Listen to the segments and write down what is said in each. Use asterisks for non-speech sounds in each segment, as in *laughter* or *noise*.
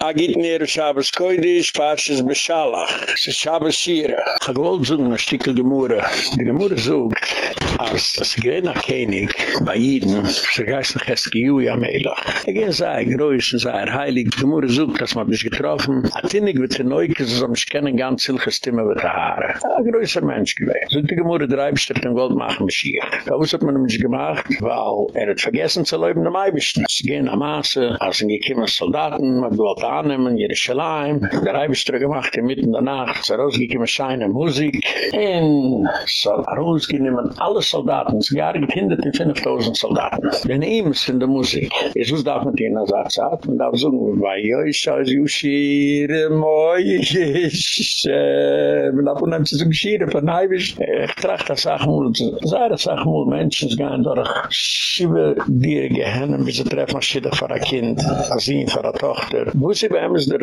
Agit nere Shabbos Koidish, Parshas Beshalach. Es ist Shabbos Shira. Habe gewollt zugen, ein Stückel Gemurre. Die Gemurre sucht, als es gewinnt nach König, bei Jiden, es geist nach Eski Jui am Eilach. Ich gehe sei, sei er heilig. Die Gemurre sucht, dass man dich getroffen. Atinnig wird er neuke, so mich kennen, ganz zilche Stimme mit der Haare. Ein größer Mensch gewesen. So die Gemurre dreibst, den Gold machen, Mashiach. Da was hat man nämlich gemacht, weil er hat vergessen zu leben, am Eibischten. Sie gehen am Maße, als ein gekümmer Soldaten, man wollte annehmen, Jerusalem. Der Eibischter gemacht, mitten der Nacht, so rausgekommen scheine Musik. Und so rausgekommen alle Soldaten, es gab gehindert in 5.000 Soldaten. Denn ihm ist in der Musik. Jesus darf mit ihnen als Arzt, und darf sagen, weil ich als Jushire, moi, ich, äh, man darf unheim zu sagen, von Eibisch, ich trage das Sachmul, sei das Sachmul, Menschen gehen durch, schiebe dir gehennen, bis sie treffen, schiede für ein Kind, als ihn für eine Tochter. Wo sie bei ist der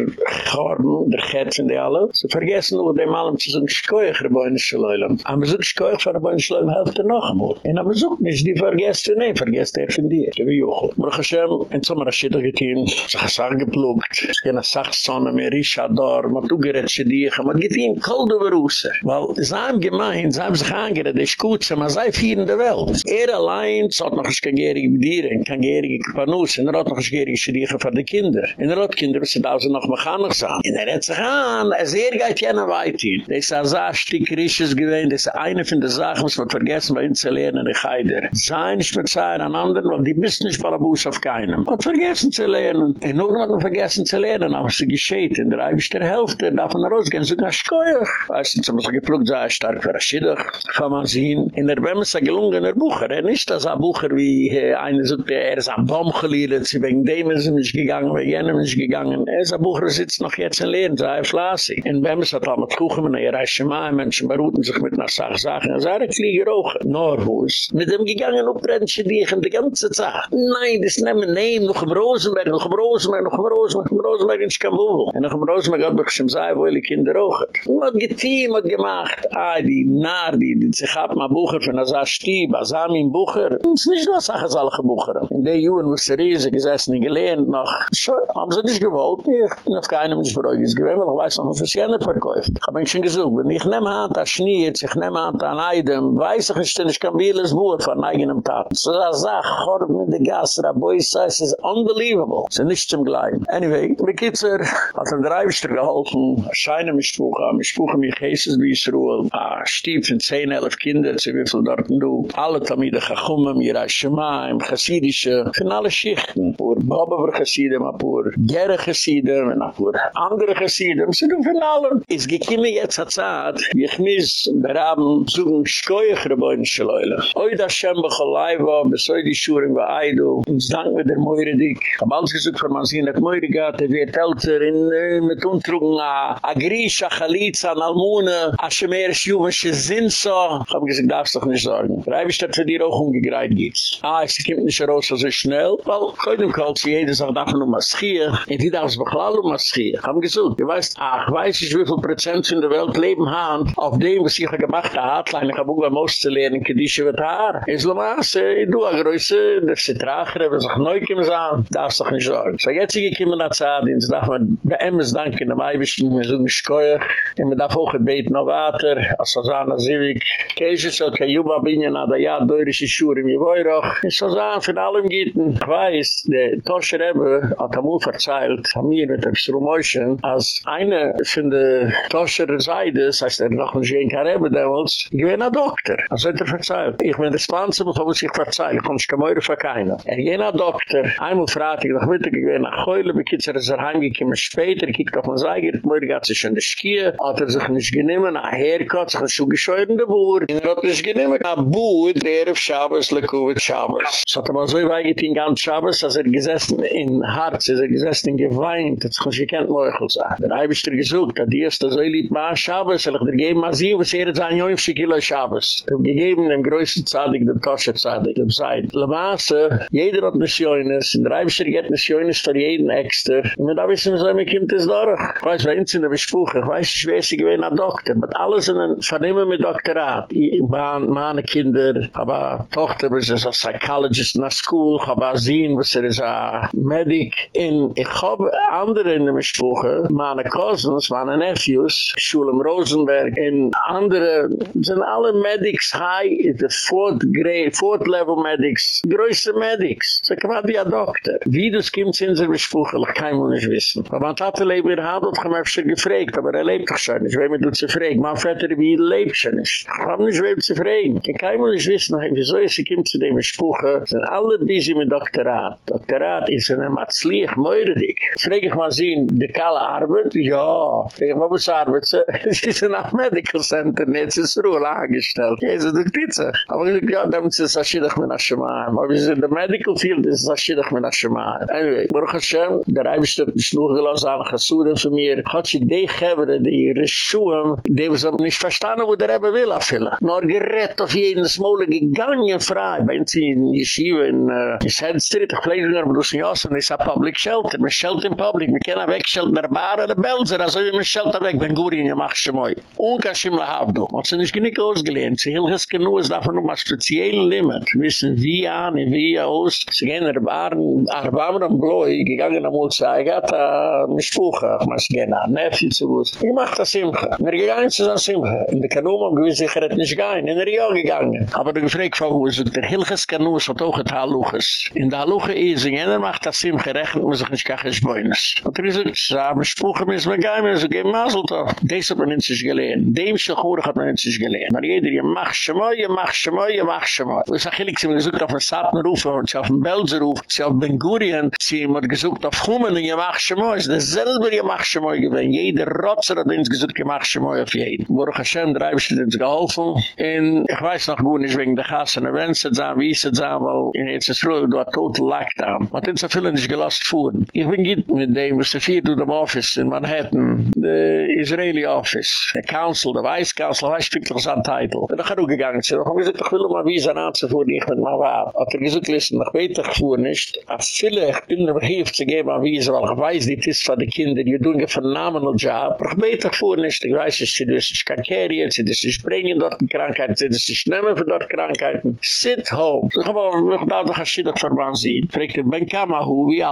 Chorben, der Chetz und die alle, sie vergessen nur dem allem zu sagen, schkoich, Rebäune Schleulem. Aber so schkoich für Rebäune Schleulem helft er noch einmal. Und aber so nicht, die vergesst du, nee, vergesst er von dir. Wie Juchel. Baruch Hashem, in Sommer Aschitter getehen, sich ein Sach geplugt, es gehen ein Sachsonne, mehr Rishador, man tugerät sie dich, man ihm kalt über Russe. Weil es haben gemeint, sie haben sich angerät, es gut, man sei vier in der Welt. Er allein, es hat noch ein Schgärige Bedieren, kein Gärige Kapanus, und er hat noch ein Schgärige Schriege für die Kinder. Und er hat Kinder, sie da sind noch mechanisch sein. Und er hat sich an, er sehr geht jene weit hin. Das ist ein Saarstück Risches gewesen, das ist eine von den Sachen, was man vergessen, bei uns zu lernen, in Heider. Sein ist mit sein an anderen, weil die müssen nicht Buß auf keinem. Man vergessen zu lernen. Und nur hat man vergessen zu lernen, aber es gescheht. In der Eibisch der Hälfte darf man rausgehen, so ganz schkoiig. Weißt du, zum Beispiel geplugt sei, stark für Aschidach, kann man sehen. In der Bämme ist ein gelungener Bucher. Er ist das ein Bucher, wie äh, eine sagt, er ist ein Baum geliehen, sie wegen dem ist er nicht gegangen, wegen jenem ist gegangen. Er ist ein Bucher, sitzt noch jetzt in Lehren, sei flassig. In Bämme hat er mit Kuchen, wenn er reich mal, Menschen beruhten sich mit einer Sache, sagen, er sei ein Flieger auch. Norwus. Mit dem gegangen, sie dich die ganze Zeit. Nein, das nehmen, nein, noch im Rosenberg, noch im Rosenberg, noch im Rosenberg, noch im Rosenberg in Schkabul. Und noch im Rosenberg hat mich schon sei, wo die Kinder auch. Man hat getein, man hat gemacht. Ah, die Nahr, die, sich ab, ma Bucher von Asa Stieb, Asa min Bucher. Das ist nicht nur Sache, solche Bucher. In der Juhn, wo sie riesig gesessen, gelehnt noch. So, haben sie nicht gewollt. Ich bin auf keinem nicht beruhig gewesen, weil ich weiß noch, was es gerne verkauft. Ich habe mich schon gesucht, wenn ich nehme Hand an Schniert, ich nehme Hand an Eidem, weiß ich nicht, ich kann vieles Buch von eigenem Taten. So, das sagt, Chor mit der Gas, Raboi, es ist unbelievable. Es ist nicht zum Gleichen. Anyway, mit Kitzer hat ein Dreibster geholfen, scheine mich Spuche, mich Spuche, mich heißes wie Ruhe, a Stief von 10, 11 Kinder, sie wieviel dort du, alle Tamide Chachumem, Jira Shema, im Chassidische, von alle Schichten, pur Baba Chassidem, pur Gerre Chassidem, und pur andere Chassidem, sie du von allem. Es gekimme jetzt hat Zad, wie ich mis, beraben, suchen Schkoich, Reboin Schleule. Oid Hashem, Bachalaiwa, besoi die Schuring, wa Aidu, uns dank mit der Moire Dik. Hab alles gesucht, vor man sehen, hat Moire gehad, er wird älter, in, äh, mit Untrugen, a, a Grisch, a Chalitza, an Almune, a Shemer, Schuven, she sind so. Hab gesagt, darfst doch nicht sagen. Reibisch, dass für dir auch umgegreit geht. Ah, es kommt nicht raus so schnell, weil, heute im Kalt, jeder sagt, darf man um was schier, und die um was schier. Hab gesagt, du weißt, ach, weiß ich, wie viel Prozent in der Welt leben haben, auf dem, was ich gemacht habe, ich hab auch beim Auszulehnen, Kedische wird Haar. Es ist Lomas, du, a Größe, der Zitracher, was auch neu kommen sagen, darfst doch nicht sagen. So, jetzt ich komme nach Zadins, darf man bei Emmes danken, am Eibischen, wir sind gescheuert, und man darf auch gebeten noch weiter, als Sazana Zivik, Keishe so, ke Yuba Binyan, da ja, deurische Schuhe im Jewoiroch, in Sazana, von allem Gitten, ich weiß, der Tosche Rebbe hat amul verzeilt, von mir mit dem Strumoischen, als eine von der Tosche Seide, das heißt, er noch ein Schenka Rebbe damals, ich bin ein Doktor, also hat er verzeilt. Ich bin responsible, wo sich verzeilt, ich kann nicht mehr für keinen. Er ging ein Doktor, einmal fragte ich, noch bitte, ich bin nach Heule, bei Kitzer ist er heimgekommen später, ich kiek auf den Seiger, Möhrer hat sich in der Skie, hat er sich nicht genommen, ein Haircut, sich ein Schuhgescheuer in der und er hat nicht genommen, ein Boer, der auf Schabes, Lekuvit Schabes. Es hat aber so weit in ganz Schabes, als er gesessen in Harz, als er gesessen in Geweint, hat sich nicht gekannt, Meuchel sagen. Der Eibisch dir gesucht, dass die erste so lieb war Schabes, soll ich dir geben, als sie, was er jetzt ein Jäufsche Kilo Schabes. Ich habe gegeben, dem größten Zadig, dem Tosche Zadig, dem. Le Masse, jeder hat Missiones, in der Eibisch dir geht Missiones für jeden Exter, und da wissen wir so, wie kommt es durch. Ich weiß, wer in der Bespuche, ich weiß, ich weiß, ich bin ein Doktor, aber alles in ein Vernehmen mit Doktorat. Ich war meine Kinder, aber Tochter, was ist ein Psychologist in der School, habe Sinn, was er ist ein Medic, und ich habe andere in der Sprache, meine Cousins, meine Nephews, Schulem Rosenberg, und andere, sind alle Medics high, in the fourth grade, fourth level Medics, größte Medics. So kam die a Doktor. Wie das kommt in der Sprache, ich kann man nicht wissen. Aber man hat ein Leben in der Hand, und ich habe mich schon gefragt, aber er lebt doch schon nicht. Wenn man das fragt, man Vater, wie lebt schon nicht. Ich habe nicht wem zu fragen. Ich kann man nicht wissen, wieso ist sie kommt zu dem Sprache, sind alle busy mit Doktorat. Doktorat ist eine Matzliach, meuredig. Frag ich mal sehen, die kalle Arbeit? Ja. Frag ich mal, was Arbeit? *laughs* Sie ist ein Medical Center, nicht ist Ruhe angestellt. Ja, so durch Pizza. Aber ich sage, ja, damit ist es Aschidach mit Aschemaim. Aber wir sind in der Medical Field, ist es Aschidach mit Aschemaim. Anyway, Baruch Hashem, der Eibischte schlug gelost an Chassuden von mir. Gott sich die Gebre, die Reschuhen, die wir so nicht verstanden, wo der Rebbe will afvillen. Nur gerett auf jeden Smole gegangen frei. Bei uns in Yeshiva, in Sand Street, ich pflege nur, aber du sie jassen, ist ein Public shelter in Public, man kann wegschelten, der Bar, der Belser, also man shelter weg, ihr macht schon mal. Und kann schon mal haben, du. Man hat nicht genick ausgelehnt. Sie hilft genug, es darf nur mal speziellen Limit. wissen, wie an, wie aus. Sie gehen in der Bar, Arbamen am Bläu, gegangen am Ulzei, hat a Mischpuche, man ist gehen an Neffi zu wuss. Ich mach das Simcha. Wir gegangen zu sein Simcha. In der Kanuma gewiss ich, er hat nicht gehen. In der Rio gegangen. Aber der Gefreck von wo der Hilges Kanus hat auch ein Haluches. In der Haluche ist, in jener macht das Simcha, rechnet man sich nicht gar nicht Beines. Und er ist, sie haben Spuche, müssen wir gehen, müssen wir gehen, Maseltoff. Das hat man in sich gelehen. Dem Schuchur hat man in sich gelehen. Aber jeder, ihr macht schon mal, ihr macht schon mal, ihr macht schon mal. Und ich sage, ich habe gesagt, auf den Satmerruf, und sie auf den Belserruf, sie auf Ben Gurien, sie haben gesagt, auf Hummen, ihr macht schon mal. Ist dasselbe, ihr macht schon mal gewesen. Jeder Rotzer hat uns gesagt, ihr macht schon mal auf jeden. Baruch Hashem, der Eibisch hat uns geholfen. Und ich weiß noch gut nicht, wegen der Gassen, wenn jetzt an, wie jetzt an, weil in ruhig, du hast total Lockdown. Man hat uns so viele nicht gelost fuhren. Ich bin sitzen mit dem, was er fiert tut am Office in Manhattan, the Israeli Office, the Council, the Vice Council, weiß ich, was an Titel. Und dann hat er auch gegangen, sie haben gesagt, ich will mal Visa anzufuhren, ich bin mal wahr. Hat er gesagt, listen, ich weiß, ich fuhr nicht, als viele, ich bin mir hilf zu geben an Visa, weil ich weiß, die Tis von den Kindern, die tun a phenomenal job, aber ich weiß, ich fuhr nicht, ich weiß, ich weiß, ich kann carrier, sie ist nicht bringen dort in Krankheiten, sie ist nicht nehmen für dort Krankheiten. Sit home. Ich habe auch, er, er? ich habe auch, ich habe auch, ich habe auch, ich habe auch, ich habe auch, ich habe auch, ich habe auch, ich habe auch, ich habe auch, ich habe auch, ich habe auch, ich habe auch, ich habe auch, ich habe auch,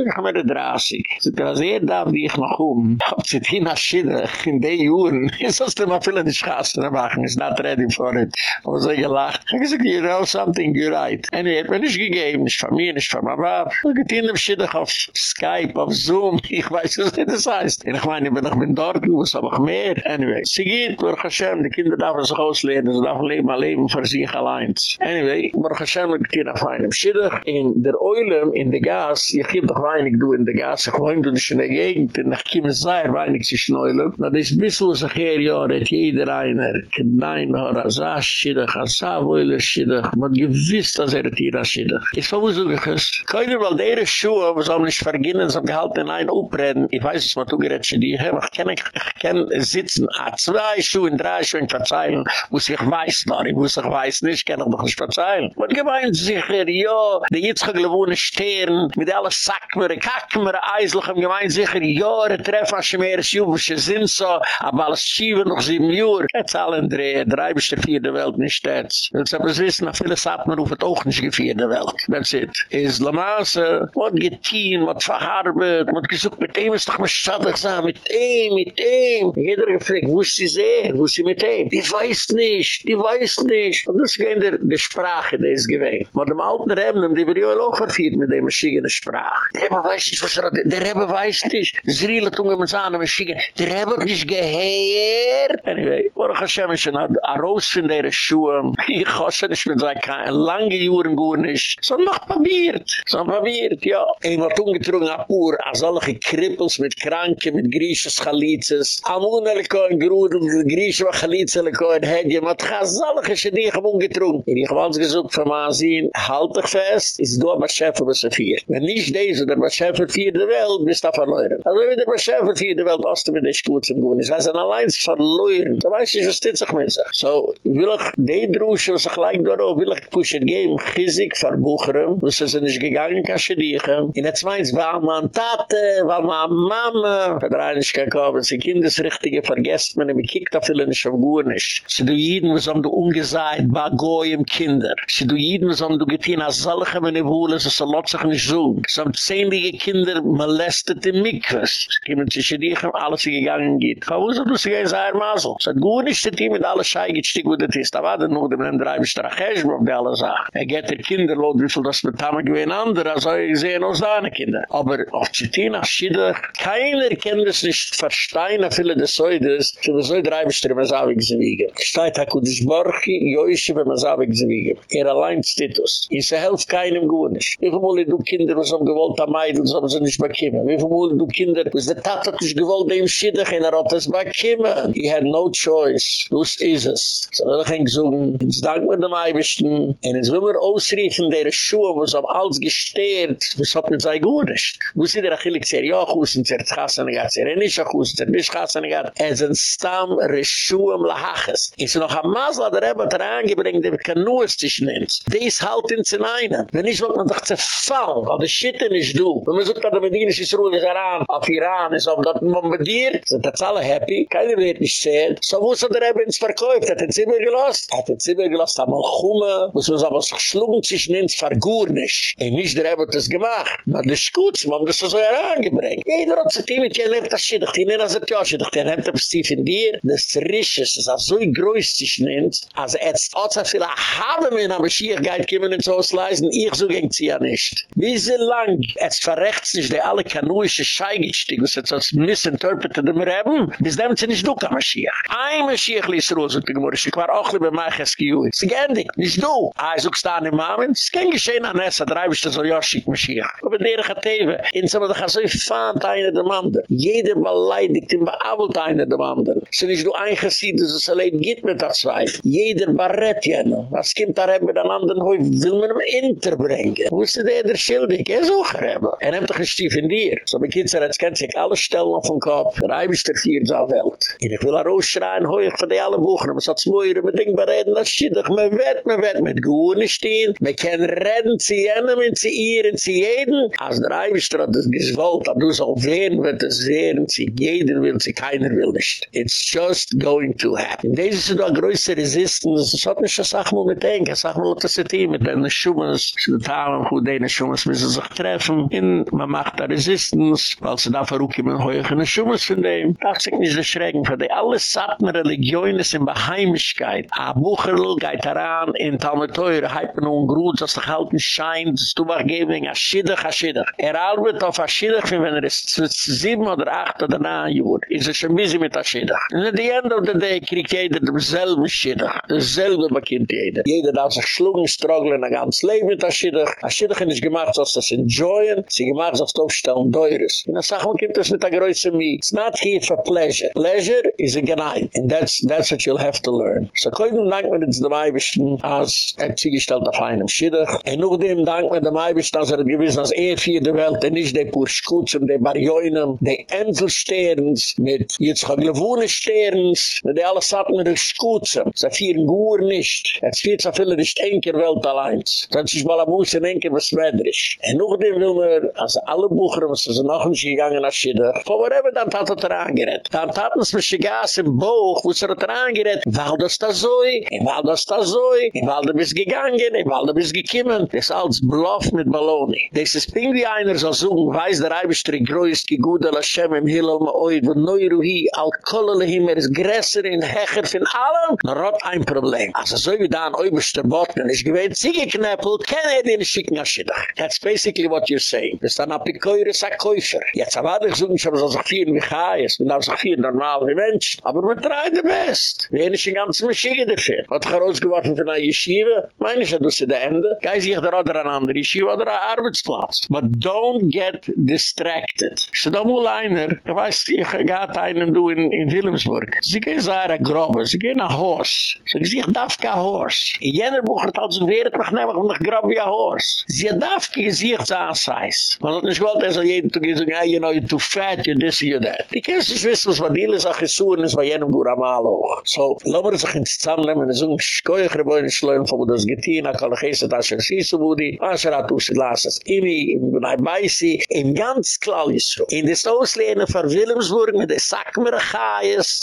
ich habe auch, ich habe auch, 30. Sie als er darf, die ich noch um. *laughs* Hab sie die Schiddach in den Juren. Ist das denn mal viele nicht Gassen machen? Is not ready for it. Aber so gelacht. Ich habe gesagt, you know something, you're right. Und er hat mir nicht gegeben, nicht von mir, nicht von meinem Bab. Ich habe ihn im Schiddach auf Skype, auf Zoom. *laughs* Ich weiß, was das heißt. Und ich meine, ich bin noch mit dort, was habe ich mehr? Anyway. Sie geht, Baruch Hashem, die Kinder darf sich auslernen, sie darf leben, leben für sich allein. Anyway, Baruch Hashem, ich bin auf einem Schiddach. In der Oilem, in der Gas, ich gebe doch weinig du in der Gas, ich wohne du nicht in der Gegend, und ich komme sehr weinig zu schnäulen. Na, das ist ein bisschen, was ich hier, ja, hat jeder einer, kein Hora, Schiddach, Asa, Woile, Schiddach, man gewiss, dass er hier das Schiddach. Ich versuche es. Keine, weil der Schuhe, was auch nicht verginnen, so gehalten in ein Uprennen, ich weiß, was man zugerät, die ich kann, ich kann sitzen, ah, zwei Schuhe, drei Schuhe, verzeihen, muss ich weiß noch, ich muss ich weiß nicht, kann ich doch nicht verzeihen. Man gemeint sicher, ja, die jetzt gewohne Stern, mit alle Sackmer, Kackmer, Eislich, haben gemeint sicher, ja, er treffen, als mehr ist, jubische sind so, aber alles schieben noch sieben Uhr. Jetzt alle drei, drei bis der vierte Welt nicht jetzt. Jetzt haben wir es wissen, viele Sackmer auf der auch nicht Welt. That's it. Is La Masse, wat geteen, wat verharbet, wat gesucht, mit dem ist doch mal schattig sein, mit dem, mit dem. Jeder gefragt, wo ist sie sehen, wo ist sie mit dem? Die weiß nicht, die weiß nicht. Und das ist der, der Sprache, die ist gewähnt. Aber dem alten Reben, die wir ja auch verfiert mit dem Maschinen Sprache. Der weiß nicht, was er der Rebbe weiß nicht. Zriele tun wir uns an, der Maschinen, der Rebbe hat nicht gehört. Anyway, Baruch Hashem ist ein Aros von der Schuhe. Ich hasse nicht mit seinen Kahn, lange Juren gut nicht. So noch probiert, so probiert, ja. Ein hat ungetrunken, Apur, als alle gekrippels mit Kranken, mit Griechen, Schalitzes. Amunelko in Grudel, Griechen, Schalitzelko in Hedje, Chazalige, die ich hab ungetrunken. Ich hab alles gesucht von Masien, halt dich fest, ist du aber Schäfer, was er vier. Wenn nicht diese, der Schäfer vier der Welt, bist du verloren. Also wenn der Schäfer vier der Welt, hast du mir nicht gut zum. Das heißt, ein allein verloren. Da weiß ich, das sich mit sich. So, will ich die Drusche, ich gleich darauf, will ich pushen geben, Chizik verbuchern, was ist nicht gegangen, ich dichen. In der Zweins, war man Tate, war man Mama. Verdreinig kann kommen, sie Kindesrichtige vergesst man, mir kickt auf auf Gehen nicht. Sie du jeden, was haben du ungesagt, war goyim Kinder. Sie du jeden, was haben du getein, als solche meine Wohle, so soll sich nicht so. So haben zehnlige Kinder Kinder molestet in Mikwas. Sie kommen zu Schädigen, alles sie gegangen geht. Soll du sie gehen, sei er Masel? Es hat gut nicht, dass die mit allen Schei geht, stieg, wo das ist. Da war dann noch, dem drei bis drei Cheshma auf alle Sachen. Er geht der Kinder, lo, wie viel das mit Tama gewinn andere, als er gesehen aus deine Kinder. Aber auf Zitina, Schiede, keiner kennt es nicht verstehen, viele des Säudes, für die Säude drei bis drei Masavik zu wiegen. Steigt Hakudish Borchi, Joishi, bei Masavik zu wiegen. Er allein steht us. Is er helft keinem gut nicht. Wie viel du Kinder, was haben gewollt am Eidl, so sie nicht bekommen. Wie viel du Kinder, was der Tat hat nicht gewollt, dem Schiddach, in er hat es bekommen. He had no choice. Dus is es. So will ich ihn gesungen. Jetzt dank mir dem Eibischten. Und mir ausriefen, der Schuhe, was haben alles gestehrt, was hat mit sei gut nicht. Wo sie der Achillik sehr, ja, chusen, zert chassene gart, zert nicht chusen, zert nicht chassene gart. Er sind stamm, reschuhe, mlachachas. Ist noch am Masla, der Rebbe hat er angebringt, der es sich nennt. Dies halt ins in einen. Wenn ich wollte, man doch zerfallen, weil die Schitte nicht du. Wenn man sagt, dass der Medina ist ruhig ist Iran, auf Iran ist, auf das bombardiert, sind das alle happy, keiner wird nicht sehen. So muss er der Rebbe ins Verkäuft, hat er Zimmer gelost, hat er Zimmer gelost, hat man Chumme, muss man sagen, was geschlungen sich nennt, vergurnisch. Und nicht der Rebbe hat das gemacht. Aber das ist gut, man hat das so herangebringt. Jeder hat sich mit dir nehmt das Schiddach, die nennt das ja Schiddach, die nehmt das in dir, das risches, das ist so groß sich nennt, als er jetzt auch so viele haben in der Maschiachkeit kommen ins Haus leisen, ich so ging sie ja nicht. Wie so lang, es verrecht sich die alle kanuische Scheigestück, was jetzt als missinterpreted im Reben, bis dem sie nicht du kann Maschiach. Ein Maschiach ließ Rosa, die Gemurrisch, ich war auch lieber mein Geskiui. Sie gehen dich, nicht du. Ah, ich such da nicht mal, es ist kein Geschehen an Nessa, drei bist du so Yoshik Maschiach. Aber der hat Tewe, in so da so fahnt einer dem anderen. Jeder beleidigt ihn, beabelt einer dem anderen. Sie nicht du eingesieht, dass es allein geht mit der Zwei. Jeder barret jene. Was kommt da mit einem anderen Häuf, will man ihm interbringen. Wo ist der der Schildig? Er ist auch Rebbe. Er nimmt doch ein Stief in dir. So mein sagt, jetzt kennt sich alle Stellen auf dem Kopf. Der Ei bist der Vier zur Welt. Und ich will er ausschreien, Häuf von den alle Buchen. Man sagt, Smoire, man denkt, man reden, das Schildig. Man wird, man wird mit Gune stehen. Man kann reden zu jenem und zu ihr und zu jedem. Als der Ei bist das gewollt, aber du soll werden, wird es werden. Sie jeder will, sie keiner will nicht. It's just going to happen. Das ist eine größere Resistance. Das hat nicht Sache, wo man denkt. Sag mal, das mit den Schumens, zu den Talen, wo die Schumens müssen sich treffen. Und man macht da Resistance, weil sie da verrückt man hoch in den Schumens von dem. Das ist nicht so schreckend für die. Alle Satten Religionen sind bei Heimischkeit. A Bucherl geht daran, in Talmeteure, heipen und Grut, dass der Halten scheint, dass du mach geben, a Schiddach, a Schiddach. Er arbeitet auf a Schiddach, wenn er ist sieben oder acht oder neun Jahre. Ist er schon busy mit a Schiddach. Und at the end of the day kriegt jeder demselben Schiddach. Dasselbe bekinnt jeder. Jeder darf sich schlugen, strugglen, ein ganz Leben mit a Schiddach. A Schiddach ist gemacht, dass das enjoyen, sie gemacht, dass das aufstellen teures. In der Sache, man gibt das mit der Größe mit. It's not here for pleasure. Pleasure is a genai. And that's, that's what you'll have to learn. So koidem dank mir jetzt dem Eibischten, als er zugestellt auf einem Schiddach. Und noch dem dank mir dem Eibischten, als er gewiss, als er für die Welt, und nicht die Purschkutzen, die Barjoinen, die Enzelsterns, mit jetzt Glewune Sterns, mit die alle Satten mit den Skutzen. Sie fieren gut nicht. Es fiert so viele nicht enker Welt allein. Sonst ist mal ein Mus in enker was Medrisch. Und noch dem will mir, als alle Bucher, was sie noch nicht gegangen als Schiddach, vor whatever, dann hat er angerett. Dann hat uns mit Schigas im Bauch, wo hat er angerett, weil das da so, weil das da so, weil du bist gegangen, weil du bist gekommen. Das ist alles Bluff mit Balloni. Das ist irgendwie einer so so, weiß der größt, die Gude, Lashem, im Hillel, ma oid, wo Neuruhi, Alkohol, er ist größer in Hecher von allem, na rot ein Problem. Also so wie da ein oberster Botten ist gewähnt, Ziegeknäppel, kann er den schicken Schiddach. That's basically what you're saying. Das ist dann ein Pikoire, ein Käufer. Jetzt aber ich suche, ich habe so viel wie Chais, ich habe so viel normal wie Mensch. Aber wir drehen den Best. Wir haben nicht den ganzen Maschine dafür. Hat er rausgeworfen von einer Yeshiva? Meine ich, das der Ende. Geist ich da oder an andere Yeshiva ein Arbeitsplatz. But don't get distracted. So da muss einer, ich weiß, ich gehe einen du in, in Wilhelmsburg. Sie gehen so eine Grobe, sie gehen nach Horst. So ich sage, darf Horst. In jener Buch hat also Wert noch nehmen, um nach Grobe Horst. Sie darf Gesicht zu anseiß. Man hat nicht gewollt, er soll jeden Tag sagen, hey, you know, you're too fat, you're this, you're that. Die kennst nicht wissen, was die Sache suchen ist, bei jenem Buch am auch. So, lassen wir sich ins Zusammennehmen, und so ein Schäucher bei uns schläuen, wo das Gittin, a kann ich essen, dass er sie so wurde, was er hat, us, las es, imi, im Gnei Beisi, im ganz klar ist so. In des Auslehnen von Wilhelmsburg, mit der Sackmer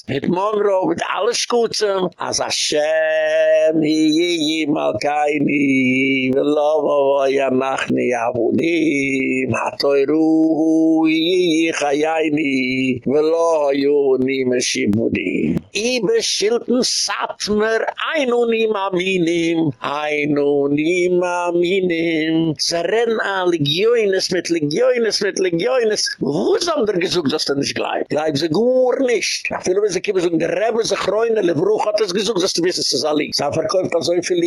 mit Monroe, mit alles Gutem, as Hashem, hi, hi, hi, malkaini, velo, vo, vo, ya, nachni, atoyru i khayni velo yu ni meshibudi i beshilten satmer einu ni ma minim. Einu ni ma minim. Zeren a legioines mit legioines mit legioines wo zum der das denn gleich? Gleich ze gur nicht. Wir ze kiben so der rebe ze groine le bruch hat es gesucht dass du wisst es alle sa verkauft da so viel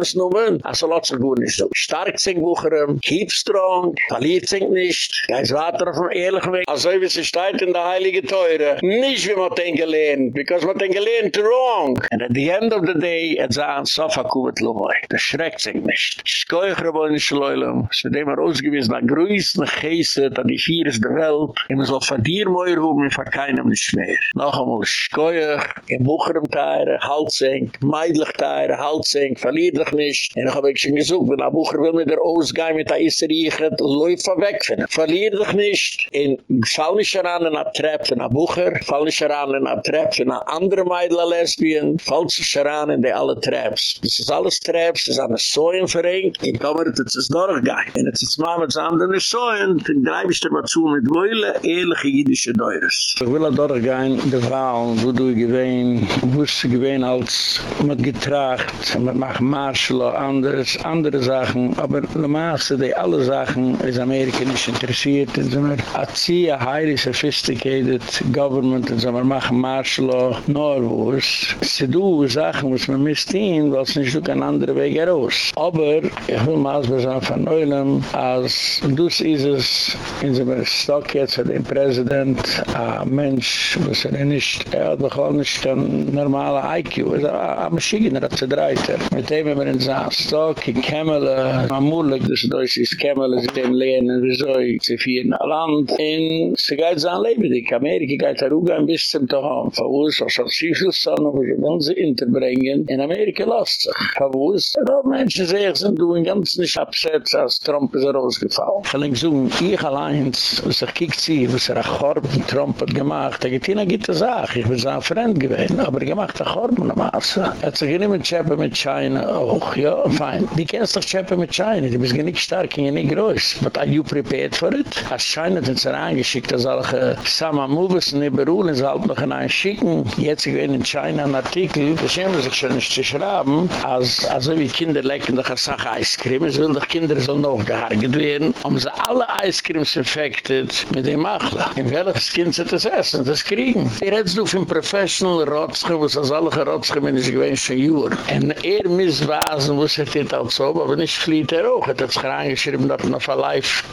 es nommen also lot so gut nicht so. Stark bucherem keep strong. Verliert Fassig nicht. Geis weiter auf dem ehrlichen Weg. Also wie sie steht in der Heilige Teure. Nicht wie man den gelernt, because man den gelernt wrong. And at the end of the day, er et sahen Sofa Kubet Lomoi. Das schreckt sich nicht. Schkoich Rabbein Schleulem. Es wird immer ausgewiesen, na größten Geisse, da die vier ist der Welt. Und man soll von dir mehr rufen, von keinem nicht mehr. Noch einmal Schkoich, in Bucherem Teire, Halsink, Meidlich Teire, Halsink, verlier dich nicht. Und ich habe schon gesucht, wenn ein Bucher will mit der Ausgang mit der Isserichet, läuft von weg finden verliert dich nicht in fall nicht heran in der treppe in der bucher fall nicht heran in der treppe in der andere meidler lesbien fall sich heran in der alle traps. Das ist alles traps das ist eine soien verrenkt in kommer das ist durchgein und es ist mal mit anderen soien dann greif ich dir mal zu mit woile ehrliche jüdische deures. Ich will da durchgein der Frau wo du gewähn wusste gewähn als mit getracht mit mach marschel anderes andere Sachen aber le maße die alle Sachen is Amerika Amerika nicht interessiert. Es ist immer ein sehr highly sophisticated government, es ist immer machen Martial Law, Norwurz. Sie tun Sachen, was man misst hin, weil es nicht so kein anderer Weg heraus. Aber ich will mal ausbezahm von Neulem, als dus ist es, in so einem Stock jetzt für den Präsident, ein Mensch, was er nicht, er hat doch auch nicht ein normaler IQ, er ist ein ah, ah, Maschigener, ein Zedreiter. Mit dem haben wir in so einem Stock, in Kämmerle, man muss, dass es ist Kämmerle, sie dem lehnen, wie so sie vieren Land? In sie geht sein Leben dik Amerika geht er auch ein bisschen zu haben. Verwus auch schon sie viel Sonne wo sie wollen sie interbringen in Amerika lasst sich. Verwus da Menschen sehen sind du in ganz nicht absetzt als Trump ist er rausgefallen ich will so ich allein was er kiegt sie was er ein Korb Trump hat gemacht. Er geht hin er geht das auch ich bin sein Freund gewesen aber er gemacht ein Korb in der Masse. Er hat sich nicht mit Chappen mit China. Auch ja fein. Die kennst doch Chappen mit China. Die bist nicht stark und nicht groß. But are you prepared for it. Als China hat uns reingeschickt dass alle Sama Moves in Iberul sie halt noch einen schicken jetzt gewesen in China ein Artikel das schämen sich schon nicht zu schrauben als also wie Kinder lecken doch eine Sache Eiscreme es will doch Kinder sollen noch gehargert werden um sie alle Eiscremes infected mit dem Machler in welches Kind sie das essen das kriegen? Ihr hättest du von Professional Rotzchen wo es als alle Rotzchen bin ich gewesen schon Jür und er misswasen wo sie das halt so aber nicht flieht er auch hat er sich reingeschrieben man auf ein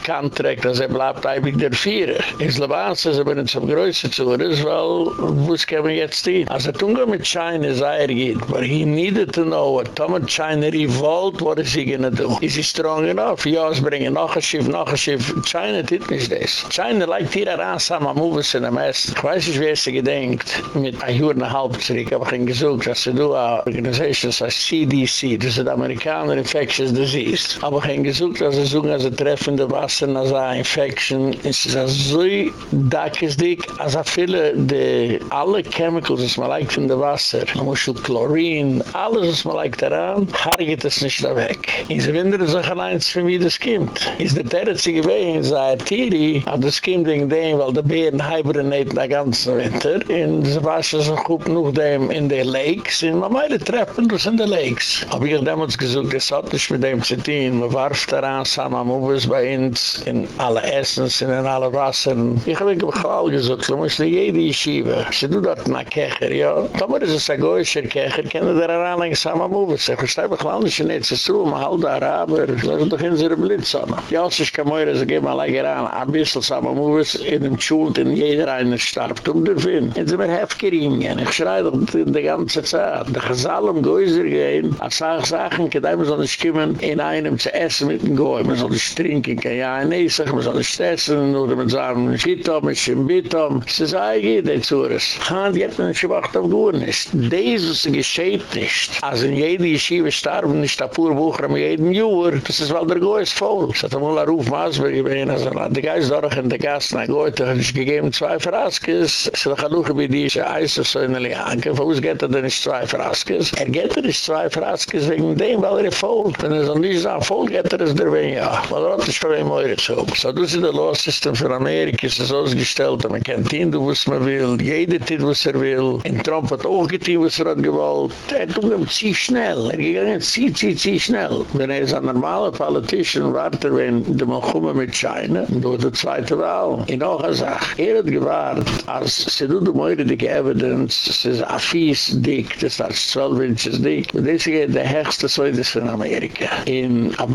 Life-Contract dass er bleibt eigentlich der Vierer. In Slabans ist aber nicht zum Größe zu ist weil wo es kämen jetzt hin? Also Tunga mit China sei er geht but he needed to know what Tom and China revolt what is he gonna do? Is he strong enough? Ja es bringen noch ein Schiff noch ein Schiff. China tut nicht das. China leikt hier heran Sama Moves in der Mess. Ich weiß nicht wie es gedenkt mit ein Jahr und ein halb zurück aber ich habe gesucht dass sie do a organization as CDC das ist Amerikaner Infectious Disease. Aber ich habe gesucht dass sie suchen als ein treffende Wasser als eine Infection. Es ist so dackes dick als viele de alle chemicals es man leikt in der Wasser. Man muss schon Chlorin alles was man leikt daran. Harget es nicht da weg. In sie windere sich allein zu wie das kommt ist der Territzi gewesen sei Tiri hat das kommt wegen dem weil die Bären hibernaten den ganzen Winter. In sie waschen sich gut noch dem in den Lakes. In man meile treffen das in den Lakes. Hab ich damals gesucht das hat nicht mit dem zu tun. Man warf daran Sama Mubes bei uns in alle Essens in alle Wasser ich hab ich auch gesucht so muss jede Yeshiva. Sie du dort nach Kecher ja? Tomer ist es ein Goyischer Kecher kennen der Aranlang Sama Mubes ich verstehe mich lang nicht nicht so man halt Araber das ist doch in seiner Blitz ja es ist kein Meure sie geben alle geran ein bisschen Sama Mubes in dem Schuld in jeder einer starb um der Finn. Und sie mir hefgeringen ich schrei doch die ganze Zeit. Der Gesalm Goyischer gehen als sage Sachen kann man so nicht kommen in einem zu essen mit dem Goy. Man soll nicht trinken kann ja nee sag man soll nicht essen oder man sagen Schittom mit Schimbittom sie sagen geht der Zures kann die hätten nicht gewacht auf Goy nicht dieses geschieht nicht. Also in jede Yeshiva starben nicht der pur Bucher mit jedem Jahr. Das ist weil der Goy ist voll. Es hat einmal ein Ruf Masberg gewesen also der Geist dort in der Gast nach Goy da hat sich gegeben zwei Fraskes es hat auch wie die Eis so in der Lianke. Von uns geht er denn nicht zwei Fraskes er geht er nicht zwei Fraskes wegen dem weil er voll. Wenn er so nicht sagen voll geht er es der Wein ja. Weil er hat sich für ein Meure zu. So, du sie der Law System für Amerika ist es ausgestellt, man kennt ihn, du was man will, jeder tut, was er will. In Trump hat auch getan, was er hat gewollt. Er tut ihm zieh schnell, er ging zieh, zieh, zieh schnell. Wenn er ist ein normaler Politiker, warte, wenn der Malchumme mit China, du der zweite Wahl. In auch er sagt, er hat gewahrt, als sie du die Meure dicke Evidence, es ist ein fies dick, das ist 12 inches dick. Und das ist der höchste Säudes von Amerika. In a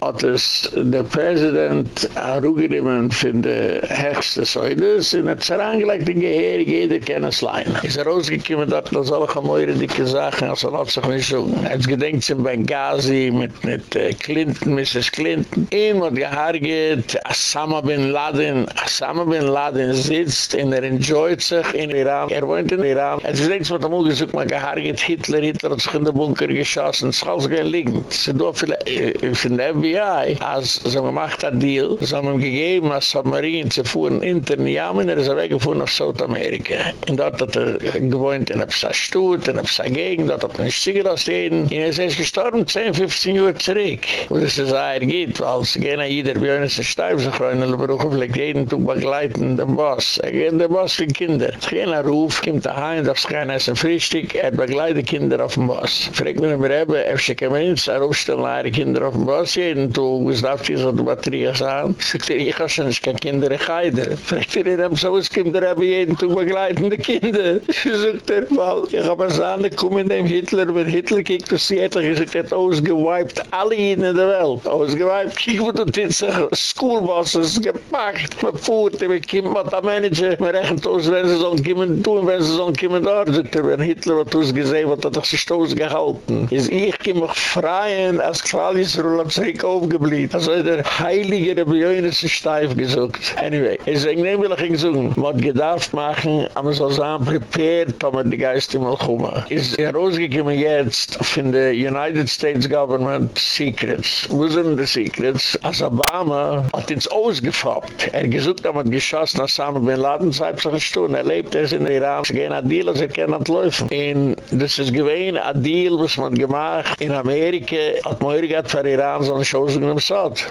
hat es der Präsident Arugerimmen von der höchste Säudes und hat es herangelegt in Geheer, jeder kann es leinen. Ist er rausgekommen, dass er solche Meure dicke Sachen, also hat sich nicht so. Er hat gedenkt in Benghazi mit, mit uh, Clinton, Mrs. Clinton. Ihm hat gehargert, Osama Bin Laden, Osama Bin Laden sitzt und er enjoyt sich in Iran. Er wohnt in Iran. Er hat gedenkt, was er mal gesagt, man gehargert Hitler, Hitler hat sich in der Bunker geschossen, es kann sich gar liegen. Es sind doch viele, äh, von der FBI, als sie gemacht hat Deal, sie haben ihm gegeben, als Submarine zu fuhren, intern Yamen, er ist er weggefuhren auf Südamerika. Und dort hat er gewohnt in einer Stutt, in einer Gegend, dort hat er nicht sicher aus denen. Und er ist gestorben, 10, 15 Jahre zurück. Und es ist ein geht, weil sie gehen an jeder ein sich rein in der Brüche, vielleicht jeden Tag begleiten den Boss. Er geht der Boss für Kinder. Es geht ein Ruf, kommt daheim, darf es kein Essen Frühstück, er begleitet Kinder auf dem Boss. Fragt mir immer eben, er ist kein Mensch, er aufstellen Kinder auf dem Boss jeden Tag, es so die Batterie sein. Sagt er, ich habe schon keine Kinder, ich heide. Fragt er, er so, es kommt er eben jeden Tag begleiten die Kinder. Sagt er, weil ich habe eine Sahne, komm in dem Hitler, wenn Hitler kiegt, das Seattle, er hat ausgeweipt alle in der Welt. Ausgeweipt, kiek wo du sich, Schoolbosses gepackt, man fuhrt, man kommt mit der Manager, man rechnet aus, wenn sie sollen kommen, tun, wenn sie sollen kommen dort. Sagt er, wenn Hitler hat ausgesehen, hat er doch sich ausgehalten. Ist ich kann mich freien, als Qualisruhl am Zirik aufgeblieben. Also der Heilige Rebellion ist steif gesucht. Anyway, ich sage, nehm will ich suchen. Hat gedacht machen, aber so sagen, prepared, damit die Geist immer kommen. Ist er rausgekommen jetzt von der United States Government Secrets. Wo sind die Secrets? Als Obama hat ins ausgefappt. Er gesucht, aber geschossen, als Samen bin Laden, seit sich eine Stunde. Er lebt es in Iran. Gehen an Deal, als er kann laufen. Und das ist gewesen, ein Deal, was man gemacht in Amerika, hat man gehabt für Iran, so eine Chance genommen.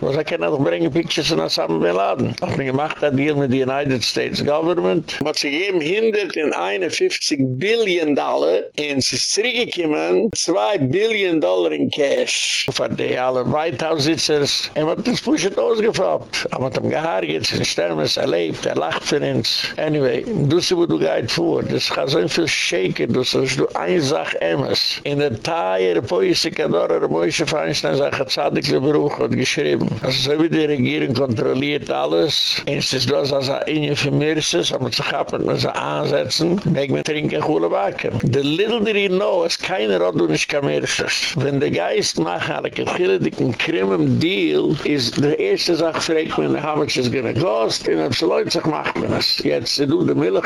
Was er kann doch bringen, Pictures in Osama Bin Laden. Hat man gemacht, ein Deal mit der United States Government. Hat sich eben hindert in 51 Billion Dollar, und sie zurückgekommen, 2 Billion Dollar in Cash. Für die alle White House-Sitzers. Er hat das Pushet ausgefragt. Er hat ihm gehargert, sie ist Stermes erlebt, er lacht für uns. Anyway, du sie, wo du gehit vor, das kann so viel shaken, du sollst du ein Sach Emmes. In der Teier, Poise Kadora, der Moishe Feinstein, sagt, hat Zadikle Beruch hat geschrieben. Also so wie die Regierung kontrolliert alles, und es ist das, als er in ihr Vermirses, aber zu kappen, man sie ansetzen, weg mit Trinken, Chule Backen. The little did he know, es keine Rot und nicht Kamirses. Wenn der Geist macht, alle Kachille, die ein Krimmen Deal, ist der erste Sache, fragt man, how much is gonna cost, und ob sie Leute sich macht man es. Jetzt, du, die Milch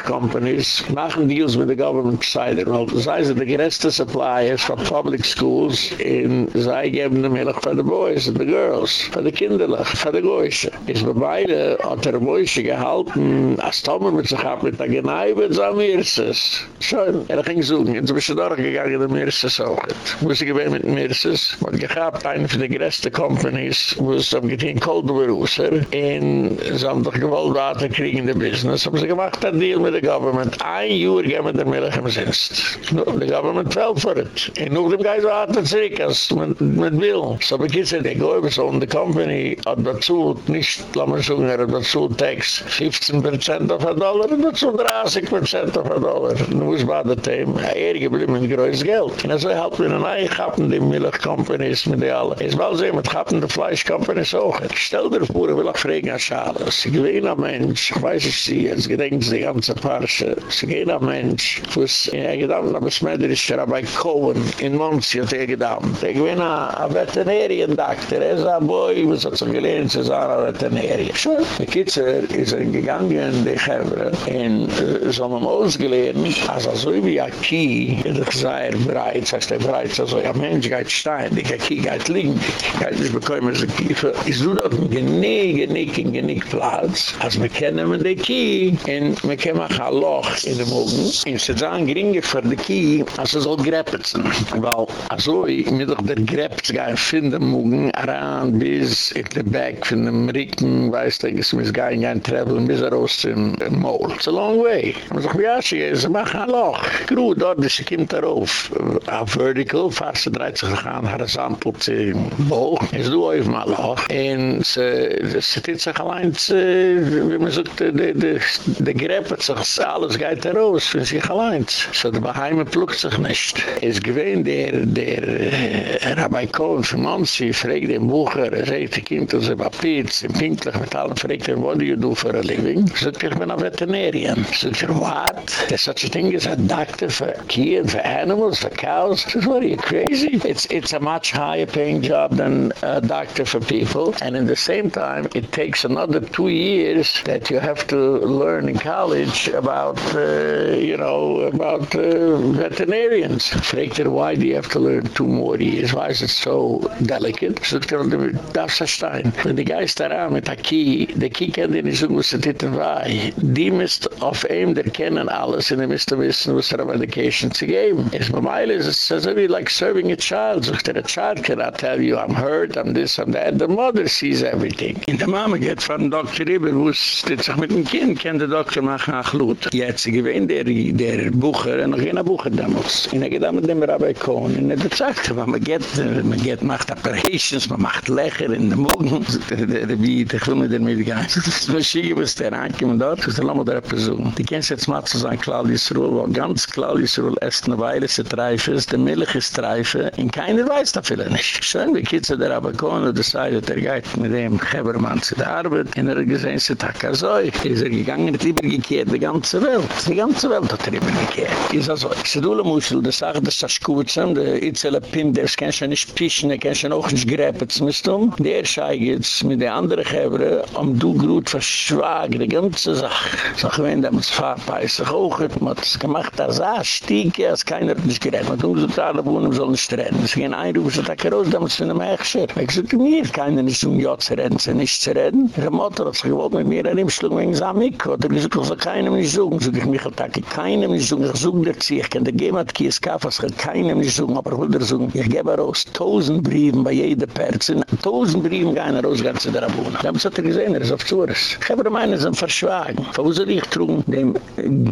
machen Deals mit der Government Side, weil das heißt, die größte Suppliers von Public Schools, in sei geben die Milch für die Boys, die Girls, für die Kinderlich, für die Goysche. Ist bei beide, hat der Boysche gehalten, als Tomer mit sich ab, mit der Geneibe, so am Mirses. Schön, er ging suchen, jetzt bist du durchgegangen, der Mirses auch. Muss ich gewähnen mit Mirses, man gehabt, eine von den größten Companies, wo es am getehen Koldberusser, in doch gewollt Water kriegen in der Business, haben sie gemacht, ein Deal mit der Government, ein Jahr gehen wir der Milch im Sinst. The government fell for it. Und noch dem Geist war es zurück, als man will. So bekitzt der Gäubers und die Company hat dazu, nicht, lass mal sagen, er hat dazu Tax, 15% auf ein Dollar und dazu 30% auf ein Dollar. Nun muss man das Thema, er geblieben mit größtes Geld. Und so hat man eine neue Kappen, die Milch Companies mit der alle. Es war so, mit Kappen der Fleisch Companies auch. Stell dir vor, ich will auch fragen, Herr Schabes, ich bin ein Mensch, ich weiß ich sie, es gedenkt die ganze Parche, ich bin ein Mensch, wo es der Gedanken, aber es mit ist Rabbi Cohen in Monsi hat er gedacht. Ich bin ein Veterinärien-Doktor, er ist ein Boy, was hat so gelernt, sie sagen, ein Veterinärien. Schön. Die Kitzer ist er gegangen, die Chevre, und so haben wir ausgelernt, als er so wie ein Kie, der sei er breit, das heißt er breit, also ein Mensch geht stein, die Kie geht liegen, geht nicht bekommen, so Kiefer. Ich suche dort ein Genick, Genick, ein Genick Platz, als wir kennen die Kie, und wir können auch ein Loch in den Mogen, und sie sagen, geringer für die Kie, als es soll greppen. Weil, also, mir doch der Grepp zu gehen finden, mugen, aran, bis is in the back von dem Riken, weißt du, es muss gar nicht traveln, bis er aus dem Maul. It's a long way. Man sagt, ja, sie, sie machen ein Loch. Gru, dort, sie kommt darauf. A vertical, fast sie dreht sich an, horizontal zu Bauch. Es du auf mal Loch. Und sie tut sich allein, wie man sagt, die Greppe sich, alles geht daraus, wenn sie allein. So, der Baheime pluckt sich nicht. Es gewähnt der, der Rabbi Kohn von Monsi, fragt den Bucher, er sagt, die Kind, sie war Pitz, pinklich mit allen, fragt what do you do for a living? Sagt, ich bin ein Veterinarian. Sagt er, what? There's such a thing as a doctor for kids, for animals, for cows? Sagt, what are you, crazy? It's, it's a much higher paying job than a doctor for people, and in the same time, it takes another two years that you have to learn in college about, uh, you know, about uh, veterinarians. Fragt er, why do you have to learn two more years? Why is it so delicate? Sagt er, darfst verstehen. Wenn die Geist daran mit der Kie, der Kie kennt ihn nicht so, was er titten war. Die misst auf ihm, der kennen alles, und er misst wissen, was er auf Education zu geben. Es bei Meile ist es so wie like serving a child. Sagt er, a child cannot tell you, I'm hurt, I'm this, I'm that. The mother sees everything. In der Mama geht von Dr. Rieber, wo es steht sich mit dem Kind, kann der Doktor machen nach Lut. Jetzt, sie gewinnt der, der Bucher, und noch jener Bucher damals. Und er geht mit dem Rabbi Kohn, und er sagt, man geht, man geht, macht Operations, man macht Lecher in den Mogen. Der Biet, ich will mit der Medika. Das ist Schiege, was der ankommt dort, das ist ein Lammer der. Die kennst jetzt mal zu sein, Claudius Ruhl, wo ganz Claudius Ruhl erst eine Weile zu treifen ist, der Milch ist treifen, und keiner weiß da viele nicht. Schön, wie Kitzel der und der Seite, der geht mit dem Gebermann zu der Arbeit, und er gesehen, sie hat so, ist er gegangen, hat übergekehrt, die ganze Welt. Die ganze Welt hat er übergekehrt. Ist also, ich seh du, Muschel, das sagt, das ist Kutzen, der Itzele Pim, der kann schon nicht pischen, der kann schon auch nicht gräben, das müsst du. Der schei jetzt mit den anderen Gebre, um du gut verschwagen, die ganze Sache. So, ich weiß, da muss Fahrpeise hoch, man hat es gemacht, da sah, stieke, als keiner nicht gräben. Man so alle wohnen, sollen nicht reden. Es gehen einrufen, so, da kann raus, da muss man nicht mehr schwer. Ich sag, mir, keiner nicht um ja zu reden, sie nicht zu reden. Der Mutter hat sich gewollt mit mir, er im Schluck, wegen Samik, oder ich sag, so, keinem nicht suchen. So, ich mich, ich keinem nicht suchen, ich suche dir zu, ich kann dir geben, kies Kaffers, ich kann keinem nicht suchen, aber ich will dir suchen. Ich gebe raus tausend Briefen bei jeder Person, tausend Briefen gehen raus, ganz in der Abuna. Da haben sie gesehen, er ist auf Zures. Ich habe meine, sind verschwagen. Wo soll ich trugen, dem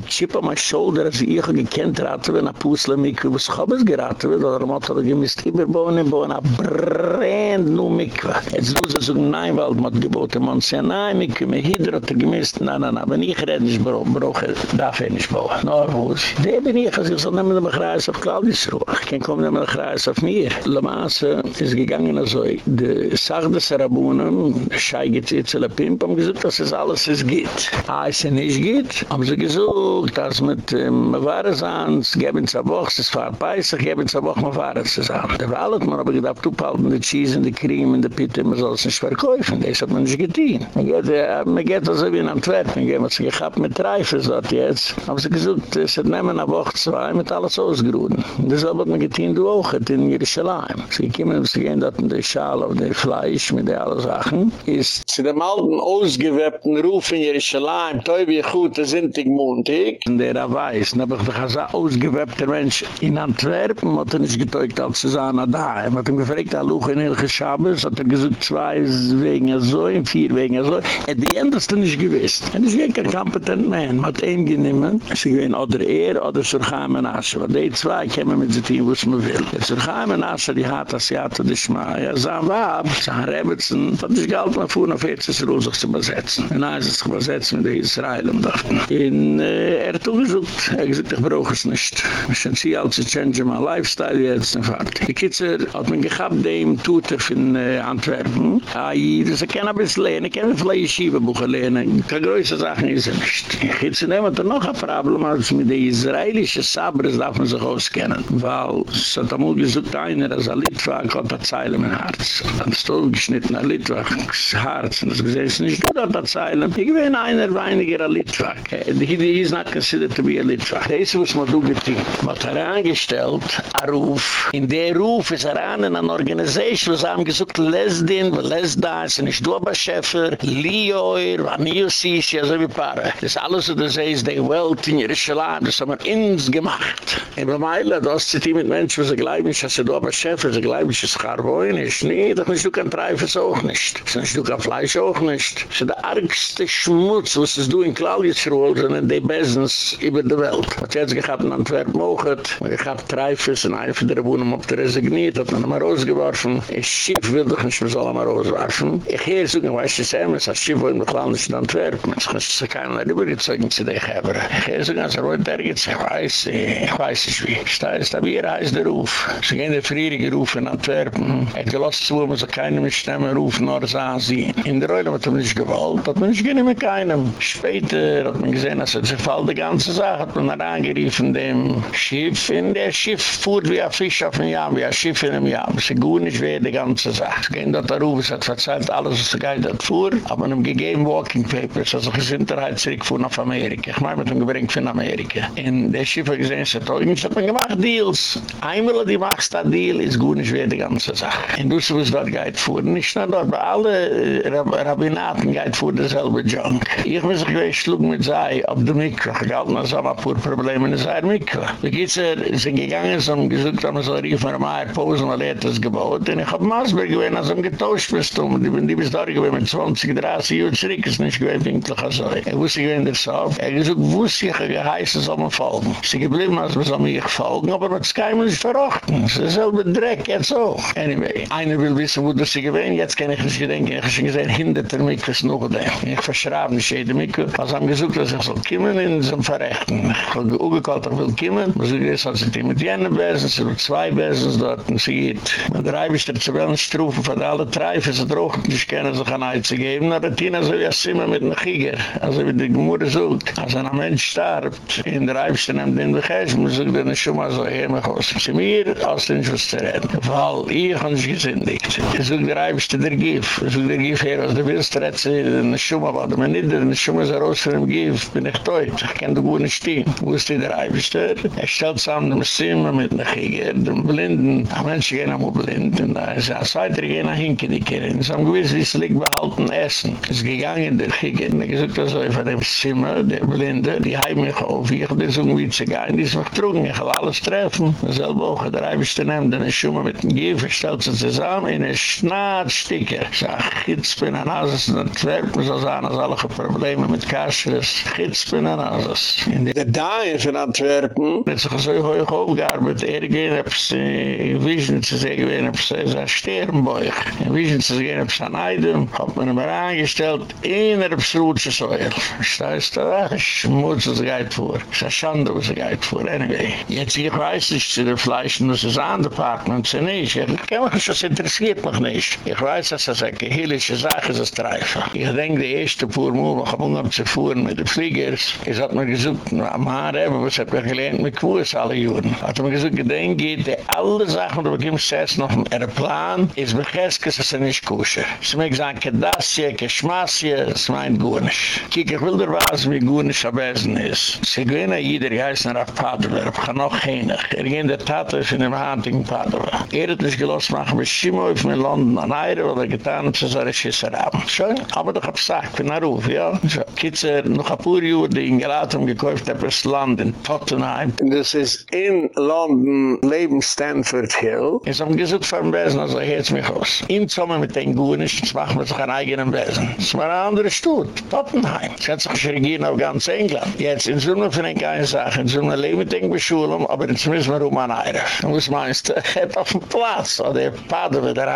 Chip on my shoulder, als ich gekannt hatte, wenn ein Pusler mich, wo es geraten wird, oder man hat er gemisst, überbauen, bauen, a brand new mikwa. Jetzt du sie sagen, nein, weil man geboten, man sagt, nein, mich kümme Hydra, hat er gemisst, nein, nein, nein, wenn ich rede, nicht brauche, darf er nicht bauen. No, wo ist, der bin ich, als ich so nehmen, mich reis auf Claudius Ruh. Ich kann kommen, mich reis auf mir. Le Masse ist gegangen, also, die des Rabunen, Schei geht sie zu der Pimp, haben gesagt, dass es alles ist geht. Ah, es ist nicht geht, haben sie gesagt, dass mit dem ähm, Wahresans, geben sie eine Woche, es war Peissach, geben sie eine Woche, man war es zusammen. Der Wallet, man hat gedacht, du die Cheese, die Creme, die Pitte, man soll es nicht verkaufen, das hat man nicht getan. Man geht, äh, man geht also wie in Antwerpen, man hat sich gehabt mit Reifes dort jetzt, haben sie gesagt, es hat nehmen eine Woche, zwei, mit alles ausgeruden. Das hat man getan, du auch, in Jerusalem. Sie kommen, sie gehen dort in der Schal auf der Fleisch, mit der alle Sachen, ist zu dem alten, ausgewebten Ruf in Jerusalem, toi wie gut, das sind die Montig, und der er weiß, dann hab ich doch als ausgewebter Mensch in Antwerpen, hat er nicht getäugt, als sie sahen, da, er hat ihm gefragt, er luch in Hilge Schabes, hat er gesagt, zwei wegen so, vier wegen so, at the end ist er nicht gewiss. Er ist wie ein competent man, hat ihm genommen, sie gewinnen, oder er, oder Surchaim und Asche, weil die zwei kommen mit dem Team, was man will. Der Surchaim und Asche, die hat das ja, die Schmai, er sah, wab, sah, Rebetzen, hat sich gehalten, man fuhr nach Erzes Ruh, sich zu besetzen. Und er ist sich besetzen mit Israel und dort. In, äh, er hat gesucht, er gesagt, ich brauche es nicht. Ich kann sie also change my lifestyle jetzt, in fact. Die Kitzer hat man gehabt, dem Tutor von äh, Antwerpen, ah, das er kann ein bisschen lernen, kann vielleicht Yeshiva-Bucher lernen, keine größere Sachen ist er nicht. Die Kitzer nehmen dann noch ein Problem, als mit den israelischen Sabres darf man sich auskennen, weil es hat amul gesucht einer, als er Litwag hat er Zeile mein Herz. Dann ist er geschnitten, ein Litwag, das und das gesehen ist nicht gut, hat er Zeile. Ich bin einer weiniger ein Litwag. He is not considered to be a Litwag. Das muss man durchgetein. Man hat er angestellt, ein Ruf. In der Ruf ist er an in einer Organisation, wo sie haben gesucht, Lesdin, Lesda, es ist nicht du aber Schäfer, Lioir, Vaniusis, ja so wie Paare. Das ist alles, was du siehst, die Welt in Jerusalem, das haben wir ins gemacht. In der Meile, du hast sie mit Menschen, wo sie glauben, dass sie du aber Schäfer, sie dass sie Scharwoin ist, nee, doch nicht du kannst Treifes auch nicht. Es ist ein Stück Fleisch auch nicht. Es ist der argste Schmutz, was es du in Klaljitsruhe sind, in den Besens über die Welt. Was jetzt gehabt in Antwerpen auch hat, man gehabt Treifes, und einer von der Wohnung hat resigniert, hat man ihn mal rausgeworfen. Ein Schiff will doch nicht mehr so mal rauswerfen. Ich gehe so, ich weiß nicht, es ist Schiff, wo in nicht in Antwerpen. Es ist keiner übergezeugt zu dich, aber ich gehe so, ganz ruhig, der geht, ich weiß, ich weiß nicht wie. Ich weiß, da wie er heißt der Ruf. Sie gehen der Friere gerufen in Antwerpen. Er hat gelost zu, man soll keinem mit Stemmen nur das ansehen. In der Reule hat man nicht gewollt, hat man nicht mit keinem. Später hat man gesehen, dass er sich fall die ganze Sache, hat man angeriefen dem Schiff. In der Schiff fuhrt wie ein Fisch auf dem Jahr, wie ein Schiff in dem Jahr. Sie gut nicht weh die ganze Sache. Gehen dort der Ruf, es hat verzeiht alles, was sie geht fuhr, aber man gegeben Walking Papers, also Gesinterheit zurückfuhren auf Amerika. Ich meine, mit dem Gebring von Amerika. In der Schiff hat gesehen, sie hat auch nicht, hat man gemacht Deals. Einmal die machst da Deal, ist gut nicht weh die ganze Sache. In Dusse, was dort geht fuhren, nicht nur dort, bei alle äh, Rabbinaten geht fuhren derselbe Junk. Ich muss sich gleich mit sei, auf dem Mikro. Ich galt noch so ein paar Probleme in der Mikro. Wie geht's er, sind gegangen, so haben gesagt, man so rief, man mal Posen, weil er das gebaut. Und ich hab Masberg gewesen, als er getauscht bist, und die bis dort gewesen, mit 20, 30 Uhr zurück, ist nicht gewesen, winklich als er. Ich wusste gewesen, der Sof. Er gesagt, wusste ich, geheißen soll man folgen. Sie geblieben, als man soll mich folgen, aber man kann nicht verrochten. Es ist selbe Dreck, jetzt auch. Anyway, einer will wissen, wo das sie gewesen, jetzt kann ich nicht gedenken, ich habe schon gesehen, hindert er mich, was noch da. Ich verschraube nicht jede Mikro. Was haben gesagt, dass ich soll kommen in diesem Verrechten. Ich habe ungekalt, ich will kommen. Was ich weiß, als ich mit jenen Besen, es sind zwei Besen dort, und sie geht. Man reibe ich der Zerwellenstrufe von allen Treifen, sie drohen, die ich kenne, sich an einzugeben. Na, der Tina soll ja simmer mit einem Kiger. Also wie die Gemüse sucht. Als ein Mensch starbt, in der Reibe, nimmt den Begeist, man sucht den schon mal so hemmig aus. Sie mir, als nicht was zu reden. Weil ich habe nicht gesündigt. Ich suche der Reibe, der Gif. Suche der Gif her, als du willst, in Schumma, aber wenn nicht, in Schumma ist er dem Gif, bin ich teut. Ich kann doch gut nicht stehen. Wo ist die der Reibe, Er stellt zusammen dem Zimmer mit einem Kiger, dem Blinden. Die Menschen gehen auch blind. Und da ist ein Zweiter, gehen nach Hinke, die Kirin. Sie haben gewiss, wie es liegt behalten, essen. Es ist gegangen, der Kiger. Und ich suche das von dem Zimmer, der Blinde, die haben mich auf. Ich habe das irgendwie zu gehen. Die ist mich ich will alles treffen. Selbe Woche, der der nimmt den Schumma mit dem Gif, er stellt sie zusammen in ein Schnaadsticker. Ich sage, ich bin ein Ases, und Antwerpen, so sagen, als alle Probleme mit Kascheres. Ich bin ein Ases. In der Dain von Antwerpen, hat sich so hoch aufgearbeitet, er gehen, ob es in Wiesn zu sehen, wenn es ein Sternbeuch. In Wiesn zu sehen, ob es ein Eidem, hat man immer angestellt, in der Psrutsche Säuer. Das heißt, da ist Schmutz, was geht vor. Das ist eine Schande, was geht vor. Anyway. Jetzt, ich weiß nicht, zu der Fleisch, das ist ein Department, sie nicht. Ich kann mich, das interessiert mich nicht. Ich weiß, dass das eine gehirrliche Sache ist, das Treifen. Ich denke, die erste Fuhrmur, wo ich umgegangen zu fuhren mit den Fliegers, ist, hat man gesagt, am Haar haben, was hat man gelernt mit Kuhs alle Juren. Hat man gesagt, gedenk geht, die alle Sachen, die wir geben, sess noch ein Plan, ist begeske, dass sie nicht kusche. Sie mögen sagen, Kedassie, Keshmassie, das meint Gurnisch. Kiek, ich will dir was, wie Gurnisch am besten ist. Sie gewinnen jeder, die heißen auf Padua, auf Chanoch Henech. Er ging der Tate von dem Handigen Padua. Er hat nicht gelost machen, bis Schimo auf mir London an Eire, weil er getan hat, so er schisser haben. Schön, aber doch hab gesagt, für einen Ruf, ja. So, Kitzer, noch ein paar Jahre, die in Gelatum gekauft, hat das Land in Tottenheim. Das ist in London, leben Stanford Hill. Es haben gesagt von Besen, also hört mich aus. Im Sommer mit den Gunisch, jetzt machen wir sich einen eigenen Besen. Das war ein anderer Stutt, Tottenheim. Es hat sich regieren auf ganz England. Jetzt, in Summe für eine kleine Sache, in Summe leben mit den Beschulen, aber jetzt müssen wir um an Eire. Und was meinst du? Er *laughs* hat auf dem Platz, oder der Pader, der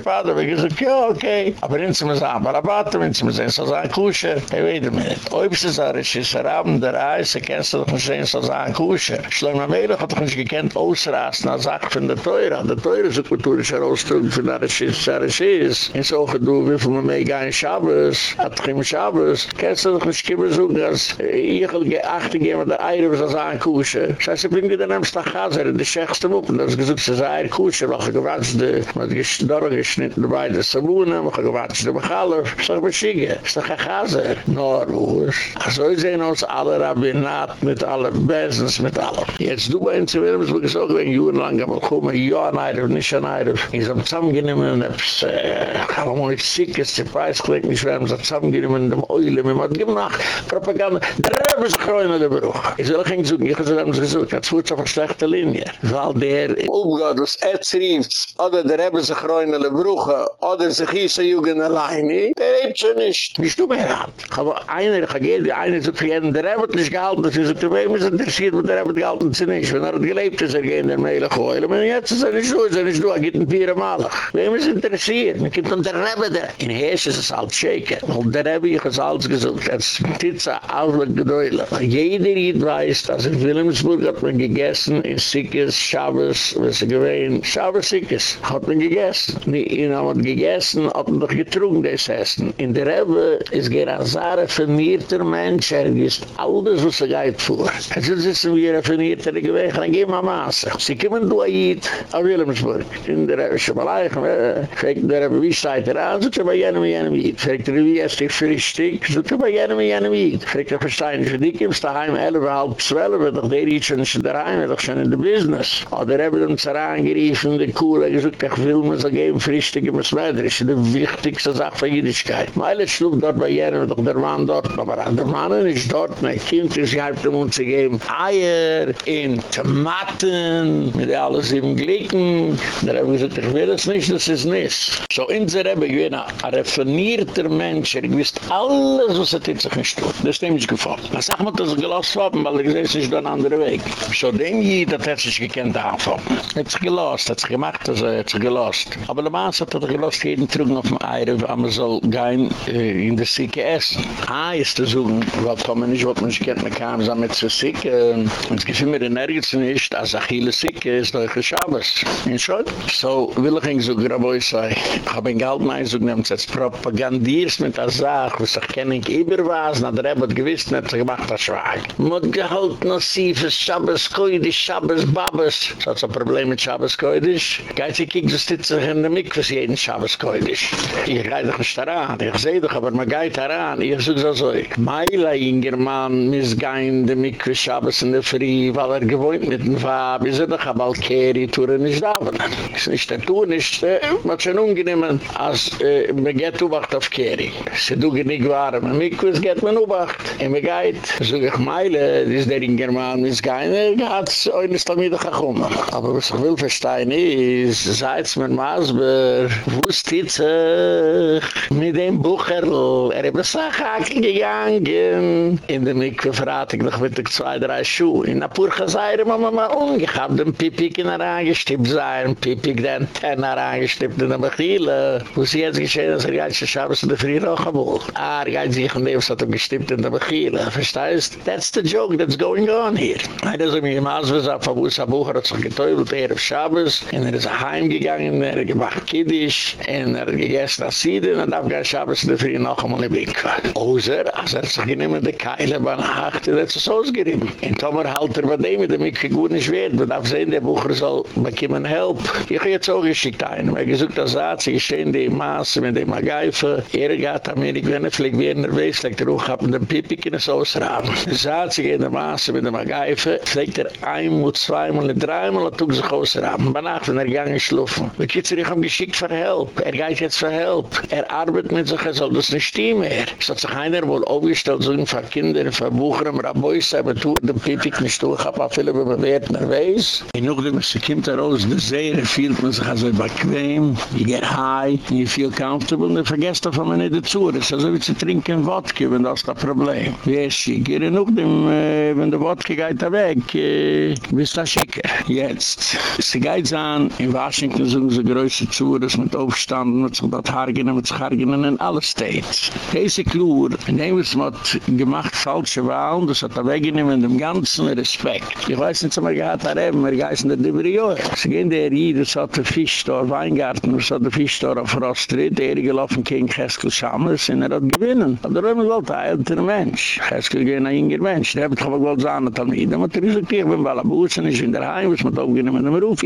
Pader, wir gesagt, ja, okay. Aber in Summe sagen, aber warte, wenn Sie mir sehen, so sagen, Kusher, hey, wait a minute. Ob Sie sagen, es ist ein Abend der Eis, kennst du doch nicht sehen, so sagen, Kusher. Schleim am Ehrlich hat doch nicht gekannt, ausrasten, als Sache von der Teure. Der Teure ist ein kulturischer Ausdruck, es ist, das es ist. In so, du, wie viel man mehr gehen, Schabes, hat doch immer Schabes. Kennst du doch nicht, ich habe so, dass ich will geachtet geben, der Eire, was er sagen, Kusher. Das heißt, ich am Stachazer, in die schechste Wuppen, das ist gesagt, sie sei, Kusher, weil ich gewatscht, mit Geschnitten, geschnitten dabei der Sabuna mach gewart der Bachalf sag besiege sag gase Nor, us also sehen uns alle rabinat mit alle bezens mit alle jetzt du ein zu werden so gesagt wenn jun lang aber kommen ja nein äh, der nicht nein der is am zum genommen und das haben wir nicht sich ist der preis klick nicht werden so zum genommen dem oil mir mal gemacht, nach propaganda drebe so groene der bro ist er ging so ich gesagt haben sie so hat zwar schlechte linie. Weil der oh god das er oder der haben sie groene le Brüche, oder sich hieß Jugend alleine, der lebt schon nicht. Bist du mehr hart? Aber einer, ich gehe, die eine sagt, der Rebbe nicht gehalten, das ist, Rebbe ist interessiert, wo der Rebbe gehalten ist nicht. Wenn er hat gelebt, ist er gehen, der Meile geheulen. Aber jetzt ist er nicht so, ist er nicht so, er geht ein Pieren Malach. Wem ist interessiert? Man kommt an der Rebbe da. In Hees ist es halt schäke. Und der Rebbe, ich habe alles gesucht, es gibt so ausweg gedäule. Jeder hier weiß, dass in Wilhelmsburg hat man gegessen, in Sikis, Shabbos, was er gewähnt, Shabbos Sikis, hat man gegessen. In haben gegessen, hat man doch getrunken, das Essen. In der Rebbe ist Gerazare vernierter Mensch, er ist alles, was er geht vor. Es ist es wie er vernierter gewesen, dann gehen wir Maße. Sie kommen du Ayid, auf Wilhelmsburg. In der Rebbe, schon mal eich, fragt der Rebbe, wie steht er an? Sogt er bei jenem, jenem Yid. Fragt er, wie ist die? Sogt er bei jenem, jenem Yid. Fragt er, verstehen Sie, die kommst daheim, elf, halb, zwölf, doch der Yid schon ist daheim, doch schon in der Business. Oder Rebbe, uns herangeriefen, der Kuhle, gesagt, ich will mir so geben, im Smeder, ist die wichtigste Sache für Jüdischkeit. Meile schlug dort bei jenem, doch der Mann dort, aber der Mann ist dort, mein Kind ist, hab dem uns gegeben, Eier, in Tomaten, mit alles im Glicken, der Rebbe gesagt, ich will es nicht, das ist nichts. So in der Rebbe, ich bin ein raffinierter Mensch, ich wisst alles, was er sich nicht tut. Das ist nämlich gefallen. Was sagt man, dass er gelost haben, weil ich sehe, es ist ein anderer Weg. So dem das hat sich gekannt. Er hat sich gelost, hat sich gemacht, er hat sich gelost. Aber der Mann hat er gelost, jeden Trug auf dem Eier, weil man soll gehen äh, in der Sikke essen. Ah, ist zu suchen, weil Tomen nicht, was man sich kennt, man kann sagen, mit der Sikke, und es gibt immer Nergens nicht, als Achille Sikke ist durch den Schabes. Und schon? So will ich so graboi sei. Ich habe ihn gehalten, ein so genommen, es propagandiert mit der Sache, was ich kenne, ich überwas, na der Rebbe hat gewiss, nicht gemacht, das Schweig. Mod gehalten, als sie für Schabes, Koidisch, Schabes, Babes. So hat ein Problem mit Schabes, Koidisch. Kiek, das steht sich in der Mikve, sie jeden Schabes, Koidisch. Ich gehe doch nicht daran, ich sehe doch, aber man geht daran. Ich sage so so, ich meile Inger Mann, misgein de Mikve, Schabes in der Frie, weil er gewohnt mit dem Fab, ich sehe doch, aber Alkeri, tue nicht da. Sage nicht, der tue nicht, man hat schon ungenehmen, als äh, man geht ubacht auf Keri. Sie tue nicht warm, Mikve, es geht man ubacht. Und man geht, so ich meile, das ist der Inger Mann, misgein, er hat es auch nicht damit gekommen. Aber was ich will verstehen ist, seit mir Masber, wo steht sich mit dem Bucherl, er hat eine Sache gegangen. In der Mikve verrate ich noch mit den zwei, drei Schuhe. In der Purcha sei er immer mal umgehabt, den Pipik in der Angestippt sei, ein Pipik, den Ten Angestippt in der Mechile. Sie jetzt geschehen, dass er geht, dass er der Friede auch wohl. Ah, er geht sich und dem, hat er gestippt in der Mechile. Verstehst? That's the joke that's going on here. Einer so mir im Masber sagt, wo es ein Bucher hat sich getäubelt, er auf Schabes, und er ist heimgegangen, er hat gemacht Kiddisch, und er gegessen als Sieden, und er hat gar Schabes in der Friede noch einmal in Blick. Außer, als er sich genommen, die Keile bei einer Acht, er hat sich ausgerieben. In Tomer halt er bei dem, mit dem ich gut nicht werde, man darf sehen, der Bucher soll bekommen Help. Ich habe jetzt auch geschickt ein, er gesagt, dass er hat sich stehen, die Maße mit dem Ageife, er geht am Ende, wenn er vielleicht wieder nervös, legt er auch ab und den Pipik in das Ausraben. Er hat sich in der Maße mit dem Ageife, vielleicht er einmal, zweimal, dreimal, er tut sich ausraben. Danach, wenn er gegangen schlufen. Wir kitzer, ich habe geschickt für Help. Er geht jetzt für Help. Er arbeitet mit sich, er soll das nicht stehen mehr. Es hat sich einer wohl aufgestellt, so paar Kinder, für Bucher, im Rabois, aber tu den Pipik nicht durch, aber viele, man wird nervös. Und noch, man sich kommt raus, der See, er fühlt man sich also bequem, you get high, you feel comfortable, und er vergesst davon man nicht dazu. Es ist also wie zu trinken Wodka, wenn das das Problem. Wie ist sie? Gere noch dem, äh, wenn der Wodka geht da weg, äh, bist du schicker. Jetzt. Sie geht an, in Washington sind sie größte Zures mit Aufstanden, mit sich dort hargenen, mit sich hargenen in alle States. Diese Klur, in dem es hat gemacht falsche Wahlen, das hat er weggenommen dem ganzen Respekt. Ich weiß nicht, ob er gehad da eben, er geist in der Dibrioi. Sie gehen der hier, das hat der Fischstor, Weingarten, das hat der Fischstor auf Rostrit, der gelaufen gegen Cheskel Schammers, und er hat gewinnen. Aber der Römer wollte ein älterer Mensch. Cheskel gehen ein jünger Mensch. Der hat aber gewollt sagen, Talmide. Aber der gesagt, ich bin Ballabus, und ich bin daheim, was man aufgenommen hat, ruf,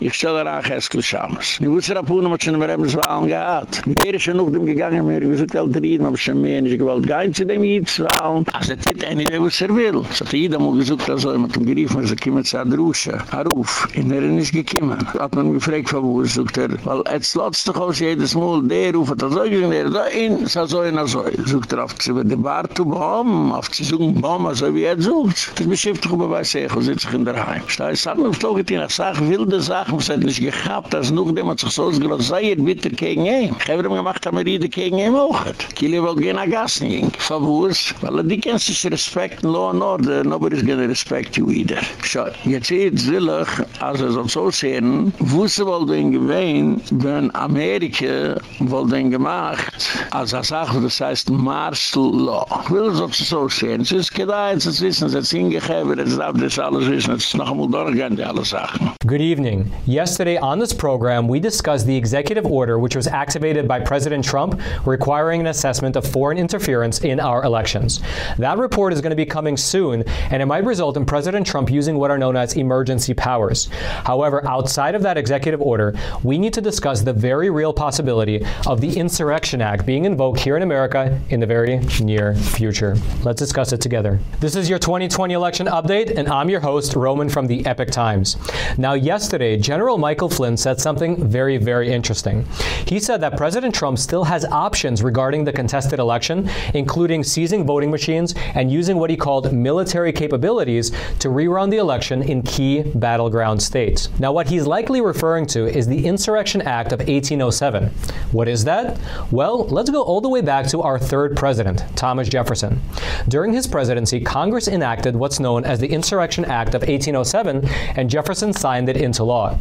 ich stelle da an Cheskel Schammers. Ich wusste, Rapunen hat schon so Wahlen gehad. Er ist schon noch dem gegangen, mir gesagt, älter Jiden, aber schon mehr, ich gewollt gehen zu dem Wahlen. Also, das ist eine Idee, was er will. So hat jeder mal gesagt, also, mit dem Gerief, sie kommen zu Adrusha, Aruf, in er ist gekommen. Hat man gefragt, von wo, sagt er, weil jetzt lässt doch aus jedes Mal, der Ruf hat das so gesagt, der da in, so so in, so. Sagt er, auf zu über den bauen, auf zu suchen, bauen, so wie er sucht. Das beschäftigt sich bei sich, und sitzt in der Heim. Da ist, hat man geflogen, die nach wilde Sachen, was hat nicht gehabt, als noch dem sich so ausgelöst, sei ihr bitte gegen ihn. Ich habe ihm gemacht, dass wir Riede gegen ihn auch. Kili will gehen nach Gassen gehen. Verwurz, weil er die kennst sich Respekt in Law and Order, nobody's gonna respect you either. Schau, jetzt seht Zillig, also er soll so sehen, wusste wohl den Gewehen, wenn Amerika wohl den gemacht, als er sagt, das heißt Martial Law. Ich will es auch so sehen. Es ist gedei, es ist wissen, es ist hingegeben, es darf das alles wissen, es ist noch einmal durchgehen, die alle Sachen. Good evening. Yesterday on this program, we discussed the executive order which was activated by President Trump requiring an assessment of foreign interference in our elections. That report is going to be coming soon, and it might result in President Trump using what are known as emergency powers. However, outside of that executive order, we need to discuss the very real possibility of the Insurrection Act being invoked here in America in the very near future. Let's discuss it together. This is your 2020 election update, and I'm your host, Roman from the Epoch Times. Now, yesterday, General Michael Flynn said something very, very very interesting. He said that President Trump still has options regarding the contested election, including seizing voting machines and using what he called military capabilities to rerun the election in key battleground states. Now, what he's likely referring to is the Insurrection Act of 1807. What is that? Well, let's go all the way back to our third president, Thomas Jefferson. During his presidency, Congress enacted what's known as the Insurrection Act of 1807, and Jefferson signed it into law.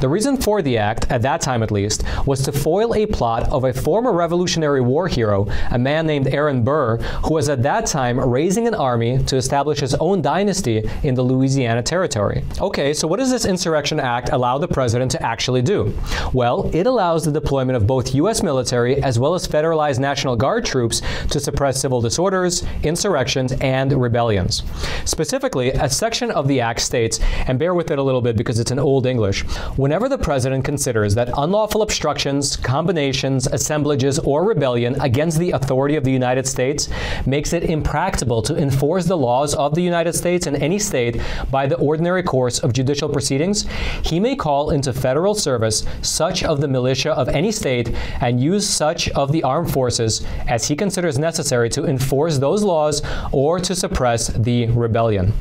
The reason for the act, at that time at least, was to foil a plot of a former Revolutionary War hero, a man named Aaron Burr, who was at that time raising an army to establish his own dynasty in the Louisiana Territory. Okay, so what does this Insurrection Act allow the president to actually do? Well, it allows the deployment of both U.S. military as well as federalized National Guard troops to suppress civil disorders, insurrections, and rebellions. Specifically, a section of the act states, and bear with it a little bit because it's in Old English, whenever the president considers that unlawful obstructions, combinations, assemblages, or rebellion against the authority of the United States makes it impractical to enforce the laws of the United States in any state by the ordinary course of judicial proceedings, he may call into federal service such of the militia of any state and use such of the armed forces as he considers necessary to enforce those laws or to suppress the rebellion.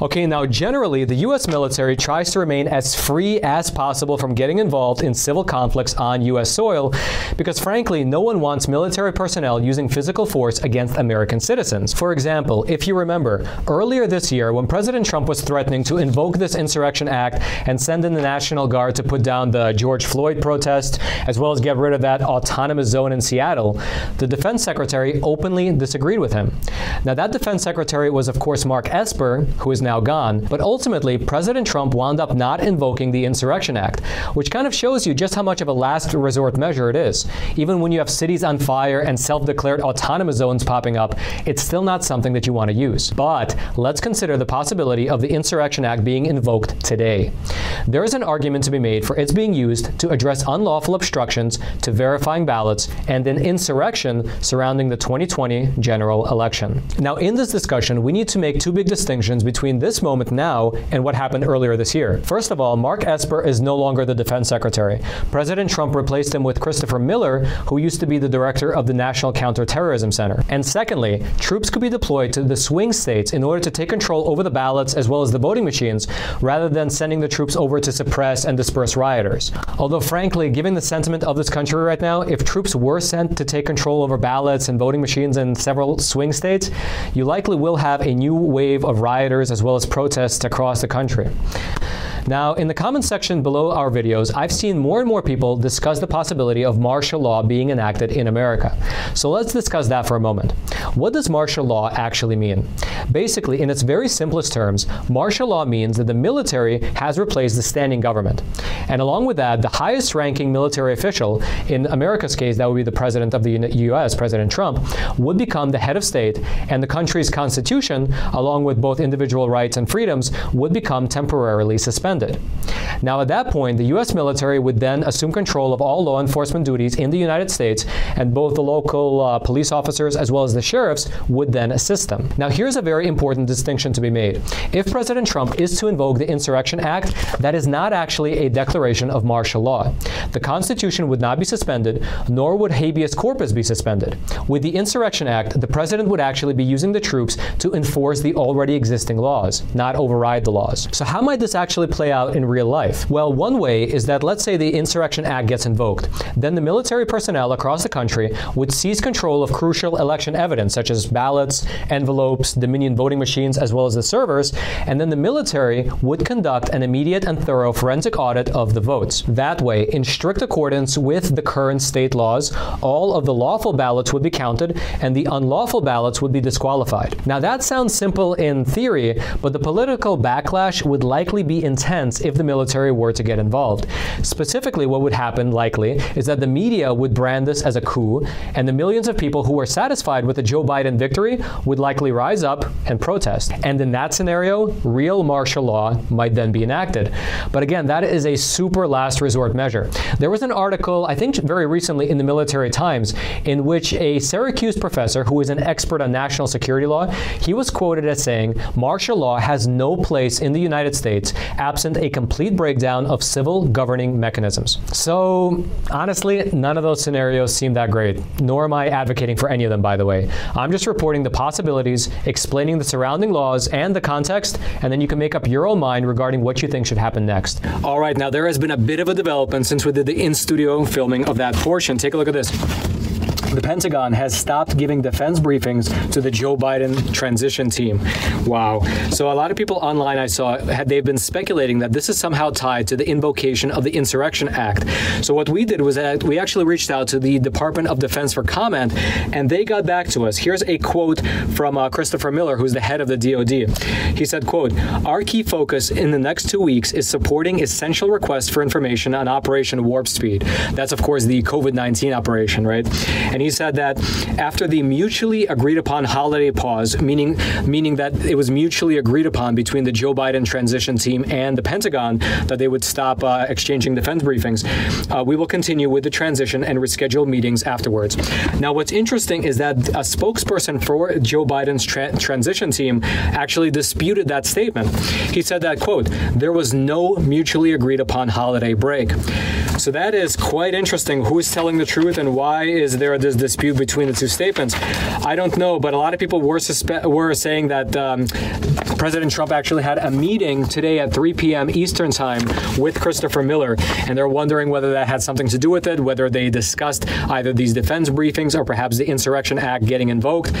Okay, now generally the US military tries to remain as free as possible from getting involved in civil conflicts on US soil because frankly no one wants military personnel using physical force against American citizens. For example, if you remember, earlier this year when President Trump was threatening to invoke this Insurrection Act and send in the National Guard to put down the George Floyd protest as well as get rid of that autonomous zone in Seattle, the defense secretary openly disagreed with him. Now that defense secretary was of course Mark Esper, who is now gone, but ultimately President Trump wound up not invoking the Insurrection Act, which kind of shows you just how much of a last resort measure it is. Even when you have cities on fire and self-declared autonomous zones popping up, it's still not something that you want to use. But let's consider the possibility of the Insurrection Act being invoked today. There is an argument to be made for its being used to address unlawful obstructions to verifying ballots and an insurrection surrounding the 2020 general election. Now, in this discussion, we need to make two big distinctions between this moment now and what happened earlier this year. First of all, Mark Esper is no longer the defense secretary. President Trump replaced him with Christopher Miller, who used to be the director of the National Counterterrorism Center. And secondly, troops could be deployed to the swing states in order to take control over the ballots as well as the voting machines rather than sending the troops over to suppress and disperse rioters. Although frankly, given the sentiment of this country right now, if troops were sent to take control over ballots and voting machines in several swing states, you likely will have a new wave of rioters as well as protests across the country. Now, in the comment section below our videos, I've seen more and more people discuss the possibility of martial law being enacted in America. So let's discuss that for a moment. What does martial law actually mean? Basically, in its very simplest terms, martial law means that the military has replaced the standing government. And along with that, the highest ranking military official, in America's case, that would be the president of the US, President Trump, would become the head of state and the country's constitution, along with both individual rights and freedoms, would become temporarily suspended. Now, at that point, the US military would then assume control of all law enforcement duties in the United States, and both the local uh, police officers as well as the sheriffs would then assist them. Now, here's a very important distinction to be made. If President Trump is to invoke the Insurrection Act, that is not actually a declaration of martial law. The Constitution would not be suspended, nor would habeas corpus be suspended. With the Insurrection Act, the president would actually be using the troops to enforce the already existing laws, not override the laws. So how might this actually play out in real life? Well, one way is that let's let's say the Insurrection Act gets invoked, then the military personnel across the country would seize control of crucial election evidence such as ballots, envelopes, Dominion voting machines as well as the servers, and then the military would conduct an immediate and thorough forensic audit of the votes. That way, in strict accordance with the current state laws, all of the lawful ballots would be counted and the unlawful ballots would be disqualified. Now that sounds simple in theory, but the political backlash would likely be intense if the military were to get involved. Specifically, what would happen likely is that the media would brand this as a coup and the millions of people who were satisfied with the Joe Biden victory would likely rise up and protest. And in that scenario, real martial law might then be enacted. But again, that is a super last resort measure. There was an article, I think very recently in the Military Times, in which a Syracuse professor who is an expert on national security law, he was quoted as saying, "Martial law has no place in the United States absent a complete breakdown of civil governing mechanisms." So, honestly, none of those scenarios seem that great, nor am I advocating for any of them by the way. I'm just reporting the possibilities, explaining the surrounding laws and the context, and then you can make up your own mind regarding what you think should happen next. All right, now there has been a bit of a development since we did the in-studio filming of that portion. Take a look at this the Pentagon has stopped giving defense briefings to the Joe Biden transition team. Wow. So a lot of people online I saw had they've been speculating that this is somehow tied to the invocation of the Insurrection Act. So what we did was that we actually reached out to the Department of Defense for comment and they got back to us. Here's a quote from uh, Christopher Miller who's the head of the DoD. He said, quote, "Our key focus in the next 2 weeks is supporting essential requests for information on Operation Warp Speed." That's of course the COVID-19 operation, right? And he said that after the mutually agreed upon holiday pause, meaning meaning that it was mutually agreed upon between the Joe Biden transition team and the Pentagon that they would stop uh, exchanging defense briefings, uh, we will continue with the transition and reschedule meetings afterwards. Now, what's interesting is that a spokesperson for Joe Biden's tra transition team actually disputed that statement. He said that, quote, there was no mutually agreed upon holiday break. So that is quite interesting. Who is telling the truth and why is there this dispute between the two statements? I don't know, but a lot of people were were saying that um, President Trump actually had a meeting today at 3 p.m. Eastern Time with Christopher Miller, and they're wondering whether that had something to do with it, whether they discussed either these defense briefings or perhaps the Insurrection Act getting invoked.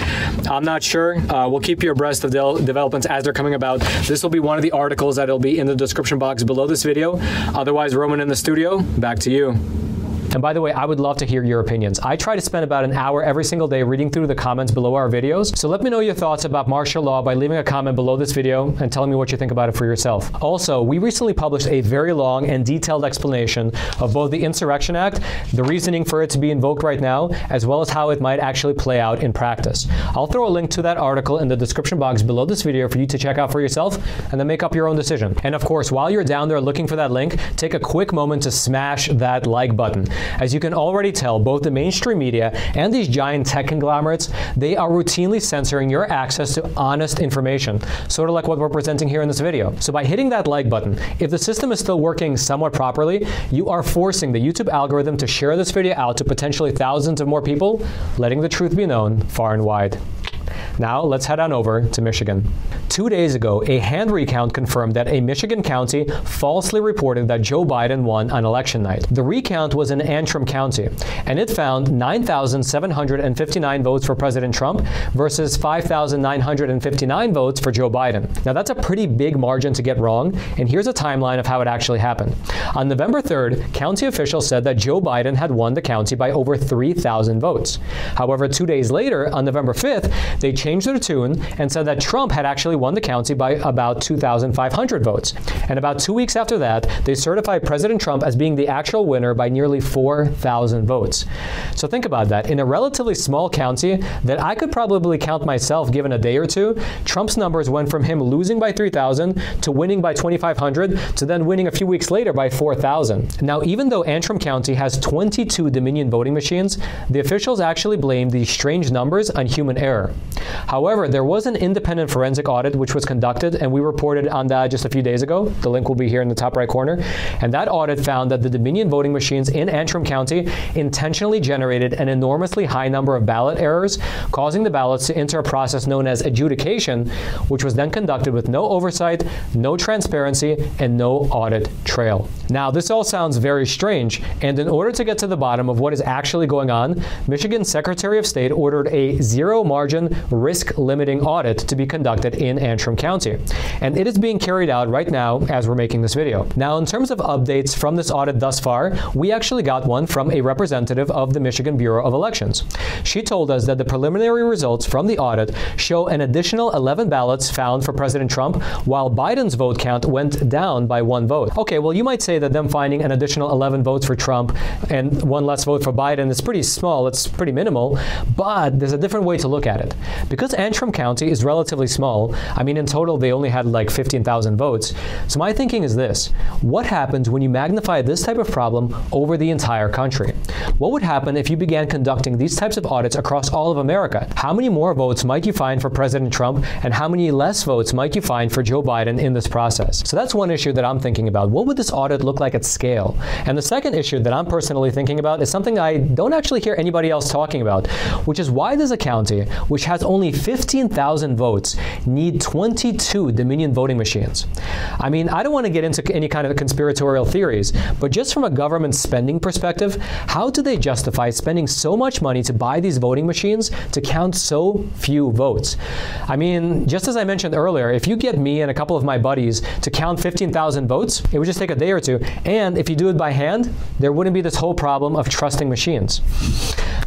I'm not sure. Uh, we'll keep you abreast of the developments as they're coming about. This will be one of the articles that will be in the description box below this video. Otherwise, Roman in the studio, back to you. And by the way, I would love to hear your opinions. I try to spend about an hour every single day reading through the comments below our videos. So let me know your thoughts about martial law by leaving a comment below this video and telling me what you think about it for yourself. Also, we recently published a very long and detailed explanation of both the Insurrection Act, the reasoning for it to be invoked right now, as well as how it might actually play out in practice. I'll throw a link to that article in the description box below this video for you to check out for yourself and then make up your own decision. And of course, while you're down there looking for that link, take a quick moment to smash that like button. As you can already tell, both the mainstream media and these giant tech conglomerates, they are routinely censoring your access to honest information, sort of like what we're presenting here in this video. So by hitting that like button, if the system is still working somewhat properly, you are forcing the YouTube algorithm to share this video out to potentially thousands of more people, letting the truth be known far and wide. Now, let's head on over to Michigan. 2 days ago, a hand recount confirmed that a Michigan county falsely reported that Joe Biden won on election night. The recount was in Antrim County, and it found 9,759 votes for President Trump versus 5,959 votes for Joe Biden. Now, that's a pretty big margin to get wrong, and here's a timeline of how it actually happened. On November 3rd, county officials said that Joe Biden had won the county by over 3,000 votes. However, 2 days later, on November 5th, they changed their tune and said that Trump had actually won the county by about 2,500 votes. And about 2 weeks after that, they certified President Trump as being the actual winner by nearly 4,000 votes. So think about that. In a relatively small county that I could probably count myself given a day or two, Trump's numbers went from him losing by 3,000 to winning by 2,500 to then winning a few weeks later by 4,000. Now, even though Antrim County has 22 Dominion voting machines, the officials actually blamed these strange numbers on human error. However, there was an independent forensic audit which was conducted and we reported on that just a few days ago. The link will be here in the top right corner. And that audit found that the Dominion voting machines in Antrim County intentionally generated an enormously high number of ballot errors, causing the ballots to enter a process known as adjudication, which was then conducted with no oversight, no transparency, and no audit trail. Now, this all sounds very strange, and in order to get to the bottom of what is actually going on, Michigan's Secretary of State ordered a zero margin risk limiting audit to be conducted in Antrim County. And it is being carried out right now as we're making this video. Now, in terms of updates from this audit thus far, we actually got one from a representative of the Michigan Bureau of Elections. She told us that the preliminary results from the audit show an additional 11 ballots found for President Trump, while Biden's vote count went down by one vote. Okay, well, you might say that them finding an additional 11 votes for Trump and one less vote for Biden is pretty small, it's pretty minimal, but there's a different way to look at it. Because Antrim County is relatively small, I mean, in total, they only had like 15,000 votes. So my thinking is this what happens when you magnify this type of problem over the entire country? What would happen if you began conducting these types of audits across all of America? How many more votes might you find for President Trump, and how many less votes might you find for Joe Biden in this process? So that's one issue that I'm thinking about. What would this audit look like at scale? And the second issue that I'm personally thinking about is something I don't actually hear anybody else talking about, which is why does a county which has only 15,000 votes need 22 Dominion voting machines? I mean, I don't want to get into any kind of conspiratorial theories, but just from a government spending perspective, how do they justify spending so much money to buy these voting machines to count so few votes? I mean, just as I mentioned earlier, if you get me and a couple of my buddies to count 15,000 votes, it would just take a day or two. And if you do it by hand, there wouldn't be this whole problem of trusting machines.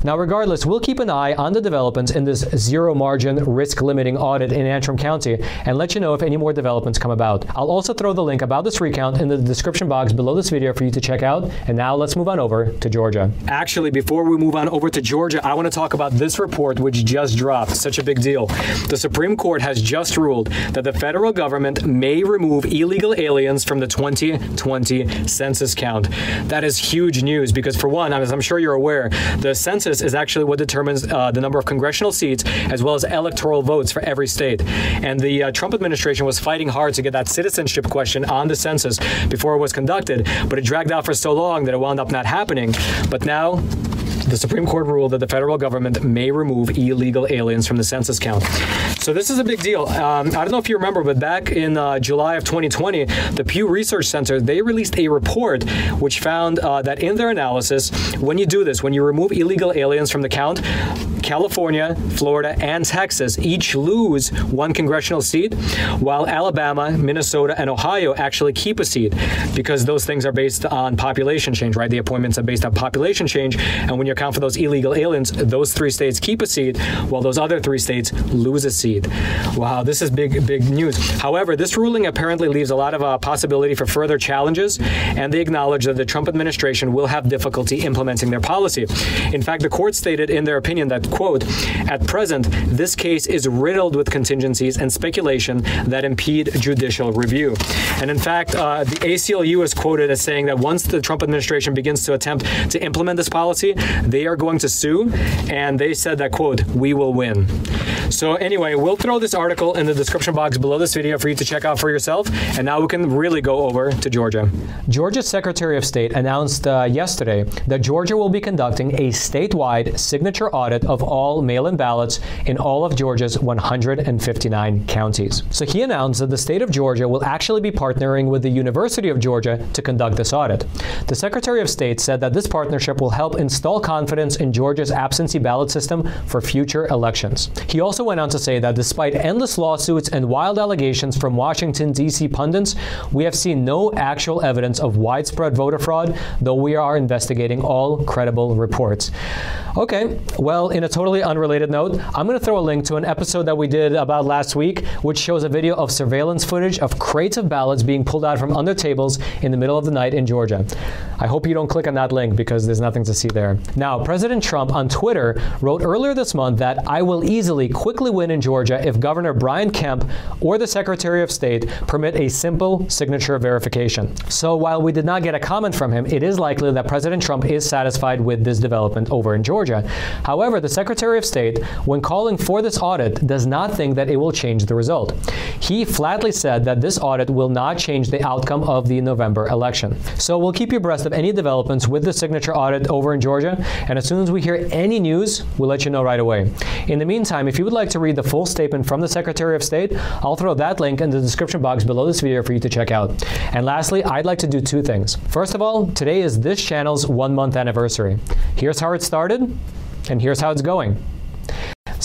Now, regardless, we'll keep an eye on the developments in this zero margin risk limiting audit in Antrim County and let you know if any more developments come about. I'll also throw the link about this recount in the description box below this video for you to check out. And now let's move on over to Georgia. Actually, before we move on over to Georgia, I want to talk about this report which just dropped. Such a big deal. The Supreme Court has just ruled that the federal government may remove illegal aliens from the 2020 census count. That is huge news because for one, as I'm sure you're aware, the census is actually what determines uh, the number of congressional seats as well as electoral votes for every state. And the uh, Trump administration was fighting hard to get that citizenship question on the census before it was conducted, but it dragged out for so long that it wound up not happening. But now the Supreme Court ruled that the federal government may remove illegal aliens from the census count. So this is a big deal. Um, I don't know if you remember, but back in uh, July of 2020, the Pew Research Center they released a report which found uh, that in their analysis, when you do this, when you remove illegal aliens from the count, California, Florida, and Texas each lose one congressional seat, while Alabama, Minnesota, and Ohio actually keep a seat because those things are based on population change, right? The appointments are based on population change, and when you account for those illegal aliens, those three states keep a seat, while those other three states lose a seat. Wow, this is big, big news. However, this ruling apparently leaves a lot of uh, possibility for further challenges, and they acknowledge that the Trump administration will have difficulty implementing their policy. In fact, the court stated in their opinion that quote, at present, this case is riddled with contingencies and speculation that impede judicial review. And in fact, uh, the ACLU is quoted as saying that once the Trump administration begins to attempt to implement this policy, they are going to sue, and they said that, quote, we will win. So anyway, we'll throw this article in the description box below this video for you to check out for yourself, and now we can really go over to Georgia. Georgia's Secretary of State announced uh, yesterday that Georgia will be conducting a statewide signature audit of all mail-in ballots in all of Georgia's 159 counties. So he announced that the state of Georgia will actually be partnering with the University of Georgia to conduct this audit. The Secretary of State said that this partnership will help install confidence in Georgia's absentee ballot system for future elections. He also went on to say that despite endless lawsuits and wild allegations from Washington D.C. pundits, we have seen no actual evidence of widespread voter fraud, though we are investigating all credible reports. Okay, well, in a totally unrelated note, I'm going to throw a link to an episode that we did about last week, which shows a video of surveillance footage of crates of ballots being pulled out from under tables in the middle of the night in Georgia. I hope you don't click on that link because there's nothing to see there. Now, President Trump on Twitter wrote earlier this month that I will easily quickly win in Georgia Georgia if Governor Brian Kemp or the Secretary of State permit a simple signature verification. So while we did not get a comment from him, it is likely that President Trump is satisfied with this development over in Georgia. However, the Secretary of State, when calling for this audit, does not think that it will change the result. He flatly said that this audit will not change the outcome of the November election. So we'll keep you abreast of any developments with the signature audit over in Georgia, and as soon as we hear any news, we'll let you know right away. In the meantime, if you would like to read the full statement from the Secretary of State, I'll throw that link in the description box below this video for you to check out. And lastly, I'd like to do two things. First of all, today is this channel's 1 month anniversary. Here's how it started, and here's how it's going.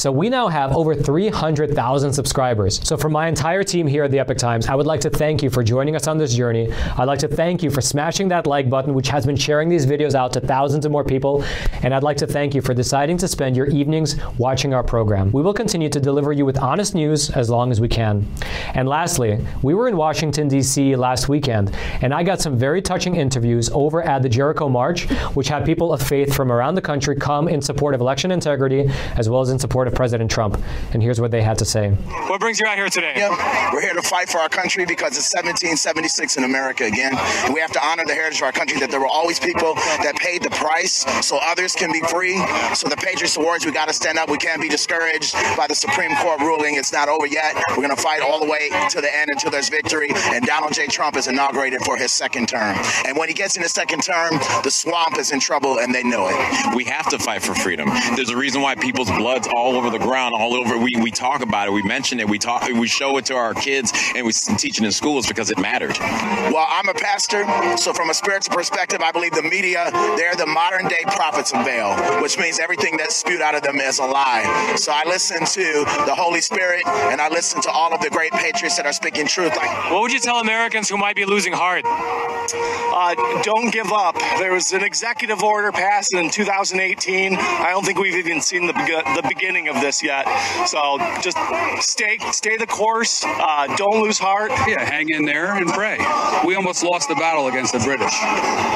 So we now have over 300,000 subscribers. So for my entire team here at the Epoch Times, I would like to thank you for joining us on this journey. I'd like to thank you for smashing that like button which has been sharing these videos out to thousands of more people, and I'd like to thank you for deciding to spend your evenings watching our program. We will continue to deliver you with honest news as long as we can. And lastly, we were in Washington D.C. last weekend, and I got some very touching interviews over at the Jericho March, which had people of faith from around the country come in support of election integrity as well as in support of President Trump. And here's what they had to say. What brings you out here today? Yeah, we're here to fight for our country because it's 1776 in America again. And we have to honor the heritage of our country that there were always people that paid the price so others can be free. So the Patriots Awards, we got to stand up. We can't be discouraged by the Supreme Court ruling. It's not over yet. We're going to fight all the way to the end until there's victory. And Donald J. Trump is inaugurated for his second term. And when he gets in his second term, the swamp is in trouble and they know it. We have to fight for freedom. There's a reason why people's blood's all over the ground, all over. We, we talk about it, we mention it, we talk, we show it to our kids, and we teach it in schools because it mattered. Well, I'm a pastor, so from a spiritual perspective, I believe the media, they're the modern day prophets of Baal, which means everything that's spewed out of them is a lie. So I listen to the Holy Spirit and I listen to all of the great patriots that are speaking truth. Like, what would you tell Americans who might be losing heart? Uh, don't give up. There was an executive order passed in 2018. I don't think we've even seen the the beginning of this yet. So just stay stay the course. Uh, don't lose heart. Yeah, hang in there and pray. We almost lost the battle against the British,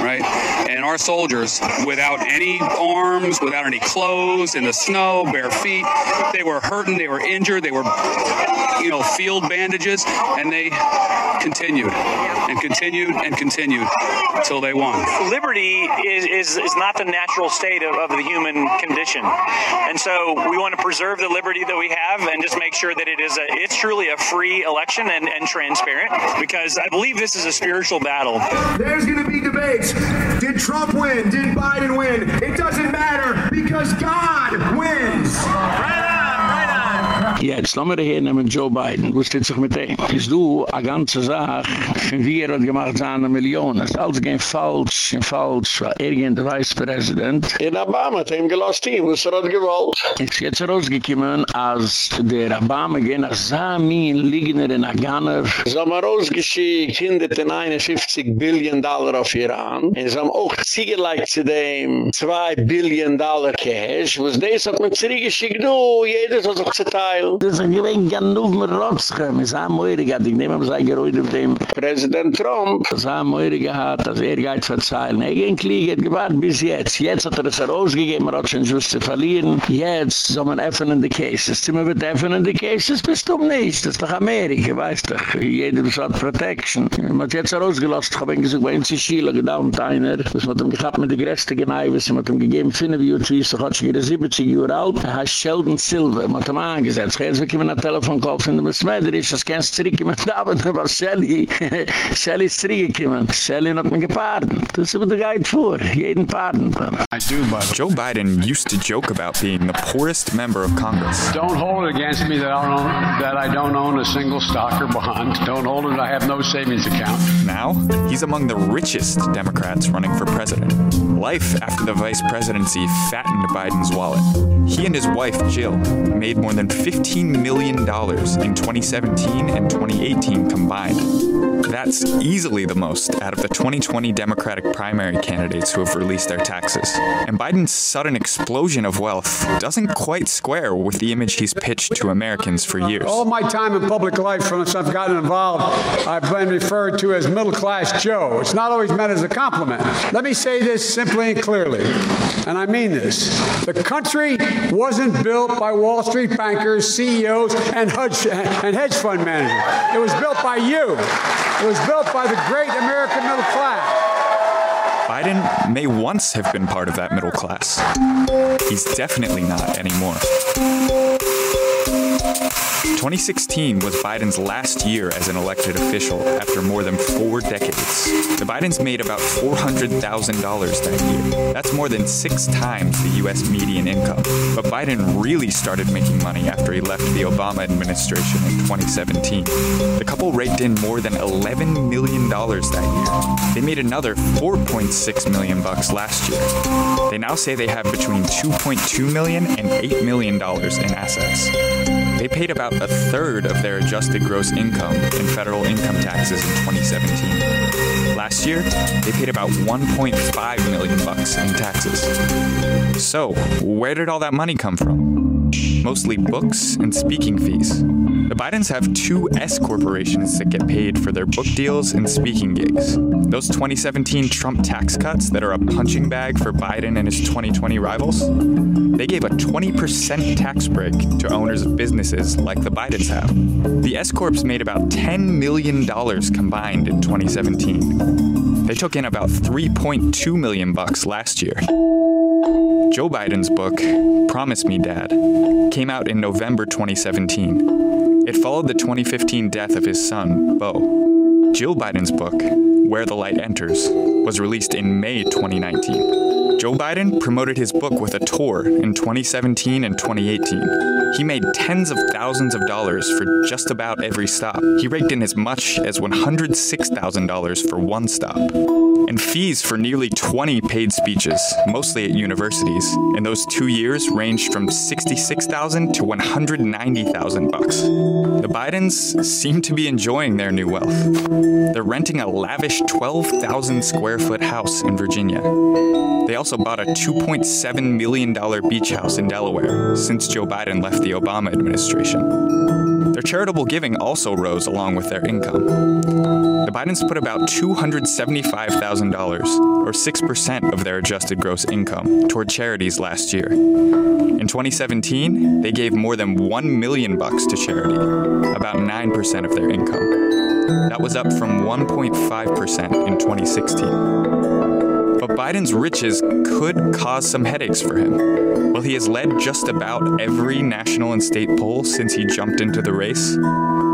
right? And our soldiers, without any arms, without any clothes, in the snow, bare feet, they were hurting, they were injured, they were, you know, field bandages, and they continued and continued and continued until they won. Liberty is, is, is not the natural state of, of the human condition. And so we want to preserve the liberty that we have and just make sure that it is a it's truly a free election and, and transparent because I believe this is a spiritual battle. There's going to be debates. Did Trump win? Did Biden win? It doesn't matter because God wins. Right Jetzt, lassen wir hier nehmen Joe Biden. Wo steht sich mit dem? Ist du a ganze Sache, von wie er hat gemacht seine Millionen. Ist alles gehen falsch, in falsch, war er gehen der Vice-President. In Obama hat ihm gelost ihm, was er hat gewollt. Ist jetzt rausgekommen, als der Obama gehen nach Samin, Ligner in Aganer. Sie haben rausgeschickt, hindert in 51 Billion Dollar auf Iran. Und sie haben auch ziegeleicht zu dem 2 Billion Dollar Cash, was das hat man zurückgeschickt, du, jeder soll sich zerteilen. Das ist ein gewinn Ganuf mit Rotschem. Es haben Meure. Ich nehme mal geräut auf dem Präsident Trump. Es haben Meure gehabt, dass er geht verzeilen. Er ging hat gewartet bis jetzt. Jetzt hat er es herausgegeben, er hat just zu verlieren. Jetzt soll man öffnen die Cases. Zimmer wird öffnen die Cases, bist du nicht. Das ist doch Amerika, weißt du. Jeder hat Protection. Man hat jetzt herausgelost, ich habe ihn gesagt, bei uns in Schiele gedauert einer. Das hat ihm gehabt mit der größten Geneiwes. Man hat ihm gegeben, finden wir uns, wie es hat sich 70 Jahre alt. Er heißt Sheldon Silver. Man hat ihm angesetzt. Jetzt wir kommen ein Telefoncall von dem Smedrisch, das kannst du zurückkommen, da aber da war Shelly. Shelly ist zurückgekommen. Shelly hat mich gepaart. Das ist aber der Guide vor, jeden Paaren. Joe Biden used to joke about being the poorest member of Congress. Don't hold it against me that I don't own, that I don't own a single stock or bond. Don't hold it, I have no savings account. Now, he's among the richest Democrats running for president. Life after the vice presidency fattened Biden's wallet. He and his wife, Jill, made more than 15 million dollars in 2017 and 2018 combined. That's easily the most out of the 2020 Democratic primary candidates who have released their taxes. And Biden's sudden explosion of wealth doesn't quite square with the image he's pitched to Americans for years. All my time in public life since I've gotten involved, I've been referred to as middle-class Joe. It's not always meant as a compliment. Let me say this simply and clearly, and I mean this. The country wasn't built by Wall Street bankers CEOs, and hedge fund managers. It was built by you. It was built by the great American middle class. Biden may once have been part of that middle class. He's definitely not anymore. 2016 was Biden's last year as an elected official after more than 4 decades. The Bidens made about $400,000 that year. That's more than 6 times the US median income. But Biden really started making money after he left the Obama administration in 2017. The couple raked in more than 11 million dollars that year. They made another 4.6 million bucks last year. They now say they have between 2.2 million and 8 million dollars in assets. They paid about a third of their adjusted gross income in federal income taxes in 2017. Last year, they paid about 1.5 million bucks in taxes. So, where did all that money come from? Mostly books and speaking fees. The Bidens have two S corporations that get paid for their book deals and speaking gigs. Those 2017 Trump tax cuts that are a punching bag for Biden and his 2020 rivals, they gave a 20% tax break to owners of businesses like the Bidens have. The S corps made about 10 million dollars combined in 2017. They took in about 3.2 million bucks last year. Joe Biden's book, Promise Me Dad, came out in November 2017. It followed the 2015 death of his son, Beau. Jill Biden's book, Where the Light Enters, was released in May 2019. Joe Biden promoted his book with a tour in 2017 and 2018. He made tens of thousands of dollars for just about every stop. He raked in as much as $106,000 for one stop and fees for nearly 20 paid speeches, mostly at universities. In those 2 years ranged from 66,000 to 190,000 bucks. The Bidens seem to be enjoying their new wealth. They're renting a lavish 12,000 square foot house in Virginia. They also bought a 2.7 million dollar beach house in Delaware since Joe Biden left the Obama administration. Their charitable giving also rose along with their income. The Bidens put about $275,000 or 6% of their adjusted gross income toward charities last year. In 2017, they gave more than 1 million bucks to charity, about 9% of their income. That was up from 1.5% in 2016 but Biden's riches could cause some headaches for him. While he has led just about every national and state poll since he jumped into the race,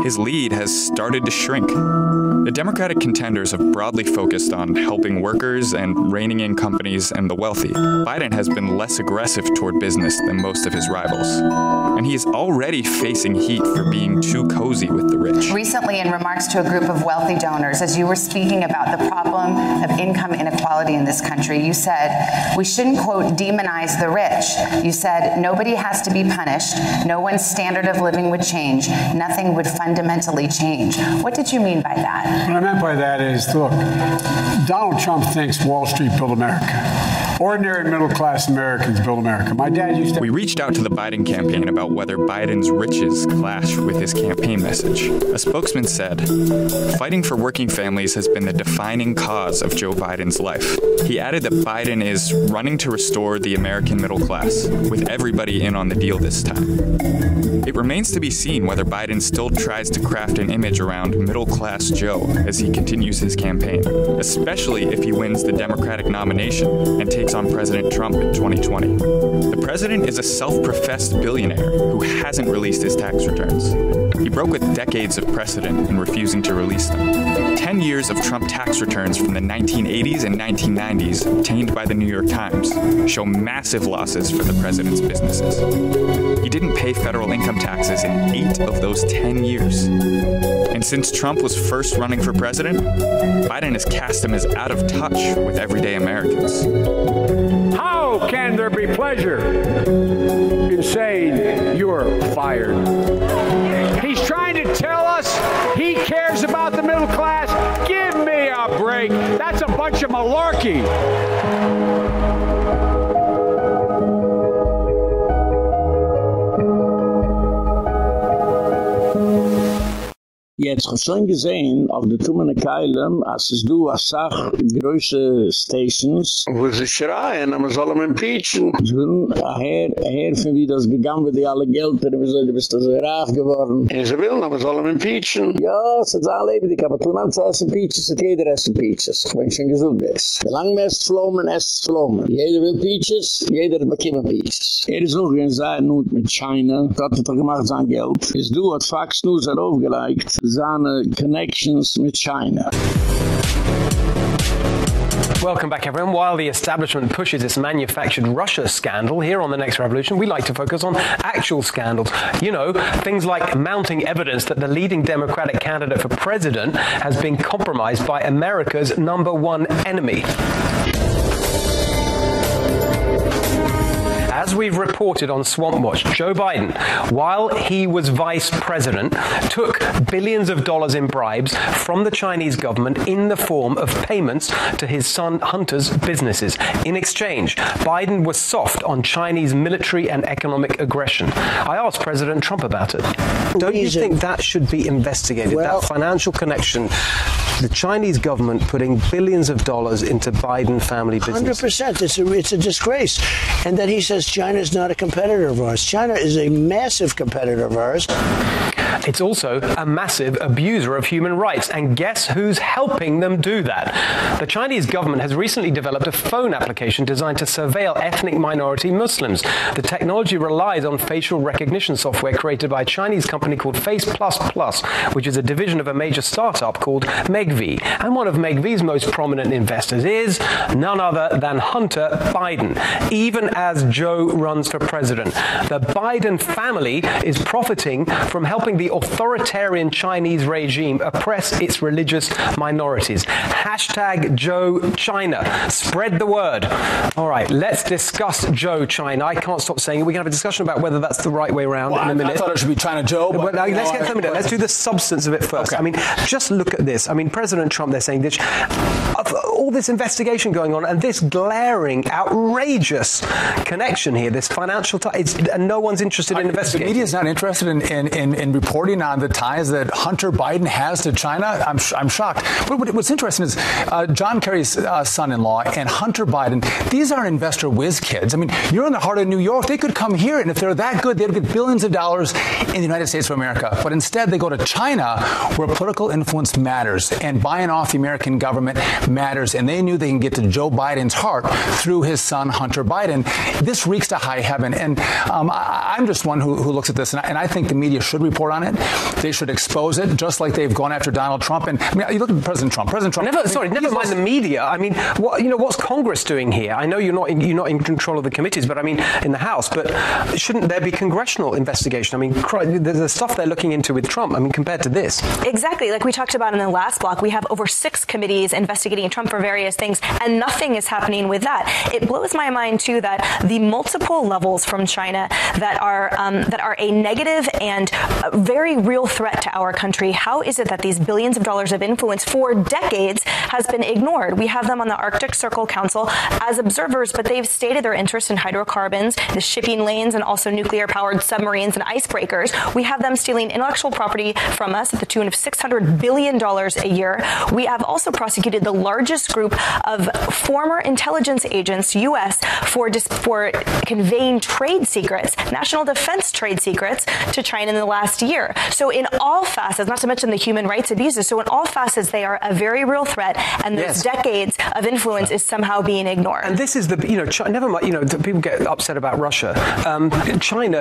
his lead has started to shrink. The Democratic contenders have broadly focused on helping workers and reining in companies and the wealthy. Biden has been less aggressive toward business than most of his rivals. And he is already facing heat for being too cozy with the rich. Recently in remarks to a group of wealthy donors as you were speaking about the problem of income inequality in this country, you said we shouldn't quote demonize the rich. You said nobody has to be punished, no one's standard of living would change, nothing would fundamentally change. What did you mean by that? What I meant by that is look, Donald Trump thinks Wall Street built America. Ordinary middle class Americans build America. My dad used to We reached out to the Biden campaign about whether Biden's riches clash with his campaign message. A spokesman said, "Fighting for working families has been the defining cause of Joe Biden's life." He added that Biden is running to restore the American middle class, with everybody in on the deal this time. It remains to be seen whether Biden still tries to craft an image around middle class Joe as he continues his campaign, especially if he wins the Democratic nomination and takes on President Trump in 2020. The president is a self-professed billionaire who hasn't released his tax returns. He broke with decades of precedent in refusing to release them. 10 years of Trump tax returns from the 1980s and 1990s obtained by the New York Times show massive losses for the president's businesses. He didn't pay federal income taxes in 8 of those 10 years. And since Trump was first running for president, Biden has cast him as out of touch with everyday Americans. How can there be pleasure in saying you're fired? He's trying to tell us he cares about the middle class. Give me a break. That's a bunch of malarkey. Jetzt habe ich schon gesehen, auf der Tumene Keilem, als es du als Sach größe Stations, wo sie schreien, aber soll ihm impeachen. Sie will her, her von wie das gegangen wird, die alle Gelder, wieso du bist da so reif geworden. Und sie will, aber soll ihm impeachen. Ja, es ist alle ewig, aber tun an zu essen Peaches, hat jeder essen Peaches. Ich bin schon gesund, das. Wie lange mehr ist Flomen, es Flomen. Jeder will Peaches, jeder bekommt Peaches. Er ist noch, wenn sie nun mit China, dort hat er gemacht sein Geld. Ist du, hat Fox News aufgelegt, seine connections with China. Welcome back everyone. While the establishment pushes its manufactured Russia scandal here on the next revolution, we like to focus on actual scandals. You know, things like mounting evidence that the leading Democratic candidate for president has been compromised by America's number 1 enemy. As we've reported on Swamp Watch, Joe Biden, while he was vice president, took billions of dollars in bribes from the Chinese government in the form of payments to his son Hunter's businesses. In exchange, Biden was soft on Chinese military and economic aggression. I asked President Trump about it. Don't you think that should be investigated? Well- that financial connection, the Chinese government putting billions of dollars into Biden family business. Hundred percent. It's a it's a disgrace, and then he says China is not a competitor of ours. China is a massive competitor of ours. It's also a massive abuser of human rights and guess who's helping them do that? The Chinese government has recently developed a phone application designed to surveil ethnic minority Muslims. The technology relies on facial recognition software created by a Chinese company called Face which is a division of a major startup called Megvii. And one of Megvii's most prominent investors is none other than Hunter Biden. Even as Joe runs for president, the Biden family is profiting from helping the authoritarian Chinese regime oppress its religious minorities. Hashtag Joe China. Spread the word. All right, let's discuss Joe China. I can't stop saying it. We can have a discussion about whether that's the right way around Well, in a I- I minute. I thought it should be China Joe, but- But let's get I- to a minute. Let's do the substance of it first. I mean, just look at this. I mean, President Trump, they're saying this of all this investigation going on and this glaring, outrageous connection here, this financial it's, and no one's interested in investigating. media is not interested in, in, in, in reporting on the ties that Hunter Biden has to China. I'm, I'm shocked. But what, what's interesting is uh, John Kerry's uh, son-in-law and Hunter Biden, these aren't investor whiz kids. I mean, you're in the heart of New York. They could come here, and if they're that good, they'd get billions of dollars in the United States of America. But instead, they go to China, where political influence matters, and buying off the American government matters. And they knew they can get to Joe Biden's heart through his son, Hunter Biden. This reeks to high heaven. And um, I, I'm just one who, who looks at this, and I, and I think the media should report on it. They should expose it, just like they've gone after Donald Trump. And I mean, you look at President Trump. President Trump. Never, sorry, never mind the media. I mean, what you know, what's Congress doing here? I know you're not in, you're not in control of the committees, but I mean, in the House. But shouldn't there be congressional investigation? I mean, cri- the, the stuff they're looking into with Trump. I mean, compared to this. Exactly. Like we talked about in the last block, we have over 6 committees investigating Trump for various things and nothing is happening with that. It blows my mind too that the multiple levels from China that are um, that are a negative and a very real threat to our country. How is it that these billions of dollars of influence for decades has been ignored? We have them on the Arctic Circle Council as observers, but they've stated their interest in hydrocarbons, the shipping lanes and also nuclear powered submarines and icebreakers. We have them stealing intellectual property from us at the tune of 600 billion dollars a year. We have also prosecuted the largest group of former intelligence agents US for for conveying trade secrets, national defense trade secrets to China in the last year. So in all facets, not to mention the human rights abuses, so in all facets they are a very real threat and those Yes. decades of influence is somehow being ignored. And this is the you know Chi- never mind you know people get upset about Russia. Um, China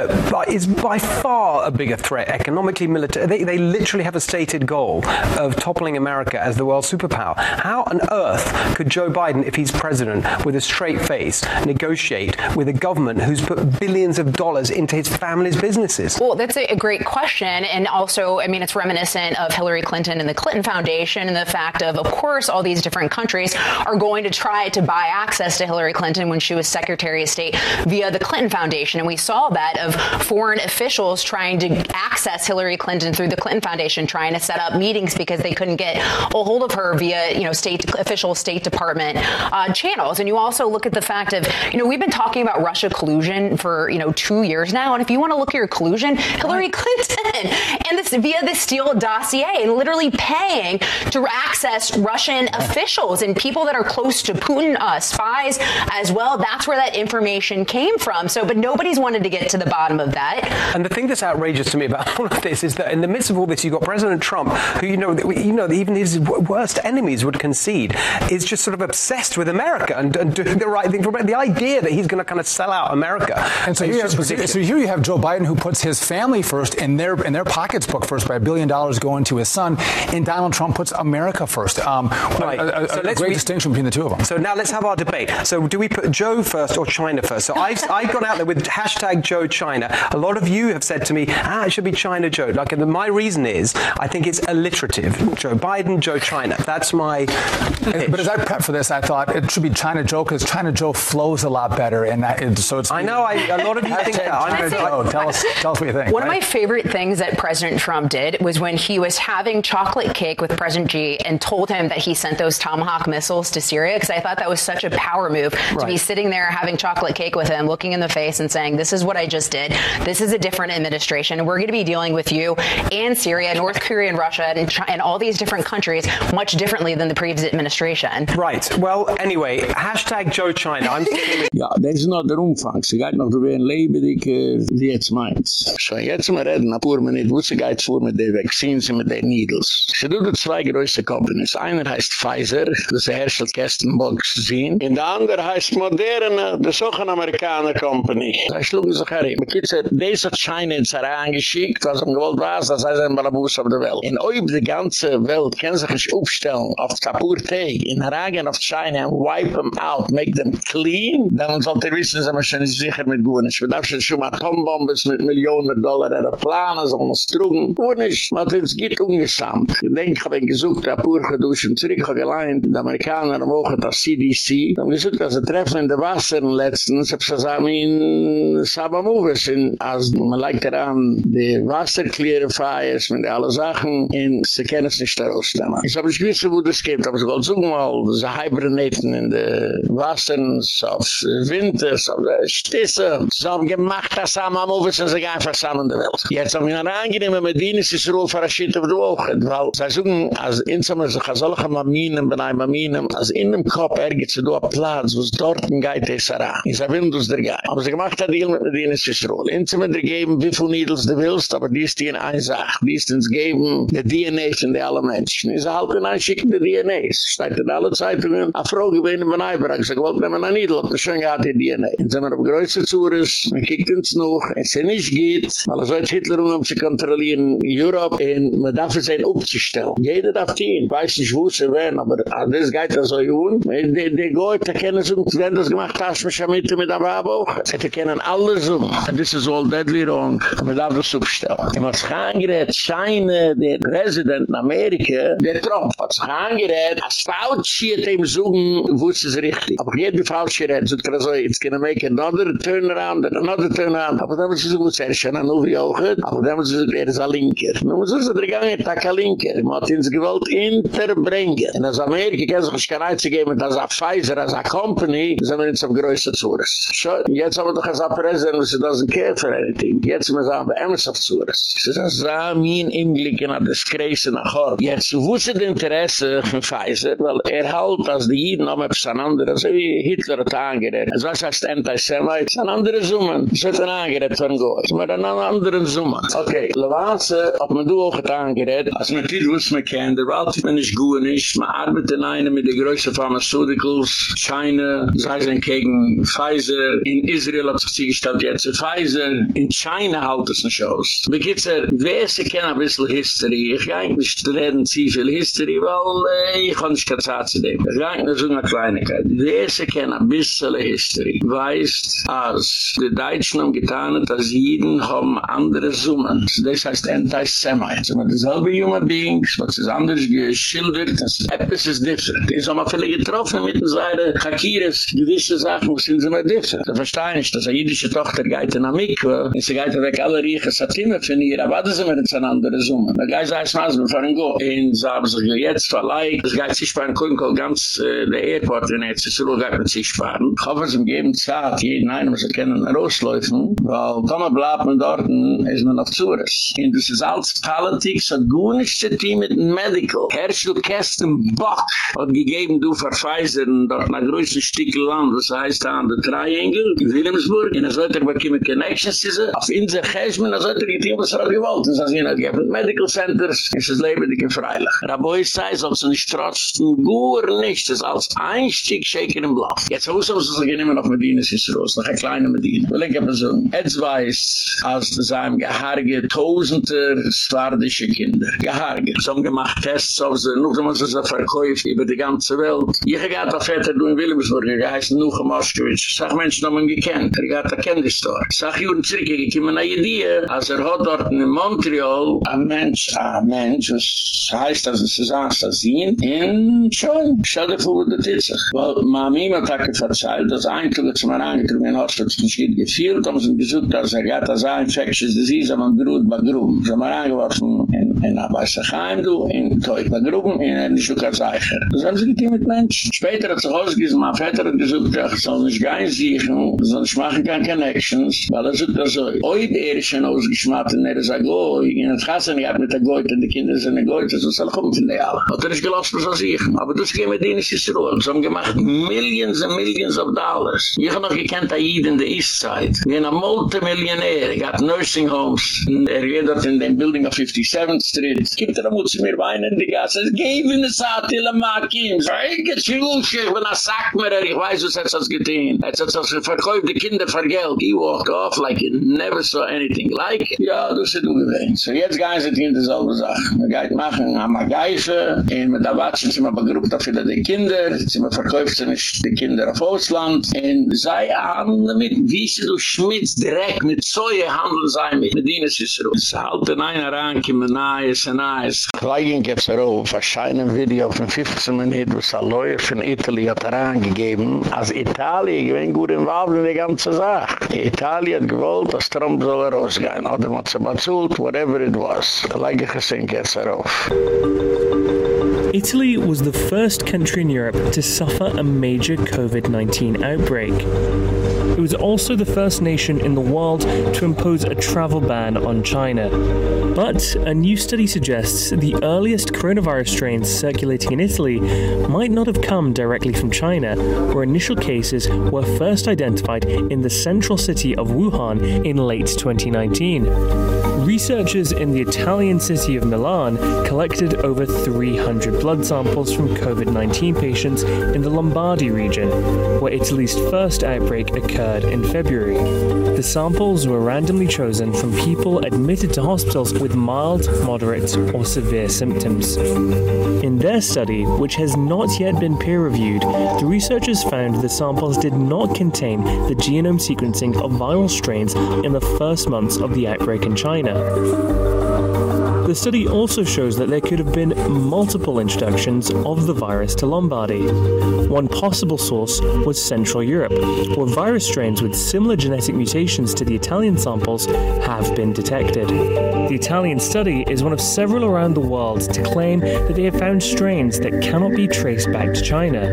is by far a bigger threat economically military they they literally have a stated goal of toppling America as the world superpower. How on earth could Joe Biden if he's president with a straight face negotiate with a government who's put billions of dollars into his family's businesses? Well, that's a, a great question. And also, I mean, it's reminiscent of Hillary Clinton and the Clinton Foundation and the fact of, of course, all these different countries are going to try to buy access to Hillary Clinton when she was Secretary of State via the Clinton Foundation. And we saw that of foreign officials trying to access Hillary Clinton through the Clinton Foundation, trying to set up meetings because they couldn't get a hold of her via, you know, state official State Department uh, channels. And you also look at the fact of, you know, we've been talking about Russia collusion for, you know, two years now. And if you want to look at your collusion, Hillary Clinton and this via the Steele dossier and literally paying to access Russian officials and people that are close to Putin, uh, spies as well. That's where that information came from. So, but nobody's wanted to get to the bottom of that. And the thing that's outrageous to me about *laughs* all of this is that in the midst of all this, you've got President Trump, who you know, you know, even his worst enemies would concede, is just sort of obsessed with America and, and doing the right thing for America. The idea that he's going to kind of sell out America. And so here, so here you have Joe Biden who puts his family first in their in their pockets book first by a billion dollars going to his son, and Donald Trump puts America first. Um, right. a, a, so a great distinction between the two of them. So now let's have our debate. So do we put Joe first or China first? So I've I've gone out there with hashtag Joe China. A lot of you have said to me, ah, it should be China Joe. Like my reason is I think it's alliterative. Joe Biden, Joe China. That's my pitch. But as I prep for this, I thought it should be China Joe cuz China Joe flows a lot better and that, so it's I know I, a lot of you think that. China Joe. Tell us tell us what you think. One right? of my favorite things that President Trump did was when he was having chocolate cake with President Xi and told him that he sent those Tomahawk missiles to Syria because I thought that was such a power move right. to be sitting there having chocolate cake with him, looking in the face and saying, "This is what I just did. This is a different administration. We're going to be dealing with you and Syria, North Korea and Russia and, and all these different countries much differently than the previous administration." Right. Well, anyway, hashtag Joe China. I'm Ja, das ist noch der Umfang. Sie geht noch über ein Leben, die jetzt meint. So, jetzt mal reden, ein paar Minuten, wo sie geht vor mit den Vaccines und mit den Needles. Sie tun zwei größte Companies. Einer heißt Pfizer, das herrscht Kästenbox sehen. Und der andere heißt Moderna, das ist auch eine Amerikaner Company. Da schlugen sich herin. Mit Kitzer, das hat China in Zara angeschickt, was am gewollt war, das heißt ein Balabus auf der Welt. In ob die ganze Welt kann sich nicht aufstellen auf Kapur Tag, in Haragen auf China and wipe them out, make them clean, dann sollte ihr wissen, dass man schon nicht sicher mit Gunisch. Wir darf schon mal Atombombes mit Millionen Dollar an der Plane, so muss trugen. Gunisch, man hat uns geht ungesamt. Ich denke, ich habe gesucht, der Pur geduschen, zurück, ich habe geleint, die Amerikaner haben das CDC, haben gesucht, dass sie treffen in der Wasser letztens, ich habe gesagt, in Sabamoves, als man legt daran, die Wasserclearifiers, mit alle Sachen, und sie können es nicht daraus. Ich habe nicht gewusst, wo das geht, aber ich wollte suchen mal, sie hibernaten in der Wasser, auf Winter, auf der Stisse, sie haben gemacht, das Sabamoves, und sie gehen in der Welt. Jetzt haben wir eine angenehme Medina, sie ist roh verraschit auf der Woche, weil sie suchen, als insommer, so kann solche Maminen, bei einem Maminen, als in dem Kopf ergibt sie do a Platz, wo es dort ein Geid ist, Ich sage, wenn du es dir geid. Aber sie gemacht hat, die mit Medina, sie ist roh. Insommer, die geben, wie viel Needles du willst, aber die ist die in eine Sache. Die ist uns geben, die DNA von den alle Menschen. Ich sage, halt, wenn ich schicke die DNA. Es steht in alle Zeitungen, a Frau gewinnt in Benaibrak. Ich sage, wollt nehmen ein Needle, das schon gehabt, die DNA. Insommer, auf größer Zures, man kiegt uns noch, es ist nicht geht, weil er so Hitler um zu kontrollieren, Europe, und man darf es ein aufzustellen. Jeder darf die, weiß nicht, wo sie werden, aber das geht ja so jung. Die, die die kennen sie, wenn das gemacht hast, mit Schamite, mit der Babo, die kennen alle so. This is all deadly wrong. Man darf das aufstellen. Und was angerät, scheine der Präsident in Amerika, der Trump, was angerät, als Fauci hat ihm suchen, wo es ist richtig. Aber jeder Fauci redt, so kann so, it's gonna make another turnaround, another turnaround. Aber dann muss ich so gut sagen, schon an Uwe auch, aber dann muss ich so, er ist ein Linker. Nun muss so, der Gang tak a Linker. Man hat uns gewollt interbringen. Und als Amerika kann sich kein Einzige geben, als a Pfizer, als a Company, sind wir uns auf größer Zures. So, jetzt haben wir doch als a Präsident, was it doesn't care for anything. Jetzt sind wir so bei Emmes auf Zures. Es ist ein Samin im Blick in a Diskreise nach Hort. Jetzt wusste die Interesse von Pfizer, weil er halt, als die Jiden haben etwas an andere, so wie Hitler hat angerät. Es was heißt Anti-Semite? Es ist an andere Summen. Es wird an angerät von Goy. Es wird an anderen Summen. Okay, Lewanze hat man du auch hat angerät. Als man die wuss me kennt, der Wald man nicht gut nicht. Man arbeitet in einem mit der größten Pharmaceuticals, China, sei es gegen Pfizer, in Israel hat sich gestellt jetzt Pfizer, in China halt es nicht aus. Wie geht's er, wer ist, ich kenne ein bisschen History, ich kann nicht reden, zieh viel History, weil äh, ich kann nicht Zeit zu dem. Ich kann nicht so eine Kleinigkeit. Wer ist, ich kenne ein bisschen History, weißt, als die Deutschen haben getan, dass jeden haben andere Summen. Das heißt Anti-Semite. So, dieselbe human beings, was ist anders geschildert, das ist etwas ist different. Ich habe viele getroffen mit seinen Hakires, gewisse Sachen, sind sie immer different. Da verstehe ich, dass eine jüdische Tochter geht in Amikwa, und sie geht weg alle rieche Satine von ihr, aber das sind wir jetzt eine andere Summe. Der Geist heißt Maas, wir fahren go. Und sie haben sich jetzt verleicht, das geht sich fahren, Kunkel, ganz äh, der Airport, wenn er jetzt ist, geht mit sich fahren. Ich hoffe, sie geben Zeit, jeden einen, was sie kennen, rausläufen, weil bleibt man dort, ist man auf zu, Tours. Und das ist alles Politik, nicht zu tun mit Medical. Herschel Kästen Bock hat gegeben, du Pfizer, dort nach größten Stück Land, das heißt an der Triangle, in Wilhelmsburg, und er sollte bekommen Connections, auf Insel Chesmen, er sollte getein, was er gewollt. Das heißt, er gibt Medical Centers, ist das Leben, die freilich. Raboi sei, soll es nicht trotzdem gut nicht, das ist als Einstieg shaken im Bluff. Jetzt muss man sich nehmen auf Medina, es ist raus, noch ein kleiner Medina. Will ich aber so, jetzt weiß, als das einem geharge Tausender swardische Kinder. Geharge. So haben gemacht Tests auf sie, noch einmal so sie verkäuft über die ganze Welt. Ich habe da Väter, du in Wilhelmsburg, ich heiße Nuchem Moskowitsch. Sag Menschen haben ihn gekannt, er hat da kennt die Store. Sag Juren zurück, ich komme eine Idee, als er hat dort in Montreal, ein Mensch, ein Mensch, was heißt, dass es ist ein Assassin, in schon, stell dir vor, wo das ist. Weil Mami hat auch verzeiht, dass ein Tag zu mir angetrunken in Hospital geschieht gefühlt, haben sie gesucht, dass er hat das infectious disease, aber grut ba grum. So mir angeworfen in in Abaschaheim du, in Toi ba grum, in ein Schukazeicher. Das haben sie getein mit Mensch. Später hat sich ausgewiesen, mein Vater hat gesucht, ich soll nicht gein sichern, sonst machen keine Connections, weil er sucht das so, oi, der schon ausgeschmatt, und er ist ein Goy, in das Gassen, ich hab mit der Goy, und die Kinder sind ein Goy, das soll kommen von der alle. Hat er nicht gelost, er sichern. Aber das gehen mit es ruhig. So haben gemacht millions and millions of dollars. Ich hab noch gekannt Aid in der East Side. Ein Multimillionär. Ich hab Nursing Homes. Er geht dort in den Building of 57th Street. Gibt er muss mir weinen, die Gasse. Geh in der Saat, die Lamakim. So, ich zu bin ein Sackmerer. Ich weiß, was hat das getan. Hat das verkäuft, die Kinder für Geld. He walked off like he never saw anything like it. Ja, du sie du gewähnt. So, jetzt gehen sie in dieselbe Sache. Wir gehen machen, haben wir Geife. Und mit der Watschen sind wir begrubt auf die Kinder. Sie verkauft sich die Kinder auf Ausland. Und sei handeln mit, wie sie du schmitz direkt mit Zeue handeln sein mit Medina Sissero. Es halt in einer Ranke, mit Naes und Naes. Gleichen gibt's er auf, ein Video von 15 Minuten, was ein Lawyer von Italy hat er angegeben, als Italien gewinnt gut in Wabel in die ganze Sache. Italien hat gewollt, dass Trump soll er rausgehen, oder man hat sie bezult, whatever it was. Gleichen gibt's er auf. Italy was the first country in Europe to suffer a major COVID-19 outbreak. It was also the first nation in the world to impose a travel ban on China. But a new study suggests the earliest coronavirus strains circulating in Italy might not have come directly from China, where initial cases were first identified in the central city of Wuhan in late 2019. Researchers in the Italian city of Milan collected over 300 blood samples from COVID-19 patients in the Lombardy region, where Italy's first outbreak occurred in February. The samples were randomly chosen from people admitted to hospitals with mild, moderate, or severe symptoms. In their study, which has not yet been peer-reviewed, the researchers found the samples did not contain the genome sequencing of viral strains in the first months of the outbreak in China. The study also shows that there could have been multiple introductions of the virus to Lombardy. One possible source was Central Europe, where virus strains with similar genetic mutations to the Italian samples have been detected. The Italian study is one of several around the world to claim that they have found strains that cannot be traced back to China.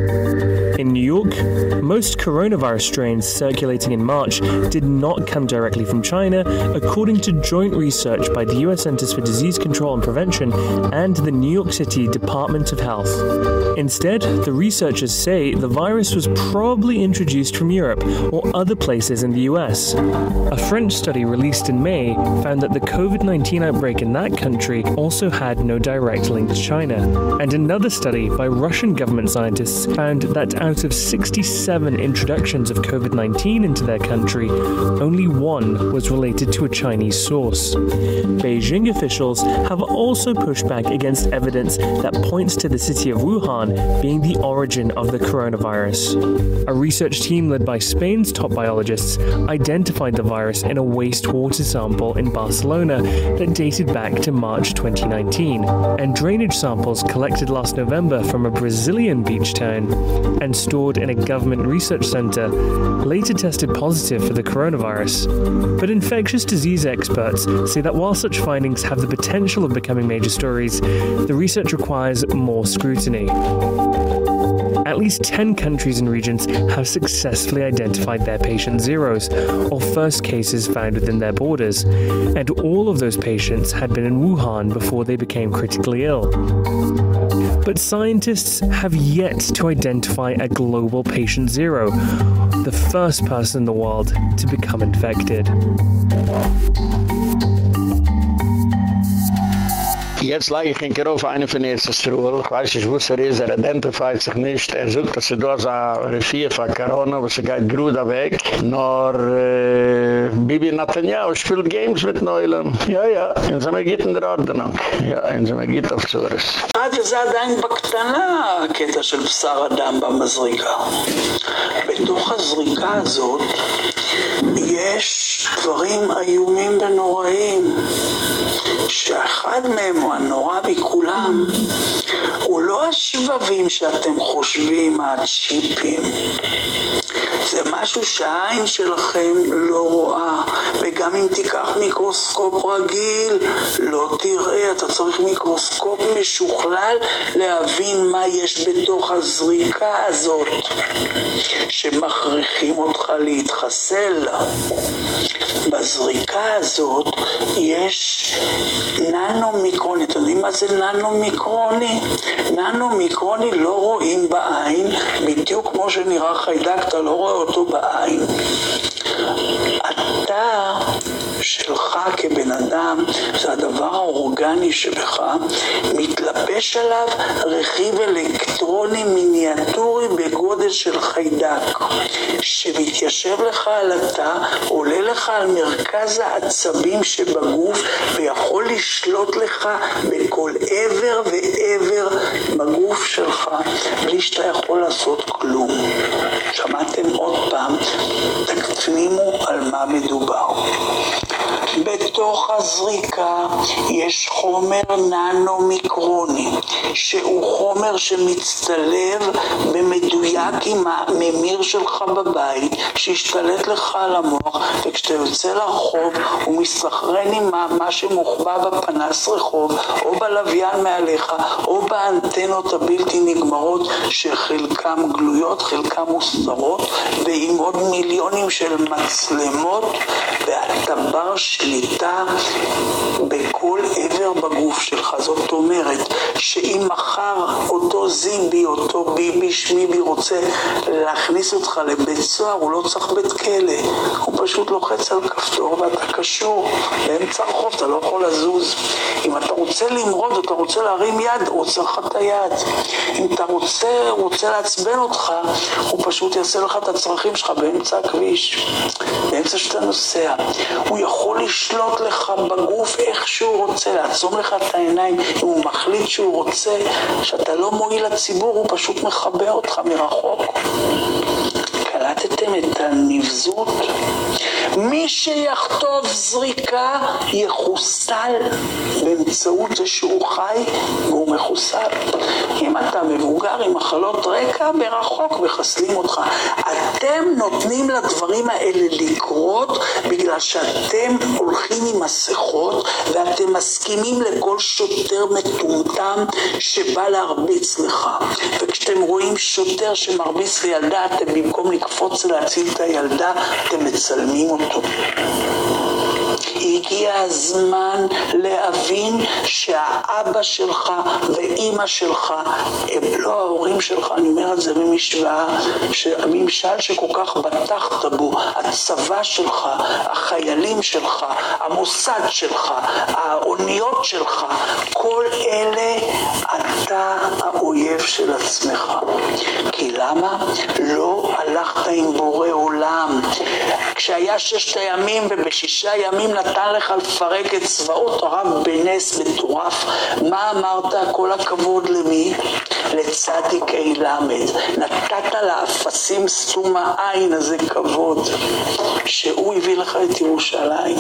In New York, most coronavirus strains circulating in March did not come directly from China, according to joint research by the US Centers for Disease Control and Prevention and the New York City Department of Health. Instead, the researchers say the virus was probably introduced from Europe or other places in the US. A French study released in May found that the COVID-19 outbreak in that country also had no direct link to China. And another study by Russian government scientists found that out of 67 introductions of COVID-19 into their country, only one was related to a Chinese source. Beijing officials have also pushed back against evidence that points to the city of Wuhan being the origin of the coronavirus. A research team led by Spain's top biologists identified the virus in a wastewater sample in Barcelona that dated back to March 2019, and drainage samples collected last November from a Brazilian beach town and stored in a government research center later tested positive for the coronavirus. But infectious disease experts say that while such findings have the potential of becoming major stories, the research requires more scrutiny. At least 10 countries and regions have successfully identified their patient zeros, or first cases found within their borders, and all of those patients had been in Wuhan before they became critically ill. But scientists have yet to identify a global patient zero, the first person in the world to become infected. Jetzt lege ich in Karof eine von der Struhl. Ich weiß nicht, wo es er ist, er identifiziert sich nicht. Er sucht, dass er da so ein Refier von Corona, wo sie geht Gruda weg. Nor äh, Bibi Netanyahu spielt Games mit Neulen. Ja, ja, in so geht in der Ordnung. Ja, in so einer geht auf Zures. עד זה עדיין בקטנה, הקטע של בשר אדם במזריקה. בתוך הזריקה הזאת יש דברים איומים ונוראים. שאחד מהם הוא הנורא מכולם, הוא לא השבבים שאתם חושבים, הצ'יפים. זה משהו שהעין שלכם לא רואה, וגם אם תיקח מיקרוסקופ רגיל, לא תראה, אתה צריך מיקרוסקופ משוכלל להבין מה יש בתוך הזריקה הזאת, שמכריחים אותך להתחסל. בזריקה הזאת יש ננו מיקרוני, אתם יודעים מה זה ננו מיקרוני? ננו מיקרוני לא רואים בעין, בדיוק כמו שנראה חיידק, אתה לא רואה אותו בעין. אתה שלך כבן אדם, זה הדבר האורגני שבך, מתלבש עליו רכיב אלקטרוני מיניאטורי בגודל של חיידק, שמתיישב לך על התא, עולה לך על מרכז העצבים שבגוף, ויכול לשלוט לך בכל עבר ועבר בגוף שלך, בלי שאתה יכול לעשות כלום. שמעתם עוד פעם, תפנימו על מה מדובר. בתוך הזריקה יש חומר ננו-מיקרוני, שהוא חומר שמצטלב במדויק עם הממיר שלך בבית, שהשתלט לך על המוח, וכשאתה יוצא לרחוב הוא מסתכרן עם מה שמוחבא בפנס רחוב, או בלוויין מעליך, או באנטנות הבלתי נגמרות, שחלקם גלויות, חלקם מוסתרות, ועם עוד מיליונים של מצלמות, ואתה בר שליטה בכל עבר בגוף שלך. זאת אומרת שאם מחר אותו זיבי, אותו ביבי שמיבי רוצה להכניס אותך לבית סוהר, הוא לא צריך בית כלא. הוא פשוט לוחץ על כפתור ואתה קשור באמצע הרחוב, אתה לא יכול לזוז. אם אתה רוצה למרוד, אתה רוצה להרים יד, הוא עוצר לך את היד. אם אתה רוצה, הוא רוצה לעצבן אותך, הוא פשוט יעשה לך את הצרכים שלך באמצע הכביש, באמצע שאתה נוסע. הוא יכול לשלוט לך בגוף איך שהוא רוצה, לעצום לך את העיניים, אם הוא מחליט שהוא רוצה, שאתה לא מועיל לציבור, הוא פשוט מכבה אותך מרחוק. קלטתם את הנבזות? מי שיחטוף זריקה יחוסל באמצעות זה שהוא חי והוא מחוסל. אם אתה מבוגר עם מחלות רקע, ברחוק מחסלים אותך. אתם נותנים לדברים האלה לקרות בגלל שאתם הולכים עם מסכות ואתם מסכימים לכל שוטר מטומטם שבא להרביץ לך. וכשאתם רואים שוטר שמרביץ לילדה, אתם במקום לקפוץ להציל את הילדה, אתם מצלמים אותו. הגיע הזמן להבין שהאבא שלך ואימא שלך הם לא ההורים שלך, אני אומר את זה במשוואה, שהממשל שכל כך בטחת בו, הצבא שלך, החיילים שלך, המוסד שלך, האוניות שלך, כל אלה אתה האויב של עצמך. כי למה? לא הלכת עם בורא עולם. כשהיה ששת הימים ובשישה ימים נתן לך לפרק את צבאות הרב בנס מטורף. מה אמרת? כל הכבוד למי? לצדיק אילמד. נתת לאפסים סתום העין הזה כבוד. שהוא הביא לך את ירושלים.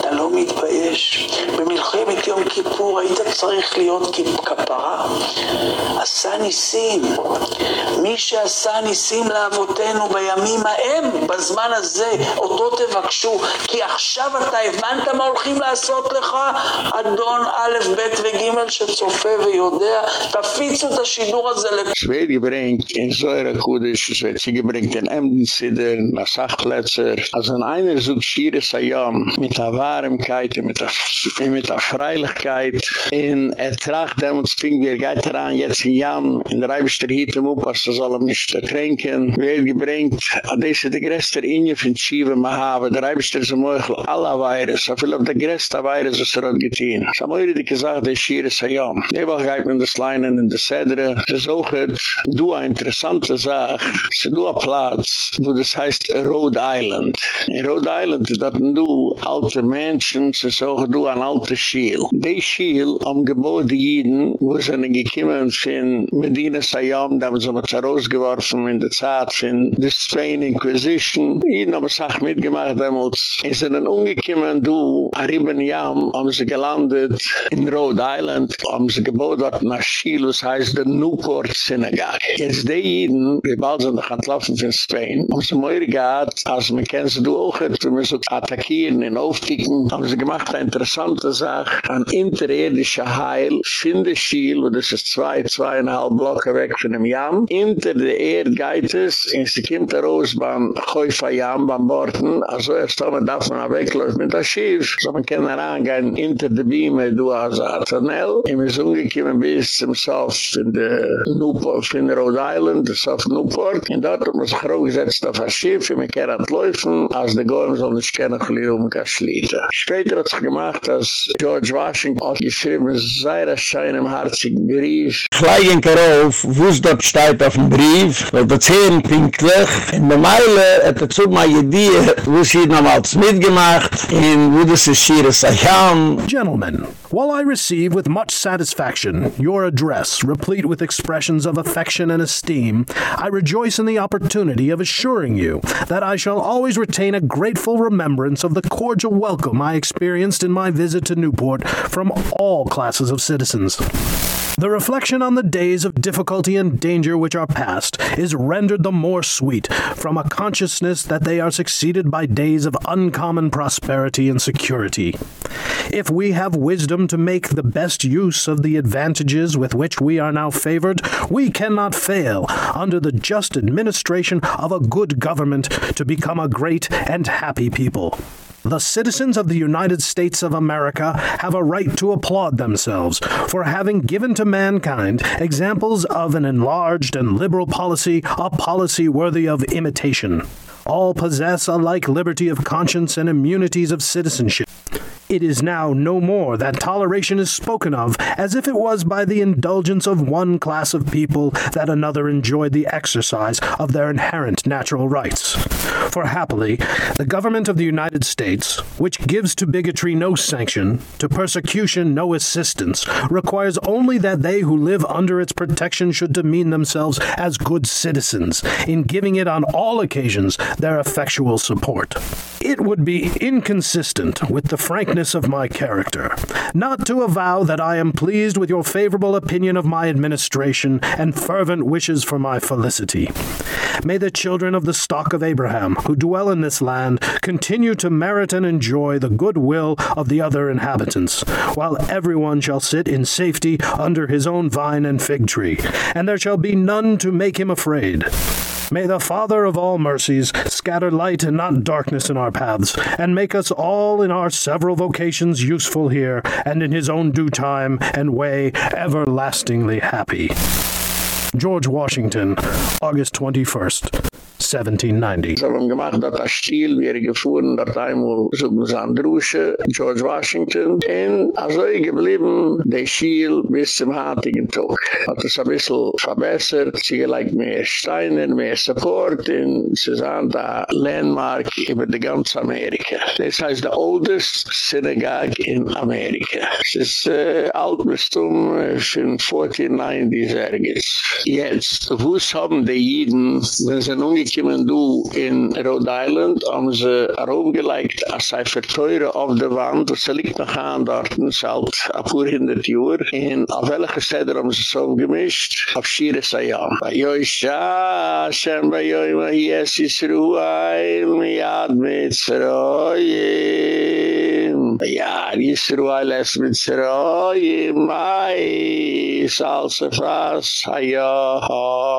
אתה לא מתבייש. במלחמת יום כיפור היית צריך להיות כפרה. עשה ניסים. מי שעשה ניסים לאבותינו בימים ההם, בזמן הזה, אותו תבקשו. כי עכשיו אתה הבנת מה אתם הולכים לעשות לך? אדון א' ב' וג' שצופה ויודע, תפיץ את השידור הזה לב. שווי אין זוהר הקודש, שווי גברינק, אין אמדן סידר, נסח פלצר, אז אין אין איזו mit סיום, מתעבר עם קייט, עם את הפרילך קייט, אין את רח דמות ספינג וירגעת רען in ים, אין ראי בשטר היטם הוא פס, אז אולם נשתה טרנקן, ואין גברינק, עדי שדגרסטר אין יפן צ'י ומה, ודראי זה מויכל, אללה ואי Auf der größte Weires, was er hat getan. So haben wir die gesagt, der Shire Sayam. Die Woche geht man das Leinen in der Sedre, ist auch du eine interessante es ist du ein Platz, wo das heißt Rhode Island. In Rhode Island, da du alte es ist auch du ein alter Schiel. Die Schiel am Gebäude Jiden, wo sie dann gekommen sind, Medina Sayyam, da haben sie uns rausgeworfen in der Zeit von der Spain Inquisition. Jiden haben es auch mitgemacht damals. Sie sind dann umgekommen, du, Ariben Yam, haben sie gelandet in Rhode Island, haben sie gebaut dort nach Schiel, was heißt der Newport Synagogue. Jetzt die Jiden, die bald sind noch entlaufen von Spain, haben sie mehr gehabt, als man kennt sie du auch, wir so attackieren und aufkicken, haben sie gemacht eine interessante Sache, ein interirdischer Heil, finde Schiel, wo das ist zwei, zweieinhalb Blocke weg von dem Jam, hinter der Erd geht es, in sie kommt beim Käufer Jam, beim Borten, also erst einmal darf man wegläuft mit der Schiff, so man kann herangehen, hinter der Bieme, du hast ein Tunnel, wir sind umgekommen bis zum Sof in der Newport, in Rhode Island, der Sof Newport, und dort haben wir sich hochgesetzt auf ein Schiff, und wir können antläufen, als der Gäum soll nicht kennen, um kann schlieten. Später hat sich gemacht, als George Washington hat geschrieben, sei das schein im harzigen Brief. Fleigen karauf, wo es dort steht auf dem Brief, weil das Heeren pinklich, in der Meile hat er zu mal Idee, wo es hier nochmals mitgemacht, in Gentlemen, while I receive with much satisfaction your address, replete with expressions of affection and esteem, I rejoice in the opportunity of assuring you that I shall always retain a grateful remembrance of the cordial welcome I experienced in my visit to Newport from all classes of citizens. The reflection on the days of difficulty and danger which are past is rendered the more sweet from a consciousness that they are succeeded by days of uncommon prosperity and security. If we have wisdom to make the best use of the advantages with which we are now favored, we cannot fail under the just administration of a good government to become a great and happy people. The citizens of the United States of America have a right to applaud themselves for having given to mankind examples of an enlarged and liberal policy, a policy worthy of imitation. All possess a like liberty of conscience and immunities of citizenship. It is now no more that toleration is spoken of as if it was by the indulgence of one class of people that another enjoyed the exercise of their inherent natural rights. For happily, the government of the United States, which gives to bigotry no sanction, to persecution no assistance, requires only that they who live under its protection should demean themselves as good citizens in giving it on all occasions their effectual support. It would be inconsistent with the frankness of my character not to avow that I am pleased with your favorable opinion of my administration and fervent wishes for my felicity. May the children of the stock of Abraham who dwell in this land continue to merit and enjoy the good will of the other inhabitants, while everyone shall sit in safety under his own vine and fig tree, and there shall be none to make him afraid. May the Father of all mercies scatter light and not darkness in our paths, and make us all in our several vocations useful here, and in his own due time and way everlastingly happy. George Washington, August 21st, 1790. Sie haben gemacht, dass das Stil, wie er gefahren, dass einmal so Sandrusche, George Washington, und also er geblieben, der Stil bis zum hartigen Tag. Hat es ein bisschen verbessert, sie gelegt mehr Steine, mehr Support, und sie sind da Landmark über die ganze Amerika. Das heißt, the oldest synagogue in Amerika. Es ist äh, alt bis zum äh, 1490s ergens. Jetzt, wo haben die Jiden, wenn sie nun gekommen du in Rhode Island, haben sie aufgelegt, als sie verteuren auf der Wand, und sie liegt noch an dort, und es halt ein paar hundert Jahre, und auf welche Städte haben sie so gemischt? Auf Shire Sayam. Bei Yoi Shah, Hashem, bei Yoi Ma Yes Yisruay, Miyad Mitzrayim. Ja, Yisroel es mit Zeroy, Mai, Salse Fass, Hayaham.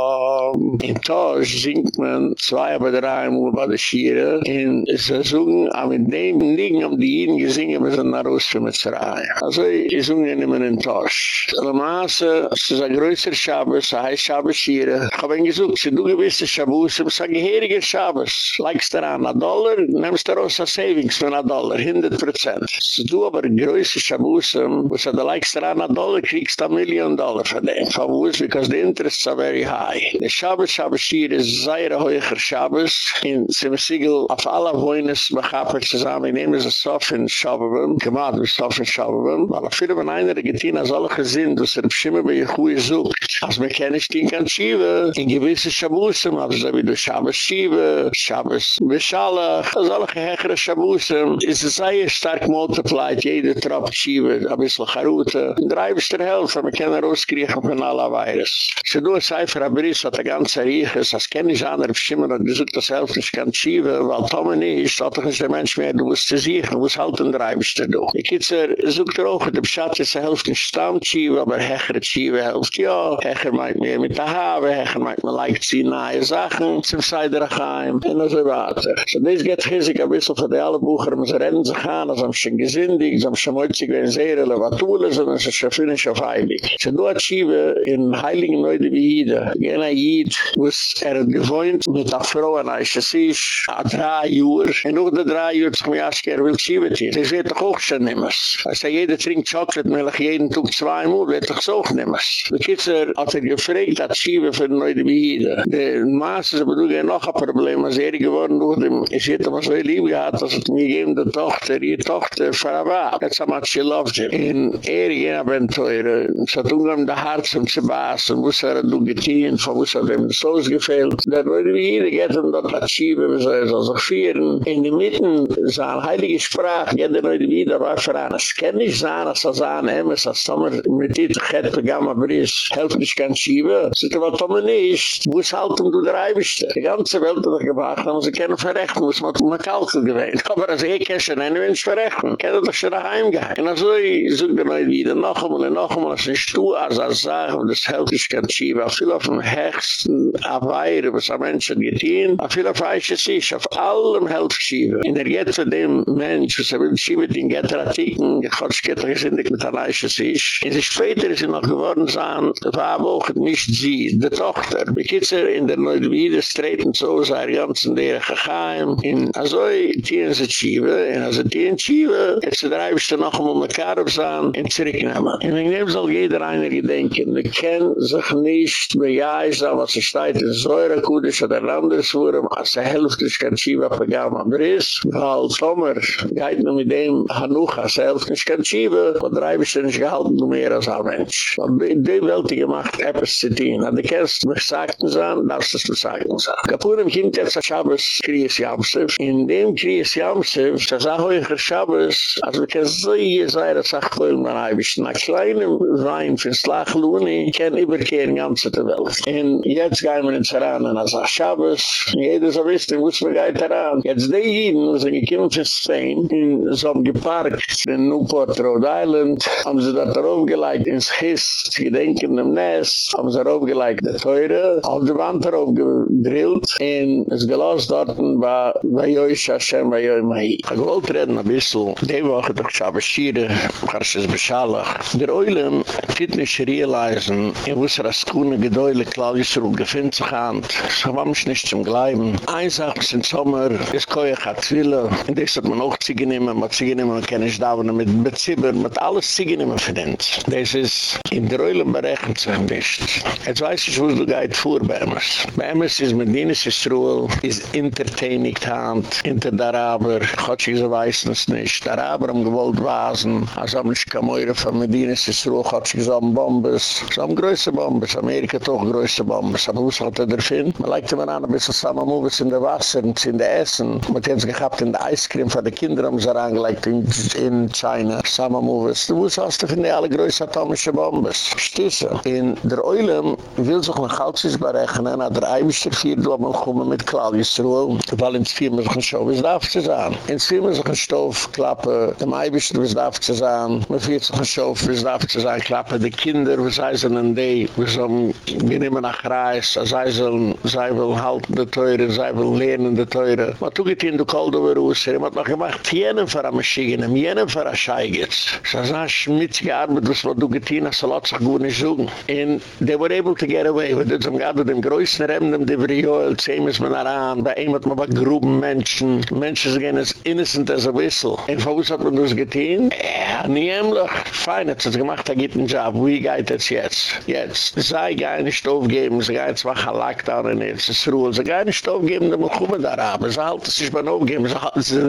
In Tosh singt man zwei aber drei Mal bei der Schiere. In Saison, am in dem Liegen am die Jeden gesingen, wir sind nach Russ für Mitzray. Also, ich singe nicht mehr in Tosh. Le Maße, es ist ein größer Schabes, ein heiß Schabes Schiere. Ich habe ihn gesucht, sie du gewisse Schabes, es ist ein gehiriger Schabes. Likest daran, a Dollar, nimmst du raus a Savings von a Dollar, 100%. Sie du aber größer Schabes, wo sie da likest daran a Dollar, kriegst a Million Dollar. Von wo ist, because the interests are very high. Der Schabes, Schabes Schiere ist sehr hoher Schabes. In Simsigel, auf alle Wohnes, machapert zusammen, ich nehme sie so von Schabes, gemacht, wir so von Schabes, weil a viele von einer getein, als alle gesehen, dass er beschimmel bei Jehui sucht. Als wir kennen, stehen kann Schiebe, in gewisse Schabusem, aber so wie du Schabes Schiebe, Schabes Mischalach, als alle gehechere Schabusem, ist es sehr stark multiplied, jede Trop Schiebe, a. In der Eibischter Helft, aber wir können rauskriechen von aller Virus. Se du ein Cipher abriss, hat der ganze Rieches, als kenne ich andere beschimmel, und gesucht das Helft nicht kann Schiebe, weil Tome nicht, hat der Mensch mehr, du musst zu sich, du musst halt in der Eibischter du. Die Kitzer sucht der Bescheid ist, er helft nicht Stamm Schiebe, aber hechere Schiebe helft, ja, hecher meint mir mit der Habe, hecher meint mir leicht ziehen nahe Sachen, zum Seiderachheim, und so weiter. So des geht riesig ein bisschen für die alle Bucher, sie rennen sich an, als haben schon gesündigt, als haben schon wenn sie ihre Levatule sind, und sie schon finish auf Heilig. So du hat Schiebe in Heiligen Neude wie Jide, gena Jid, wo es er hat gewohnt mit der Frau an Eiches ist, a drei Uhr, und noch der drei Uhr, zum Jaske, er will Schiebe tieren. Das wird doch auch schon nimmers. Als er jeder trinkt milch jeden Tag zwei Uhr, wird doch so auch nimmers. Die Kitzer hat er gefragt, hat Schiebe für die Neude wie Jide. Der Maas ist aber gehen noch ein Problem, als er geworden wurde, ich hätte mir so lieb gehabt, dass es mir gegeben, die Tochter, die Tochter, gekocht für a war that's how much she loved him in er ging ab in toire so tun gam da hart zum zbas und wo sar du geteen von wo sar dem so gefehlt Da würde wir to gehen, him that achieve him so as a fieren in die mitten saal heilige sprach ja der neue wieder war für a skennig saal as a saan em as a summer mit dit het gam a bris help nicht kan schiebe. Sit aber tomme nicht. Wo um du dreibst die ganze welt er da gebracht haben sie kennen verrecht muss man kalkel gewesen *laughs* aber as ekeschen eh en wenn verrecht kann er doch schon nach Hause gehen. Und also, ich suche dir mal wieder noch einmal und noch einmal, als ein Stuhl, als er sagt, das helft nicht ganz schiebe. Auf viel auf dem höchsten Abwehr, was ein Mensch hat getan, auf viel auf Eiche sich, auf allem helft schiebe. In der Gette von dem Mensch, was er will schiebe, den Gette Artikel, ich habe es gesindig mit einer Eiche sich. In sich später ist er noch geworden sein, das war auch nicht sie, die Tochter. Die Kitzer in der Neudewide streten so, sei ganzen der geheim. In Azoi tieren sie Tschive, in Azoi tieren Tschive, jetzt dreibst du noch einmal mit Karab sein, in zurücknehmen. In dem Nehm soll jeder einer gedenken, wir kennen sich nicht mehr jaisen, was er steht in Säure, Kudisch oder Landeswurm, als er helft ist kein Tschive auf der Gamma Briss, weil Sommer geht nur mit dem Hanuch, als er helft ist kein Tschive, und dreibst du nicht gehalten, du mehr als ein Mensch. Und in dem Welt gemacht, etwas zu tun. Und du kannst mich sagen sein, darfst es nicht sagen sein. Kapunem kommt jetzt ein Schabes Jamsiv. In dem Kriess Jamsiv, das ist ein hoher Shabbos, als we ken zoie zeire zachkoel maar heibisch. Na kleine wein van Slachluni ken iberkeeren ganse te welt. En jetzt gaan we in Zeran en als Shabbos, jeder zal wisten, woes me geit eraan. Jetzt die Jiden, we zijn gekiemen van Spain, in ze hebben geparkt in Newport, Rhode Island, hebben ze dat erop ins in Schist, gedenken dem nest, hebben ze erop geleid de teure, auf de wand erop gedrillt, en es gelost dort, bei Yoish Hashem, bei Yoimahi. Ik wil reden een bissel die Woche durch Shabashire, Karshes Beshalach. Der Eulen, fit nicht realisen, in wusser as Kuhne gedäule, Claudius Ruh, gefind so war mich nicht zum Gleiben. Einsach, sind Sommer, es koei hat Zwille, in des hat man auch Ziege nehmen, man Ziege nehmen, man nicht dauern, mit Bezibber, mit alles Ziege nehmen verdient. Das ist in der Eulen berechnet zu ein bisschen. Jetzt weiß ich, wo du gehit vor bei Emmes. Bei Emmes ist Medinis Yisroel, ist entertaining hand, inter der Araber, Gott sie so weiß es nicht. Der Araber haben gewollt wasen, als haben nicht kamoire von Medinis Yisroel, Gott sie so am Bombes. So am größte Bombes, Amerika doch größte Bombes. Aber wo sollte er finden? Man leikt immer an, ein bisschen Samamoves in der Wasser, und in der Essen. Man hat jetzt gehabt in der Eiscreme von den Kindern, haben sie reingelegt in, in China. Samamoves. Du musst hast du finden, alle größte atomische Bombes. Stisse. In der Eulen will sich noch Galtsis berechnen, hat der Eibischter vier Domen kommen mit Claudius Ruhl, weil ins Firma sich ein ist, darf sie sagen. Ins Firma sich ein Stoff, klappe, de meibisch, was darf zu sein, man fiert sich ein Schof, darf zu sein, klappe, die Kinder, was sie denn die, was um, wir nehmen nach Reis, sei sie, sei halten de teure, sei will lernen de teure. Ma tu geht in du kalt over Russer, ma tu gemacht jenen für a Maschinen, jenen für a Scheigitz. So sa schmitzige Arbeit, was ma du geht in, a salat sich gut nicht suchen. And they were able to get away with it. Zum gado dem größten Remden, die johl, zehn ist man daran, bei ihm hat man bei gruben Menschen, Menschen sind innocent as a whistle. Und von uns hat man das getan? Ja, nie ähnlich. Fein hat es gemacht, da gibt ein Job. Wie geht es jetzt? Jetzt. Sei gar nicht aufgeben, sie geht zwar ein Lockdown in jetzt, ist Ruhe. Sie gar nicht aufgeben, dann kommen da haben. Sie halten sich beim Aufgeben,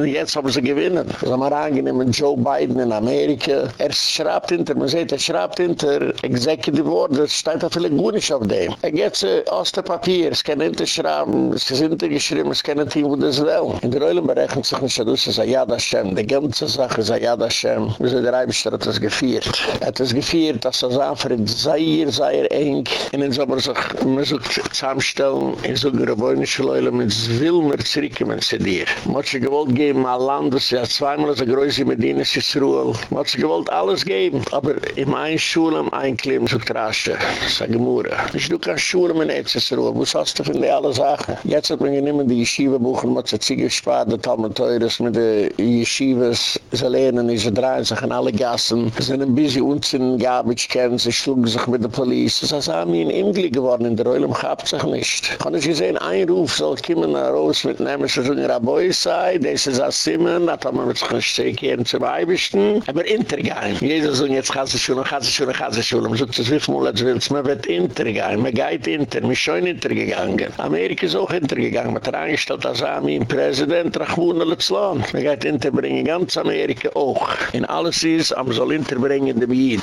jetzt haben sie gewinnen. Sie haben angenehmen Joe Biden in Amerika. Er schreibt hinter, man sieht, er schreibt hinter Executive Order, es steht da viele Gunisch auf dem. Er geht sie aus dem Papier, es kann hinterschreiben, es ist hintergeschrieben, es kann nicht hin, wo das will. In der Eulen berechnet sich nicht, dass es ein Yad Hashem, die ganze Sache ist ein Yad Hashem. Wieso der Eibischter hat das gefiert? Er hat das gefiert, dass er sagt, für sei sei eng, in den Sommer sich, man sucht zusammenstellen, in so einer Leule, mit Wilmer zurückkommen zu dir. Man hat sich gewollt geben, ein Land, das ja zweimal so groß wie Medina ist Ruhl. Man hat sich gewollt alles geben, aber in ein Schule, ein Klima, so trasche, sage Mura. Ich du kannst Schule, mit Ezes Ruhl, wo hast du von alle Sachen? Jetzt hat man genommen die Yeshiva-Buchen, man hat sich gespart, der Talmud Teures, mit den Yeshivas, sie lernen, sie drehen sich an alle Gassen, sie sind ein bisschen unzinn, Garbage kennen, sie schlugen sich mit der Polizei. Das heißt, haben ihn Ingli geworden, in Reulung habt sich nicht. Ich habe gesehen, ein Ruf soll kommen nach Hause mit einem Menschen, so ein Raboi sei, das ist ein Simen, da kann man mit sich ein Stück hier zum Eibischten, aber intergehen. Jeder sagt, jetzt kann sie schon, kann sie schon, kann sie schon, man sagt, wie viel Mal willst, man wird intergehen, man geht inter, man ist schon intergegangen. Amerika ist auch intergegangen, man hat reingestellt, als Amin, Präsident, Rachmuna Lutzlan. Man geht interbringen, ganz Amerika auch. In alles ist, am soll interbringen, dem Jid.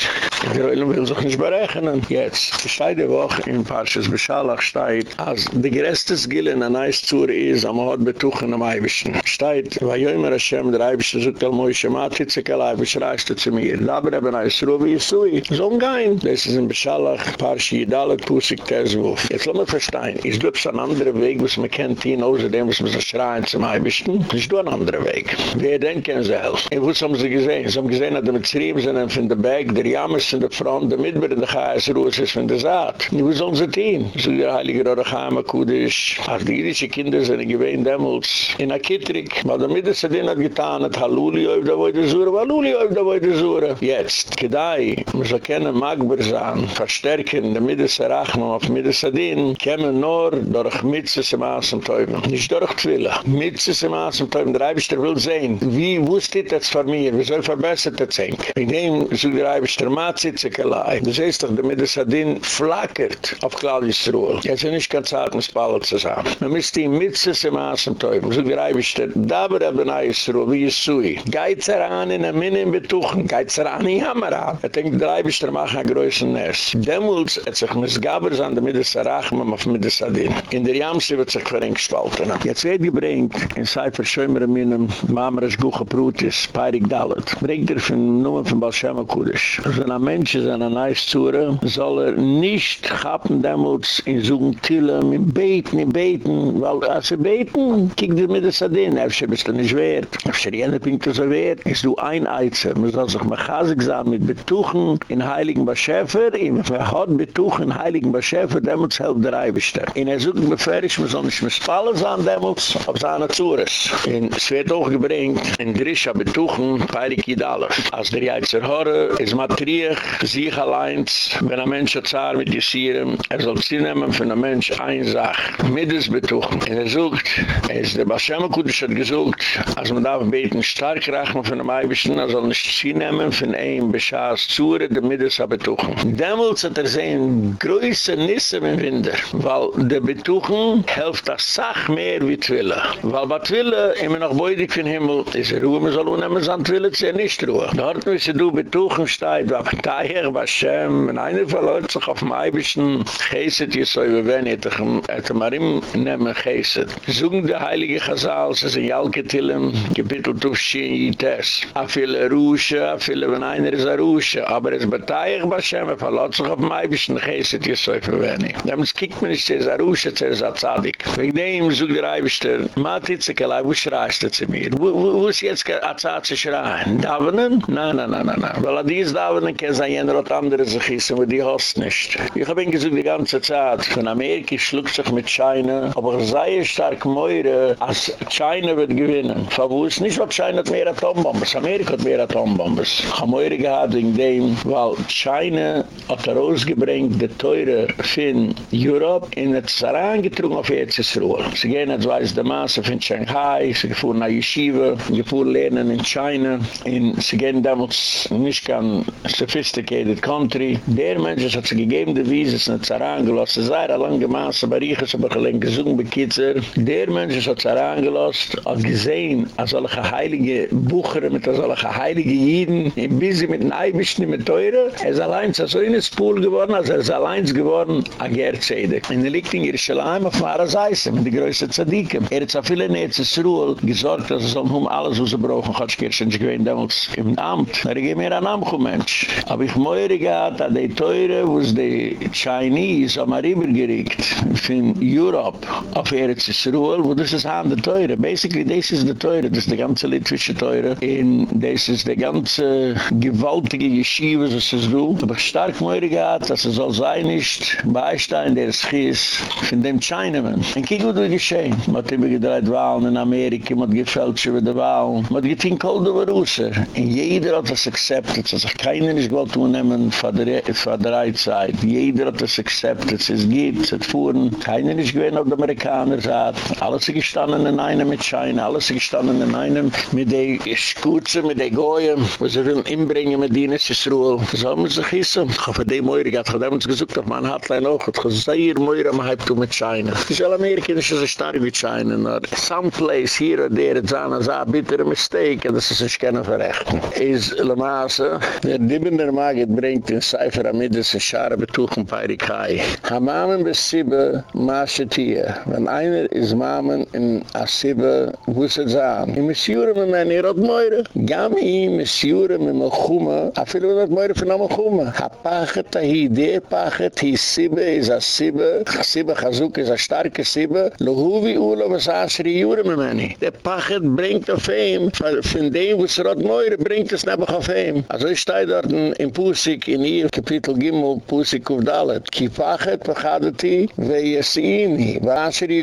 Die Reulung will sich nicht berechnen. Jetzt, die Steide Woche in Parshas Beshalach steht, als die größte Skille in einer Eiszure ist, am Ort betuchen am Eibischen. Steht, weil Jömer Hashem, der Eibische, sucht al Moishe Matitze, kein Eibisch, reiste zu mir. Da aber eben ein Srubi Yisui. So umgein. Das ist in Beshalach, Parshi Yidalet, Pusik, Tezwuf. Jetzt lass mich verstehen, ist du ein anderer Weg, was man kennt, ihn, außerdem, was man so schreien zum Eibischen, ist du ein anderer Weg. Wer denn kennen sie helfen? Und was haben sie gesehen? Sie haben gesehen, dass die Mitzriem sind von der Berg, der Jammers in der Front, der Midbar in der Chais, Ruhes ist von der Saat. Und was sollen sie tun? So der Heilige Rorachama Kudish, ach die jüdische Kinder sind gewähnt damals in der Kittrik, weil der Midbar Sadin hat getan, hat Halluli auf der Woide Zure, Halluli auf der Woide Zure. Jetzt, Kedai, man soll keine Magber sein, verstärken der Midbar Sarachma auf Midbar Sadin, kämen nur durch Mitzes im Teufel. Nicht durch Twila. Mitzes im Teufel, der Eibischter will sehen, wie wusstet das von mir, wie soll verbessert das sein? In dem, so der Eibischter Matzitzkelei, das heißt doch, damit es Adin flackert auf Claudius Ruhl. Jetzt ist nicht ganz hart, mit Paul zusammen. Man müsste ihm mitzes im Asen Teufel, so der Eibischter, da wird er den Eis Ruhl, wie es sui. Geitzer an in der Minne in Betuchen, geitzer an in Hamara. Er denkt, der Eibischter machen ein größer Ness. Demolz hat sich mit der Mitte Sarachma auf Mitte Sadin. In der Jamsi wird sich verringspalten. Jetzt wird gebringt, in Seifer Schömer in meinem Mamres Guche Brutis, Peirik Dalet. Bringt er von Numen von Baal Shema Kudish. Wenn ein Mensch ist an einer Eiszure, soll er nicht chappen damals in so einem Tillem, in Beten, in Beten, weil als er Beten, kiegt er mit der Sadin, er ist ein bisschen nicht wert, er ist jene Pinkel so wert, ist du ein Eizer, man soll sich mal chasig sein mit Betuchen in Heiligen Baschäfer, in Verhot Betuchen in Heiligen Baschäfer, damals helft der Eibischter. In er sucht beferisch, man soll nicht mehr Spalle sein damals, auf seine Zures. In es wird auch gebringt, in Grisha Betuchen, Peirik Yidalef. Als der Jäizer Horre, ist Matriach, sich allein, wenn ein Mensch hat Zahar mit Jesirem, er soll sie nehmen von einem Mensch ein Sach, Middes Betuchen. Und er sucht, er ist der Baschemakudisch hat gesucht, als man darf beten, stark rachman von einem Eibischen, er soll nicht sie nehmen von einem Beschaß Zure, der Middes Betuchen. Demmels hat er sehen, größer Nisse im Winter, weil der Betuchen helft das Sach mehr wie Twille. Weil bei Twille, immer noch beudig von Himmel, ist er Ruhe, ruhe, man soll unheimen sein Twille zu nicht ruhe. Dort müssen du betuchen steigen, wa Pateyach, wa Shem, und einer verläuft sich auf dem Eibischen, Chesed, Jesoi, Wevenit, et Marim, nehmen Chesed. Sogen der Heilige Chazal, sie sind Jalketillem, gebittelt auf Shein, Yites. A viele Ruhe, a viele, wenn einer ist a Ruhe, aber es Pateyach, wa Shem, er verläuft sich auf dem Eibischen, Chesed, Jesoi, Wevenit. Demnus kiegt man nicht, es a Ruhe, es ist a Zadig. Wegen dem, sogen der Eibischter, Matitze, kelai, wo schreist er zu mir? Wo ist jetzt a Zadig zu schreien? Davenen? Nein, nein, nein, nein, nein. Weil a dies Davenen, kann sein jener hat andere sich hissen, wo die hast nicht. Ich hab ihn gesagt die ganze Zeit, von Amerika schluckt sich mit China, aber sei stark meure, als China wird gewinnen. Verwus nicht, weil China hat mehr Atombombes, Amerika hat mehr Atombombes. Ich hab meure gehad wegen dem, weil China hat er rausgebringt, die teure fin Europe, in het Saran getrunken auf EZSRUHL. Sie gehen jetzt weiß der Maße von Shanghai, sie gefuhren nach Yeshiva, gefuhren lernen in China, in sie damals nicht ganz sophisticated country. Der Mensch hat sich gegeben, die Wiese in Zaran gelost. Es sei lange Masse, aber ich habe gelenkt gesungen bei Kitzer. Der Mensch hat Zaran gelost, hat gesehen, als alle heilige Bucher mit alle heilige Jiden, in Bisi mit den Eibischen, mit Teure. Er ist allein so in den Spool geworden, als er ist allein geworden, a Gerzedek. In der liegt in Jerusalem auf Mara mit der größten Zadikem. Er hat so viele Netzes Ruhl gesorgt, dass es um alles, was brauchen, hat sich Kirchen, ich gewinne damals im Amt. Er geht mir an Amchu, Mensch. Aber ich moire gehad, dass die Teure, wo es die Chinese am Arriber geregt, von Europe auf Eretz Yisroel, wo das ist an der Teure. Basically, das ist die Teure, das ist die ganze Litwische Teure. Und das ist die ganze gewaltige Yeshiva, das ist du. Aber stark moire gehad, dass es soll sein nicht, Beistein, der ist Schiss, von dem Chinaman. Und kiek, wo du geschehen. Man hat immer gedreht Wahlen in Amerika, man hat gefällt schon wieder Wahlen. Man hat getein Kolde über Russer. Und jeder hat das accepted, sich keiner nicht gewollt unnehmen von der, von der Reitzeit. Jeder hat das accepted, es gibt, es fuhren. Keiner ist gewinn auf der Amerikaner sagt. Alles ist gestanden in einem mit China, alles ist gestanden in einem mit den Schuze, mit den Goyen, wo sie will inbringen mit ihnen, es ist Ruhe. So haben sie sich hissen. Ich hoffe, die Meure, ich habe uns gesucht auf meinen Hotline auch, ich habe sehr Meure am Hype mit. Es ist all Amerika, es ist so stark wie China, nur some place here or there, it's an a bitter mistake, und das ist nicht gerne verrechten. Is Le Masse, der Dibbener Magit bringt in Seifer am Middes in Schare betuchen Peirikai. Ha Mamen bis Sibbe, Masche Tier. Wenn einer is Mamen in a Sibbe, wusset zahn. I messiure me men, ihr hat Meure. Gami i messiure me me Chuma, a viele wird Meure von am Chuma. Ha Pachet, hi de Pachet, hi Sibbe is a Sibbe, Sibbe Chazuk is a starke Sibbe, lo huvi ulo was asri jure me meni. Der Pachet bringt auf ihm, von dem, was hat Meure, bringt es nebach auf ihm. Also ich stehe dort in Pusik, in ihr Kapitel Gimel, Pusik auf Dalet. Ki Pachet, pachadeti, ve yesini,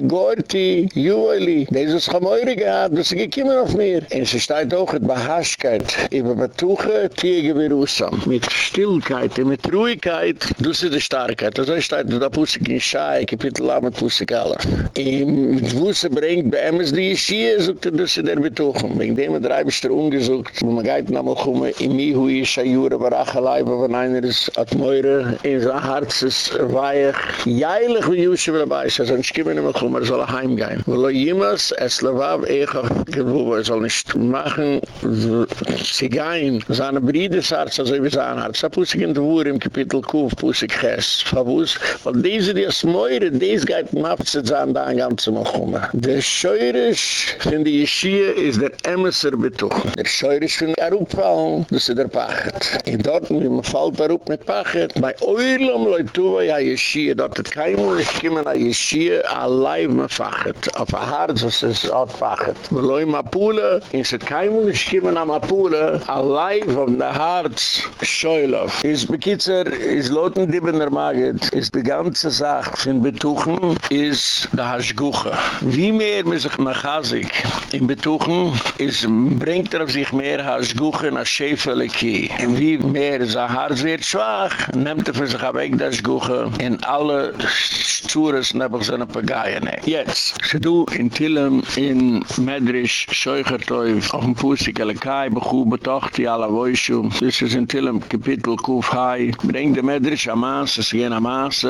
gorti, juweli. Dieses ha Meure gehad, was sie gekiemen auf mir. Und sie steht auch in Behaschkeit, über Betuche, Tiege Virusam. Mit Stillkeit, mit Ruhigkeit, du sie die Starkheit. Also ich stehe da Pusik in Schai, Kapitel Lamed Pusik mit wo sie bringt, bei Emes die Yeshia, sucht er, sie der Betuchen. Wegen dem hat Reibster umgesucht, wo man geht nochmal kommen, in mi hu is a jure barachalai, wo von einer is at moire, in sein Herz is weich, jeilig wie Yusuf dabei ist, also nicht kommen immer kommen, er soll er heimgehen. Wo lo jimas, es lewaab echa, wo er soll nicht machen, sie gehen, seine Brides Herz, also wie sein Herz, da pusik in der Wur im Kapitel Kuf, pusik ches, verwus, weil diese, die as moire, des geht mafzit sein, da ein ganzes Mal kommen. Der Scheurisch von die Yeshia ist der Emeser betuchen. Der Scheurisch von der Arupfallen, das ist der Pachet. In dort, wie man fällt Arup mit Pachet, bei Eulam Leutuwa ja Yeshia, dort hat kein Mensch kommen an Yeshia, allein mit Pachet. Auf der Harz, das ist auch Pachet. Weil Leu Mapule, ist hat kein Mensch kommen an Mapule, allein von der Harz, Scheulof. Is Bekitzer, is Loten Dibbener Magit, is die ganze Sache von Betuchen, is der Haschguche. Wie mehr man sich nach Hasik in Betuchen, is bringt er auf sich mehr Haschguche nach Schäferleki. Und wie mehr sein Herz wird schwach, nehmt er für sich weg das Guche. In alle Zures nebach seine Pagayene. Jetzt, se du in Tillem, in Medrisch, Scheucherteuf, auf dem Pusik, Elekai, Bechu, Betochti, Alla Voishu, das ist in Tillem, Kapitel Kuf Hai, bring de Medrisch am Maas, es gehen am Maas,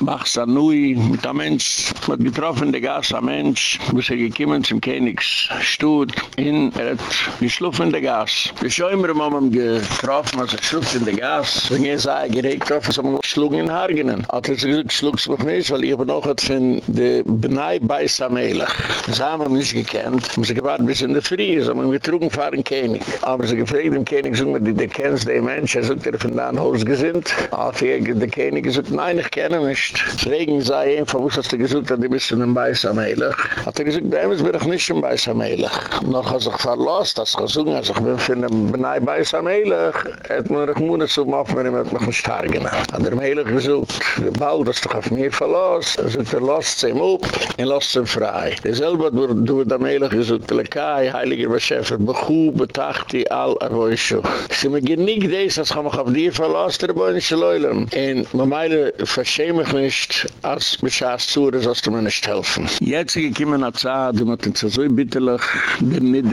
mach Sanui, mit a Mensch, mit getroffen de Gas a Mensch, wo sie gekiemen zum Königsstut, in er hat geschluffen de Gas. Wir schäumer am Amam getroffen, also geschluckt in der Gas. Wenn ich sage, geregt auf, so man schlug in Hargenen. Hat er gesagt, schluckst mich nicht, weil ich bin hat von der Benai bei Samelach. Das haben wir nicht gekannt. Wir sind gewartet bis in der Frie, so man getrugen fahren König. Aber sie gefragt dem König, so man, die kennst den Mensch, er sagt, er von da ein Haus gesinnt. Hat er der König gesagt, nein, ich kenne nicht. Regen sei einfach, wo hast du gesagt, du bist in bei Samelach. Hat er gesagt, da bin ich nicht in bei Samelach. Noch als ich verlost, als gesungen, als ich bin von dem Benai bei Samelach, hat man mich moeder zu machen, wenn ich mich nicht stargen habe. Hat er mir gesagt, der Ball, das doch auf mir verlost. Er sagt, er sie ihm up und lost sie frei. Derselbe hat du da meilig gesagt, Lekai, Heiliger Beschefer, Bechu, Betachti, Al, Arvoishu. Sie mir genick des, als ich mich auf dir verlost, der Boinische Leulem. Und man meile, verschäme ich nicht, als Beschaß zuhre, sollst du mir nicht helfen. Jetzt ich komme nach Zad, man so bitterlich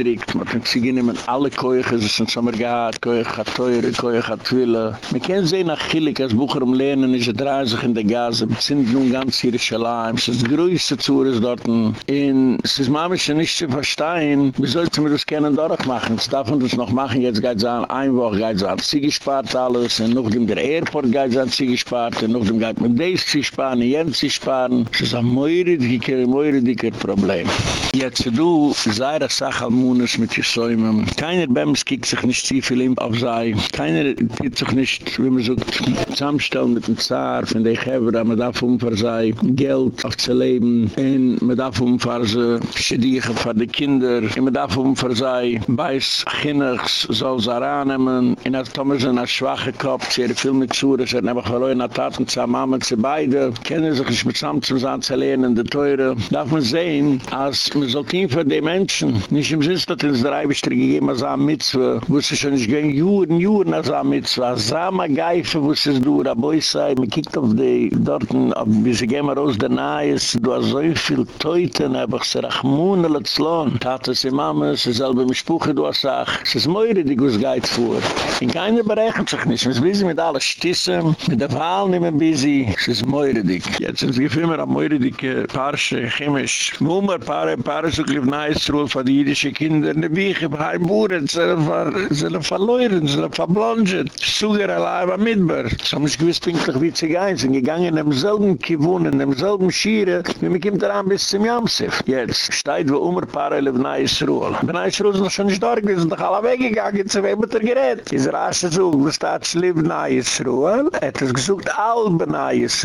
beniedrigt, man hat uns genommen alle Keuche, sie sind sommergehad, Keuche hat teure, Keuche hat twille. Man kann sehen nach Chilik, als Bucher um Lernen, ist er drei sich in der Gase, sind nun ganz hier in Schalaim, es ist die größte Zuhre dort, und es ist manchmal nicht zu verstehen, wie sollten wir das gerne durchmachen? Das darf man das noch machen, jetzt geht es an, ein Woche geht es an, sie gespart alles, und noch dem der Airport geht es an, sie gespart, und noch dem geht man das zu sparen, jens zu sparen, es ist ein meure dicker, meure dicker Problem. Jetzt du, sei das Sache am Mones mit den Säumen, keiner Bems kiegt sich nicht zu viel auf sei, keiner kiegt sich nicht, wie man so zusammenstellen mit dem Zar, von der Geber, man darf um für sei Geld auf zu leben, und man darf um für sie schädigen für die Kinder, und man darf um für sei beiß Kinners soll sie annehmen, und als Thomas ein schwache Kopf, sie hat viel mit Zure, sie hat einfach verloren, hat Taten zu Mama, sie beide, kennen sich nicht mit zusammen zu sein, zu lernen, die Teure, darf man sehen, als man soll kein für die Menschen, nicht im Sinn, dass es drei Bestrie gegeben, als eine Mitzwe, wo sie schon nicht gehen, Juren, Juren, als eine Mitzwe, als eine Geife, wo es du, da boi sei, man kiegt auf die, dort, wie sie gehen raus, der Nahes, du hast so viel Teuten, hab ich sie rachmune, letzlohn, tate sie Mama, sie selber mit Spuche, du hast sag, es ist moire, die gus geit vor. In keiner berechnet sich nicht, wir sind mit allen Stissen, mit der Wahl nicht mehr busy, es ist moire, dik. Jetzt sind sie gefilmt, am moire, dik, Parche, chemisch, Mummer, Paare, Paare, so glief Nahes, Ruhl, von die jüdische Kinder, in der Wiege, bei sie sind verloren, sie sind verblonget, Suger, allein, am Midbar. So haben sie gewiss, pinklich, wie sie gehen, sind gegangen in demselben Kivun, in demselben Schiere, wie man kommt daran bis zum Jamsif. Jetzt steht, wo Umar Paare, in Nahes, Ruhl. In Nahes, Ruhl, noch schon nicht da, wir sind doch alle weggegangen, zu wem hat er gerät. Is rasch zu, wo steht, schlieb Nahes, Ruhl, er hat es gesucht, Albe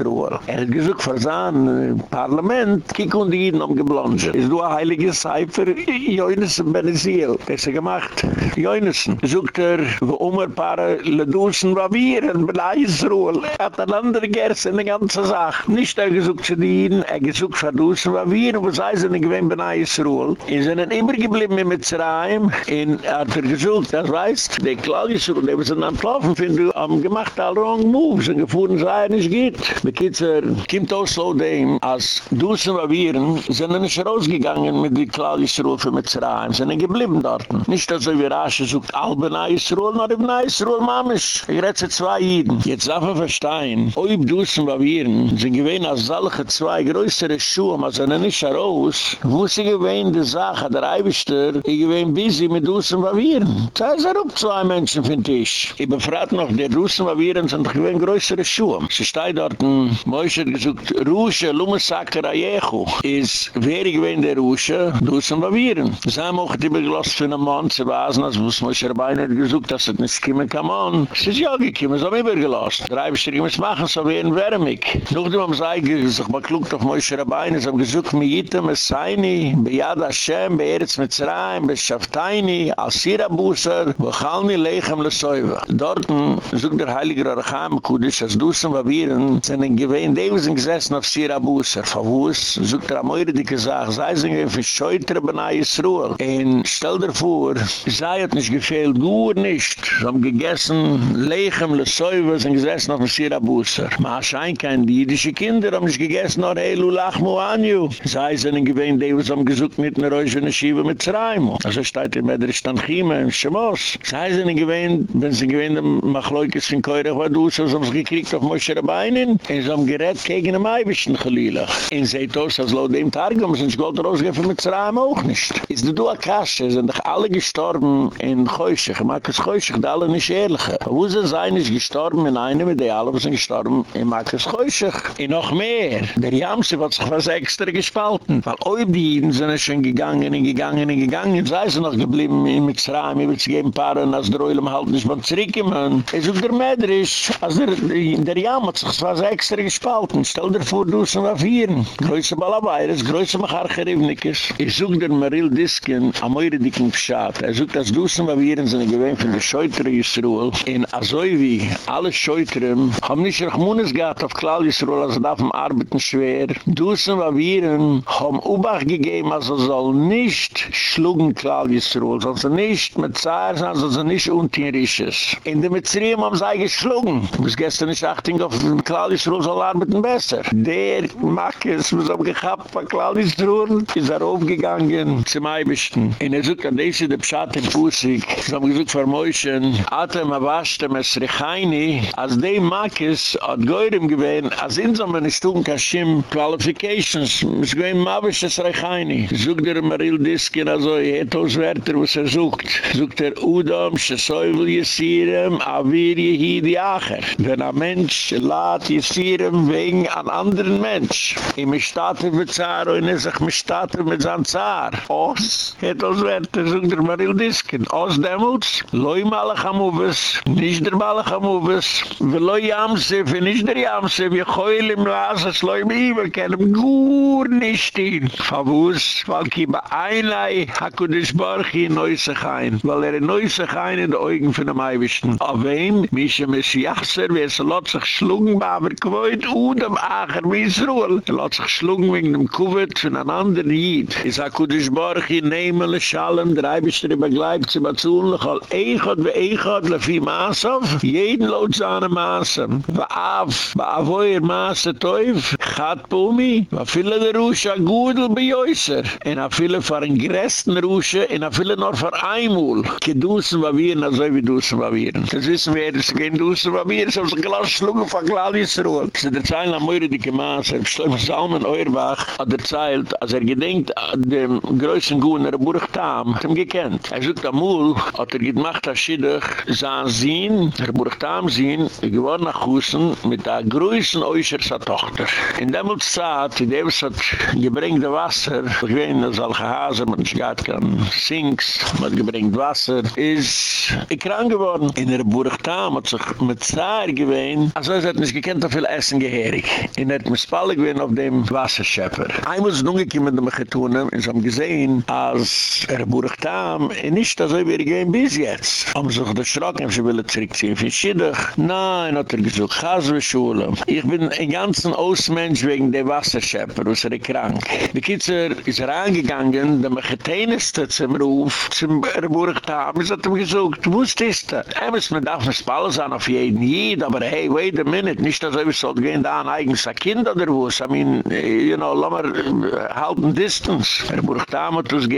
Ruhl. Er hat gesucht, für sein Parlament, kiek und die Jeden umgeblonget. Ist du ein heiliger Cipher, Joinesen Benezil. Das ist gemacht. Joinesen. Sucht er, wo Umar Paare, le Dusen, wa wir, in Nahes, Ruhl. Er hat ein anderer Gers in der ganzen Sache. Nicht er gesucht zu dienen, er gesucht für Dusen, wa wir, wo sei sie nicht gewinn, bin Nahes, Ruhl. Er sind immer geblieben mit Mitzrayim, in er hat er gesucht, das weißt, der Klaus Ruhl, der sind am Plaufen, finden du, am gemacht all wrong moves, und gefuhren sei er nicht geht. Bekitzer, kommt aus so dem, als Dusen, wa wir, sind nicht rausgegangen mit die Klaus Ruhl für Mitzrayim, sind geblieben dort. Nicht, dass er wie Rasche sucht, all bin Nahes, Ruhl, nur bin Nahes, Ruhl, Mamisch. Ich rede zwei Jiden. Jetzt darf er verstehen, ob Dusen, wa wir, sind gewinn als solche zwei größere Schuhe, aber sind nicht heraus, wo sie gewinn die Sache, der Eibischter, ich gewinn busy mit Dusen, wa wir. Da ist er auch zwei Menschen, finde ich. Ich befrage noch, die Dusen, wa wir, sind gewinn größere Schuhe. Sie steht dort, Moishe hat gesagt, Rusche, Lumesaker, Ayechu, ist, wer gewinn der Rusche, Dusen, wa wir. Sie haben auch die Beglost für einen Mann, sie wasen, als muss Moishe Rabbein hat gesagt, dass es nicht kommen kann, man. Sie ist ja gekommen, sie haben übergelost. Eibischter, ich muss machen, so wie ein Wärmig. Nachdem haben sie mal klugt auf Moishe Rabbein, sie haben gesagt, mi jitem es seini, be Yad Hashem, be Eretz Mitzrayim, be Shaftaini, al Sirabuser, wo chalni lechem le Soiva. Dorten, sucht der Heilige Raracham, Kudish, as Dusen Waviren, sind ein Gewehen, die sind gesessen auf Sirabuser. Verwus, sucht der Amoire, die gesagt, sei sind ein Verscheutere Benai Yisruel. En stel dir vor, zij het niet gefehlt, goed niet. Ze hebben gegessen, lechem, le soivers en gesessen op een sirabusser. Maar schijnt kein die jüdische kinder hebben niet gegessen, nor helu lachmu anju. Zij zijn een geween, die was hebben gezoekt met een reus en een schieven met zraimu. Also staat in Medrisch Tanchime, in Shemos. Zij zijn een geween, wenn sie geween, de machloikes van keurig wat doos, ze hebben gekriegt auf Moshe Rabbeinin. En ze hebben gered tegen hem eibischen gelielich. En zei toos, als laut dem Targum, sind ze gold rausgefe met zraimu ook niet. Is de doa Akasche, sind doch alle gestorben in Chöschech, Markus Chöschech, da alle nicht gefährliche. Wo sie sein, ist gestorben in einem, der alle sind gestorben in Markus Geuschig. Und noch mehr. Der Jamse hat sich was extra gespalten. Weil auch die Jiden sind schon gegangen und gegangen und gegangen. Sie noch geblieben in Mitzrayim, über zu geben Paaren, als der Oilem halt nicht mehr zurückgekommen. Es ist auch der Medrisch. Als der, der Jam hat sich was extra gespalten. Stell dir vor, du sind auf hier. Größe Balabayres, größe Macharcherivnikes. Ich such der Maril Disken am eure dicken Pschat. Er sucht das Dusen, was wir in seine Gewinn von der Scheutere Yisroel. In Azoivi, alle Scheutere, haben nicht Rachmunis gehabt auf Klal Yisroel, also darf man arbeiten schwer. Dusen, was wir in, haben Ubach gegeben, also soll nicht schlugen Klal Yisroel, soll nicht mit Zahir sein, sie nicht untierisch In der Mitzriem haben sie geschlugen. Bis gestern ist achting auf Klal Yisroel soll arbeiten besser. Der Makis, was haben gehabt von Klal Yisroel, ist er aufgegangen zum Eibischten. In er sucht an diese de Pshat in Pusik, sie haben gesucht vor Moischen, Atem avashtem es Rechaini, als die Makis hat Geurem gewähnt, als insamen ist tun Kashim Qualifications, es gewähnt Mavish es Rechaini. Sucht er Maril Diskin, also er hat Wörter, was er sucht. Sucht er Udom, Shesoyvel Yesirem, Avir Yehidi Acher. Wenn ein Mensch lat Yesirem wegen an anderen Mensch, im Staaten bezahre, und er sich mit Staaten mit seinem Zar. Os, steht als Werte, sucht der Maril Diskin. Aus Demmels, loi malach am Uwes, nicht der malach am Uwes, ve loi Yamsef, nicht der Yamsef, je choil im Lasas, loi im Iwe, keinem gur nicht hin. Favus, weil kiba einlei, hakudish barchi in Neusechein, weil er in Neusechein in de Augen von dem Eiwischen. Auf wem, mische Messiachser, wie es lot sich schlungen, aber gewoit, dem acher, misruel. Er lot sich schlungen wegen dem Kuvert von einem anderen Jid. Is des barchi nehmen, neemele schalem, der Eibischter begleibt sie bazuunlich, al eichot ve eichot lefi maasov, jeden lot zahne maasem. Va av, va avoyer maase teuf, chat pumi, va fila de rusha gudel bejoiser. En a fila far en gresten rusha, en a fila nor far aimul. Ke dusen va viren, a zoi vi dusen va viren. Das wissen wir, es gehen dusen va viren, so se glas schlugen va gladis rool. Se der zeilen am moire dike maase, bschleim salmen Euerbach, hat er zeilt, als er gedenkt, dem größten Gunner, Burg Tam, hat ihm gekannt. Er sucht amul, hat er gemacht, als Schiddich, sahen sie, der Burg Tam sehen, geworden nach Hussen, mit der größten Oischer sa Tochter. In dem Zeit, die Davis hat gebringt Wasser, ich weiß, dass alle Hase, man gar kein Sinks, man hat gebringt Wasser, ist ich krank geworden. In der Burg Tam hat sich mit Zahr gewesen, also er hat nicht gekannt, dass viel Essen geherig. In der Mispalle gewesen auf dem Wasserschäpper. Einmal ist nun gekommen, dass wir getunen, und sie haben gesehen, als er Burg Tam, und nicht, er wir gehen bis jetzt. Haben sich erschrocken, sie wollen zurückziehen für Schiddich. Nein, hat er gesagt, Chaswe-Schule. Ich bin ein ganzer Ausmensch wegen der Wasserschäpper, was er krank. Die Kitzer ist er angegangen, der mich geteineste zum Ruf, zum Burg Tam, ist hat ihm gesagt, wo ist da? Er muss mir darf nicht Spalle sein auf jeden Jid, aber hey, wait a minute, nicht, dass er soll gehen da ein eigenes Kind oder was. I mean, you know, mal uh, halten Distance. Er Burg Tam hat uns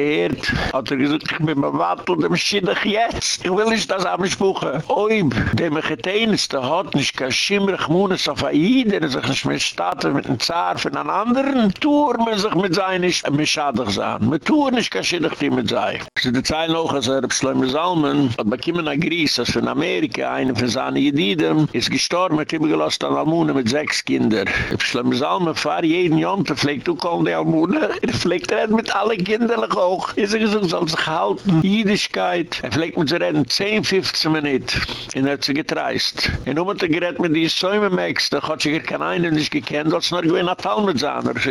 hat er gesagt, ich bin mir wattel dem Schiddich jetzt. Ich will nicht das abspuchen. Oib, dem ich geteinste hat nicht kein Schimmrich Munes auf Aid, er sich nicht mehr starten mit einem Zar von einem anderen, tuur man sich mit sein nicht mehr schadig sein. Man tuur nicht kein Schiddich die mit sein. Sie die Zeit noch, als er Pschleume Salmen hat bekommen nach Gries, als von Amerika, eine von seinen Jediden, ist gestorben, hat ihm gelost an Almune mit sechs Kinder. Pschleume Salmen fahr jeden Jonte, pflegt du kommen die Almune, *laughs* er pflegt er mit allen Kindern hoch. Ist er gesagt, soll sich halten, Jüdischkeit. Er pflegt mit sie reden 10, 15 Minuten. Und er hat sie getreist. Und nun hat er gerett mit die Säume-Max, da hat sich kein einen nicht gekannt, als nur gewinn hat Talmud sein. Er ist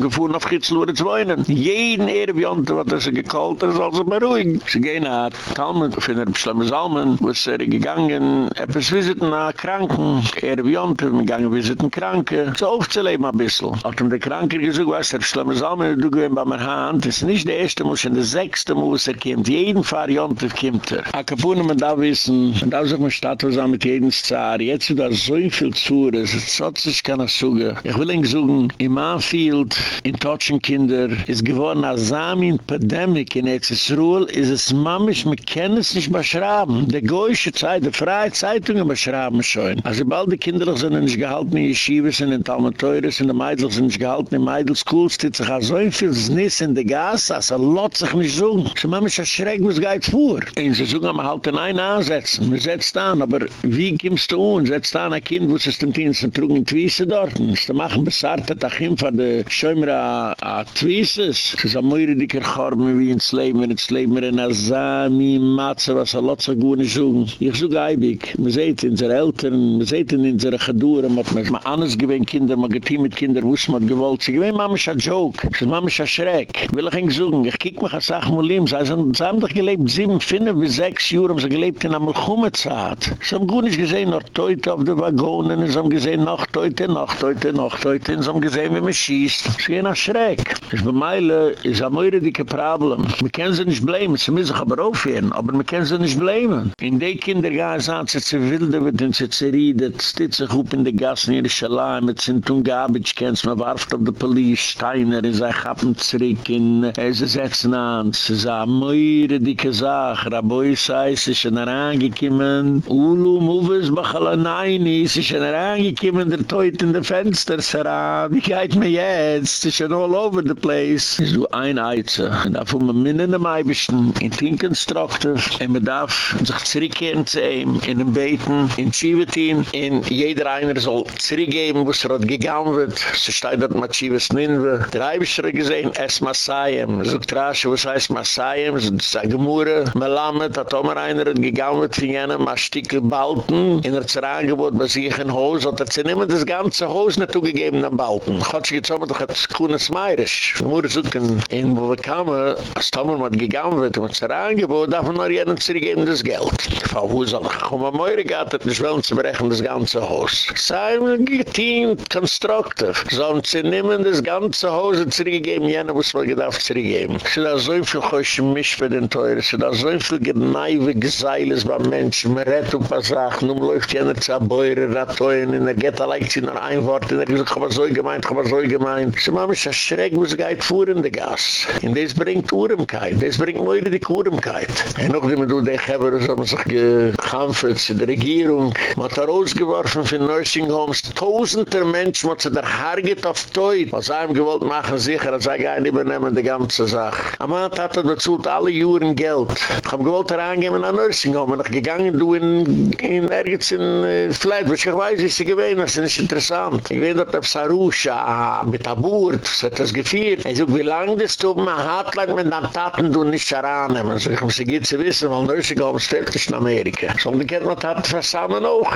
gefahren auf Gitzlure zu wohnen. Jeden Erbjonte hat er sie gekallt, er soll sich beruhigen. Sie gehen nach Talmud, auf einer Beschlemme Salmen, wo es er gegangen, etwas visiten nach Kranken, Erbjonte, wir gegangen visiten Kranke, so aufzuleben ein bisschen. Hat ihm der Kranke gesagt, was der Beschlemme Salmen, du gewinn bei mir Hand, das ist nicht der erste Muss, in der sechste Muss er kommt, jeden Variante kommt er. A Kapunen, man darf wissen, man darf sich mal Status an mit jedem Zar, jetzt ist da so viel Zuhr, es ist so, dass ich kann das sagen. Ich will Ihnen sagen, im Anfield, in Totschen Kinder, ist geworden als Samin Pandemic in Ezesruel, ist es mamisch, man kann es nicht mehr schrauben. Die goische Zeit, die freie Zeitungen mehr schrauben schon. Also bald die Kinder sind nicht gehalten in Yeshiva, sind in Talmeteure, sind die Meidl sind nicht gehalten in Meidl-Schools, die sich so viel Sniss in der Gas, also lot sich nicht so. Sie machen mich erschrecken, was geht vor. Und sie sagen, man halt in ein setzen. Man setzt an, aber wie kommst du an? Setzt an ein Kind, wo es ist dem Dienst, ein Trug in Twisse dort. Es ist machen besarte Tachim von der Schäumer a Twisses. Es ist ein Möire, die kerchorben wie ins Leben, ins Leben, in Asami, Matze, was er lotsa gune suchen. Ich suche eibig. Man sieht in unsere Eltern, man sieht in unsere Gedure, man hat man anders gewinnt Kinder, man getein mit Kinder, wuss man gewollt. Sie gewinnt Mama ist ein Joke. Sie ist ein Schreck. Will ich ihn suchen? Ich kiek mich an Sachen Mulim. Sie haben doch gelebt, sieben, fünf bis sechs Jahre haben sie gelebt in einer Chummezeit. Sie haben gut nicht gesehen, noch Teute auf den Waggonen, sie haben gesehen, noch Teute, noch Teute, noch Teute, sie haben gesehen, wie man schießt. Sie gehen an Schreck. Ich bin meile, ist ein mehr dicke Problem. Wir können sie nicht bleiben, sie müssen sich aber aufhören, aber wir können sie nicht bleiben. In die Kinder gehen sie an, sie zu wilde, wird in sie zerriedet, steht sich auf in der Gassen, ihre Schalein, mit sind tun Gabitsch, kennst man warft auf der Police, Steiner, in sein Kappen zurück, in äh, sie setzen an, sie sagen, mehr dicke Sache, Raboi sei, sie sind herangekommen, Ulu, Muves, Bachala, nein, sie sind herangekommen, der Teut in der Fenster, Sarah, wie geht mir jetzt? Sie sind all over the place. Sie sind ein Eize. Und da fuhren wir minnen in der Maibischen, in Tinkenstruktur, und man darf sich zurückkehren zu ihm, in den Beten, in Chivetin, in jeder einer soll zurückgeben, wo es dort gegangen wird. Sie steht dort mit Ninwe. Der Eibischer gesehen, es Masayem. So trasche, was heißt Masayim, so die Sagmure, Melamed, hat auch mal einer gegangen mit von jenen Mastikel Balten, in er zerangebot bei sich ein Haus, hat er zu nehmen das ganze Haus nicht zugegeben am Balten. Gott sich jetzt auch mal doch hat es kunes Meirisch. Mure suchen, in wo wir kamen, als Tomer mal gegangen wird, mit zerangebot, darf man noch jenen zurückgeben das Geld. Frau Husal, komm am Meure gatt, hat nicht wollen zu brechen das ganze Haus. Sein geteam, constructive, so haben sie nehmen das ganze Haus zurückgegeben, jenen muss man gedacht zurückgeben. So viel Gäusche Misch für den Teuer, es ist da so viel Gneiwe Geseiles beim Menschen, man redt ein paar Sachen, nun läuft jener zu Beure, Ratoyen, und er geht allein zu einer Einwort, und er sagt, ich hab so gemeint, ich hab so gemeint. Sie machen mich erschreckt, wo sie geht vor in der Gas. Und das bringt Uremkeit, das bringt Meure die Uremkeit. Und man du, die Geber, so haben sich gekämpft, zu der Regierung, man hat er ausgeworfen für Nursing Homes, tausender Menschen, man hat sich der Harget auf Teut, was einem gewollt machen, sicher, als er gar nicht übernehmen, die ganze Sache. Am Mann hat er bezahlt alle Juren Geld. Ich hab gewollt er angeben an Nursing Home, und ich gegangen, du in, in, ergens in uh, Flatbush, ich weiß, ist sie gewesen, das ist nicht interessant. Ich weiß, dort auf Sarusha, mit der Burt, das hat das gefeiert. Ich sag, wie lange das tut man hat, lang mit den Taten du nicht herannehmen. So, ich muss sie geht zu wissen, weil Nursing Home stellt sich in Amerika. So, die kennt man Taten versammeln auch.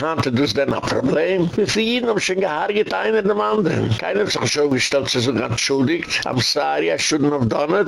Hatte du es denn ein Problem? Wir für jeden haben schon gehargert, einer dem anderen. Keiner hat sich schon gestellt, sie sind entschuldigt. I'm sorry, I shouldn't have done it.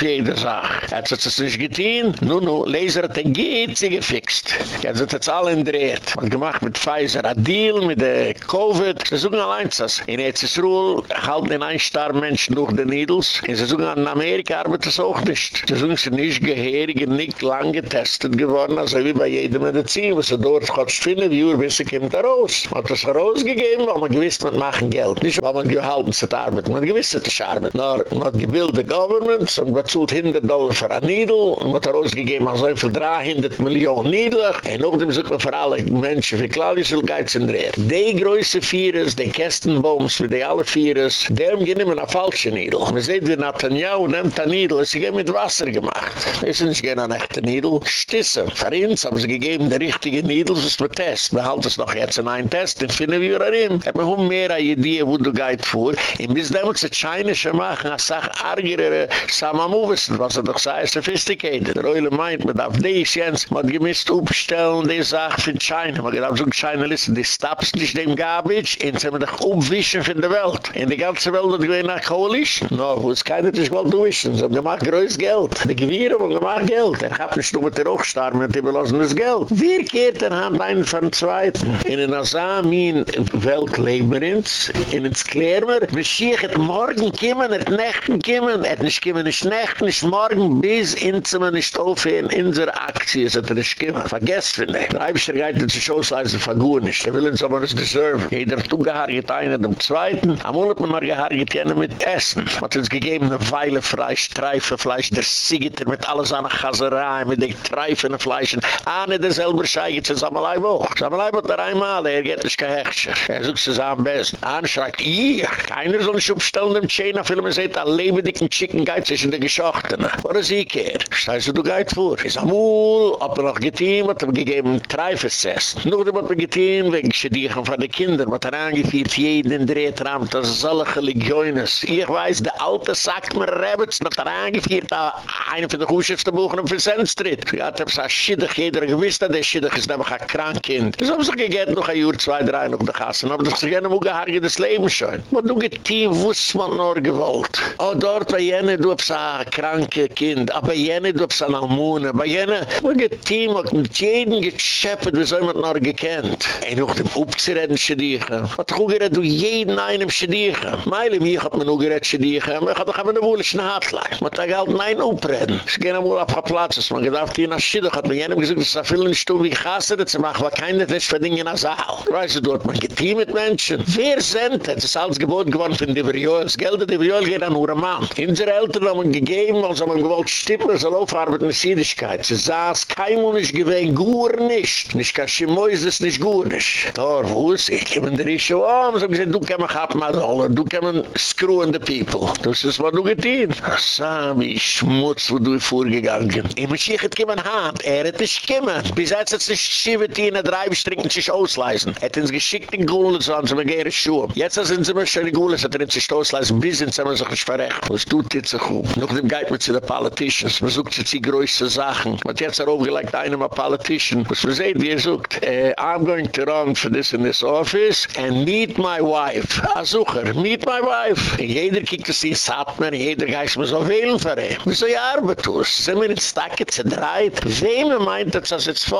auf jede Sache. Er hat es nicht getan, nun, nun, Laser hat geht, sie gefixt. Er hat es alle entdreht. Man hat gemacht mit Pfizer, ein Deal mit der Covid. Sie suchen allein das. In EZSRUHL halten den ein Star Menschen durch die Needles. Und sie suchen an Amerika arbeitet es auch nicht. Sie suchen sie nicht gehirige, nicht lang getestet geworden, also wie bei jeder Medizin, was sie dort hat wie Uhr bis sie kommt raus. Man hat das rausgegeben, weil man gewiss, man machen Geld. Nicht, weil man gehalten zu arbeiten. Man gewiss, ist Arbeit. Nur, man hat gebildet Government, und man zult 100 Dollar für ein Needle, und hat rausgegeben, man so viel 300 Millionen Needle, und auch dem sucht man für alle Menschen, für Claudius will geiz in der Die größte Vieres, die Kästenbombs, für die alle Vieres, die haben genommen eine falsche Needle. Man sieht, wie Netanyahu nimmt ein Needle, sie haben mit Wasser gemacht. Das ist nicht gerne ein echter Needle. Stisse. Für uns haben sie gegeben, die richtige Needle, das ist ein Test. Wir halten es noch jetzt in einen Test, den finden wir darin. Wir haben mehr eine Idee, wo du gehst vor. Und bis dann muss die Chinesche machen, als sag, argere Samamovissen, was er doch sei, sophisticated. Der Eule meint, man darf die Jens, man gemisst aufstellen, die Sache für China. Man darf so China, listen, die stops nicht dem Garbage, und sie haben doch umwischen von der Welt. In die ganze Welt hat gewinnt nach Coalition. No, wo es keiner nicht gewollt durchwischen. Sie haben gemacht größt Geld. Die Gewirre haben gemacht Geld. Er hat nicht nur mit der Hochstar, mit dem belassenes Geld. Wir kehrt er hand ein von Zweiten. In den Asamin Welt leben wir uns. In ins Klärmer. Wir schiech morgen kommen, et nächten kommen. Et nicht kommen, nicht nächten, nicht morgen. Bis in zum nicht aufhören, in unserer Aktie. Hat er nicht kommen. Vergesst von dem. Der Eibischter geht in sich ausleisen gut nicht. Der will uns aber nicht deserven. Jeder hat ungehargert einen dem Zweiten. Amul hat man gehargert jenen mit Essen. Hat uns gegeben eine Weile Fleisch, Treife Fleisch, der Siegiter mit alles an der Chaserei, mit den Treifenden Fleischen. Ahne der selber scheiget zu Samalai wo. Samalai wird er einmal, er geht nicht kein Hechtscher. Er sucht sich am besten. Ahne schreit, ihr, keiner soll nicht aufstellen dem Tschena, für man sieht, ein lebendigen Chicken geht zwischen den Geschochtenen. Wo ist ich hier? Steiß du, du geht vor. Ist amul, hat er noch getein, hat er gegeben zu essen. Nur hat er getein, wegen Schädigen von den Kindern, hat er angeführt, jeden dreht ram, das ist alle Religiones. Ich weiß, der Alte sagt mir, Rebets, hat er angeführt, einer von den Kuschefsten Buchen auf den Sennstritt. Ja, hat er gesagt, Schädig, jeder gewiss, dass der Schädig ist nämlich ein Krankkind. So haben sich gegett noch ein Jahr, zwei, drei noch der Kassen, aber das ist gerne mal gehargert das Leben schon. Aber du getein, wuss man nur gewollt. Oh, dort bei jene, du hast ein kranke Kind, aber jene, du hast ein Almune, bei jene, wo getein, wo mit jedem geschäppet, wie soll man noch gekannt. Ein noch dem Upzireden Schädig, hat gut gerät, du jeden einem Schädig. Meile, mich hat man nur gerät Schädig, aber ich hatte doch eine Wohle Schnaatlein. Man hat da galt nein Upreden. Es gehen einmal auf ein Platz, man gedacht, hier nach Schädig, hat man jenem gesagt, es ist viele Stunden wie Chassere zu machen, weil keiner das verdingen als Saal. Weißt du, dort man getein mit Menschen. Wer sind das? Ist alles geboten geworden von die Verjoel. Das Geld der Verjoel geht an Mann. Unsere Eltern haben gegeben, weil sie haben gewollt stippen, soll aufarbeiten in Siedigkeit. Sie saß, kein Mann ist gewähnt, gut nicht. Nicht kein Schimois ist nicht gut nicht. Da, wo ist ich? Ich bin der Rische, oh, so gesagt, du kann man haben mal Dollar, du kann man screw in the people. Das ist, was du getein. Sami, Schmutz, wo du vorgegangen. Ich muss hier gekommen haben, er hat nicht gekommen. Bis jetzt hat sich Schivetin, der Dreibestrinken sich ausleisen. Er hat uns geschickt in Gules, so haben sie mir gerne Schuhe. Jetzt sind sie mir schon in Gules, hat er sich ausleisen, bis sind sie mir sich nicht verrecht. Was tut jetzt so gut? Noch dem geht man zu den Politicians, man sucht sich die größten Sachen. Man hat jetzt aufgelegt, einem ein Politician. Was man sieht, wie er sucht, uh, I'm going to run for this in this office and meet my wife. A Sucher, meet my wife. Jeder kiegt es in Satmer, jeder geist mir so wählen für ihn. Wieso ja Arbetus? Sind wir in Stacke zerdreit? Wem meint, dass es jetzt?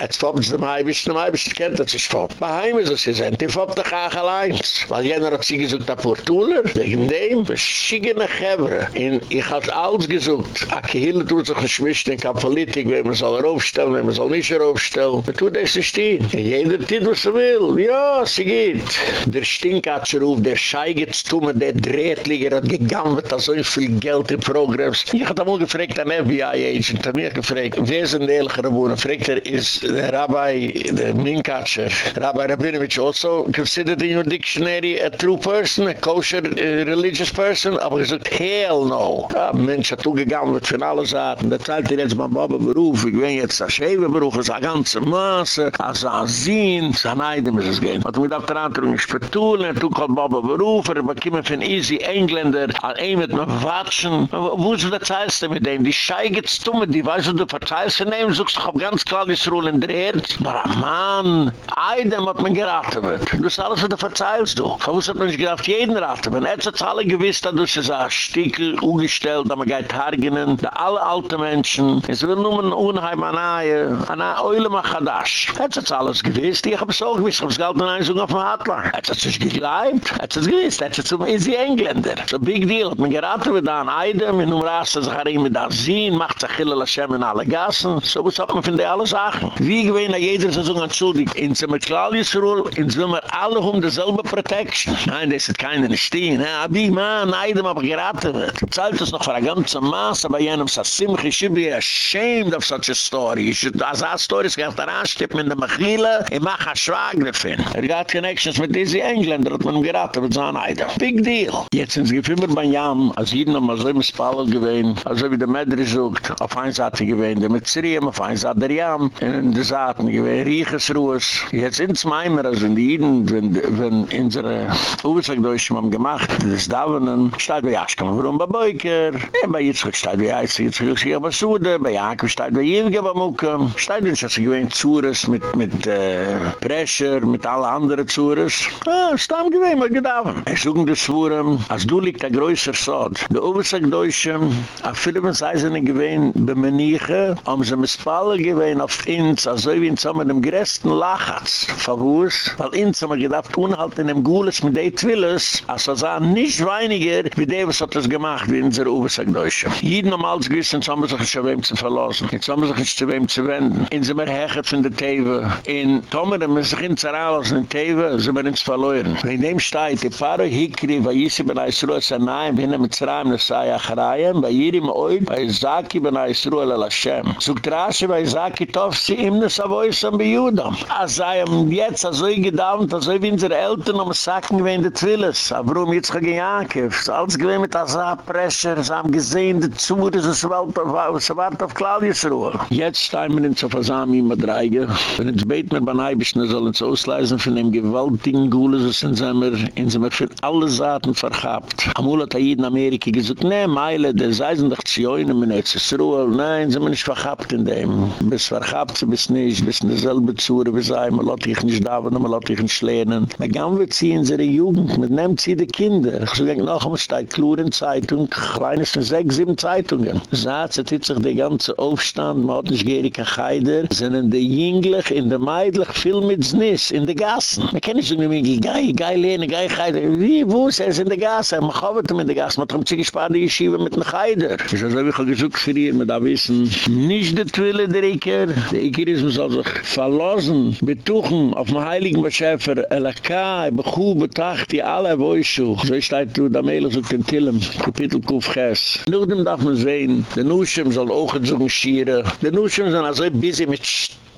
Jetzt foppt es dem Eibisch, dem Eibisch kennt, dass es foppt. Bei Heim ist es sind, die foppt doch auch allein. Weil jener hat sie gesucht, der Portuler, wegen dem, verschiedene Gevre. Und ich hab alles gesucht. A Kehille tut sich geschmischt in der Politik, wenn man soll er aufstellen, wenn man soll nicht er aufstellen. Man tut das nicht stehen. Jeder tut, was er will. Ja, sie geht. Der Stinkatscher ruf, der Scheigetstumme, der Drehtliger hat gegammelt, so viel Geld in Programms. Ich hab einmal gefragt an FBI-Agent, hat mich gefragt, wer sind die Ehrliche Wohnen? Fragt er, ist der Rabbi, der Minkatscher, Rabbi Rabinovich also considered in your dictionary a true person, a kosher uh, religious person? Aber er sagt, hell no. Ja, Mensch hat zugegammelt von allen Seiten. Der zahlt dir jetzt mein Baba Beruf, ich bin jetzt ein Schewe Beruf, es ist eine ganze Masse, es ist ein Sinn, es ist ein Eidem, es ist gehen. Und mit der Verantwortung ist vertun, er tut kein Baba Beruf, er bekommen von easy Engländer, an ihm mit mir watschen. Wo ist das heißt mit dem? Die Schei geht's dumme, die weiß, du verteilst von ihm, suchst doch auf ganz klar, wie es Ruhlen dreht. Aber Mann, Eidem hat man geraten wird. Du hast alles, was du verteilst, du. Von uns hat man nicht gedacht, jeden raten. Man hat es alle gewiss, dass du so ein Stickel umgestellt, dass man geht hergenen, da alle alte Menschen, es will nur ein Unheim an Aie, an Aie Eule Machadash. Hat es alles gewiss, ich hab es auch gewiss, ich hab es galt in Einsung auf dem Adler. Hat es sich geglaubt, hat es gewiss, hat es zum Easy Engländer. So big deal, hat man geraten wird an Eidem, in um Rasta sich harin mit Azin, macht sich Hillel Hashem in alle Gassen, so was hat man von der alle Sachen. Wie gewinn, jeder Saison entschuldigt, in zum Klaaljusruhl, in zum wir alle um derselbe Protection. Nein, das ist keine nicht stehen, ja, wie man, Eidem aber geraten. Zahlt es noch für eine ganze Masse, bei jenem Sassimch, ich should be ashamed of such a story. Ich should, als a story, es geht daran, stippen in der Mechile, ich mach a Schwag davon. Er hat connections mit diese Engländer, hat man geraten mit so einem Eidem. Big deal. Jetzt sind es gefimmert bei Jam, als jeden noch mal so im Spallel gewesen, also wie der Medri sucht, auf ein Seite gewesen, der mit Zeriem, auf ein Seite der Jam, in der Saaten gewesen, Rieches Ruhes. Jetzt sind es Meimer, also in die Jeden, wenn, wenn unsere Uwersagdeutschen haben gemacht, das Davonen, steht bei Jaschkam, warum bei Beuker, bei Jitzchak steht bei Jitzchak, Jitzchak, Jitzchak, bei Sude, bei Jakob steht bei Jivge, bei Mukke, steht uns, dass sie gewesen Zures mit, mit, äh, Pressure, mit allen anderen Zures. Ah, stamm gewesen, mal gedauern. Es suchen das Wurm, als du liegt der größer Sod. Der Uwersagdeutschen, a viele von Seisenen gewesen, bei Meniche, haben sie mit Spalle gewesen auf Inz, also wie in so mit dem größten Lachatz, verwurst, weil Inz haben wir gedacht, unhalt in dem Gules mit den Twilles, also sahen nicht weiniger, wie der, was hat das gemacht, wie unser Uwe sagt Deutsche. Jeden um alles gewissen, haben wir sich nicht zu wem zu verlassen. Jetzt haben sich nicht zu wem zu wenden. In sind wir hechert von der Tewe. In Tomer haben wir sich in Zeralassen in Tewe, sind wir uns verloren. In dem steht, die Pfarrer hikri, bei Jisi ben Aisruhe Sanaim, bin mit Zerayim, das sei Acharayim, bei Jirim Oid, bei Zaki ben Aisruhe Lel Hashem. Zug Trasche, bei Zaki Tofsi, im Nes Avoisam bei Judam. Azayam, jetzt, also ich gedauert, also wie unsere Eltern, um Sacken, wenn die Twilis, Avrum, Yitzchak in Yankiv, alles gewinnt mit Azah, Pressure, Sie haben gesehen, die Zure, sie warten auf Claudius Ruhe. Jetzt stehen wir in zu Fasami immer dreige. Wenn jetzt beten wir bei Neibischen, sollen uns ausleisen von dem gewaltigen Gule, so sind sie mir, in sie mir für alle Saaten verhabt. Amul hat in Amerika gesagt, nee, Meile, der sei sind doch Zioine, mein Erzes Ruhe. Nein, sie mir nicht verhabt in dem. Bis verhabt sie, bis nicht, bis in derselbe Zure, bis ein, man lasst dich nicht da, man lasst dich nicht lehnen. Man kann wir ziehen, sie Jugend, man nimmt sie die Kinder. Ich sage noch einmal, steht klar in Zeitung, kleines von sechs, sieben Zeitungen. Saat, sie tut sich die ganze Aufstand, hat gierig an Heider, sind die Jünglich in der Meidlich viel mit Znis, in der Gassen. Man kann nicht sagen, wie ich gehe, gehe lehne, gehe Heider. Wie, wo ist er in der Gassen? Man nicht in der Gassen, man hat sich gespart, die Yeshiva mit dem Heider. Ich so habe ich gesagt für ihr, man da wissen, nicht der Twille der Iker, der Iker ist, man soll sich verlassen, betuchen auf dem Heiligen Beschäfer, Elaka, Bechu, Betachti, alle Woischu. So ist das, du, da Mele, so Kapitel Kuf Nur dem darf man sehen, der Nuschem soll auch in so ein Schiere. Der Nuschem sind also busy mit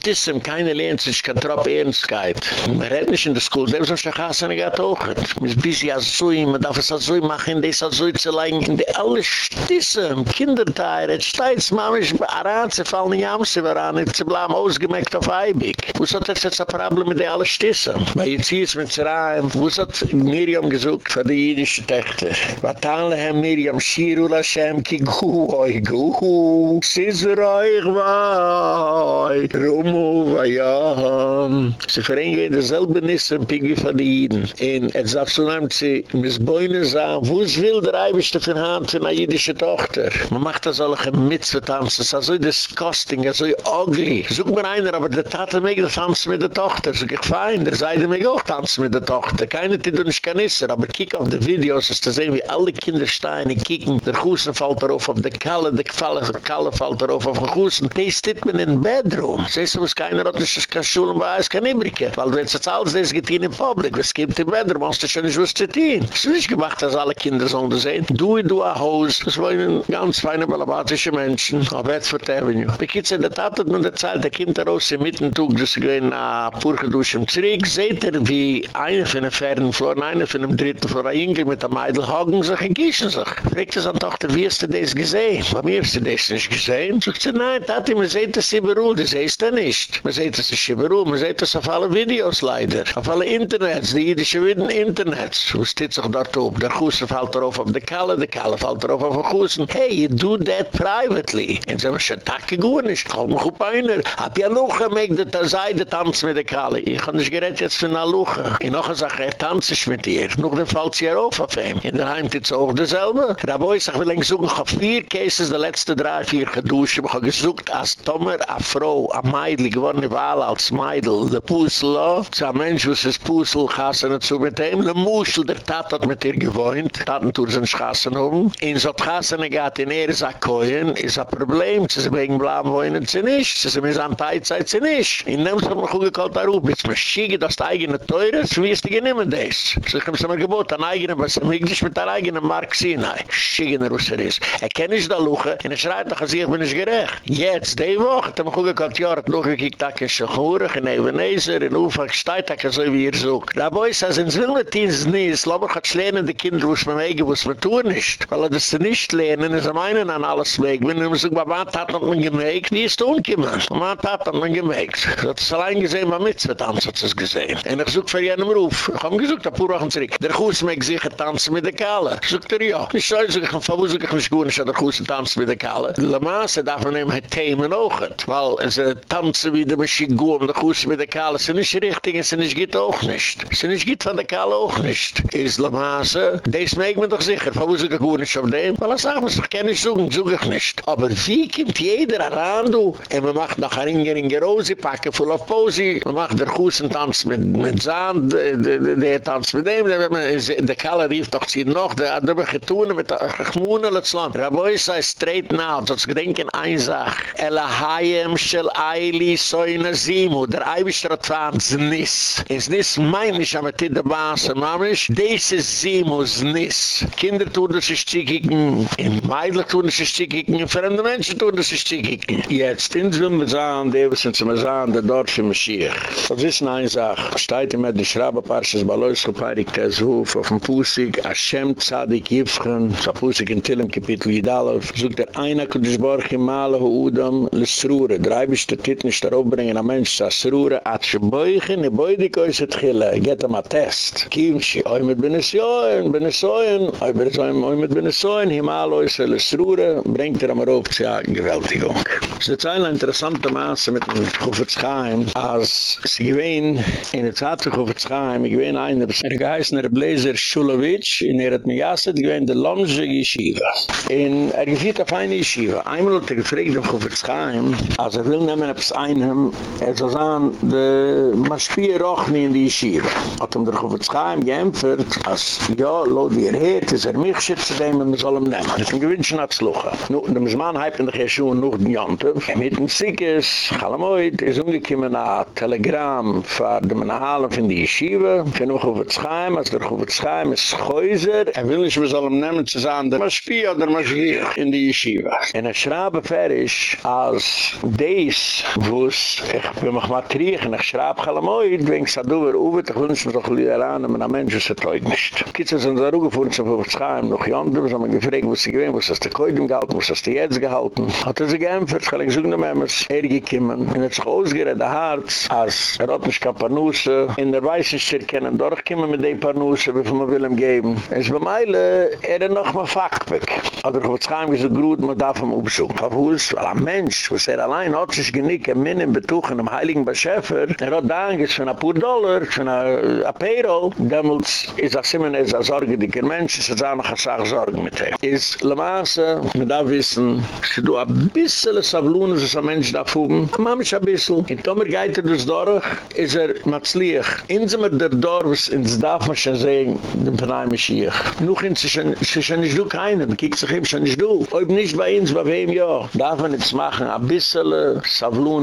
Tissem, keine lehnt sich, kein Trop Ehrenskeit. Man redt nicht in der School, selbst ich Hasse nicht hat auch. Man ist busy als so, man darf es so machen, das als so zu leigen. Alle Tissem, Kinderteir, jetzt steht Mama, ich bin aran, sie fallen nicht am, sie waren nicht, sie bleiben ausgemerkt auf Eibig. Wo ist das jetzt ein Problem mit der alle Tissem? Weil jetzt hier ist mit Zerahem, wo ist das Miriam gesucht für die jüdische Töchter? Watanle hem Miriam, Shiru Lashem, ki gu, oi gu, sizur euch, wai, rum, Rumu vayaham. Sie verringen derselbe Nisse in Pigui von den Jiden. Und er sagt so nehmt sie, mis Beine sagen, wo es will der Eibischte von Hand für eine jüdische Tochter? Man macht das alle ein Mitzvah-Tanz, das ist so disgusting, so ugly. Such mir einer, aber der Tate mich das tanzen mit der Tochter. Sag ich, fein, der Seide mich auch tanzen mit der Tochter. Keine, die du nicht kann essen, aber kiek auf die Videos, ist zu sehen, wie alle Kinder stehen und kicken. Der Gusen fällt darauf auf die Kalle, der Kalle fällt darauf auf den Gusen. Die steht mir in den Bedroom. Siehst du, was keiner hat, das ist kein Schulen bei uns, kein Imrike. Weil du jetzt alles das getan im Publik, was gibt im Wetter, musst du schon nicht was zu. Es ist nicht gemacht, dass alle Kinder sollen das sehen. Du und du ein Haus, das waren ganz feine, balabatische Menschen auf Bedford Avenue. Die Kids in der Tat hat man der Zeit, der kommt da raus im Mittentug, das ist ein Purge durch im Zirik, seht ihr, wie einer von den fernen Flor, einer von dem dritten Flor, ein Ingel mit der Meidl, hagen sich und gießen sich. Fragt es an Tochter, wie hast du das gesehen? Bei mir hast du das nicht gesehen? Sagt sie, nein, Tati, man sieht das überall, das heißt er nicht. Man sieht das in Shibaru, man sieht das auf alle Videos leider. Auf alle Internets, die jüdische Widen Internets. Wo steht sich dort oben? Der Gussen fällt darauf auf die Kalle, die Kalle fällt darauf auf die Gussen. Hey, you do that privately. Und sie haben schon Tage gewohnt, ich komme mich auf einer. Hab ja noch gemerkt, dass er sei, der Tanz mit der Kalle. Ich kann nicht gerät jetzt für eine Luche. Ich noch gesagt, er tanzt sich mit ihr. Noch dann fällt sie auf auf ihm. In der Heim ist es auch dasselbe. Da wo ich will ich suchen, ich habe vier Cases, die letzte drei, vier geduscht. Ich habe gesucht, als Tomer, eine Frau, eine Meidl, geworden Wahl als Meidl. Der Pussel, oh, so ein Mensch, was ist Pussel, chassen zu mit ihm. Der Muschel, der Tat hat mit ihr gewohnt. Taten tun sie schassen um. In so chassen geht in er ist ein Koyen, ist ein Problem. Sie sind wegen Blam wohnen sie nicht. Sie sind mit seiner Teilzeit sie nicht. In dem haben wir gut gekallt da rup. Jetzt muss schiege das eigene Teure, so wie ist die geniemen das. So ich habe mir gebot, ein eigener, was ich nicht mit der eigenen Mark sehen. Schiege in Russer ist. Er kennt nicht da Luche, und er schreit doch, als ich bin nicht gerecht. Jetzt, die Woche, hat er mir gut gekallt, ja, hat noch gekickt, Tag ist schon hurig, in Ebenezer, in Ufang, steht Tag so wie ihr sucht. Da boi ist, als ins Willetins nies, lobe ich hat's lernen, die Kinder, wo es mir mege, wo es mir tun ist. Weil er das nicht lernen, ist am einen an alles weg. Wenn er mir sagt, Mama hat man gemägt, wie ist ungekommen? Mama hat man gemägt. Das ist allein gesehen, bei Mitzvetanz hat es gesehen. Und ich such für jenem Ruf. Ich hab gesagt, ein paar Wochen zurück. Der Kuss mag sich tanzen mit der Kalle. Sogt er ja. Ich sich, ich verwusig ich mich gut, dass der Kuss tanzen mit der Kalle. Le Masse darf man eben Themen auch. Weil es tanzt tanzen wie der Maschigur, und der Kuss mit der Kalle, es ist nicht richtig, es ist nicht geht auch nicht. Es ist nicht geht von der Kalle auch nicht. Ist la Masse, des meeg me doch sicher, von wo sie gegur nicht auf dem, weil er sagt, was ich kann nicht suchen, suche ich nicht. Aber wie kommt jeder heran, du? Und man macht noch ein Ringer in Gerosi, packe voll auf Posi, man macht der Kuss und tanzt mit, mit Sand, der tanzt mit dem, der Kalle rief doch sie noch, der hat aber getun mit der Gmoene Land. Raboi sei straight now, das gedenken ein Sach. Ela hayem li soine zimu der eibischter tants nis is nis mein mich aber tid de wase mamisch des is zimus nis kinder tun des stigigen in meidler tun des stigigen fremde menschen tun des stigigen jetzt in zum zaan devsen zum zaan der dortsche mesier das is nein sag steite mit de schrabe parches balois gefahrig tzuf aufm pusig a schem tsadik ifren sa pusig in tilm kapitel idalov zukt der einer kudisborg gemale hu udam lesrure. Dreibischter titten nicht darauf bringen, ein Mensch, das Srure, at she boiche, ne boi dik oi se tchille, get am a test. Kimchi, oi mit Benesoyen, Benesoyen, oi Benesoyen, oi mit Benesoyen, himal oi se Le Srure, brengt er am a roop zu jagen, gewältigung. Es ist eine interessante Maße mit dem Kufitzchaim, als sie gewähnen, in der Zeit zu Kufitzchaim, ich gewähne einer, er geheißen, er Bläser Schulowitsch, in er hat mir jasset, gewähne der Lomze Yeshiva. In er gefiert auf eine Yeshiva. Einmal hat er gefragt, dem Kufitzchaim, als er will nehmen, ob es einem, er soll sagen, de Maschpier Rochni in die Yeshiva. Hat ihm der Kufitzchaim geämpfert, als, ja, lo die er heet, ist er mich schützt zu dem, und wir sollen nehmen. Das ist ein Gewünschen hat Slucha. Nu, dem Zman heibt in der Geschuhe noch den Jante. Mit dem Sikis, Chalamoid, ist umgekommen ein Telegramm für die Menahalen von die Yeshiva, für noch Kufitzchaim, als der Kufitzchaim ist Schäuser, er will nicht, wir sollen nehmen, zu sagen, der Maschpier oder Maschpier in die Yeshiva. En er schraube fertig, als dies, wo es, ich will mich mal kriechen, ich wenn ich sage, du, wer uwe, ich wünsche mir doch lieber an, aber ein Mensch ist er teug nicht. Kitzel sind da rugefuhren, zum Kufitzchaim, noch Jante, was haben wir gefragt, wo sie gewähnt, was hast du Koidum gehalten, was hast du jetzt gehalten. Hat er sich geämpft, kann ich suchen, dem Emmers, er gekommen, und hat sich ausgerät, der Harz, als er hat nicht Parnusse, in der Weißenschirr können durchkommen mit dem Parnusse, wie viel man will ihm geben. Es bei Meile, er noch mal Fackbeck. Hat er Kufitzchaim gesagt, gut, man darf ihm wo ist, weil ein Mensch, was er allein hat sich genick, ein Minn im Betuch in einem Heiligen Beschäfer, er hat da angeht von ein paar Dollar, von ein Payroll, damals ist das immer ein Sorge, die kein Mensch auch noch eine Sache Sorge mit. Ist Le Masse, man darf wissen, sie du ein bisschen Savlun, was ein Mensch darf haben, man muss ein bisschen. In Tomer geht er durchs Dorf, ist er matzliach. Inzimmer der Dorf, ins darf man schon sehen, den Penay Mashiach. Nuch in sich schon nicht du keinen, kiek sich ihm schon nicht du. Ob nicht bei uns, bei wem ja. Darf man jetzt machen, ein bisschen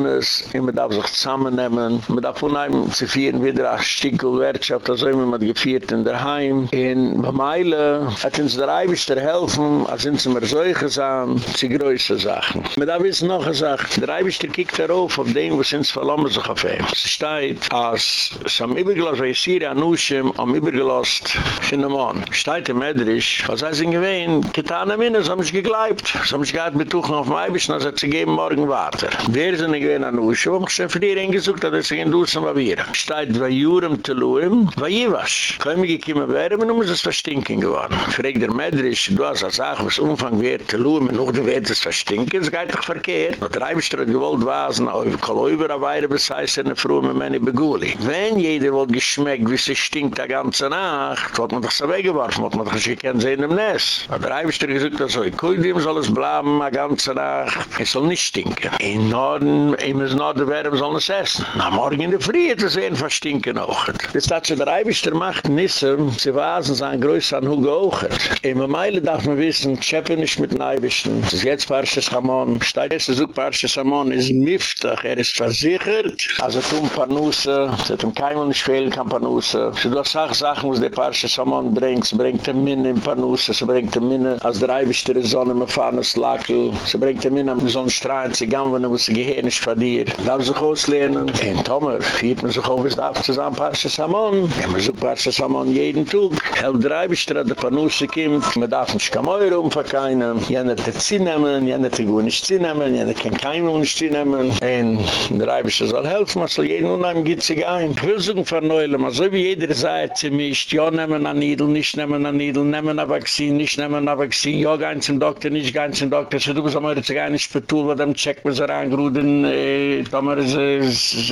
Savlunes, und man darf sich zusammennehmen, man darf unheim zu führen, wieder ein Stückel Wirtschaft, also immer man geführt in der Heim. In Meile hat uns der Eibischter helfen, als uns immer solche Sachen, zu größer Sachen. Man darf jetzt noch eine Sache, der Eibischter kiegt darauf, auf dem, was uns verlommen sich auf ihm. Es steht, als es am Übergelost, weil Siri Anushim am Übergelost in dem Mann. Steht im Medrisch, was heißt in Gewehen, getane Minnes, haben sich gegleibt. Haben sich gerade betuchen auf dem Eibischen, als er zu geben morgen weiter. Wer ist in Gewehen Anushim? Wo mich schon für dir hingesucht, dass sich in Dusen war wir. Steht, bei Jurem Teluim, bei Jivasch. Können wir gekommen werden, muss es verstinken geworden. Fregt der Medrisch, du hast eine Sache, was Umfang wird, Teluim, und noch du wirst es verstinken, es geht doch verkehrt. Und der hat gewollt wasen, auf Kolöber, auf Eire, bis er eine Frau, mit meine Beguli. Wenn jeder wohl geschmeckt, wie sie stinkt die ganze Nacht, hat man doch so weggeworfen, hat man doch nicht gekannt sehen im Nest. Aber der Eibischter gesagt, also, ich kann ihm soll es bleiben, die ganze Nacht, es soll nicht stinken. In Norden, im es Norden werden, soll es essen. Na, morgen in der Früh, es werden verstinken auch. Das hat sich der Eibischter macht, Nissen, sie wasen sein größer an Hugo auch. In der Meile darf man wissen, Tscheppen nicht mit den Eibischten. Das ist jetzt Parshas Hamon. Steigt es, so Parshas Hamon ist Miftach, er ist versichert. Also tun Parnusse, es hat ihm keinem nicht fehlen kann Parnusse. Sie doch sag Sachen, was der Parshas Hamon bringt. Sie bringt ihm Min in Parnusse, sie bringt ihm Min, als der Eibischter ist Sonne, mit Fahnes Lakel. Sie bringt ihm Min, am Sonnenstrahlen, sie gammern, wo sie gehirn ist von dir. Darf sich auslehnen. In Tomer, fiert man sich auf, es darf zusammen Parshas Hamon. Ja, man sucht Parshas Hamon jeden Tag. Helf der Eibischter, der Parnusse kommt, man darf nicht kamoyer umverkeinen. Jener te zinemen, jener te goe nicht zinemen, jener ken kein und nicht zinemen. En der Eibische soll helfen, man soll jeden unheim sich ein. Ich will suchen verneuillen, man so wie jeder sagt, sie mischt, ja nehmen an Niedel, nicht nehmen an Niedel, nehmen an Vaccine, nicht nehmen an Vaccine, ja gehen zum Doktor, nicht gehen zum Doktor, so du bist am Eure zu gehen, vertun, weil dann checkt man so rein, gruden äh, Tomer ist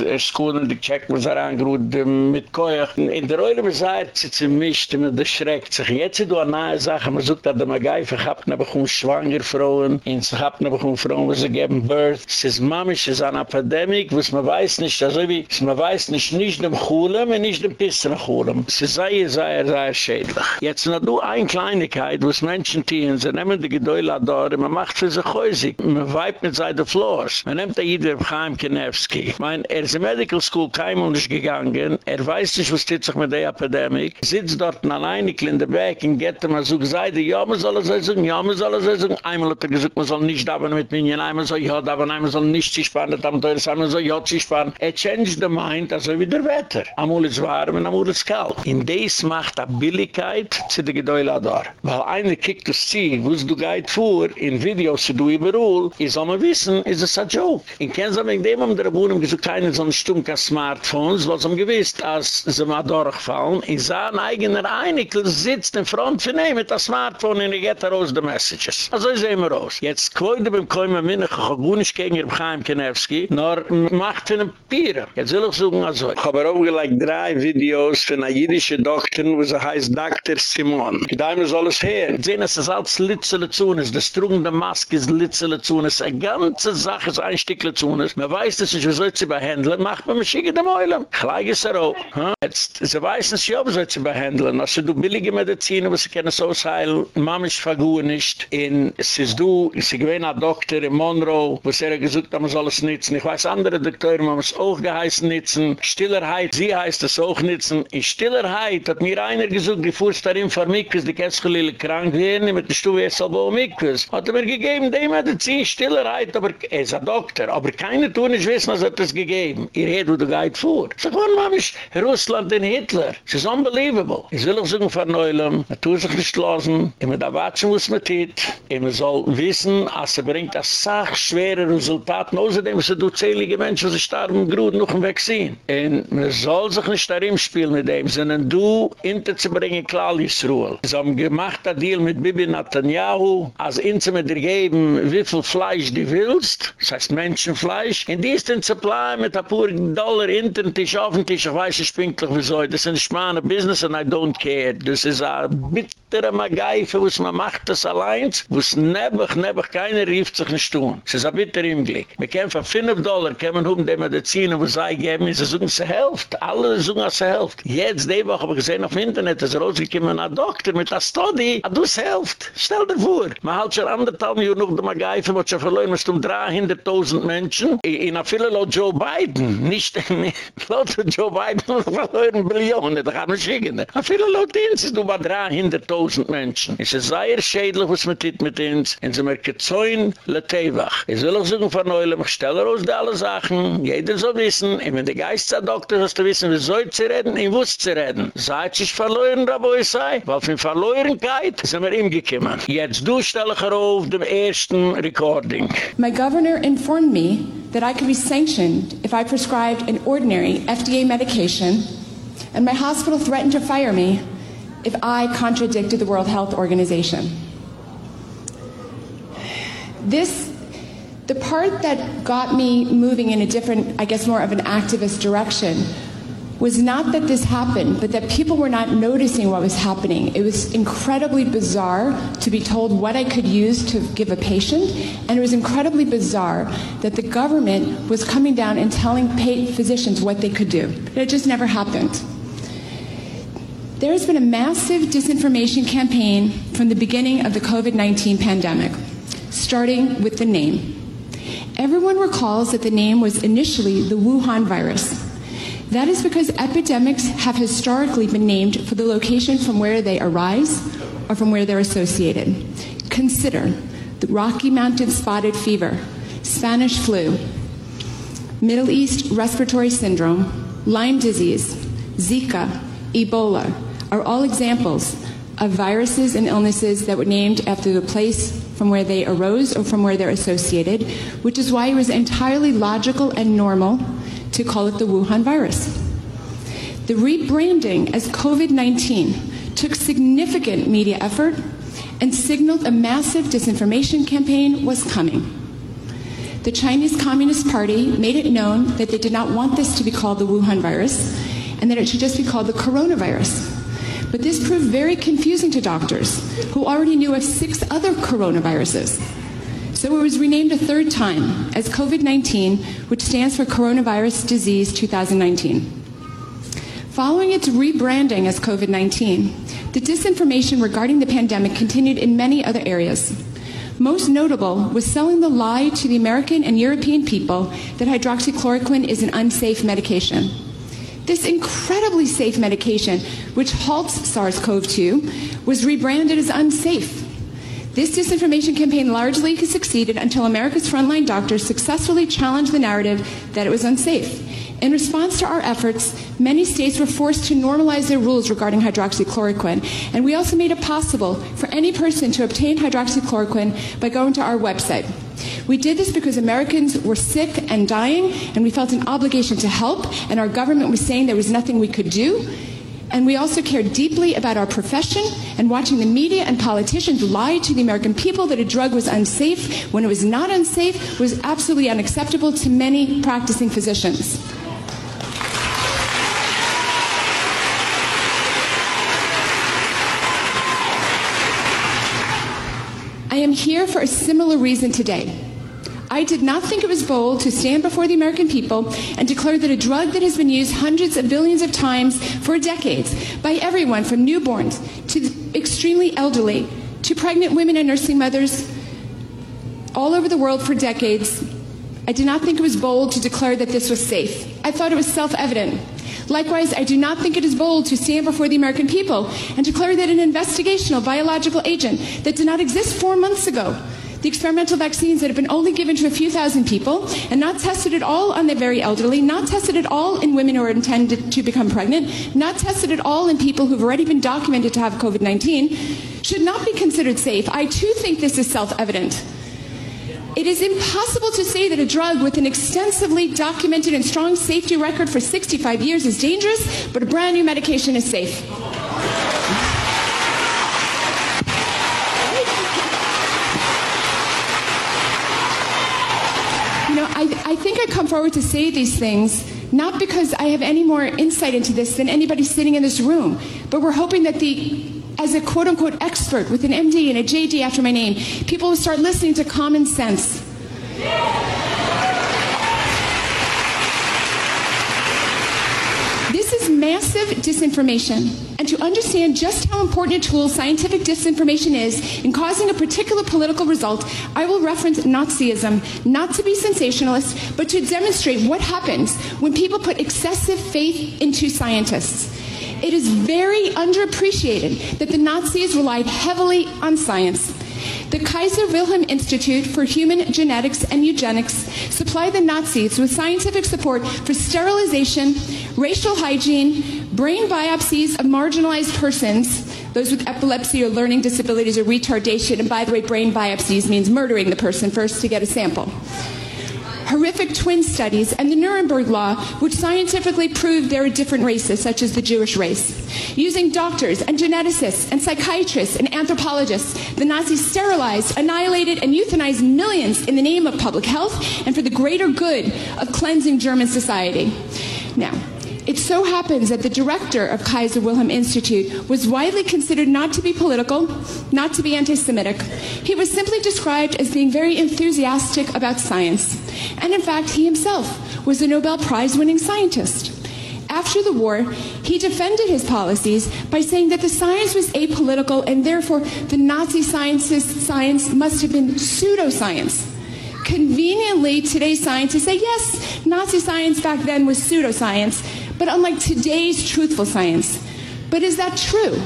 es Skunen, die check was er angerut mit Koyach. In der Eule beseit, sie zu mischt, mit der Schreck sich. Jetzt du an nahe Sache, man sucht, dass der Magai verhabt, aber kommen schwanger Frauen, in sich habt, aber kommen Frauen, wo sie geben Birth. Es ist mamisch, es ist eine Epidemik, wo es man weiß nicht, also wie, es man weiß nicht, nicht dem Chulem, und nicht dem Pissen Chulem. Es ist sehr, sehr, sehr schädlich. Jetzt noch du ein Kleinigkeit, wo es Menschen tieren, sie nehmen die Gedäule da, man macht für sich häusig, man weibt mit seinen Floors. Man nimmt da jeder Chaim Kenevsky. Ich meine, er ist in Medical School kein Mund nicht gegangen, er weiß nicht, was steht sich mit der Epidemik, sitzt dort allein in der Back und geht ihm so gesagt, ja, man soll es sagen, ja, man soll es sagen. Einmal hat er gesagt, man soll nicht da mit Minion, einmal soll ja, da einmal soll nicht sich fahren, einmal soll ja, sich fahren. Er changed the mind, also wie der Wetter. Amul ist warm und amul ist kalt. In des macht a Billigkeit zu der Gedäule da. Weil einer kickt das Ziel, wo du gehit vor, in Videos zu du überall, is am a wissen, is es a joke. In Kenzam, in dem am der Abunnen gesucht, keine so ein Stumka Smartphones, was am gewiss, als sie mal durchfallen, in sein eigener Einikel sitzt in front von ihm mit der Smartphone und er geht da raus die Messages. Also sehen wir raus. Jetzt quote beim Koima Minnach, ich habe nicht gegen Herrn Chaim Kenevsky, nur macht einen Pieren. Jetzt will ich sagen, also, ich habe auch drei Videos von einer jüdischen Doktor, wo sie heißt Dr. Simon. Die Dame soll es her. Sehen, es ist alles Litzele zu uns, das Trugen der Maske ist Litzele zu uns, ganze Sache ist ein Stückle zu uns. Man weiß das nicht, wie soll sie behandeln, macht man mich schicken dem Eulen. Gleich ist er auch. Jetzt, sie weiß nicht, wie soll sie behandeln. Also du billige Medizin, was sie können so sein, Mama ist vergut nicht. Und es ist du, sie gewähnt ein Doktor in Monroe, wo sie er gesagt haben, man soll es nützen. Ich weiß, andere Doktoren haben es auch geheißen nützen. Stillerheit, sie heißt es auch nützen. In Stillerheit hat mir einer gesagt, die fuhrst darin vor Mikus, die kennst krank werden, mit der Stuhl ist aber auch Mikus. Hat er mir gegeben, die Medizin, Stillerheit, aber er ist ein Doktor. Aber keine tun nicht wissen, was hat es gegeben. Ihr wo du gehit vor. Sag, wann Mama ist Russland in Hitler? Es ist unbelievable. Ich will sagen, von Neulem, man tut sich nicht losen, immer da watschen muss man tit, immer soll wissen, als er bringt das sach schwere Resultat, außerdem er durch zählige Menschen, die starben, grud noch ein Vaccin. Und man soll sich nicht darin spielen mit dem, sondern du, hinter zu bringen, klar ist Ruhe. Sie haben gemacht, ein Deal mit Bibi Netanyahu, als ihnen mit dir geben, wie viel Fleisch du willst, das heißt Menschenfleisch, in die ist den Supply mit ein paar Dollar hinter den Tisch, auf den Tisch, ich weiß nicht, pinklich, wieso, das ist ein schmane Business and I don't care. Das ist ein bitterer Magaife, was man macht das allein, was nebach, nebach, keiner rief sich nicht tun. Es ist ein bitter im Glück. Wir kämpfen 5 Dollar, kämen um die Medizin, wo sie geben, sie suchen sie Hälfte. Alle suchen sie Hälfte. Jetzt, die Woche, habe ich gesehen auf dem Internet, ist rausgekommen ein Doktor mit einer Studie, du sie Hälfte. Stell dir vor. Man hat schon anderthalb Millionen noch die Magaife, was sie verloren, es um 300.000 Menschen, in a viele laut Joe Biden, nicht, *laughs* laut Joe Biden, verloren Billionen, da kann man schicken. A viele laut Dienst, du war 300.000 Menschen. Es ist sehr schädlich, was man tut mit uns, und sie merken Zäun, le Tewach. Ich will auch sagen von Neulem, ich stelle raus die alle Sachen, jeder soll wissen, und wenn der Geisterdoktor hast du wissen, wie soll sie reden, in wuss zu reden. Seid sich verloren, Raboi sei, weil von Verlorenkeit sind wir ihm gekommen. Jetzt du stelle ich auf dem ersten Recording. My governor informed me that I could be sanctioned if I prescribed an ordinary FDA medication and my hospital threatened to fire me if I contradicted the World Health Organization. This, the part that got me moving in a different, I guess more of an activist direction, was not that this happened, but that people were not noticing what was happening. It was incredibly bizarre to be told what I could use to give a patient, and it was incredibly bizarre that the government was coming down and telling physicians what they could do. It just never happened. There has been a massive disinformation campaign from the beginning of the COVID 19 pandemic, starting with the name. Everyone recalls that the name was initially the Wuhan virus. That is because epidemics have historically been named for the location from where they arise or from where they're associated. Consider the Rocky Mountain spotted fever, Spanish flu, Middle East respiratory syndrome, Lyme disease, Zika, Ebola are all examples of viruses and illnesses that were named after the place from where they arose or from where they're associated, which is why it was entirely logical and normal to call it the Wuhan virus. The rebranding as COVID 19 took significant media effort and signaled a massive disinformation campaign was coming. the Chinese Communist Party made it known that they did not want this to be called the Wuhan virus and that it should just be called the coronavirus. But this proved very confusing to doctors who already knew of six other coronaviruses. So it was renamed a third time as COVID-19, which stands for Coronavirus Disease 2019. Following its rebranding as COVID-19, the disinformation regarding the pandemic continued in many other areas. Most notable was selling the lie to the American and European people that hydroxychloroquine is an unsafe medication. This incredibly safe medication, which halts SARS-CoV-2, was rebranded as unsafe. This disinformation campaign largely succeeded until America's frontline doctors successfully challenged the narrative that it was unsafe. In response to our efforts, many states were forced to normalize their rules regarding hydroxychloroquine, and we also made it possible for any person to obtain hydroxychloroquine by going to our website. We did this because Americans were sick and dying, and we felt an obligation to help, and our government was saying there was nothing we could do. And we also cared deeply about our profession and watching the media and politicians lie to the American people that a drug was unsafe when it was not unsafe was absolutely unacceptable to many practicing physicians. Am here for a similar reason today. I did not think it was bold to stand before the American people and declare that a drug that has been used hundreds of billions of times for decades by everyone from newborns to extremely elderly to pregnant women and nursing mothers all over the world for decades. I did not think it was bold to declare that this was safe. I thought it was self-evident. Likewise, I do not think it is bold to stand before the American people and declare that an investigational biological agent that did not exist 4 months ago the experimental vaccines that have been only given to a few thousand people and not tested at all on the very elderly, not tested at all in women who are intended to become pregnant, not tested at all in people who've already been documented to have COVID-19 should not be considered safe. I too think this is self-evident. It is impossible to say that a drug with an extensively documented and strong safety record for 65 years is dangerous, but a brand new medication is safe. You know, I, I think I come forward to say these things not because I have any more insight into this than anybody sitting in this room, but we're hoping that the as a quote unquote expert with an MD and a JD after my name, people will start listening to common sense. This is massive disinformation. And to understand just how important a tool scientific disinformation is in causing a particular political result, I will reference Nazism, not to be sensationalist, but to demonstrate what happens when people put excessive faith into scientists. It is very underappreciated that the Nazis relied heavily on science. The Kaiser Wilhelm Institute for Human Genetics and Eugenics supplied the Nazis with scientific support for sterilization, racial hygiene, brain biopsies of marginalized persons, those with epilepsy or learning disabilities or retardation, and by the way, brain biopsies means murdering the person first to get a sample horrific twin studies, and the Nuremberg Law, which scientifically proved there are different races, such as the Jewish race. Using doctors and geneticists and psychiatrists and anthropologists, the Nazis sterilized, annihilated, and euthanized millions in the name of public health and for the greater good of cleansing German society. Now, it so happens that the director of Kaiser Wilhelm Institute was widely considered not to be political, not to be anti-Semitic. He was simply described as being very enthusiastic about science. And in fact, he himself was a Nobel Prize winning scientist. After the war, he defended his policies by saying that the science was apolitical and therefore the Nazi scientists' science must have been pseudoscience. Conveniently, today's scientists say, yes, Nazi science back then was pseudoscience, but unlike today's truthful science. But is that true?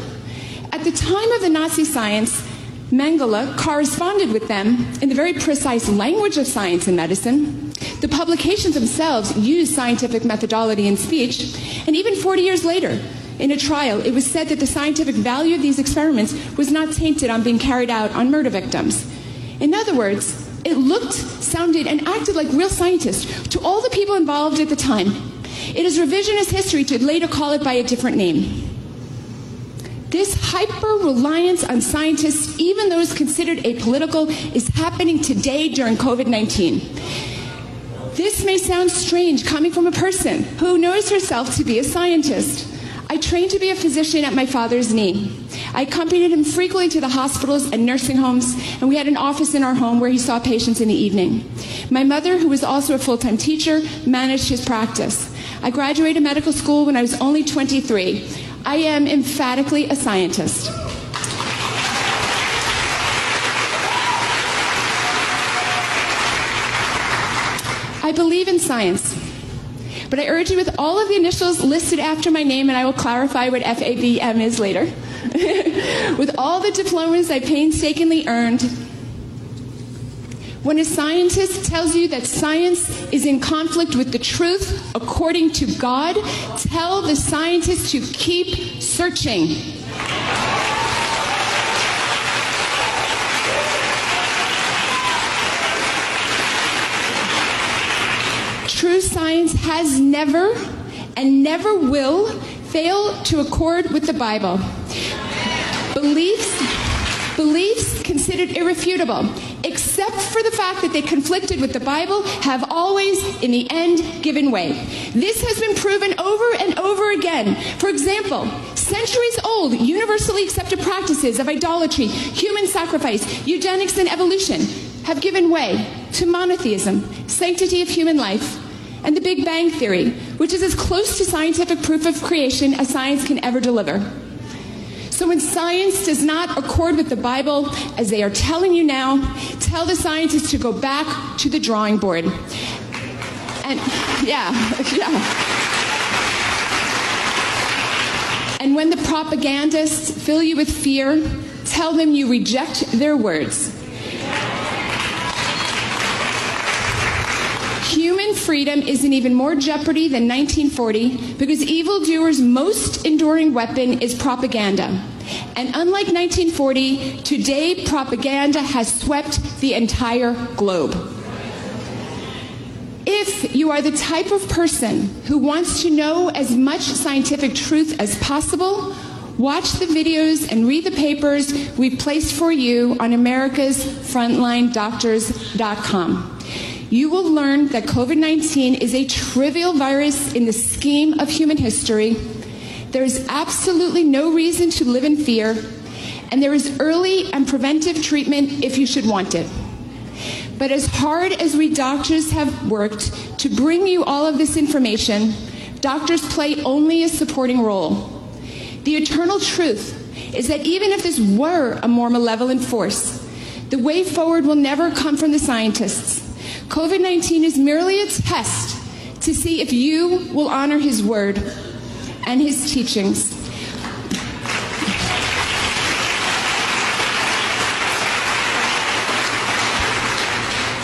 At the time of the Nazi science, Mengele corresponded with them in the very precise language of science and medicine. The publications themselves used scientific methodology and speech, and even 40 years later, in a trial, it was said that the scientific value of these experiments was not tainted on being carried out on murder victims. In other words, it looked, sounded, and acted like real scientists to all the people involved at the time. It is revisionist history to later call it by a different name. This hyper reliance on scientists, even those considered apolitical, is happening today during COVID 19. This may sound strange coming from a person who knows herself to be a scientist. I trained to be a physician at my father's knee. I accompanied him frequently to the hospitals and nursing homes, and we had an office in our home where he saw patients in the evening. My mother, who was also a full time teacher, managed his practice. I graduated medical school when I was only 23. I am emphatically a scientist. I believe in science. But I urge you with all of the initials listed after my name, and I will clarify what FABM is later. *laughs* with all the diplomas I painstakingly earned, when a scientist tells you that science is in conflict with the truth according to God, tell the scientist to keep searching. True science has never and never will fail to accord with the Bible. Beliefs beliefs considered irrefutable except for the fact that they conflicted with the Bible have always in the end given way. This has been proven over and over again. For example, centuries old universally accepted practices of idolatry, human sacrifice, eugenics and evolution have given way to monotheism, sanctity of human life, and the Big Bang Theory, which is as close to scientific proof of creation as science can ever deliver. So when science does not accord with the Bible, as they are telling you now, tell the scientists to go back to the drawing board. And yeah, *laughs* yeah. And when the propagandists fill you with fear, tell them you reject their words. Human freedom is in even more jeopardy than 1940 because evildoers' most enduring weapon is propaganda. And unlike 1940, today propaganda has swept the entire globe. If you are the type of person who wants to know as much scientific truth as possible, watch the videos and read the papers we've placed for you on America's frontlinedoctors.com you will learn that COVID 19 is a trivial virus in the scheme of human history. There is absolutely no reason to live in fear, and there is early and preventive treatment if you should want it. But as hard as we doctors have worked to bring you all of this information, doctors play only a supporting role. The eternal truth is that even if this were a more malevolent force, the way forward will never come from the scientists. COVID 19 is merely a test to see if you will honor his word and his teachings.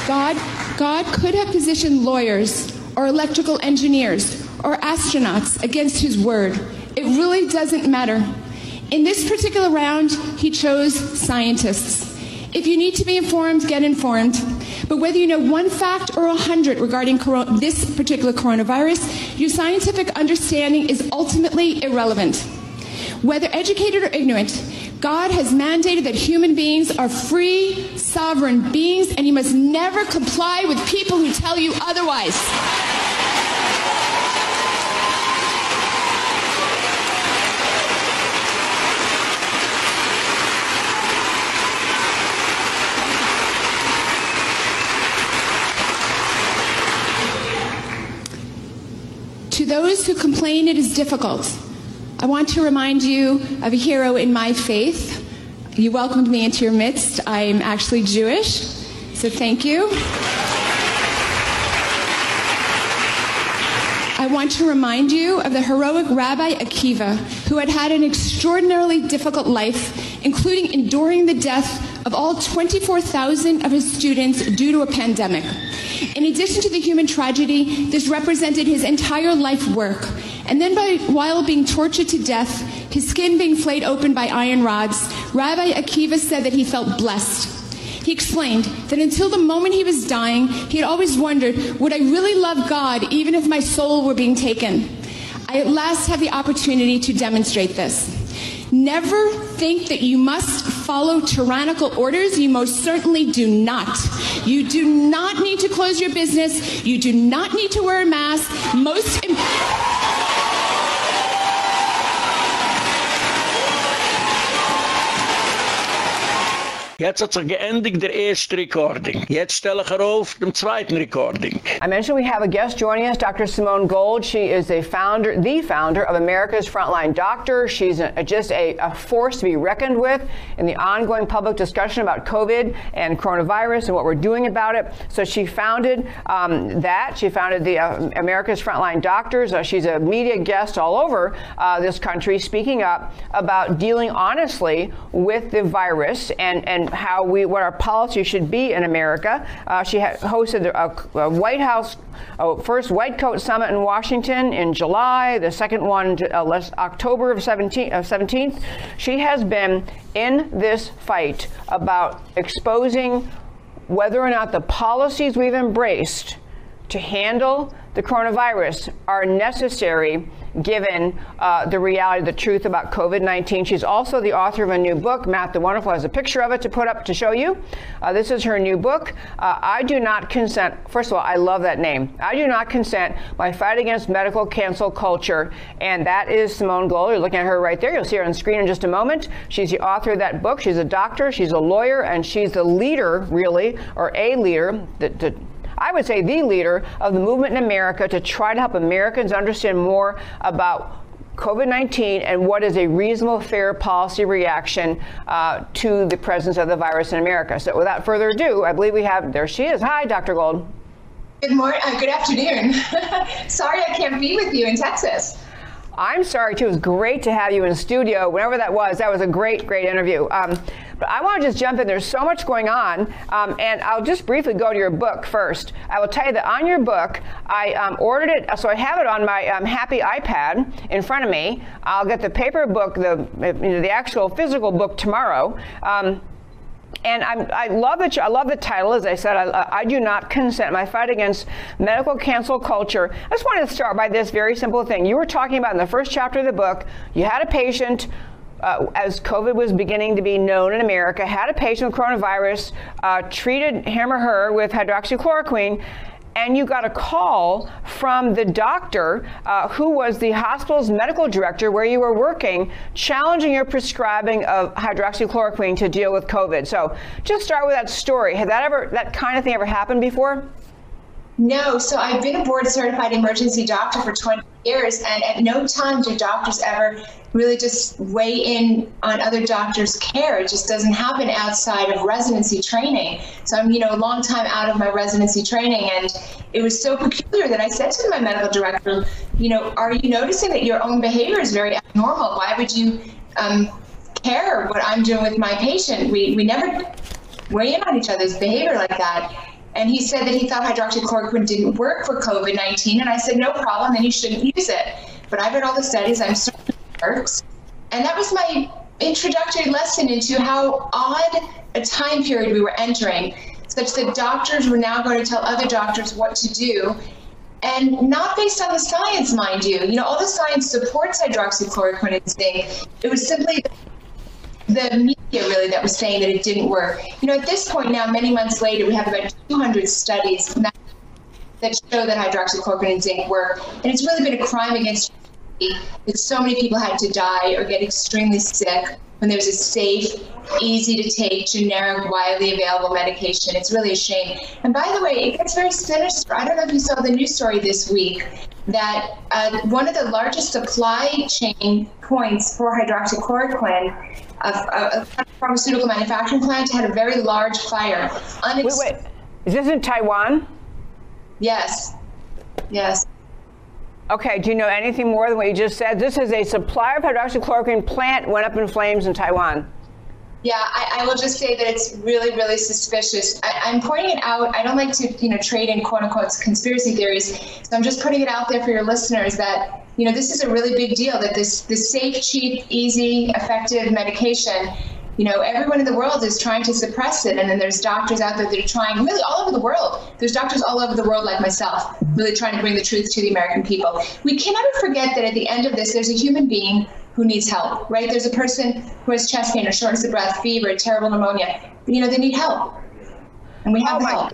God, God could have positioned lawyers or electrical engineers or astronauts against his word. It really doesn't matter. In this particular round, he chose scientists. If you need to be informed, get informed. But whether you know one fact or a hundred regarding this particular coronavirus, your scientific understanding is ultimately irrelevant. Whether educated or ignorant, God has mandated that human beings are free, sovereign beings, and you must never comply with people who tell you otherwise. To those who complain it is difficult, I want to remind you of a hero in my faith. You welcomed me into your midst. I'm actually Jewish, so thank you. I want to remind you of the heroic Rabbi Akiva, who had had an extraordinarily difficult life, including enduring the death of all 24,000 of his students due to a pandemic. In addition to the human tragedy, this represented his entire life work. And then by, while being tortured to death, his skin being flayed open by iron rods, Rabbi Akiva said that he felt blessed. He explained that until the moment he was dying, he had always wondered, would I really love God even if my soul were being taken? I at last have the opportunity to demonstrate this. Never think that you must follow tyrannical orders. You most certainly do not. You do not need to close your business. You do not need to wear a mask. Most Jetzt hat sich geendigt der erste Recording. Jetzt stelle ich auf dem zweiten Recording. I mentioned we have a guest joining us, Dr. Simone Gold. She is a founder, the founder of America's Frontline Doctor. She's a, just a, a, force to be reckoned with in the ongoing public discussion about COVID and coronavirus and what we're doing about it. So she founded um, that. She founded the uh, America's Frontline Doctors. Uh, she's a media guest all over uh, this country, speaking up about dealing honestly with the virus and and how we what our policy should be in America. Uh, she hosted a, a, White House a first White Coat Summit in Washington in July. The second one uh, October of 17 of 17th. She has been in this fight about exposing whether or not the policies we've embraced to handle the coronavirus are necessary given uh, the reality, the truth about COVID 19. She's also the author of a new book. Matt the Wonderful has a picture of it to put up to show you. Uh, this is her new book. Uh, I do not consent. First of all, I love that name. I do not consent. My fight against medical cancel culture. And that is Simone Gold. You're looking at her right there. You'll see her on screen in just a moment. She's the author of that book. She's a doctor, she's a lawyer, and she's the leader, really, or a leader, the, the I would say the leader of the movement in America to try to help Americans understand more about COVID 19 and what is a reasonable, fair policy reaction uh, to the presence of the virus in America. So, without further ado, I believe we have, there she is. Hi, Dr. Gold. Good morning, uh, good afternoon. *laughs* Sorry I can't be with you in Texas. I'm sorry too. It was great to have you in studio. Whenever that was, that was a great, great interview. Um, but I want to just jump in. There's so much going on, um, and I'll just briefly go to your book first. I will tell you that on your book, I um, ordered it, so I have it on my um, Happy iPad in front of me. I'll get the paper book, the you know, the actual physical book tomorrow. Um, and I'm, i love it. I love the title. As I said, I, I, do not consent. My fight against medical cancel culture. I just wanted to start by this very simple thing. You were talking about in the first chapter of the book. You had a patient. Uh, as COVID was beginning to be known in America, had a patient with coronavirus, uh, treated him or her with hydroxychloroquine, and you got a call from the doctor uh, who was the hospital's medical director where you were working, challenging your prescribing of hydroxychloroquine to deal with COVID. So just start with that story. Had that ever, that kind of thing ever happened before? No, so I've been a board certified emergency doctor for 20 years, and at no time do doctors ever really just weigh in on other doctors' care. It just doesn't happen outside of residency training. So I'm, you know, a long time out of my residency training, and it was so peculiar that I said to my medical director, you know, are you noticing that your own behavior is very abnormal? Why would you um, care what I'm doing with my patient? We we never weigh in on each other's behavior like that. And he said that he thought hydroxychloroquine didn't work for COVID 19. And I said, no problem, then you shouldn't use it. But I've read all the studies, I'm certain it works. And that was my introductory lesson into how odd a time period we were entering, such that doctors were now going to tell other doctors what to do. And not based on the science, mind you. You know, all the science supports hydroxychloroquine and zinc. It was simply the media really that was saying that it didn't work. You know, at this point now, many months later, we have about 200 studies that show that hydroxychloroquine and zinc work, and it's really been a crime against humanity that so many people had to die or get extremely sick when there's a safe, easy to take, generic, widely available medication. It's really a shame. And by the way, it gets very sinister. I don't know if you saw the news story this week that uh, one of the largest supply chain points for hydroxychloroquine a, a pharmaceutical manufacturing plant had a very large fire. Unex- wait, wait. Is this in Taiwan? Yes. Yes. Okay, do you know anything more than what you just said? This is a supplier of hydroxychloroquine plant went up in flames in Taiwan. Yeah, I, I, will just say that it's really, really suspicious. I, am pointing it out. I don't like to, you know, trade in quote unquote conspiracy theories. So I'm just putting it out there for your listeners that, you know, this is a really big deal that this, this safe, cheap, easy, effective medication, you know, everyone in the world is trying to suppress it. And then there's doctors out there that are trying really all over the world. There's doctors all over the world like myself, really trying to bring the truth to the American people. We can never forget that at the end of this, there's a human being who needs help, right? There's a person who has chest pain or shortness of breath, fever, terrible pneumonia. You know, they need help. And we have Oh help.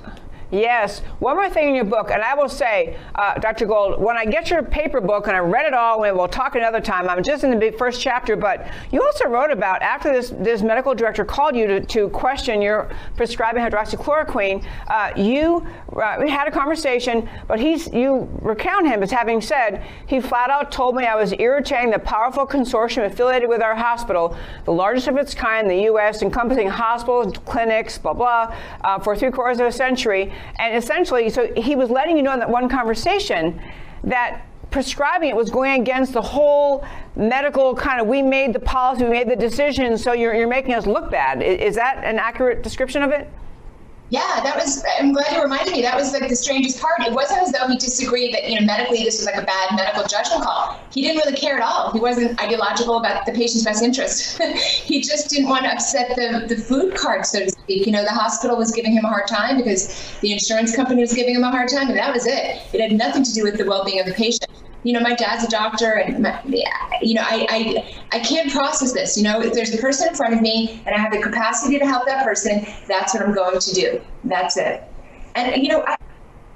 Yes. One more thing in your book, and I will say, uh, Dr. Gold, when I get your paper book and I read it all, and we'll talk another time. I'm just in the first chapter, but you also wrote about after this this medical director called you to, to question your prescribing hydroxychloroquine. Uh, you uh, had a conversation, but he's you recount him as having said he flat out told me I was irritating the powerful consortium affiliated with our hospital, the largest of its kind in the U.S., encompassing hospitals, clinics, blah blah, uh, for three quarters of a century. And essentially, so he was letting you know in that one conversation that prescribing it was going against the whole medical kind of we made the policy, we made the decision, so you're, you're making us look bad. Is that an accurate description of it? Yeah, that was. I'm glad you reminded me. That was like the strangest part. It wasn't as though he disagreed that you know medically this was like a bad medical judgment call. He didn't really care at all. He wasn't ideological about the patient's best interest. *laughs* he just didn't want to upset the the food cart, so to speak. You know, the hospital was giving him a hard time because the insurance company was giving him a hard time, and that was it. It had nothing to do with the well-being of the patient you know, my dad's a doctor, and my, you know, I, I I can't process this. You know, if there's a person in front of me, and I have the capacity to help that person, that's what I'm going to do. That's it. And you know, I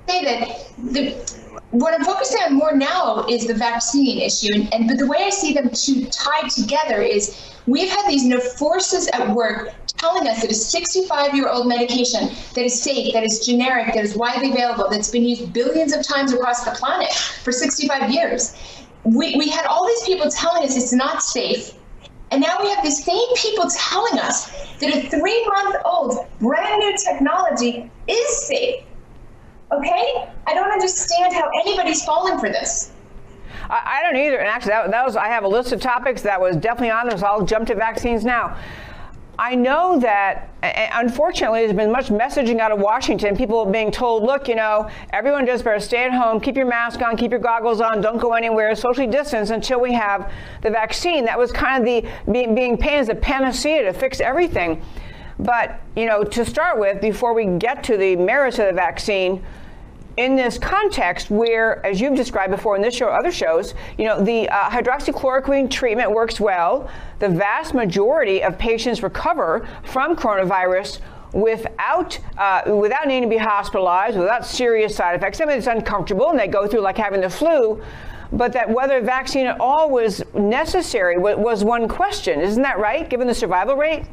say that the what I'm focusing on more now is the vaccine issue, and, and but the way I see them two tied together is we've had these forces at work telling us that a 65 year old medication that is safe, that is generic, that is widely available, that's been used billions of times across the planet for 65 years. We, we had all these people telling us it's not safe. And now we have the same people telling us that a three month old brand new technology is safe. Okay? I don't understand how anybody's falling for this. I, I don't either. And actually, that, that was I have a list of topics that was definitely on so I'll jump to vaccines now. I know that, unfortunately, there's been much messaging out of Washington. People being told, look, you know, everyone just better stay at home, keep your mask on, keep your goggles on, don't go anywhere, socially distance until we have the vaccine. That was kind of the being, being painted as a panacea to fix everything. But, you know, to start with, before we get to the merits of the vaccine, in this context where, as you've described before in this show, other shows, you know, the uh, hydroxychloroquine treatment works well. The vast majority of patients recover from coronavirus without uh, without needing to be hospitalized, without serious side effects. I mean, it's uncomfortable, and they go through like having the flu. But that whether a vaccine at all was necessary was one question. Isn't that right, given the survival rate?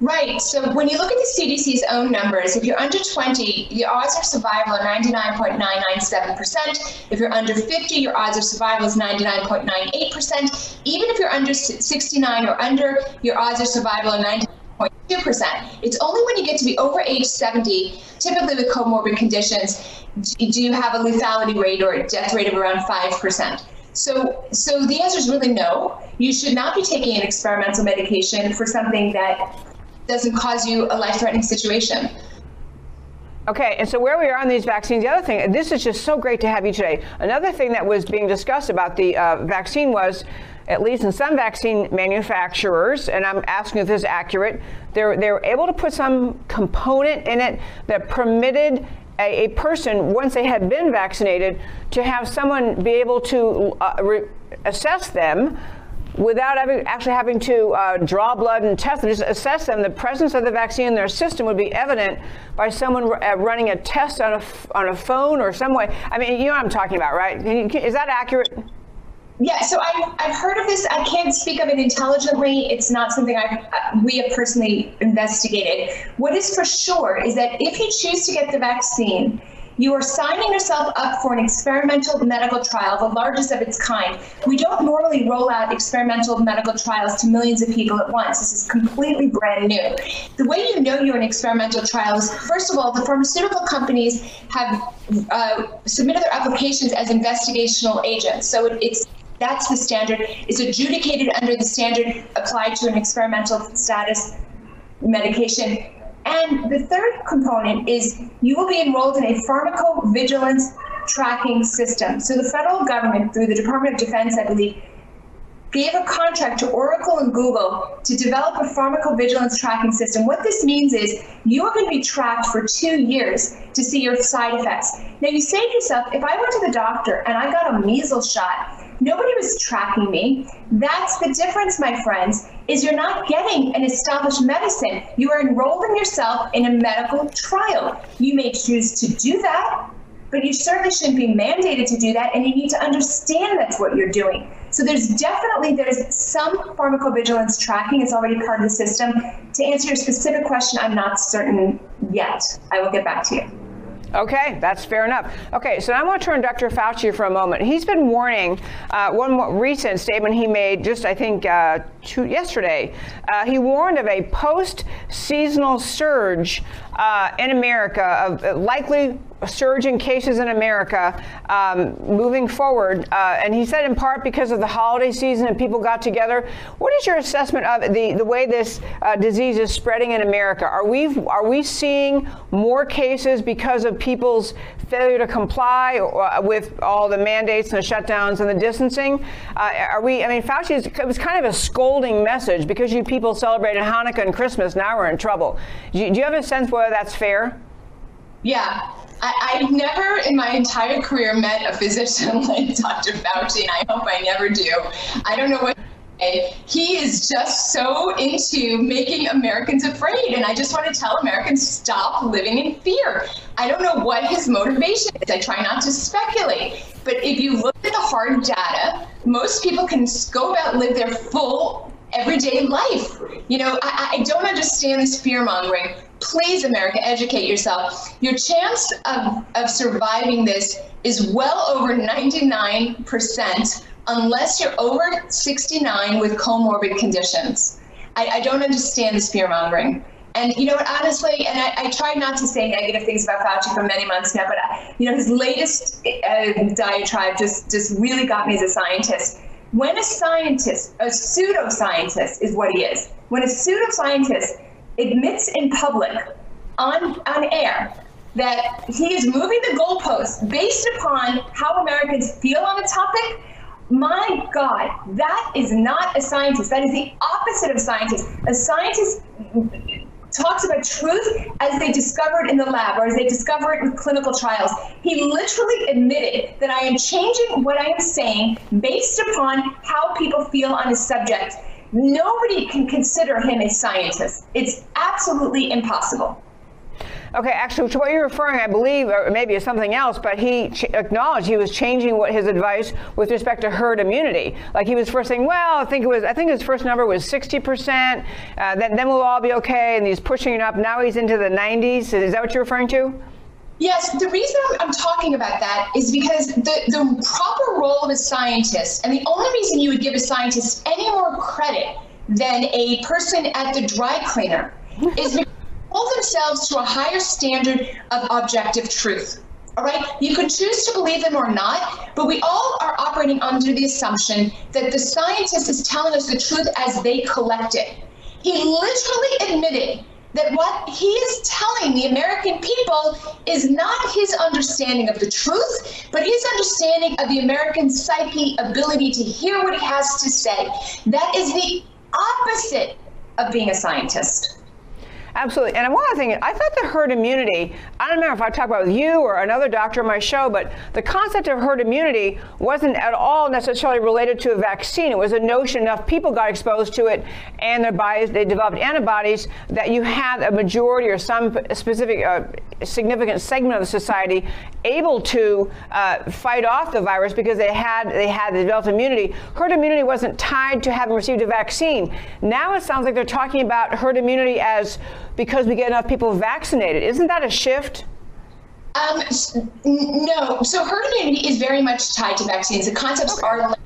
Right. So when you look at the CDC's own numbers, if you're under 20, the odds of survival are 99.997%. If you're under 50, your odds of survival is 99.98%. Even if you're under 69 or under, your odds of survival are 99.2%. It's only when you get to be over age 70, typically with comorbid conditions, do you have a lethality rate or a death rate of around 5%. So, so the answer is really no. You should not be taking an experimental medication for something that doesn't cause you a life-threatening situation. Okay, and so where we are on these vaccines, the other thing, this is just so great to have you today. Another thing that was being discussed about the uh, vaccine was, at least in some vaccine manufacturers, and I'm asking if this is accurate, they're, they were able to put some component in it that permitted a, a person, once they had been vaccinated, to have someone be able to uh, assess them without having, actually having to uh, draw blood and test them, just assess them. The presence of the vaccine in their system would be evident by someone uh, running a test on a, on a phone or some way. I mean, you know what I'm talking about, right? Is that accurate? Yeah, so I've, I've heard of this. I can't speak of it intelligently. It's not something I've, uh, we have personally investigated. What is for sure is that if you choose to get the vaccine, you are signing yourself up for an experimental medical trial, the largest of its kind. We don't normally roll out experimental medical trials to millions of people at once. This is completely brand new. The way you know you're in experimental trials, first of all, the pharmaceutical companies have uh, submitted their applications as investigational agents. So it, it's that's the standard. It's adjudicated under the standard applied to an experimental status medication. And the third component is you will be enrolled in a pharmacovigilance tracking system. So the federal government, through the Department of Defense, I believe, gave a contract to Oracle and Google to develop a pharmacovigilance tracking system. What this means is you are going to be tracked for two years to see your side effects. Now you say to yourself, if I went to the doctor and I got a measles shot Nobody was tracking me. That's the difference, my friends, is you're not getting an established medicine. You are enrolling yourself in a medical trial. You may choose to do that, but you certainly shouldn't be mandated to do that and you need to understand that's what you're doing. So there's definitely there's some pharmacovigilance tracking. It's already part of the system. To answer your specific question, I'm not certain yet. I will get back to you. Okay, that's fair enough. Okay, so I want to turn to Dr. Fauci for a moment. He's been warning uh, one recent statement he made just, I think, uh, two, yesterday. Uh, he warned of a post seasonal surge uh, in America, of likely surge in cases in America um, moving forward. Uh, and he said in part because of the holiday season and people got together. What is your assessment of the, the way this uh, disease is spreading in America? Are we, are we seeing more cases because of people's failure to comply uh, with all the mandates and the shutdowns and the distancing? Uh, are we, I mean, Fauci, it was kind of a scolding message because you people celebrated Hanukkah and Christmas, now we're in trouble. Do you, do you have a sense whether that's fair? Yeah, I, have never in my entire career met a physician *laughs* like Dr. Fauci, and I hope I never do. I don't know what he is just so into making Americans afraid. And I just want to tell Americans stop living in fear. I don't know what his motivation is. I try not to speculate. But if you look at the hard data, most people can go about live their full everyday life. You know, I, I don't understand this fear mongering please, America, educate yourself. Your chance of, of surviving this is well over 99% unless you're over 69 with comorbid conditions. I, I don't understand this fear mongering. And you know what, honestly, and I, I tried not to say negative things about Fauci for many months now, but I, you know his latest uh, diatribe just just really got me as a scientist. When a scientist, a pseudoscientist, is what he is. When a pseudoscientist admits in public on, on air that he is moving the goalposts based upon how Americans feel on a topic, my God, that is not a scientist. That is the opposite of scientist. A scientist talks about truth as they discovered in the lab or as they discover it with clinical trials. He literally admitted that I am changing what I am saying based upon how people feel on a subject. Nobody can consider him a scientist. It's absolutely impossible. Okay, actually, to what you're referring, I believe, or maybe it's something else, but he acknowledged he was changing what his advice with respect to herd immunity. Like he was first saying, well, I think it was, I think his first number was 60%, uh, then, then we'll all be okay, and he's pushing it up. Now he's into the 90s. Is that what you're referring to? Yes, the reason I'm, I'm, talking about that is because the, the proper role of a scientist, and the only reason you would give a scientist any more credit than a person at the dry cleaner *laughs* is because hold themselves to a higher standard of objective truth. All right, you can choose to believe them or not, but we all are operating under the assumption that the scientist is telling us the truth as they collect it. He literally admitted that what he is telling the American people is not his understanding of the truth, but his understanding of the American psyche ability to hear what he has to say. That is the opposite of being a scientist. Absolutely. And one other thing, I thought the herd immunity, I don't remember if I talked about with you or another doctor on my show, but the concept of herd immunity wasn't at all necessarily related to a vaccine. It was a notion enough people got exposed to it and their bodies, they developed antibodies that you had a majority or some specific uh, significant segment of the society able to uh, fight off the virus because they had they had developed immunity. Herd immunity wasn't tied to having received a vaccine. Now it sounds like they're talking about herd immunity as because we get enough people vaccinated. Isn't that a shift? Um, no. So herd immunity is very much tied to vaccines. The concepts okay. are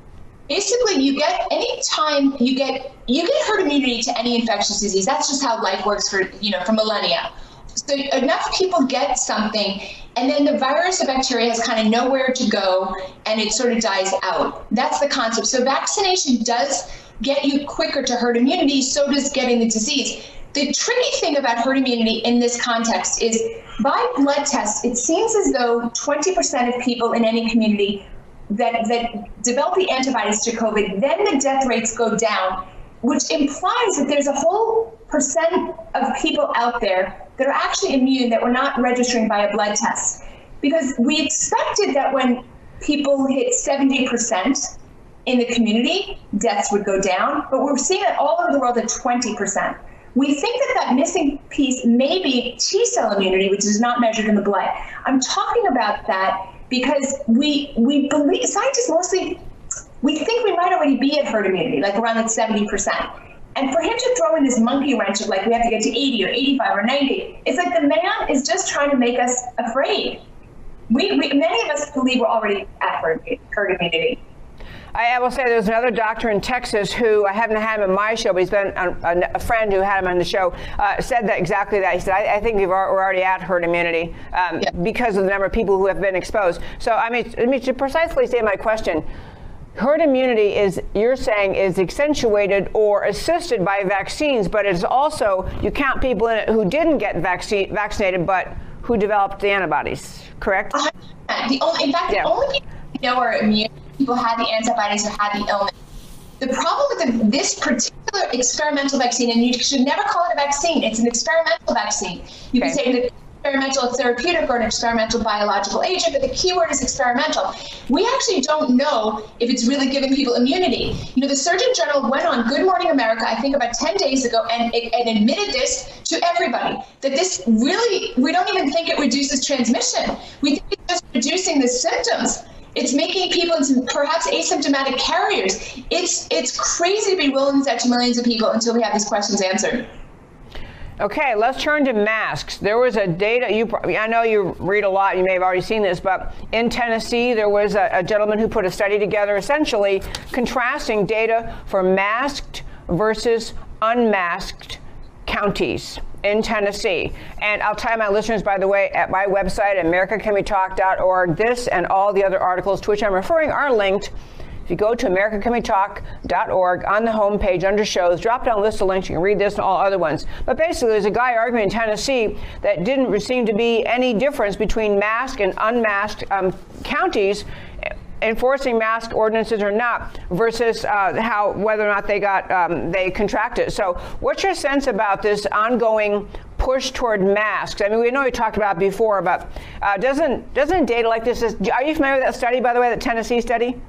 basically you get any time you get you get herd immunity to any infectious disease. That's just how life works for you know for millennia. So enough people get something, and then the virus or bacteria has kind of nowhere to go, and it sort of dies out. That's the concept. So vaccination does get you quicker to herd immunity. So does getting the disease. The tricky thing about herd immunity in this context is by blood tests, it seems as though 20% of people in any community that, that develop the antibodies to COVID, then the death rates go down, which implies that there's a whole percent of people out there that are actually immune that we're not registering by a blood test. Because we expected that when people hit 70%, in the community, deaths would go down, but we're seeing it all over the world at 20%. We think that that missing piece may be T cell immunity, which is not measured in the blood. I'm talking about that because we we believe scientists mostly we think we might already be at herd immunity, like around that 70%. And for him to throw in this monkey wrench of like we have to get to 80 or 85 or 90, it's like the man is just trying to make us afraid. We, we many of us believe we're already at herd, herd immunity. I will say there's another doctor in Texas who I haven't had him on my show, but he's been a, a friend who had him on the show, uh, said that exactly that. He said, I, I think we're already at herd immunity um, yeah. because of the number of people who have been exposed. So, I mean, let me to precisely say my question. Herd immunity is, you're saying, is accentuated or assisted by vaccines, but it's also, you count people in it who didn't get vaccine, vaccinated, but who developed the antibodies, correct? Uh, the only, in fact, yeah. the only people who know are immune people had the antibodies or had the illness. The problem with the, this particular experimental vaccine, and you should never call it a vaccine, it's an experimental vaccine. You okay. can say an experimental therapeutic or an experimental biological agent, but the key word is experimental. We actually don't know if it's really giving people immunity. You know, the Surgeon General went on Good Morning America, I think about 10 days ago, and, and admitted this to everybody that this really, we don't even think it reduces transmission. We think it's just reducing the symptoms. It's making people into perhaps asymptomatic carriers. It's it's crazy to be willing to to millions of people until we have these questions answered. Okay, let's turn to masks. There was a data you I know you read a lot, you may have already seen this, but in Tennessee there was a, a gentleman who put a study together essentially contrasting data for masked versus unmasked counties in Tennessee. And I'll tell my listeners, by the way, at my website, americacanwetalk.org, this and all the other articles to which I'm referring are linked. If you go to americacanwetalk.org on the homepage under shows, drop down list of links. You can read this and all other ones. But basically, there's a guy arguing in Tennessee that didn't seem to be any difference between masked and unmasked um, counties enforcing mask ordinances or not versus uh, how whether or not they got um, they contracted. So, what's your sense about this ongoing push toward masks? I mean, we know we talked about before, but uh, doesn't doesn't data like this? Is, are you familiar with that study, by the way, the Tennessee study?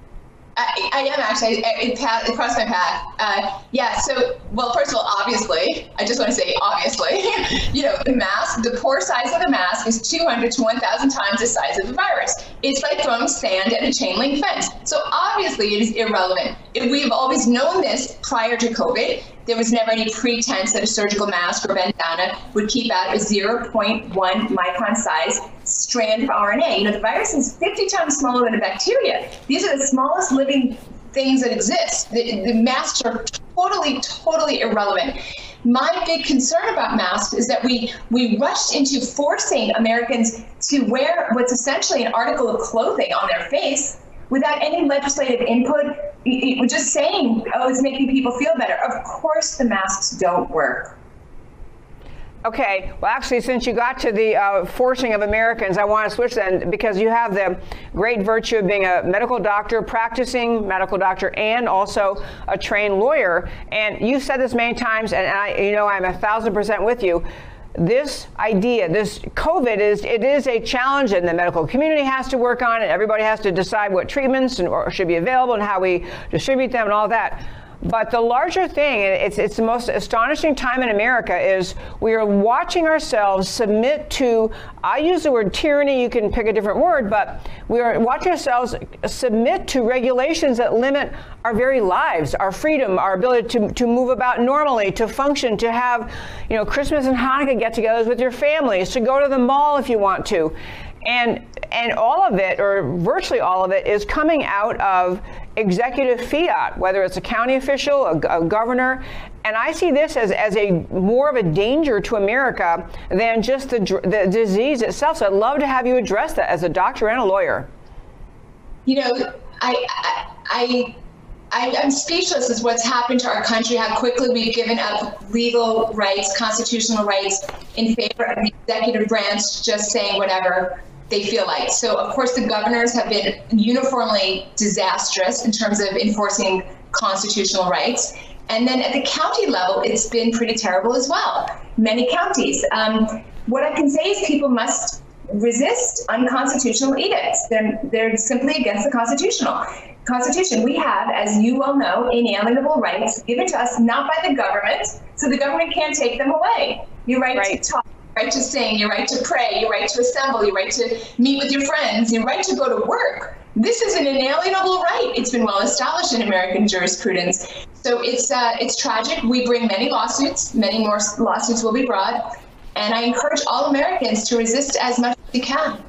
I, I, am actually. It, it, it crossed my path. Uh, yeah. So, well, first of all, obviously, I just want to say, obviously, *laughs* you know, the mask, the pore size of the mask is 200 to 1,000 times the size of the virus. It's like throwing sand at a chain link fence. So obviously, it is irrelevant. If we've always known this prior to COVID, there was never any pretense that a surgical mask or bandana would keep out a 0.1 micron size strand of RNA. You know, the virus is 50 times smaller than a bacteria. These are the smallest living things that exist. The, the masks are totally, totally irrelevant. My big concern about masks is that we we rushed into forcing Americans to wear what's essentially an article of clothing on their face without any legislative input, just saying, oh, it's making people feel better. Of course, the masks don't work. Okay, well, actually, since you got to the uh, forcing of Americans, I want to switch then because you have the great virtue of being a medical doctor, practicing medical doctor, and also a trained lawyer. And you've said this many times, and I, you know, I'm a thousand percent with you this idea, this COVID is it is a challenge, and the medical community has to work on it. Everybody has to decide what treatments and, should be available and how we distribute them and all that. But the larger thing, it's, it's the most astonishing time in America, is we are watching ourselves submit to, I use the word tyranny, you can pick a different word, but we are watching ourselves submit to regulations that limit our very lives, our freedom, our ability to, to move about normally, to function, to have, you know, Christmas and Hanukkah get togethers with your families, to go to the mall if you want to. And and all of it, or virtually all of it, is coming out of executive fiat, whether it's a county official, a, a, governor. And I see this as, as a more of a danger to America than just the, the disease itself. So I'd love to have you address that as a doctor and a lawyer. You know, I, I, I I'm speechless as what's happened to our country, how quickly we've given up legal rights, constitutional rights in favor of the executive branch just saying whatever they feel like. So, of course, the governors have been uniformly disastrous in terms of enforcing constitutional rights. And then at the county level, it's been pretty terrible as well. Many counties. Um, what I can say is people must resist unconstitutional edicts. They're, they're simply against the constitutional. Constitution, we have, as you well know, inalienable rights given to us not by the government, so the government can't take them away. Your right, right. to talk, right to sing, your right to pray, your right to assemble, your right to meet with your friends, your right to go to work. This is an inalienable right. It's been well established in American jurisprudence. So it's uh, it's tragic. We bring many lawsuits. Many more lawsuits will be brought, and I encourage all Americans to resist as much as you can.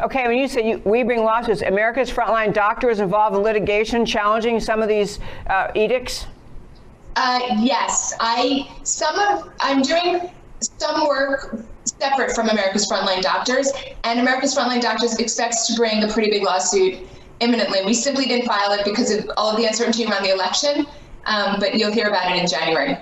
Okay, when you say you, we bring lawsuits, America's frontline doctors involved in litigation challenging some of these uh, edicts. Uh, yes, I some of I'm doing some work separate from America's Frontline Doctors, and America's Frontline Doctors expects to bring a pretty big lawsuit imminently. We simply didn't file it because of all of the uncertainty around the election, um, but you'll hear about it in January.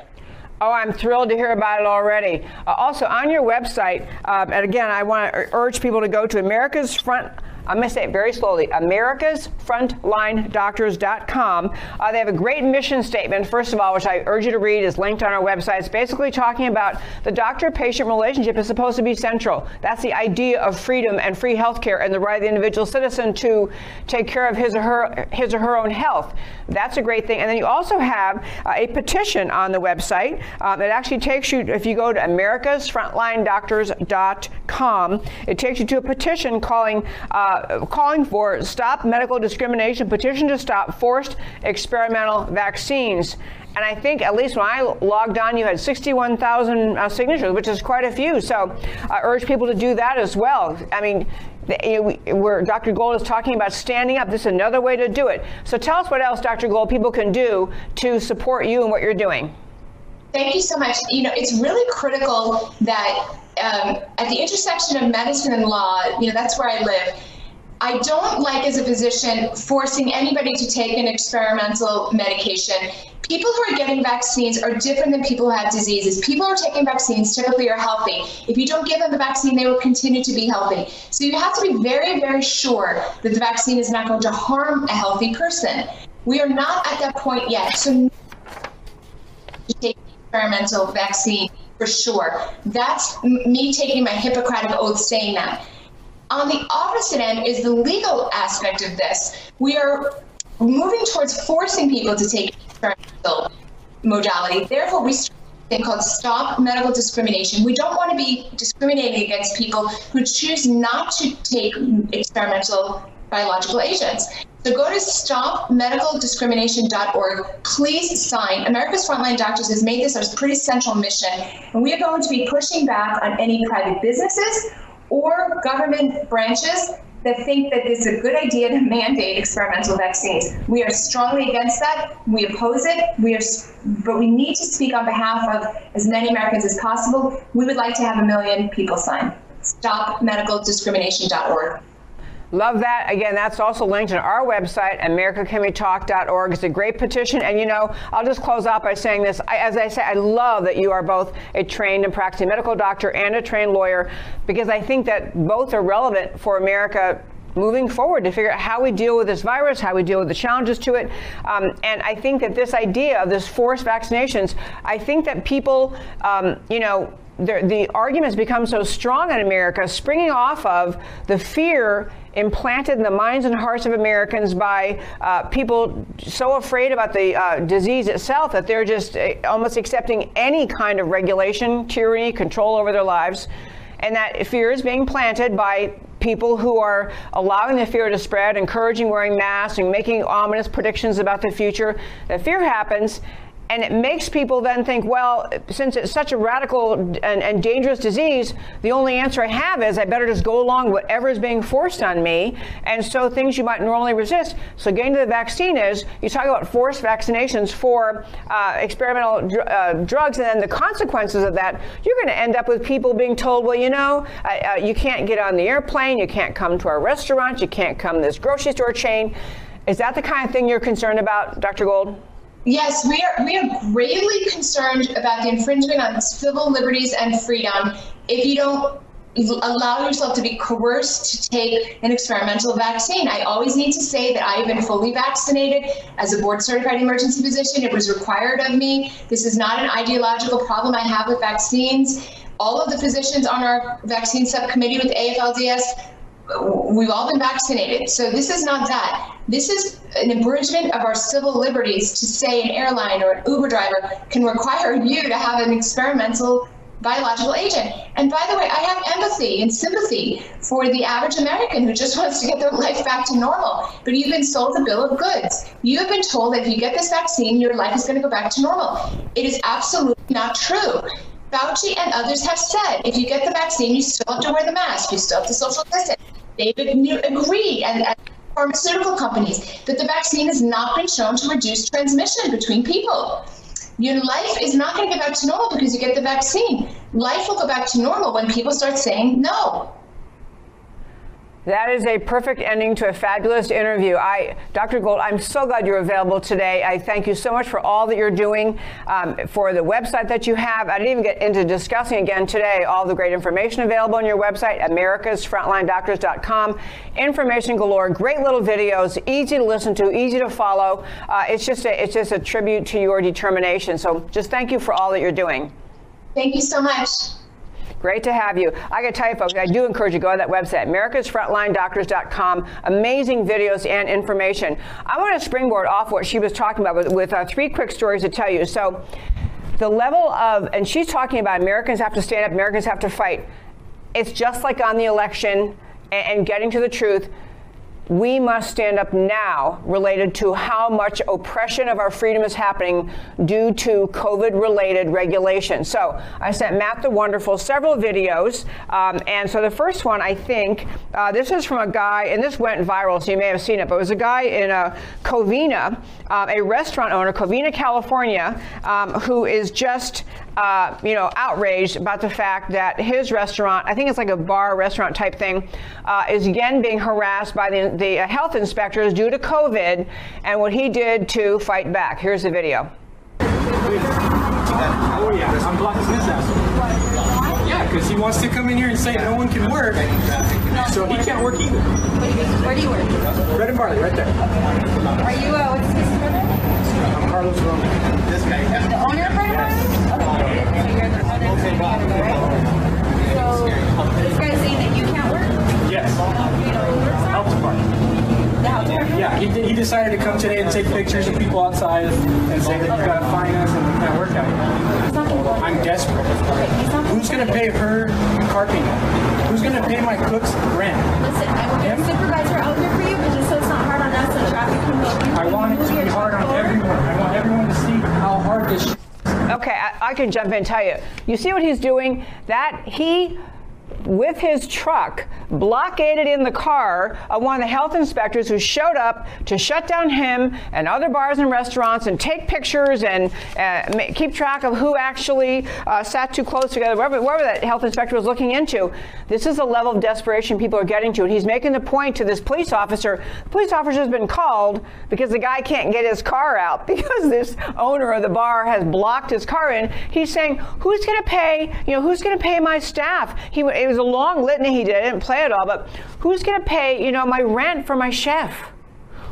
Oh, I'm thrilled to hear about it already. Uh, also, on your website, uh, and again, I want to urge people to go to America's Front I'm going to say it very slowly americasfrontlinedoctors.com. Uh, they have a great mission statement, first of all, which I urge you to read, is linked on our website. It's basically talking about the doctor patient relationship is supposed to be central. That's the idea of freedom and free health care and the right of the individual citizen to take care of his or her, his or her own health. That's a great thing. And then you also have uh, a petition on the website. Um, it actually takes you, if you go to americasfrontlinedoctors.com, it takes you to a petition calling. Uh, calling for stop medical discrimination petition to stop forced experimental vaccines. And I think at least when I logged on, you had 61,000 uh, signatures, which is quite a few. So I urge people to do that as well. I mean, where Dr. Gold is talking about standing up, this is another way to do it. So tell us what else, Dr. Gold, people can do to support you and what you're doing. Thank you so much. You know, it's really critical that um, at the intersection of medicine and law, you know, that's where I live I don't like as a physician forcing anybody to take an experimental medication. People who are getting vaccines are different than people who have diseases. People who are taking vaccines typically are healthy. If you don't give them the vaccine, they will continue to be healthy. So you have to be very, very sure that the vaccine is not going to harm a healthy person. We are not at that point yet. So take experimental vaccine for sure. That's me taking my Hippocratic oath saying that. On the opposite end is the legal aspect of this. We are moving towards forcing people to take experimental modality. Therefore, we thing called Stop Medical Discrimination. We don't want to be discriminating against people who choose not to take experimental biological agents. So go to stopmedicaldiscrimination.org. Please sign. America's Frontline Doctors has made this our pretty central mission, and we are going to be pushing back on any private businesses or government branches that think that it's a good idea to mandate experimental vaccines. We are strongly against that. We oppose it. We are, but we need to speak on behalf of as many Americans as possible. We would like to have a million people sign. StopMedicalDiscrimination.org. Love that. Again, that's also linked on our website, americacanwetalk.org. It's a great petition. And, you know, I'll just close out by saying this. I, as I say, I love that you are both a trained and practicing medical doctor and a trained lawyer because I think that both are relevant for America moving forward to figure out how we deal with this virus, how we deal with the challenges to it. Um, and I think that this idea of this forced vaccinations, I think that people, um, you know, the arguments become so strong in America, springing off of the fear implanted in the minds and hearts of Americans by uh, people so afraid about the uh, disease itself that they're just uh, almost accepting any kind of regulation, tyranny, control over their lives. And that fear is being planted by people who are allowing the fear to spread, encouraging wearing masks, and making ominous predictions about the future. The fear happens, and it makes people then think, well, since it's such a radical and, and, dangerous disease, the only answer I have is I better just go along whatever is being forced on me. And so things you might normally resist. So getting to the vaccine is you talk about forced vaccinations for uh, experimental dr- uh, drugs, and then the consequences of that, you're going to end up with people being told, well, you know, uh, you can't get on the airplane, you can't come to our restaurant, you can't come to this grocery store chain. Is that the kind of thing you're concerned about, Dr. Gold? Yes, we are we are gravely concerned about the infringement on civil liberties and freedom if you don't allow yourself to be coerced to take an experimental vaccine. I always need to say that I have been fully vaccinated as a board certified emergency physician. It was required of me. This is not an ideological problem I have with vaccines. all of the physicians on our vaccine subcommittee with AFLDS, we've all been vaccinated. So this is not that. This is an abridgment of our civil liberties to say an airline or an Uber driver can require you to have an experimental biological agent. And by the way, I have empathy and sympathy for the average American who just *laughs* wants to get their life back to normal. But you've been sold a bill of goods. You have been told that if you get this vaccine, your life is going to go back to normal. It is absolutely not true. Fauci and others have said if you get the vaccine, you still have to wear the mask, you still have to social distance. They've agreed, and, and pharmaceutical companies, that the vaccine has not been shown to reduce transmission between people. Your life is not going to get back to normal because you get the vaccine. Life will go back to normal when people start saying no. That is a perfect ending to a fabulous interview. I, Dr. Gold, I'm so glad you're available today. I thank you so much for all that you're doing um, for the website that you have. I didn't even get into discussing again today all the great information available on your website, americasfrontlinedoctors.com. Information galore, great little videos, easy to listen to, easy to follow. Uh, it's just a, it's just a tribute to your determination. So just thank you for all that you're doing. Thank you so much. Great to have you. I got to tell you, folks, I do encourage you to go to that website, americasfrontlinedoctors.com. Amazing videos and information. I want to springboard off what she was talking about with, with uh, three quick stories to tell you. So, the level of, and she's talking about Americans have to stand up, Americans have to fight. It's just like on the election and, and getting to the truth we must stand up now related to how much oppression of our freedom is happening due to COVID related regulations. So I sent Matt the Wonderful several videos. Um, and so the first one, I think, uh, this is from a guy, and this went viral, so you may have seen it, but it was a guy in uh, Covina, uh, a restaurant owner, Covina, California, um, who is just uh, you know, outraged about the fact that his restaurant, I think it's like a bar restaurant type thing, uh, is again being harassed by the, the health inspectors due to COVID and what he did to fight back. Here's the video. Oh, yeah, I'm blocking his ass. Yeah, because he wants to come in here and say no one can work, so he can't work either. Where do you work? Bread and barley, right there. Are you, uh, what's his brother? I'm Carlos Roman. This guy. The owner of Bread and Barley? Okay. So you're the owner of Bread and Barley, right? So this guy's saying that you can't work? Yes. Health department. Yeah, he, he decided to come today and take pictures of people outside and say that you gotta find us and we can't work out here. I'm desperate. Who's gonna pay her carping? Who's gonna pay my cook's rent? Listen, I will get a supervisor out here for you, but just so it's not hard on us and traffic can go. I want it to be hard on everyone. I want everyone to see how hard this Okay, I, I can jump in and tell you. You see what he's doing? That he with his truck blockaded in the car of one of the health inspectors who showed up to shut down him and other bars and restaurants and take pictures and uh, keep track of who actually uh, sat too close together, wherever that health inspector was looking into. This is the level of desperation people are getting to. And he's making the point to this police officer. The police officer has been called because the guy can't get his car out *laughs* because this owner of the bar has blocked his car in. He's saying, who's going to pay, you know, who's going to pay my staff? He, was a long litany he didn't play it all, but who's going to pay, you know, my rent for my chef?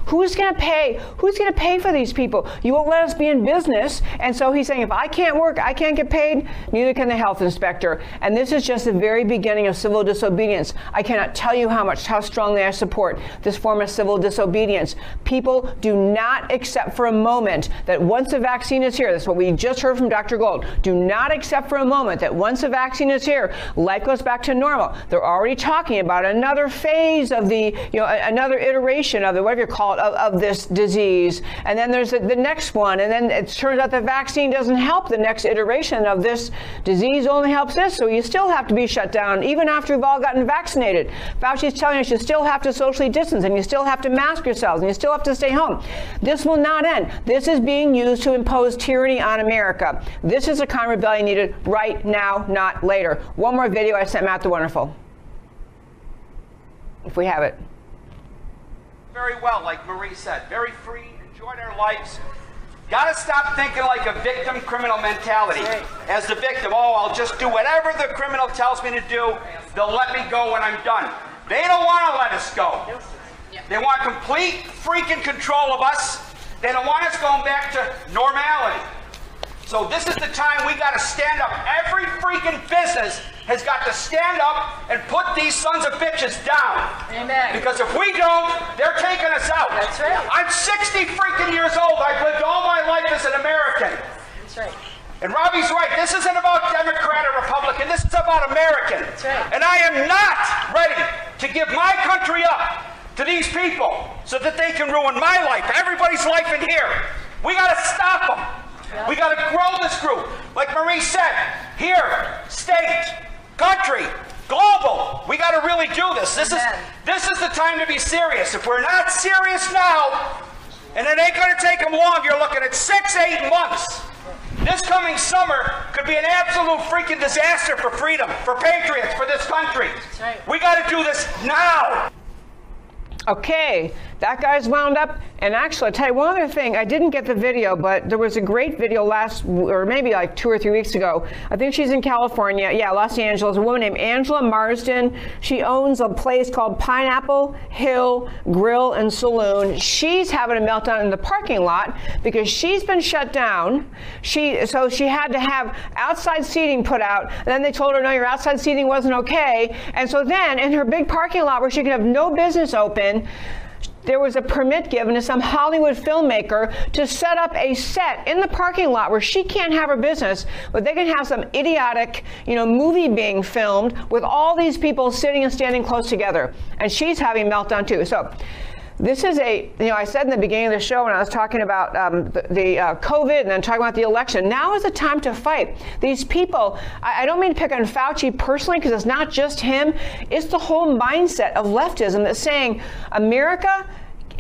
Who's going to pay? Who's going to pay for these people? You won't let us be in business. And so he's saying, if I can't work, I can't get paid, neither can the health inspector. And this is just the very beginning of civil disobedience. I cannot tell you how much, how strongly I support this form of civil disobedience. People do not accept for a moment that once a vaccine is here, that's what we just heard from Dr. Gold, do not accept for a moment that once a vaccine is here, life goes back to normal. They're already talking about another phase of the, you know, another iteration of the, whatever you call it, of, of this disease. And then there's the, the next one. And then it turns out the vaccine doesn't help the next iteration of this disease, only helps this. So you still have to be shut down, even after we've all gotten vaccinated. Fauci's telling us you still have to socially distance and you still have to mask yourselves and you still have to stay home. This will not end. This is being used to impose tyranny on America. This is a kind of rebellion needed right now, not later. One more video I sent Matt the Wonderful. If we have it very well, like Marie said. Very free, enjoy our lives. Gotta stop thinking like a victim criminal mentality. As the victim, oh, I'll just do whatever the criminal tells me to do. They'll let me go when I'm done. They don't want to let us go. They want complete freaking control of us. They don't want us going back to normality. So this is the time we got to stand up. Every freaking business has got to stand up and put these sons of bitches down. Amen. Because if we don't, they're taking us out. That's right. I'm 60 freaking years old. I've lived all my life as an American. That's right. And Robbie's right. This isn't about Democrat or Republican. This is about American. That's right. And I am not ready to give my country up to these people so that they can ruin my life, everybody's life in here. We got to stop them. We got to grow this group. Like Marie said, here, state, country, global. We got to really do this. This is this is the time to be serious. If we're not serious now, and it ain't going to take them long, you're looking at six, eight months. This coming summer could be an absolute freaking disaster for freedom, for patriots, for this country. We got to do this now. Okay, that guy's wound up. And actually, I'll tell you one other thing. I didn't get the video, but there was a great video last, or maybe like two or three weeks ago. I think she's in California. Yeah, Los Angeles. A woman named Angela Marsden. She owns a place called Pineapple Hill Grill and Saloon. She's having a meltdown in the parking lot because she's been shut down. She so she had to have outside seating put out. And then they told her, no, your outside seating wasn't okay. And so then in her big parking lot where she could have no business open, there was a permit given to some Hollywood filmmaker to set up a set in the parking lot where she can't have her business, but they can have some idiotic, you know, movie being filmed with all these people sitting and standing close together. And she's having meltdown too. So this is a, you know, I said in the beginning of the show when I was talking about um, the, the uh, COVID and then talking about the election, now is the time to fight. These people, I, I don't mean to pick on Fauci personally because it's not just him, it's the whole mindset of leftism that's saying America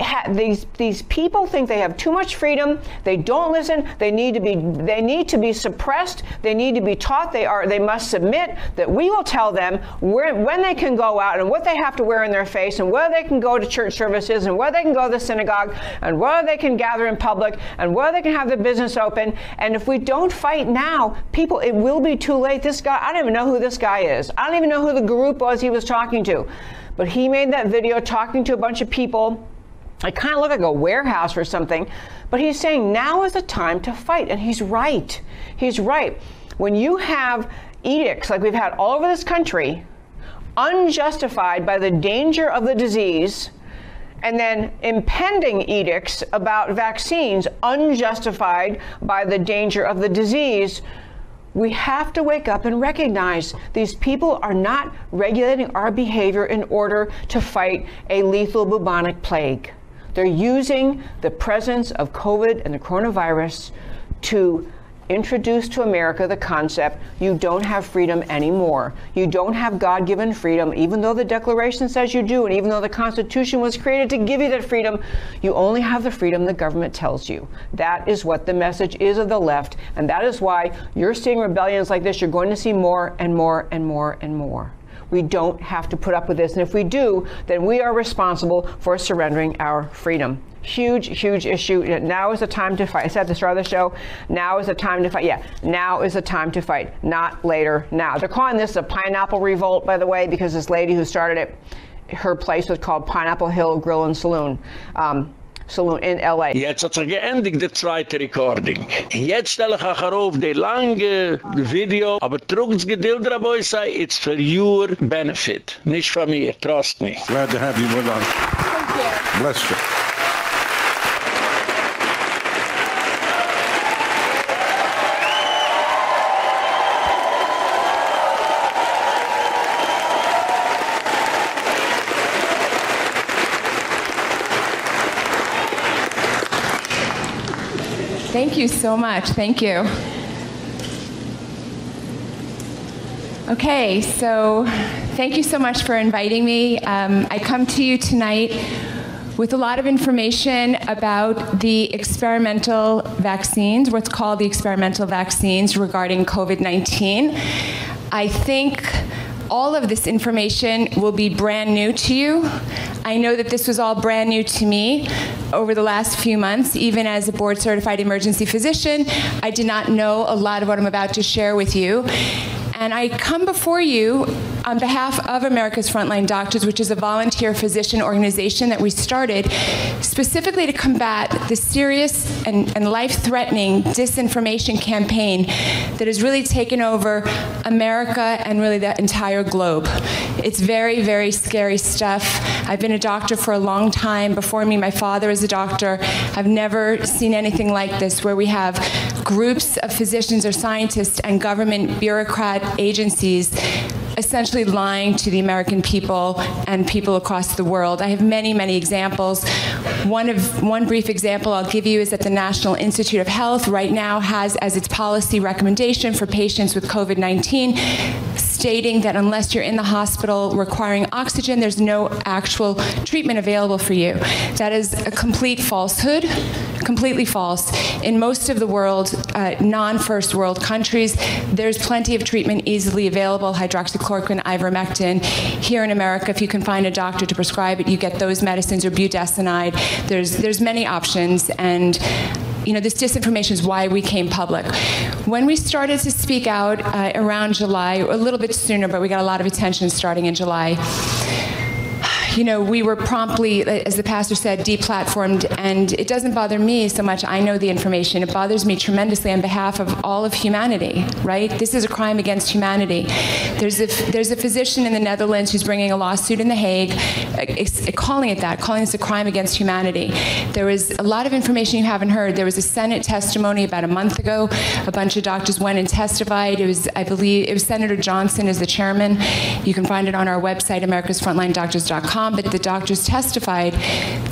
ha- these these people think they have too much freedom. They don't listen. They need to be they need to be suppressed. They need to be taught they are they must submit. That we will tell them where when they can go out and what they have to wear in their face and whether they can go to church services and whether they can go to the synagogue and whether they can gather in public and whether they can have their business open. And if we don't fight now, people, it will be too late. This guy, I don't even know who this guy is. I don't even know who the group was he was talking to. But he made that video talking to a bunch of people it kind of looked like a warehouse or something. But he's saying now is the time to fight. And he's right. He's right. When you have edicts like we've had all over this country, unjustified by the danger of the disease, and then impending edicts about vaccines, unjustified by the danger of the disease, we have to wake up and recognize these people are not regulating our behavior in order to fight a lethal bubonic plague. They're using the presence of COVID and the coronavirus to introduce to America the concept you don't have freedom anymore. You don't have God given freedom, even though the Declaration says you do, and even though the Constitution was created to give you that freedom, you only have the freedom the government tells you. That is what the message is of the left, and that is why you're seeing rebellions like this. You're going to see more and more and more and more. We don't have to put up with this. And if we do, then we are responsible for surrendering our freedom. Huge, huge issue. Now is the time to fight. I said at the start of the show, now is the time to fight. Yeah, now is the time to fight, not later, now. They're calling this a pineapple revolt, by the way, because this lady who started it, her place was called Pineapple Hill Grill and Saloon. Um, Saloon in LA. Jetzt hat sich geendigt der zweite Recording. Jetzt stelle ich auch auf die lange Video, aber trugens gedilder Boy sei, it's for your benefit. Nicht von mir, trust me. Glad to have you with us. Thank you. Bless you. Thank you so much. Thank you. Okay, so thank you so much for inviting me. Um, I come to you tonight with a lot of information about the experimental vaccines, what's called the experimental vaccines regarding COVID-19. I think all of this information will be brand new to you. I know that this was all brand new to me over the last few months even as a board certified emergency physician. I did not know a lot of what I'm about to share with you. And I come before you on behalf of America's Frontline Doctors, which is a volunteer physician organization that we started specifically to combat the serious and, and life-threatening disinformation campaign that has really taken over America and really the entire globe. It's very very scary stuff. I've been a doctor for a long time. Before me my father is a doctor. I've never seen anything like this where we have groups of physicians or scientists and government bureaucrat agencies essentially lying to the American people and people across the world. I have many many examples. One of one brief example I'll give you is that the National Institute of Health right now has as its policy recommendation for patients with COVID-19 stating that unless you're in the hospital requiring oxygen there's no actual treatment available for you. That is a complete falsehood, completely false. In most of the world uh, non-first world countries there's plenty of treatment easily available hydroxychloroquine, ivermectin. Here in America if you can find a doctor to prescribe it you get those medicines or budesonide. There's there's many options and you know this disinformation is why we came public when we started to speak out uh, around July a little bit sooner but we got a lot of attention starting in July you know, we were promptly as the pastor said deplatformed and it doesn't bother me so much. I know the information. It bothers me tremendously on behalf of all of humanity, right? This is a crime against humanity. There's a there's a physician in the Netherlands who's bringing a lawsuit in The Hague calling it that, calling this a crime against humanity. There was a lot of information you haven't heard. There was a Senate testimony about a month ago. A bunch of doctors went and testified. It was I believe it was Senator Johnson as the chairman. You can find it on our website americasfrontlinedoctors.com but the doctors testified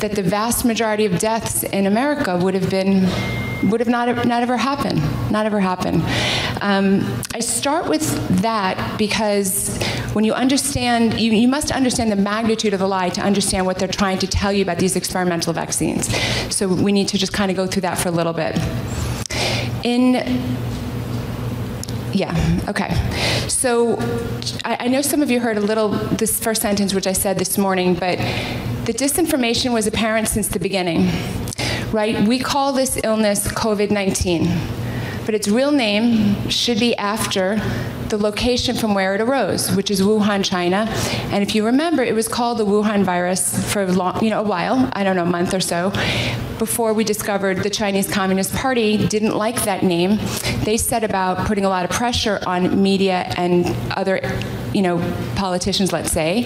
that the vast majority of deaths in America would have been would have not not ever happened not ever happened. Um, I start with that because when you understand you you must understand the magnitude of the lie to understand what they're trying to tell you about these experimental vaccines. So we need to just kind of go through that for a little bit. In yeah, okay. So I, I know some of you heard a little this first sentence which I said this morning, but the disinformation was apparent since the beginning. Right? We call this illness COVID-19 but its real name should be after the location from where it arose, which is Wuhan, China. And if you remember, it was called the Wuhan virus for long, you know, a while, I don't know, a month or so, before we discovered the Chinese Communist Party didn't like that name. They set about putting a lot of pressure on media and other you know politicians let's say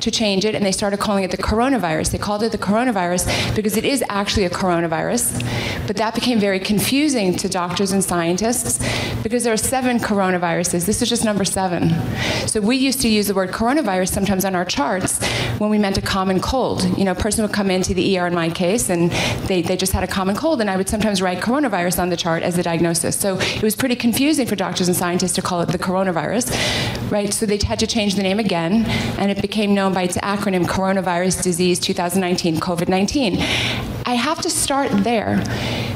to change it and they started calling it the coronavirus. They called it the coronavirus because it is actually a coronavirus but that became very confusing to doctors and scientists because there are seven coronaviruses. This is just number 7 so we used to use the word coronavirus sometimes on our charts when we meant a common cold. You know a person would come into the ER in my case and they they just had a common cold and I would sometimes write coronavirus on the chart as the diagnosis. So it was pretty confusing for doctors and scientists to call it the coronavirus right? So they had to change the name again and it became known by its acronym coronavirus disease 2019 COVID-19 I have to start there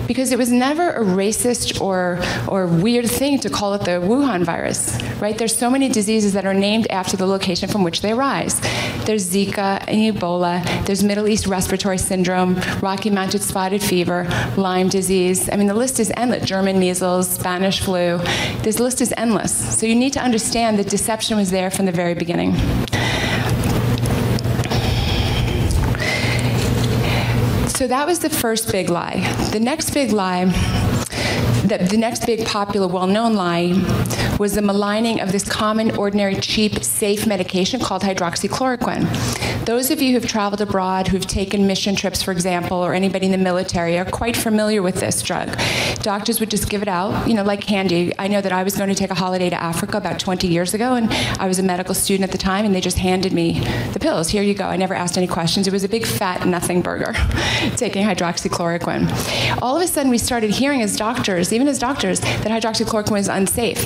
because it was never a racist or or weird thing to call it the Wuhan virus, right? There's so many diseases that are named after the location from which they arise. There's Zika and Ebola, there's Middle East respiratory syndrome, Rocky Mountain spotted fever, Lyme disease. I mean the list is endless. German measles, Spanish flu. This list is endless. So you need to understand that deception was there from the very beginning. That was the first big lie. The next big lie that the next big popular well-known lie was the maligning of this common ordinary cheap safe medication called hydroxychloroquine. Those of you who've traveled abroad who've taken mission trips for example or anybody in the military are quite familiar with this drug. Doctors would just give it out, you know, like candy. I know that I was going to take a holiday to Africa about 20 years ago and I was a medical student at the time and they just handed me the pills. Here you go. I never asked any questions. It was a big fat nothing burger *laughs* taking hydroxychloroquine. All of a sudden we started hearing as doctors, even as doctors, that hydroxychloroquine is unsafe.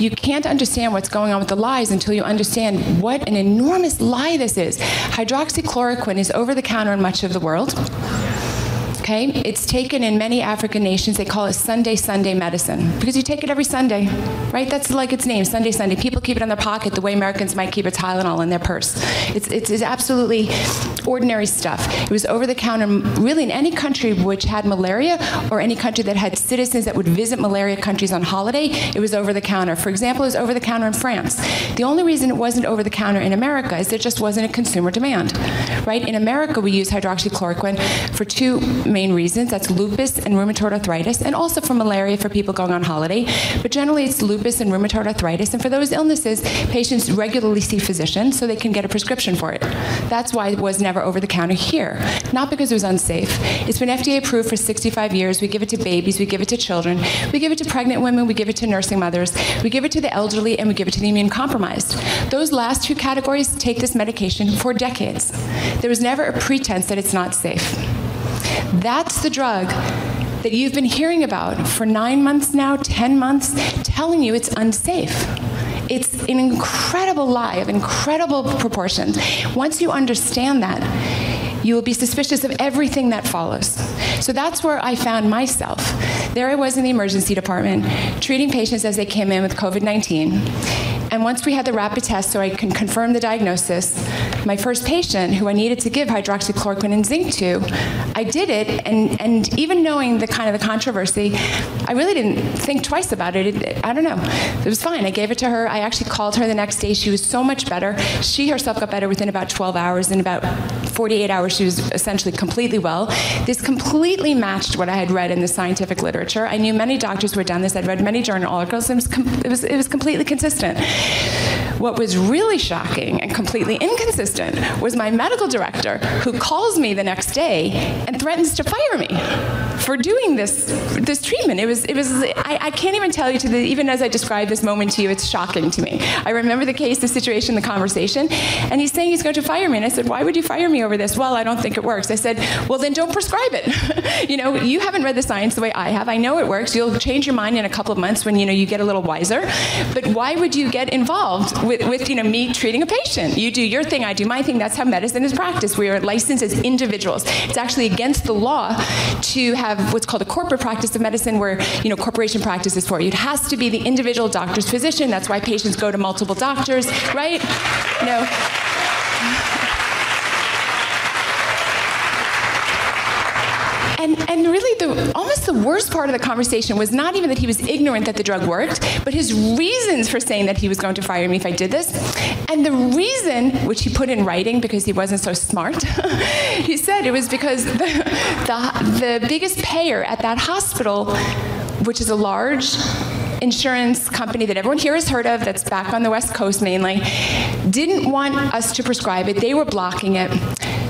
You can't understand what's going on with the lies until you understand what an enormous lie this is. Hydroxychloroquine is over the counter in much of the world. Okay? It's taken in many African nations. They call it Sunday Sunday medicine because you take it every Sunday. Right? That's like its name, Sunday Sunday. People keep it in their pocket the way Americans might keep a Tylenol in their purse. It's it's, absolutely ordinary stuff. It was over the counter really in any country which had malaria or any country that had citizens that would visit malaria countries on holiday, it was over the counter. For example, it was over the counter in France. The only reason it wasn't over the counter in America is there just wasn't a consumer demand. Right? In America we use hydroxychloroquine for two main reasons. That's lupus and rheumatoid arthritis and also for malaria for people going on holiday. But generally it's lupus and rheumatoid arthritis and for those illnesses patients regularly see physicians so they can get a prescription for it. That's why it was never over the counter here. Not because it was unsafe. It's been FDA approved for 65 years. We give it to babies, we give it to children, we give it to pregnant women, we give it to nursing mothers, we give it to the elderly and we give it to the immune compromised. Those last two categories take this medication for decades. There was never a pretense that it's not safe. That's the drug that you've been hearing about for 9 months now, 10 months, telling you it's unsafe. It's an incredible lie of incredible proportions. Once you understand that, you will be suspicious of everything that follows. So that's where I found myself. There I was in the emergency department treating patients as they came in with COVID-19 and once we had the rapid test so I can confirm the diagnosis, my first patient who I needed to give hydroxychloroquine and zinc to, I did it and and even knowing the kind of the controversy, I really didn't think twice about it. it. I don't know. It was fine. I gave it to her. I actually called her the next day. She was so much better. She herself got better within about 12 hours in about 48 hours she was essentially completely well. This completely matched what I had read in the scientific literature. I knew many doctors who had done this. I'd read many journal articles. It was it was, it was completely consistent. What was really shocking and completely inconsistent was my medical director who calls me the next day and threatens to fire me for doing this this treatment. It was it was I, I can't even tell you to the even as I describe this moment to you it's shocking to me. I remember the case, the situation, the conversation and he's saying he's going to fire me and I said, "Why would you fire me over this?" "Well, don't think it works." I said, "Well, then don't prescribe it." *laughs* you know, you haven't read the science the way I have. I know it works. You'll change your mind in a couple of months when you know you get a little wiser. But why would you get involved with with you know me treating a patient? You do your thing, I do my thing. That's how medicine is practiced. We are licensed as individuals. It's actually against the law to have what's called a corporate practice of medicine where, you know, corporation practice is for you. It has to be the individual doctor's physician. That's why patients go to multiple doctors, right? Know, and really the almost the worst part of the conversation was not even that he was ignorant that the drug worked but his reasons for saying that he was going to fire me if I did this. And the reason which he put in writing because he wasn't so smart *laughs* he said it was because *laughs* the the, the biggest payer at that hospital which is a large insurance company that everyone here has heard of that's back on the west coast mainly didn't want us to prescribe it. They were blocking it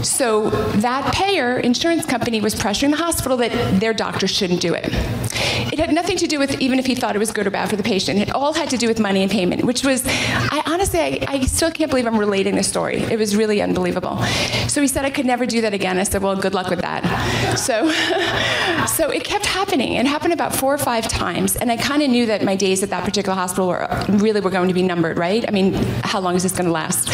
so that payer insurance company was pressuring the hospital that their doctor shouldn't do it. It had nothing to do with even if he thought it was good or bad for the patient. It all had to do with money and payment, which was I honestly I, I still can't believe I'm relating this story. It was really unbelievable. So he said I could never do that again. I said, "Well, good luck with that." So *laughs* so it kept happening. It happened about 4 or 5 times and I kind of knew that my days at that particular hospital were really were going to be numbered, right? I mean, how long is this going to last?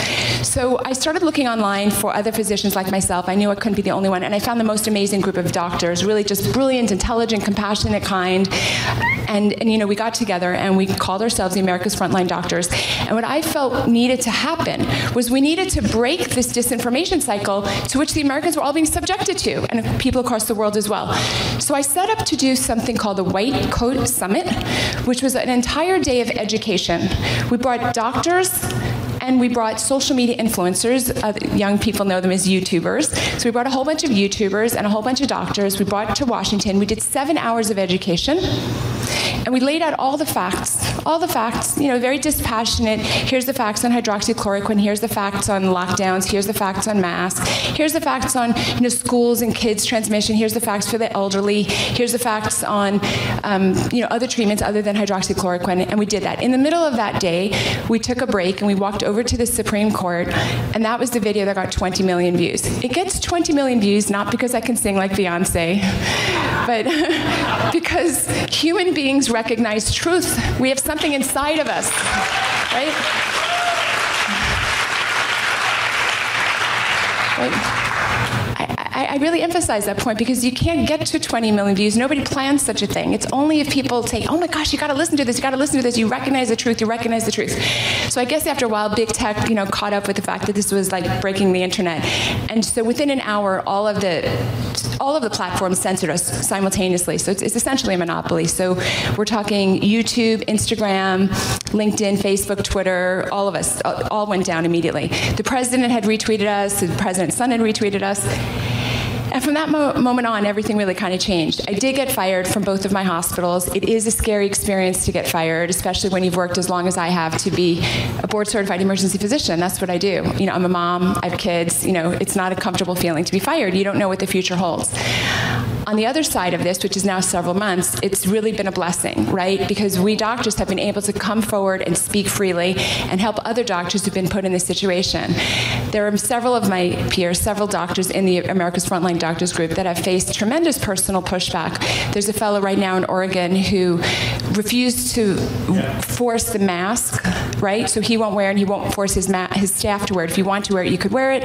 So I started looking online for other physicians like myself. I knew I couldn't be the only one and I found the most amazing group of doctors, really just brilliant, intelligent, compassionate, kind. And and you know, we got together and we called ourselves the America's Frontline Doctors. And what I felt needed to happen was we needed to break this disinformation cycle to which the Americans were all being subjected to and people across the world as well. So I set up to do something called the White Coat Summit, which was an entire day of education. We brought doctors and we brought social media influencers. Uh, young people know them as YouTubers. So we brought a whole bunch of YouTubers and a whole bunch of doctors. We brought to Washington. We did 7 hours of education and we laid out all the facts all the facts you know very dispassionate. Here's the facts on hydroxychloroquine. Here's the facts on lockdowns. Here's the facts on masks. Here's the facts on you know schools and kids transmission. Here's the facts for the elderly. Here's the facts on um, you know other treatments other than hydroxychloroquine. And we did that. In the middle of that day we took a break and we walked over to the Supreme Court and that was the video that got 20 million views. It gets 20 million views not because I can sing like Beyonce but *laughs* because human beings recognize truth. We have something inside of us right? Right I, I, really emphasize that point because you can't get to 20 million views. Nobody plans such a thing. It's only if people say, "Oh my gosh, you got to listen to this. You got to listen to this. You recognize the truth. You recognize the truth." So I guess after a while big tech, you know, caught up with the fact that this was like breaking the internet. And so within an hour all of the all of the platforms censored us simultaneously. So it's, it's essentially a monopoly. So we're talking YouTube, Instagram, LinkedIn, Facebook, Twitter, all of us all went down immediately. The president had retweeted us, the president's son had retweeted us. And from that mo moment on, everything really kind of changed. I did get fired from both of my hospitals. It is a scary experience to get fired, especially when you've worked as long as I have to be a board certified emergency physician. That's what I do. You know, I'm a mom, I have kids, you know, it's not a comfortable feeling to be fired. You don't know what the future holds on the other side of this which is now several months it's really been a blessing right? Because we doctors have been able to come forward and speak freely and help other doctors who've been put in this situation. There are several of my peers several doctors in the America's Frontline Doctors group that have faced tremendous personal pushback. There's a fellow right now in Oregon who refused to force the mask right? So he won't wear and he won't force his his staff to wear it. If you want to wear it you could wear it.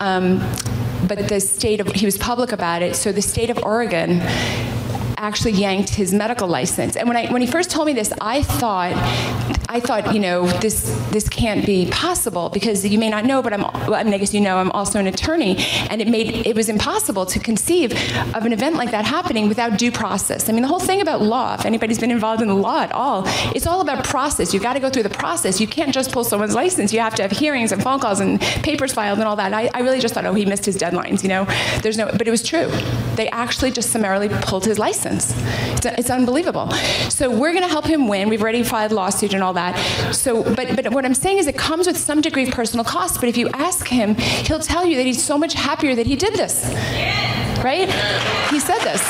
Um, but the state of he was public about it so the state of Oregon actually yanked his medical license. And when I when he first told me this, I thought I thought, you know, this this can't be possible because you may not know, but I'm well, I, mean, I guess you know I'm also an attorney and it made it was impossible to conceive of an event like that happening without due process. I mean, the whole thing about law, if anybody's been involved in the law at all, it's all about process. You got to go through the process. You can't just pull someone's license. You have to have hearings and phone calls and papers filed and all that. I, I really just thought, oh, he missed his deadlines, you know. There's no but it was true. They actually just summarily pulled his license license. It's, it's unbelievable. So we're going to help him win. We've already filed lawsuit and all that. So but but what I'm saying is it comes with some degree of personal cost, but if you ask him, he'll tell you that he's so much happier that he did this. Right? He said this.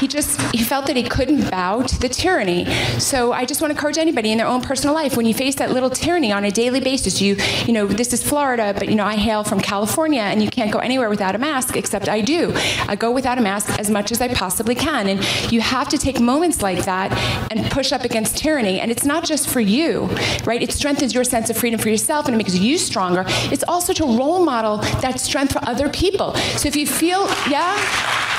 He just he felt that he couldn't bow to the tyranny. So I just want to encourage anybody in their own personal life when you face that little tyranny on a daily basis, you you know, this is Florida, but you know, I hail from California and you can't go anywhere without a mask except I do. I go without a mask as much as I possibly can and you have to take moments like that and push up against tyranny and it's not just for you, right? It strengthens your sense of freedom for yourself and it makes you stronger. It's also to role model that strength for other people. So if you feel yeah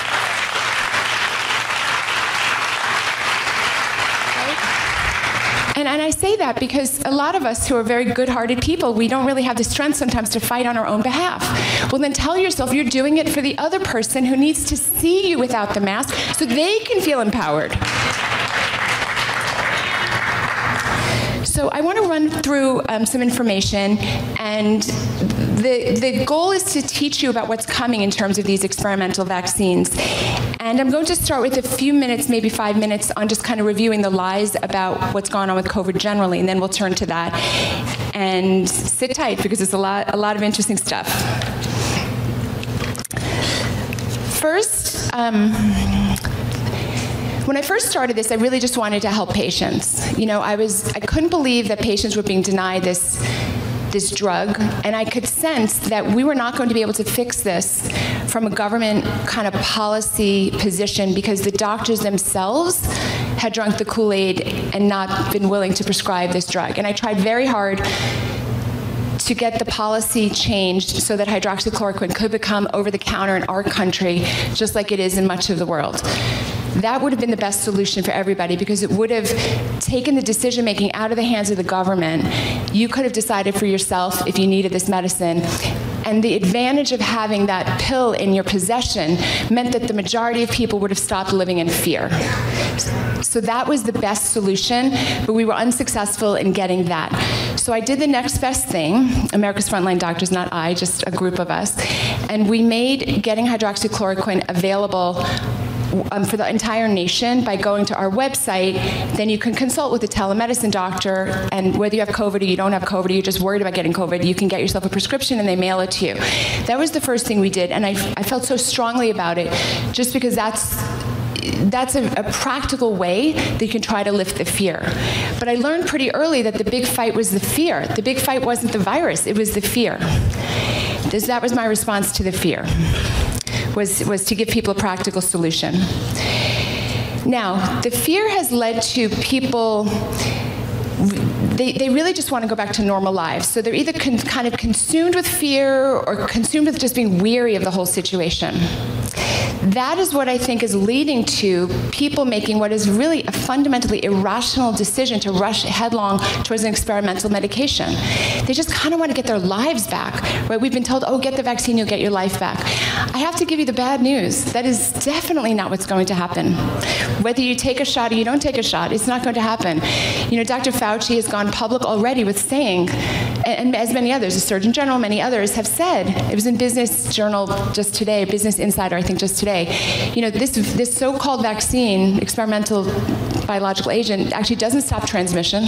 And, and I say that because a lot of us who are very good-hearted people, we don't really have the strength sometimes to fight on our own behalf. Well, then tell yourself you're doing it for the other person who needs to see you without the mask so they can feel empowered. So I want to run through um, some information and the the goal is to teach you about what's coming in terms of these experimental vaccines. And I'm going to start with a few minutes, maybe 5 minutes on just kind of reviewing the lies about what's going on with COVID generally and then we'll turn to that. And sit tight because there's a lot a lot of interesting stuff. First, um, when I first started this, I really just wanted to help patients. You know, I was I couldn't believe that patients were being denied this this drug and I could sense that we were not going to be able to fix this from a government kind of policy position because the doctors themselves had drunk the Kool-Aid and not been willing to prescribe this drug. And I tried very hard to get the policy changed so that hydroxychloroquine could become over the counter in our country just like it is in much of the world that would have been the best solution for everybody because it would have taken the decision making out of the hands of the government. You could have decided for yourself if you needed this medicine. And the advantage of having that pill in your possession meant that the majority of people would have stopped living in fear. So that was the best solution, but we were unsuccessful in getting that. So I did the next best thing, America's Frontline Doctors, not I, just a group of us, and we made getting hydroxychloroquine available um, for the entire nation by going to our website then you can consult with a telemedicine doctor and whether you have covid or you don't have covid or you're just worried about getting covid you can get yourself a prescription and they mail it to you that was the first thing we did and I I felt so strongly about it just because that's that's a, a, practical way that you can try to lift the fear. But I learned pretty early that the big fight was the fear. The big fight wasn't the virus, it was the fear. This, that was my response to the fear was was to give people a practical solution. Now, the fear has led to people they they really just want to go back to normal lives. So they're either kind of consumed with fear or consumed with just being weary of the whole situation. That is what I think is leading to people making what is really a fundamentally irrational decision to rush headlong towards an experimental medication. They just kind of want to get their lives back. Right? We've been told, "Oh, get the vaccine, you'll get your life back." I have to give you the bad news. That is definitely not what's going to happen. Whether you take a shot or you don't take a shot, it's not going to happen. You know, Dr. Fauci has gone public already with saying and as many others, the Surgeon General, many others have said, it was in Business Journal just today, Business Insider I think just today, you know, this this so-called vaccine, experimental biological agent actually doesn't stop transmission.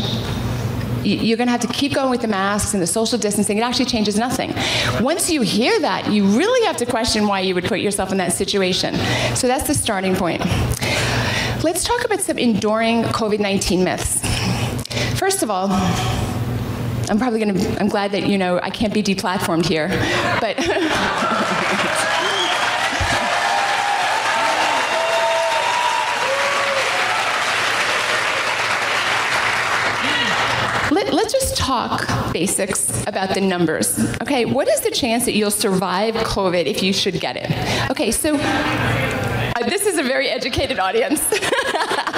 You're going to have to keep going with the masks and the social distancing. It actually changes nothing. Once you hear that you really have to question why you would put yourself in that situation. So that's the starting point. Let's talk about some enduring covid-19 myths first of all I'm probably going to I'm glad that you know I can't be deplatformed here. But *laughs* Let, us just talk basics about the numbers. Okay, what is the chance that you'll survive COVID if you should get it? Okay, so uh, this is a very educated audience. *laughs*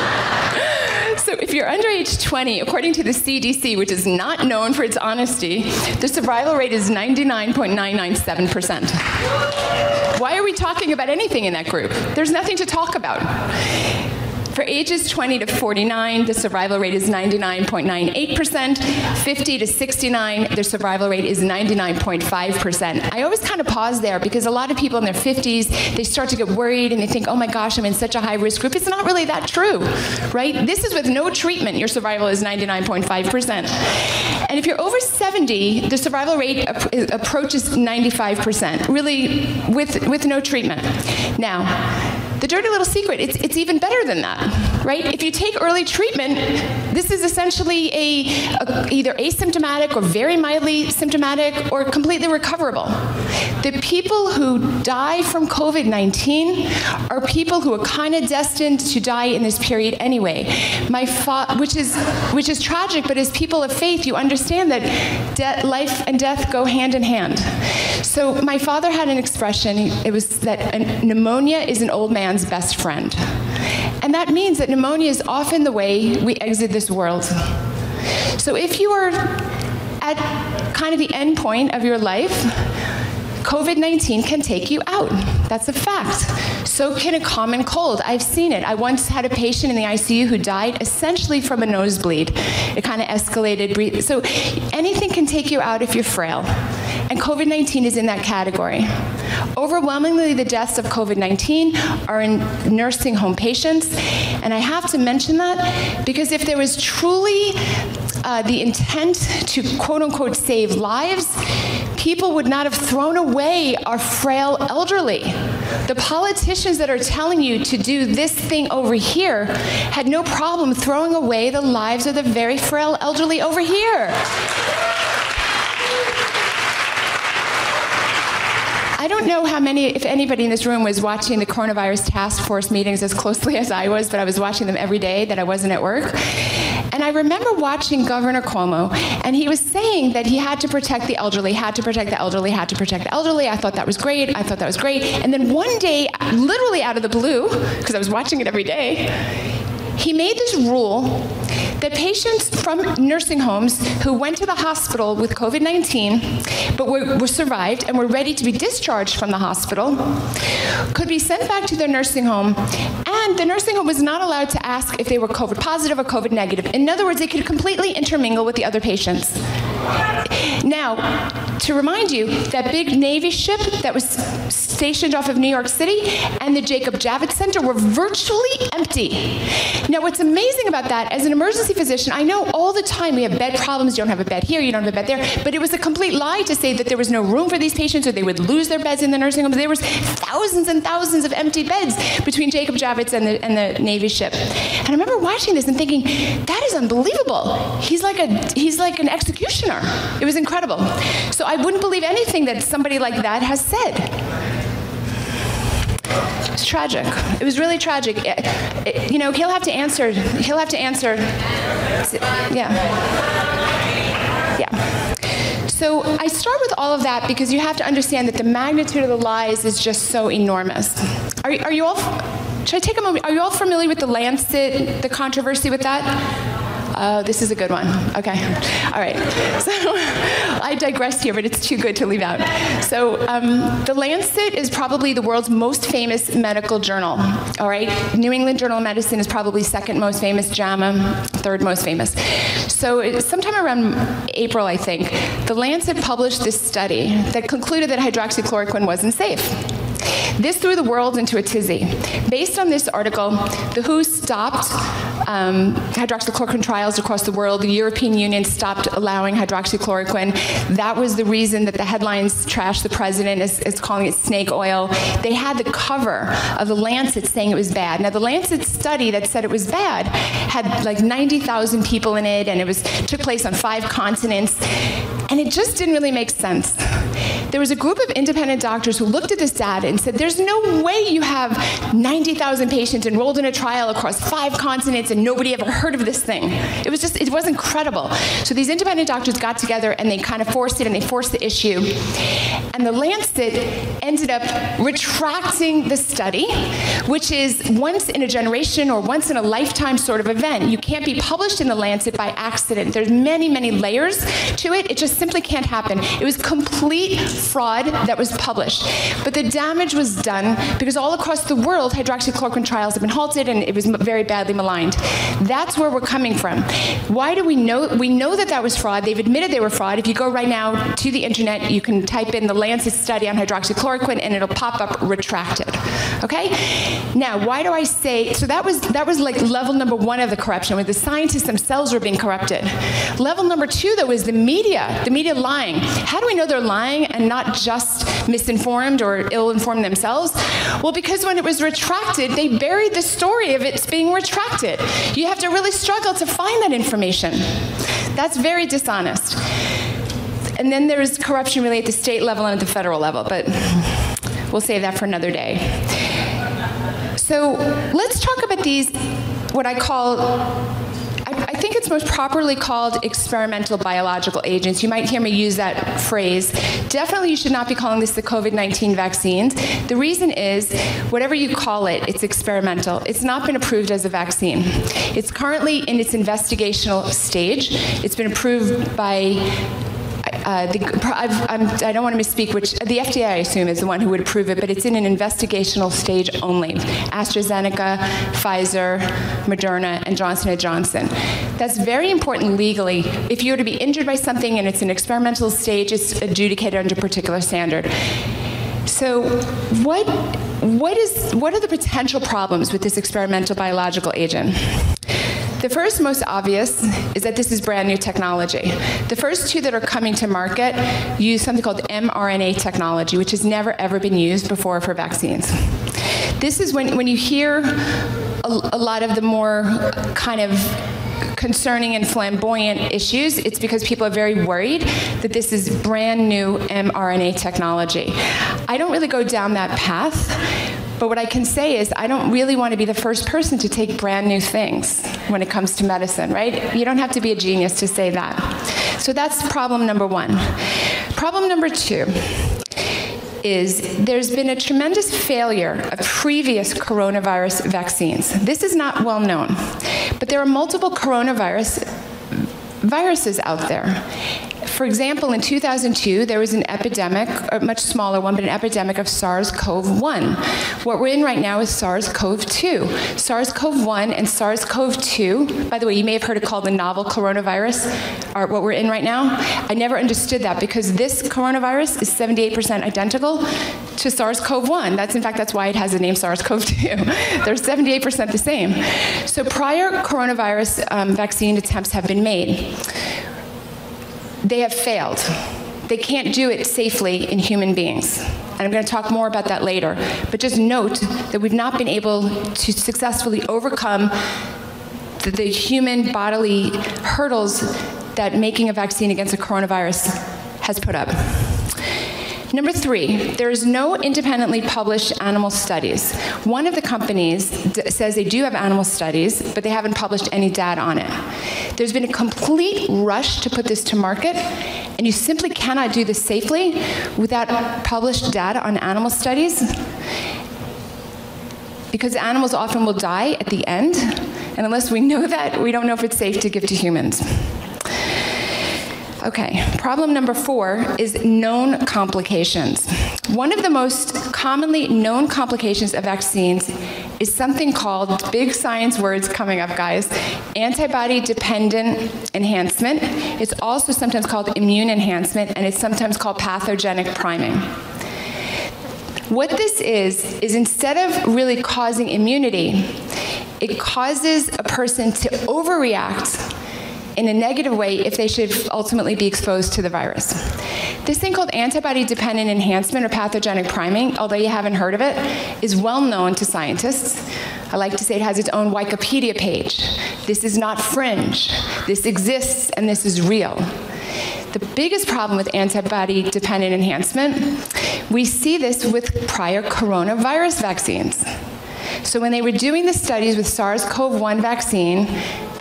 so if you're under age 20, according to the CDC, which is not known for its honesty, the survival rate is 99.997%. Why are we talking about anything in that group? There's nothing to talk about. For ages 20 to 49, the survival rate is 99.98%. 50 to 69, the survival rate is 99.5%. I always kind of pause there because a lot of people in their 50s, they start to get worried and they think, "Oh my gosh, I'm in such a high risk group." It's not really that true, right? This is with no treatment, your survival is 99.5%. And if you're over 70, the survival rate approaches 95%, really with with no treatment. Now, the dirty little secret, it's it's even better than that, right? If you take early treatment, this is essentially a, a either asymptomatic or very mildly symptomatic or completely recoverable. The people who die from COVID-19 are people who are kind of destined to die in this period anyway. My which is which is tragic, but as people of faith, you understand that life and death go hand in hand. So my father had an expression, it was that pneumonia is an old man man's best friend. And that means that pneumonia is often the way we exit this world. So if you are at kind of the end point of your life, COVID-19 can take you out. That's a fact. So can a common cold. I've seen it. I once had a patient in the ICU who died essentially from a nosebleed. It kind of escalated. So anything can take you out if you're frail. And COVID-19 is in that category. Overwhelmingly the deaths of COVID-19 are in nursing home patients, and I have to mention that because if there was truly uh, the intent to quote unquote save lives, people would not have thrown away our frail elderly. The politicians that are telling you to do this thing over here had no problem throwing away the lives of the very frail elderly over here. I don't know how many if anybody in this room was watching the coronavirus task force meetings as closely as I was, but I was watching them every day that I wasn't at work. And I remember watching Governor Cuomo and he was saying that he had to protect the elderly, had to protect the elderly, had to protect the elderly. I thought that was great. I thought that was great. And then one day, literally out of the blue, because I was watching it every day, he made this rule that patients from nursing homes who went to the hospital with COVID-19 but were, were survived and were ready to be discharged from the hospital could be sent back to their nursing home and the nursing home was not allowed to ask if they were COVID positive or COVID negative. In other words, they could completely intermingle with the other patients. Now, to remind you, that big Navy ship that was stationed off of New York City and the Jacob Javits Center were virtually empty. Now, what's amazing about that, as an emergency physician, I know all the time we have bed problems, you don't have a bed here, you don't have a bed there, but it was a complete lie to say that there was no room for these patients or they would lose their beds in the nursing homes. There was thousands and thousands of empty beds between Jacob Javits and the and the Navy ship. And I remember watching this and thinking, that is unbelievable. He's like a he's like an executioner. It was incredible. So I wouldn't believe anything that somebody like that has said. It's tragic. It was really tragic. It, it, you know, he'll have to answer. He'll have to answer. Yeah. Yeah. So I start with all of that because you have to understand that the magnitude of the lies is just so enormous. Are, are you all should I take a moment? Are you all familiar with the Lancet, the controversy with that? Oh, this is a good one. Okay. All right. So *laughs* I digress here, but it's too good to leave out. So um, the Lancet is probably the world's most famous medical journal. All right. New England Journal of Medicine is probably second most famous, JAMA third most famous. So sometime around April, I think, the Lancet published this study that concluded that hydroxychloroquine wasn't safe. This threw the world into a tizzy. Based on this article, the WHO stopped um, hydroxychloroquine trials across the world. The European Union stopped allowing hydroxychloroquine. That was the reason that the headlines trashed the president is, is calling it snake oil. They had the cover of the Lancet saying it was bad. Now the Lancet study that said it was bad had like 90,000 people in it and it was took place on five continents and it just didn't really make sense. There was a group of independent doctors who looked at this data and said there's no way you have 90,000 patients enrolled in a trial across five continents and nobody ever heard of this thing. It was just it was incredible. So these independent doctors got together and they kind of forced it and they forced the issue. And the Lancet ended up retracting the study, which is once in a generation or once in a lifetime sort of event. You can't be published in the Lancet by accident. There's many many layers to it. It just simply can't happen. It was fraud that was published. But the damage was done because all across the world hydroxychloroquine trials have been halted and it was very badly maligned. That's where we're coming from. Why do we know we know that that was fraud? They've admitted they were fraud. If you go right now to the internet, you can type in the Lancet study on hydroxychloroquine and it'll pop up retracted. Okay? Now, why do I say so that was that was like level number 1 of the corruption where the scientists themselves were being corrupted. Level number 2 though is the media, the media lying. How do we know they're lying and not just misinformed or ill-informed themselves? Well, because when it was retracted, they buried the story of it being retracted. You have to really struggle to find that information. That's very dishonest. And then there's corruption really at the state level and at the federal level, but we'll save that for another day. So, let's talk about these what I call think it's most properly called experimental biological agents. You might hear me use that phrase. Definitely you should not be calling this the COVID-19 vaccines. The reason is whatever you call it, it's experimental. It's not been approved as a vaccine. It's currently in its investigational stage. It's been approved by uh, the, I'm, I do not want to misspeak, which the FDA, I assume, is the one who would approve it, but it's in an investigational stage only. AstraZeneca, Pfizer, Moderna, and Johnson & Johnson. That's very important legally. If you were to be injured by something and it's an experimental stage, it's adjudicated under a particular standard. So what what is what are the potential problems with this experimental biological agent? The first most obvious is that this is brand new technology. The first two that are coming to market use something called mRNA technology which has never ever been used before for vaccines. This is when when you hear a, a lot of the more kind of concerning and flamboyant issues, it's because people are very worried that this is brand new mRNA technology. I don't really go down that path but what I can say is I don't really want to be the first person to take brand new things when it comes to medicine, right? You don't have to be a genius to say that. So that's problem number 1. Problem number 2 is there's been a tremendous failure of previous coronavirus vaccines. This is not well known. But there are multiple coronavirus viruses out there for example, in 2002, there was an epidemic, a much smaller one, but an epidemic of SARS-CoV-1. What we're in right now is SARS-CoV-2. SARS-CoV-1 and SARS-CoV-2, by the way, you may have heard it called the novel coronavirus, are what we're in right now. I never understood that because this coronavirus is 78% identical to SARS-CoV-1. That's in fact that's why it has the name SARS-CoV-2. *laughs* They're 78% the same. So prior coronavirus um, vaccine attempts have been made they have failed. They can't do it safely in human beings. And I'm going to talk more about that later. But just note that we've not been able to successfully overcome the, the human bodily hurdles that making a vaccine against a coronavirus has put up. Number 3, there is no independently published animal studies. One of the companies says they do have animal studies, but they haven't published any data on it. There's been a complete rush to put this to market, and you simply cannot do this safely without published data on animal studies. Because animals often will die at the end, and unless we know *laughs* that, we don't know if it's safe to give to humans. Okay, problem number 4 is known complications. One of the most commonly known complications of vaccines is something called big science words coming up guys, antibody dependent enhancement. It's also sometimes called immune enhancement and it's sometimes called pathogenic priming. What this is is instead of really causing immunity, it causes a person to overreact in a negative way if they should ultimately be exposed to the virus. This thing called antibody dependent enhancement or pathogenic priming, although you haven't heard of it, is well known to scientists. I like to say it has its own Wikipedia page. This is not fringe. This exists and this is real. The biggest problem with antibody dependent enhancement, we see this with prior coronavirus vaccines. So when they were doing the studies with SARS-CoV-1 vaccine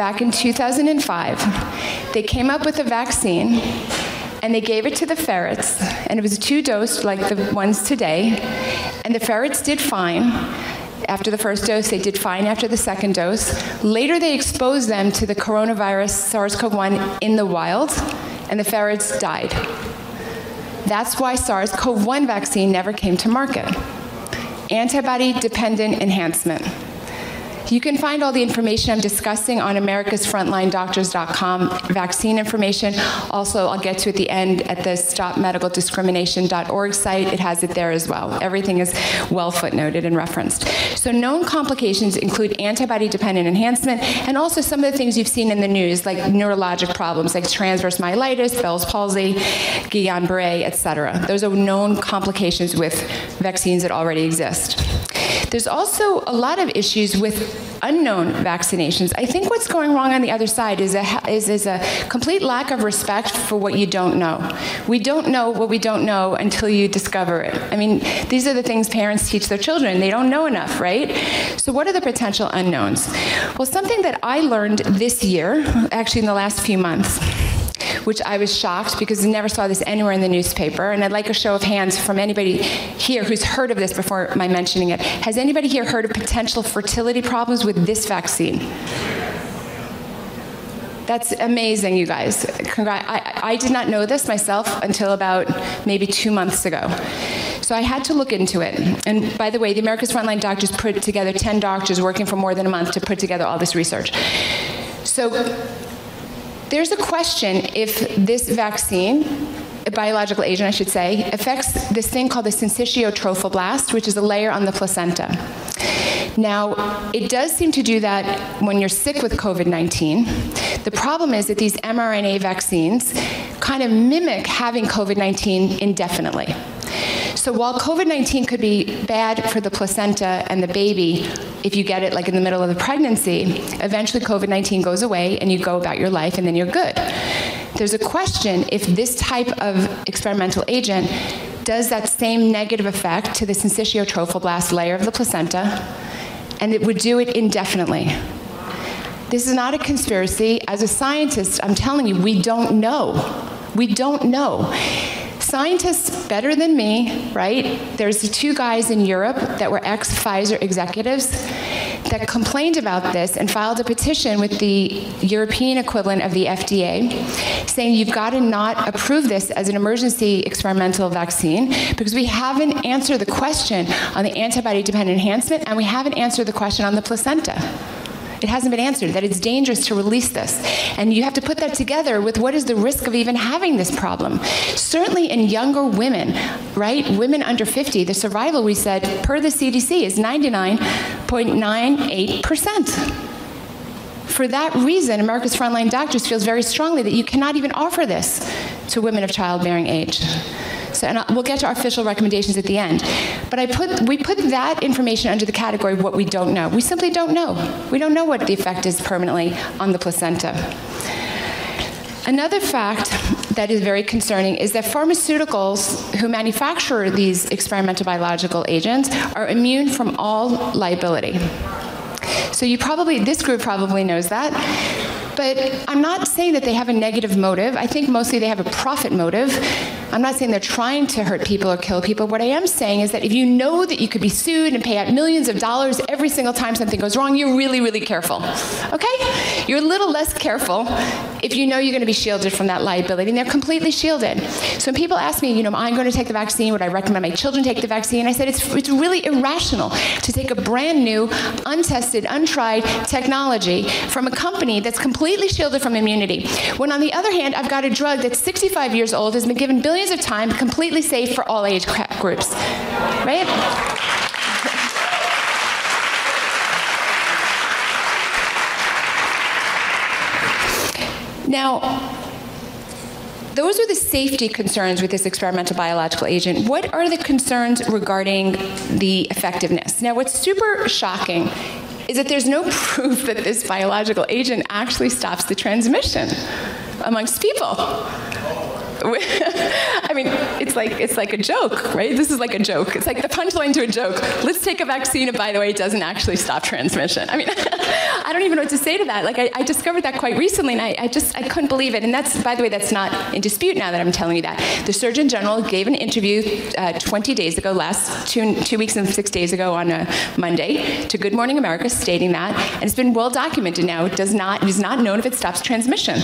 back in 2005, they came up with a vaccine and they gave it to the ferrets and it was two dose like the ones today and the ferrets did fine. After the first dose they did fine after the second dose. Later they exposed them to the coronavirus SARS-CoV-1 in the wild and the ferrets died. That's why SARS-CoV-1 vaccine never came to market. Antibody dependent enhancement. You can find all the information I'm discussing on americasfrontlinedoctors.com vaccine information. Also, I'll get to at the end at the stopmedicaldiscrimination.org site. It has it there as well. Everything is well footnoted and referenced. So known complications include antibody dependent enhancement and also some of the things you've seen in the news like neurologic problems like transverse myelitis, Bell's palsy, Guillain-Barré, etc. Those are known complications with vaccines that already exist. There's also a lot of issues with unknown vaccinations. I think what's going wrong on the other side is a is is a complete lack of respect for what you don't know. We don't know what we don't know until you discover it. I mean, these are the things parents teach their children. They don't know enough, right? So what are the potential unknowns? Well, something that I learned this year, actually in the last few months, which I was shocked because I never saw this anywhere in the newspaper and I'd like a show of hands from anybody here who's heard of this before my mentioning it. Has anybody here heard of potential fertility problems with this vaccine? That's amazing, you guys. Congrat I, I did not know this myself until about maybe 2 months ago. So I had to look into it. And by the way, the America's Frontline Doctors put together 10 doctors working for more than a month to put together all this research. So there's a question if this vaccine a biological agent I should say affects this thing called the syncytial trophoblast which is a layer on the placenta. Now, it does seem to do that when you're sick with COVID-19. The problem is that these mRNA vaccines kind of mimic having COVID-19 indefinitely. So while COVID-19 could be bad for the placenta and the baby if you get it like in the middle of the pregnancy, eventually COVID-19 goes away and you go about your life and then you're good. There's a question if this type of experimental agent does that same negative effect to the syncytiotrophoblast layer of the placenta and it would do it indefinitely. This is not a conspiracy. As a scientist, I'm telling you, we don't know. We don't know scientists better than me, right? There's two guys in Europe that were ex-Pfizer executives that complained about this and filed a petition with the European equivalent of the FDA saying you've got to not approve this as an emergency experimental vaccine because we haven't answered the question on the antibody dependent enhancement and we haven't answered the question on the placenta it hasn't been answered that it's dangerous to release this. And you have to put that together with what is the risk of even having this problem. Certainly in younger women right? Women under 50 the survival we said per the CDC is 99.98% for that reason America's frontline doctors feels very strongly that you cannot even offer this to women of childbearing age and we'll get to our official recommendations at the end. But I put we put that information under the category of what we don't know. We simply don't know. We don't know what the effect is permanently on the placenta. Another fact that is very concerning is that pharmaceuticals who manufacture these experimental biological agents are immune from all liability. So you probably this group probably knows that. But I'm not saying that they have a negative motive. I think mostly they have a profit motive. I'm not saying they're trying to hurt people or kill people. What I am saying is that if you know that you could be sued and pay out millions of dollars every single time something goes wrong, you're really really careful. Okay? You're a little less careful if you know you're going to be shielded from that liability and they're completely shielded. So when people ask me, you know, I'm going to take the vaccine, would I recommend my children take the vaccine? I said it's it's really irrational to take a brand new, untested, untried technology from a company that's completely shielded from immunity. When on the other hand, I've got a drug that's 65 years old has been given billions of times, completely safe for all age groups. Right? Now, those are the safety concerns with this experimental biological agent. What are the concerns regarding the effectiveness? Now, what's super shocking is that there's no *laughs* proof that this biological agent actually stops the transmission amongst people. *laughs* I mean, it's like it's like a joke, right? This is like a joke. It's like the punchline to a joke. Let's take a vaccine and by the way, it doesn't actually stop transmission. I mean, *laughs* I don't even know what to say to that. Like I, I discovered that quite recently and I, I just I couldn't believe it. And that's by the way, that's not in dispute now that I'm telling you that. The Surgeon General gave an interview uh, 20 days ago, last two, two weeks and 6 days ago on a Monday to Good Morning America stating that and it's been well documented now. It does not it is not known if it stops transmission.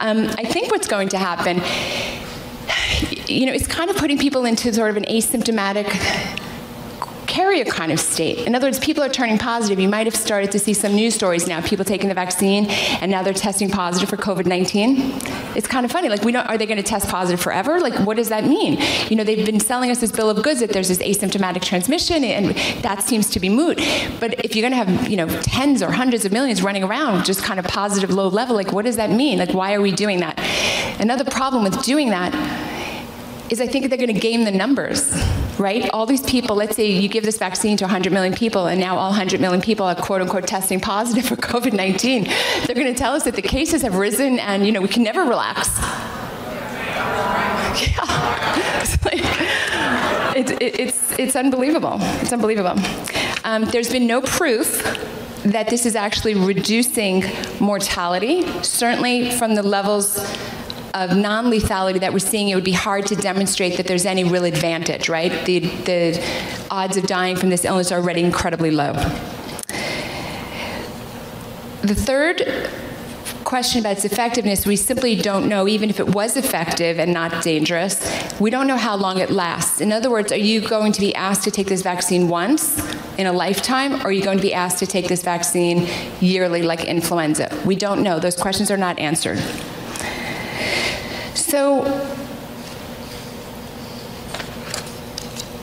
Um, I think what's going to happen you know, it's kind of putting people into sort of an asymptomatic carrier kind of state. In other words, people are turning positive. You might have started to see some news stories now, people taking the vaccine and now they're testing positive for COVID-19. It's kind of funny. Like we don't are they going to test positive forever? Like what does that mean? You know, they've been selling us this bill of goods that there's this asymptomatic transmission and that seems to be moot. But if you're going to have, you know, tens or hundreds of millions running around just kind of positive low level, like what does that mean? Like why are we doing that? Another problem with doing that is I think they're going to game the numbers, right? All these people, let's say you give this vaccine to 100 million people and now all 100 million people are quote unquote testing positive for *laughs* COVID-19. They're going to tell us that the cases have risen and you know, we can never relax. *laughs* Yeah. It's like it, it, it's it's unbelievable. It's unbelievable. Um, there's been no proof that this is actually reducing mortality certainly from the levels of non-lethality that we're seeing it would be hard to demonstrate that there's any real advantage, right? The the odds of dying from this illness are already incredibly low. The third question about its effectiveness, we simply don't know even if it was effective and not dangerous. We don't know how long it lasts. In other words, are you going to be asked to take this vaccine once in a lifetime or are you going to be asked to take this vaccine yearly like influenza? We don't know. Those questions are not answered. So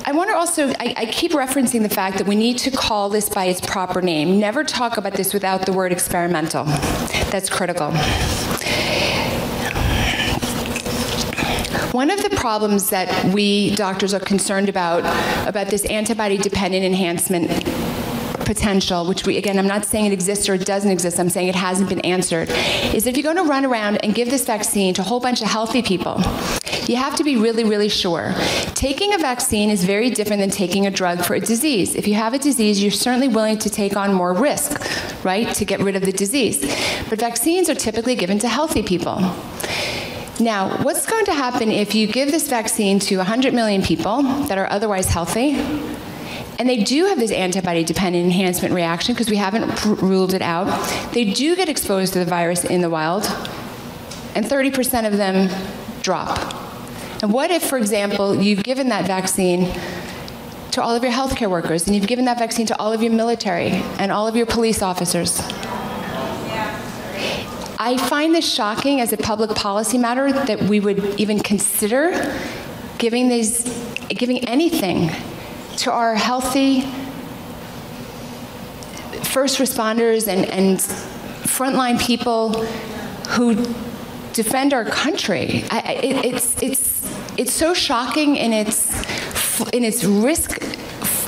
I want to also I, I, keep referencing the fact that we need to call this by its proper name. Never talk about this without the word experimental. That's critical. One of the problems that we doctors are concerned about about this antibody dependent enhancement potential, which we again I'm not saying it exists or it doesn't exist, I'm saying it hasn't been answered, is if you're going to run around and give this vaccine to a whole bunch of healthy people, you have to be really really sure. Taking a vaccine is very different than taking a drug for a disease. If you have a disease, you're certainly willing to take on more risk, right, to get rid of the disease. But vaccines are typically given to healthy people. Now, what's going to happen if you give this vaccine to 100 million people that are otherwise healthy? And they do have this antibody dependent enhancement reaction because we haven't ruled it out. They do get exposed to the virus in the wild and 30% of them drop. And what if for example you've given that vaccine to all of your healthcare workers and you've given that vaccine to all of your military and all of your police officers? I find this shocking as a public policy matter that we would even consider giving these giving anything to our healthy first responders and and frontline people who defend our country. I, it, it's it's it's so shocking in its in its risk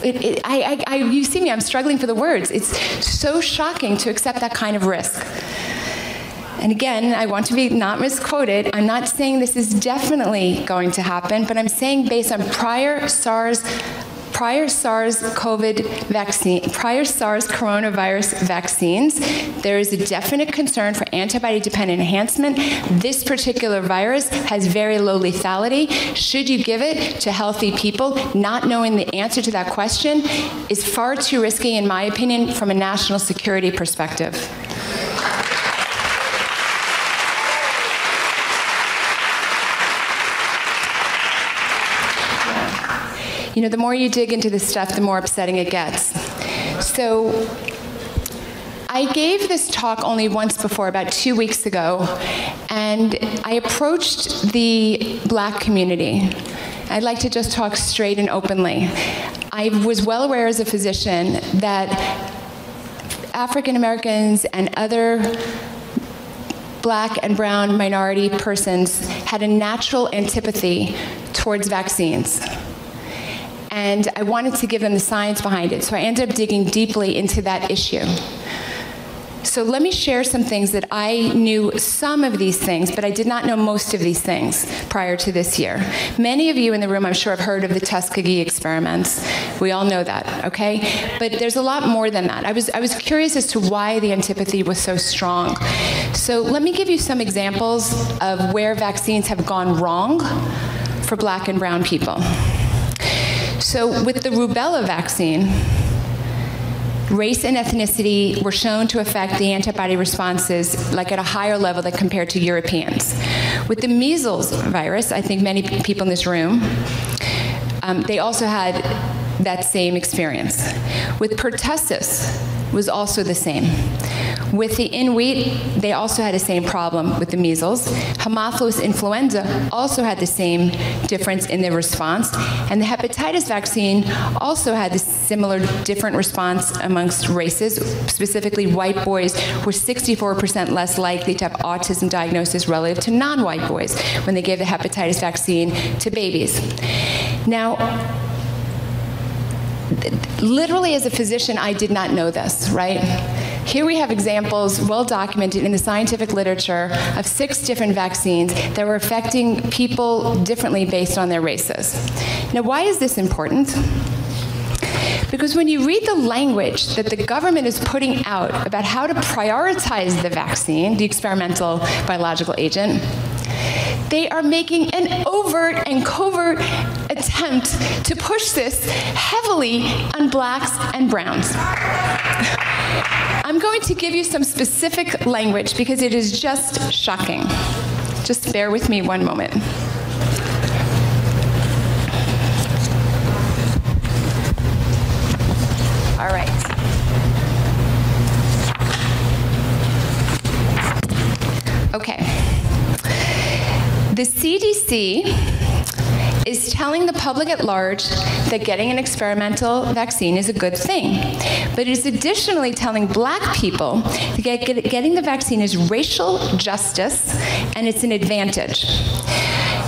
it, it, I, I, you see me, I'm struggling for the words. It's so shocking to accept that kind of risk. and again, I want to be not misquoted. I'm not saying this is definitely going to happen, but I'm saying based on prior SARS prior SARS COVID vaccine prior SARS coronavirus vaccines there is a definite concern for antibody dependent enhancement. This particular virus has very low lethality. Should you give it to healthy people not knowing the answer to that question is far too risky in my opinion from a national security perspective you know, the more you dig into this stuff, the more upsetting it gets. So I gave this talk only once before about 2 weeks ago and I approached the black community. I'd like to just talk straight and openly. I was well aware as a physician that African Americans and other black and brown minority persons had a natural antipathy towards vaccines and I wanted to give them the science behind it. So I ended up digging deeply into that issue. So let me share some things that I knew some of these things, but I did not know most of these things prior to this year. Many of you in the room I'm sure have heard of the Tuskegee experiments. We all know that, okay? But there's a lot more than that. I was I was curious as to why the antipathy was so strong. So let me give you some examples of where vaccines have gone wrong for black and brown people. So with the rubella vaccine, race and ethnicity were shown to affect the antibody responses like at a higher level than compared to Europeans. With the measles virus, I think many people in this room um, they also had that same experience. With pertussis was also the same. With the Inuit, they also had the same problem with the measles. Haemophilus influenza also had the same difference in their response, and the hepatitis vaccine also had the similar different response amongst races, specifically white boys were 64% less likely to have autism diagnosis relative to non-white boys when they gave the hepatitis vaccine to babies. Now, literally as a physician I did not know this, right? Here we have examples well documented in the scientific literature of six different vaccines that were affecting people differently based on their races. Now why is this important? Because when you read the language that the government is putting out about how to prioritize the vaccine, the experimental biological agent, they are making an overt and covert attempt to push this heavily on blacks and browns. *laughs* I'm going to give you some specific language because it is just shocking. Just bear with me one moment. All right. Okay. The CDC is telling the public at large that getting an experimental vaccine is a good thing. But it is additionally telling black people that get, get, getting the vaccine is racial justice and it's an advantage.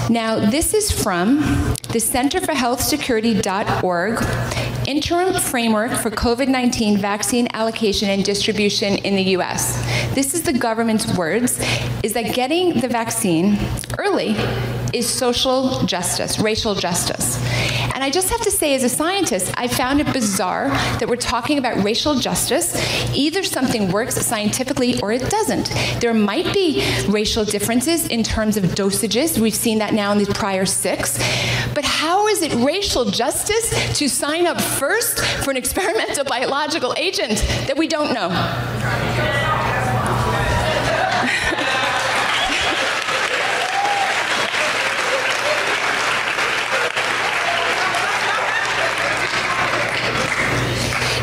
Now, this is from the Center for Health Security.org interim framework for COVID-19 vaccine allocation and distribution in the US. This is the government's words is that getting the vaccine early is social justice, racial justice. And I just have to say as a scientist, I found it bizarre that we're talking about racial justice. Either something works scientifically or it doesn't. There might be racial differences in terms of dosages. We've seen that now in these prior 6. But how is it racial justice to sign up first for an experimental biological agent that we don't know?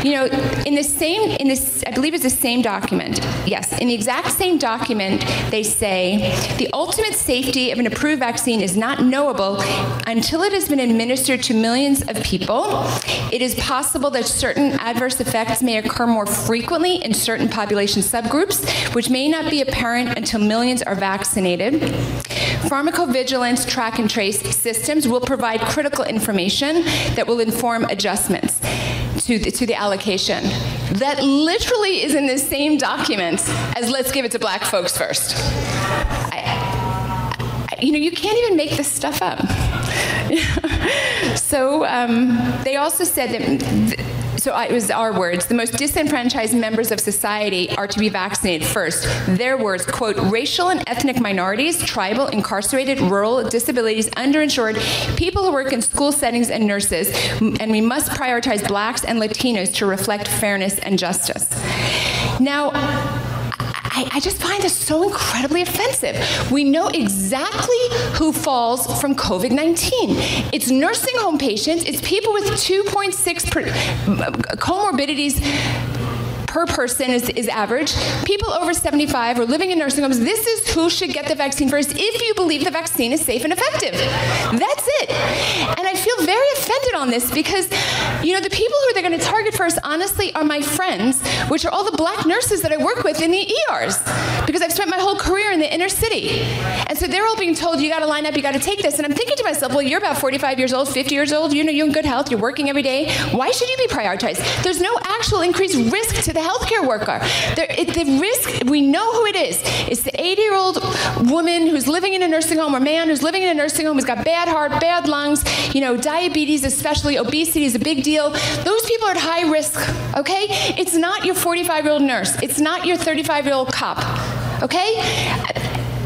You know in the same in this I believe it's the same document. Yes in the exact same document they say the ultimate safety of an approved vaccine is not knowable until it has been administered to millions of people. It is possible that certain adverse effects may occur more frequently in certain population subgroups which may not be apparent until millions are vaccinated pharmacovigilance track and trace systems will provide critical information that will inform adjustments to the, to the allocation. that literally is in the same document as let's give it to black folks first. I, I, you know, you can't even make this stuff up. *laughs* so um, they also said that so it was our words. The most disenfranchised members of society are to be vaccinated first. Their words quote racial and ethnic minorities tribal incarcerated rural disabilities underinsured people who work in school settings and nurses and we must prioritize blacks and latinos to reflect fairness and justice. Now I, I just find this so incredibly offensive. We know exactly who falls from COVID-19. It's nursing home patients, it's people with 2.6 comorbidities per person is, is average. People over 75 are living in nursing homes. This is who should get the vaccine first if you believe the vaccine is safe and effective. That's it. And I feel very offended on this because you know the people who they're going to target first honestly are my friends, which are all the black nurses that I work with in the ERs because I've spent my whole career in the inner city. And so they're all being told you got to line up, you got to take this. And I'm thinking to myself, well, you're about 45 years old, 50 years old, you know you're in good health, you're working every day. Why should you be prioritized? There's no actual increased risk to the healthcare worker. It, the risk, we know who it is. It's the 80-year-old woman who's living in a nursing home or man who's living in a nursing home who's got bad heart, bad lungs, you know, diabetes especially, obesity is a big deal. Those people are at high risk, okay? It's not your 45-year-old nurse. It's not your 35-year-old cop. Okay?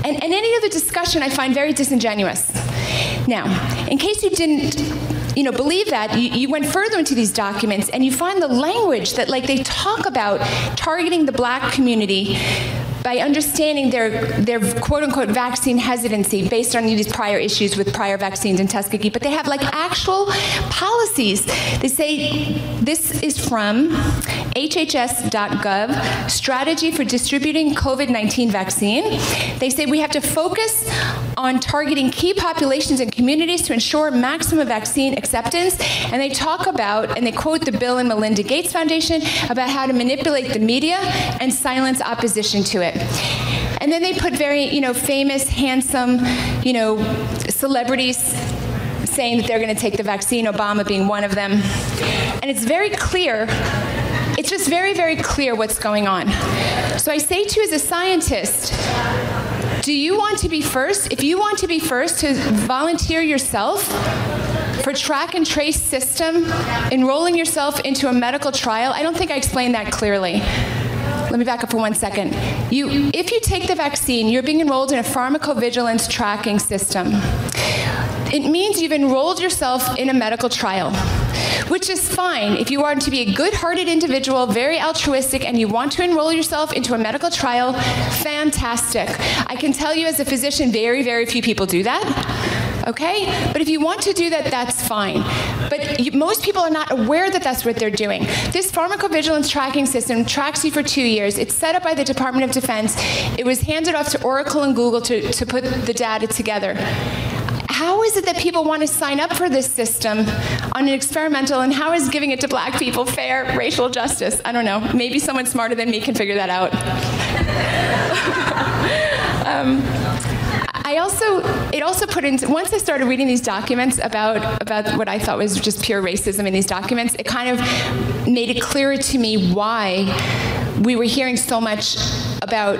And, and any other discussion I find very disingenuous. Now, in case you didn't you know believe that you, you went further into these documents and you find the language that like they talk about targeting the black community by understanding their their quote unquote vaccine hesitancy based on these prior issues with prior vaccines in Tuskegee but they have like actual policies. They say this is from hhs.gov strategy for distributing covid-19 vaccine. They say we have to focus on targeting key populations and communities to ensure maximum vaccine acceptance. And they talk about and they quote the Bill and Melinda Gates Foundation about how to manipulate the media and silence opposition to it and then they put very, you know, famous, handsome, you know, celebrities saying that they're going to take the vaccine, Obama being one of them. And it's very clear it's just very very clear what's going on. So I say to you as a scientist, do you want to be first? If you want to be first to volunteer yourself for track and trace system, enrolling yourself into a medical trial, I don't think I explained that clearly let me back up for one second. You if you take the vaccine, you're being enrolled in a pharmacovigilance tracking system. It means you've enrolled yourself in a medical trial which is fine if you want to be a good-hearted individual, very altruistic and you want to enroll yourself into a medical trial, fantastic. I can tell you as a physician very very few people do that okay? But if you want to do that, that's fine. But you, most people are not aware that that's what they're doing. This pharmacovigilance tracking system tracks you for 2 years. It's set up by the Department of Defense. It was handed off to Oracle and Google to to put the data together how is it that people want to sign up for this system on an experimental and how is giving it to black people fair racial justice i don't know maybe someone smarter than me can figure that out *laughs* um, I also it also put in once I started reading these documents about about what I thought was just pure racism in these documents, it kind of made it clearer to me why we were hearing so much about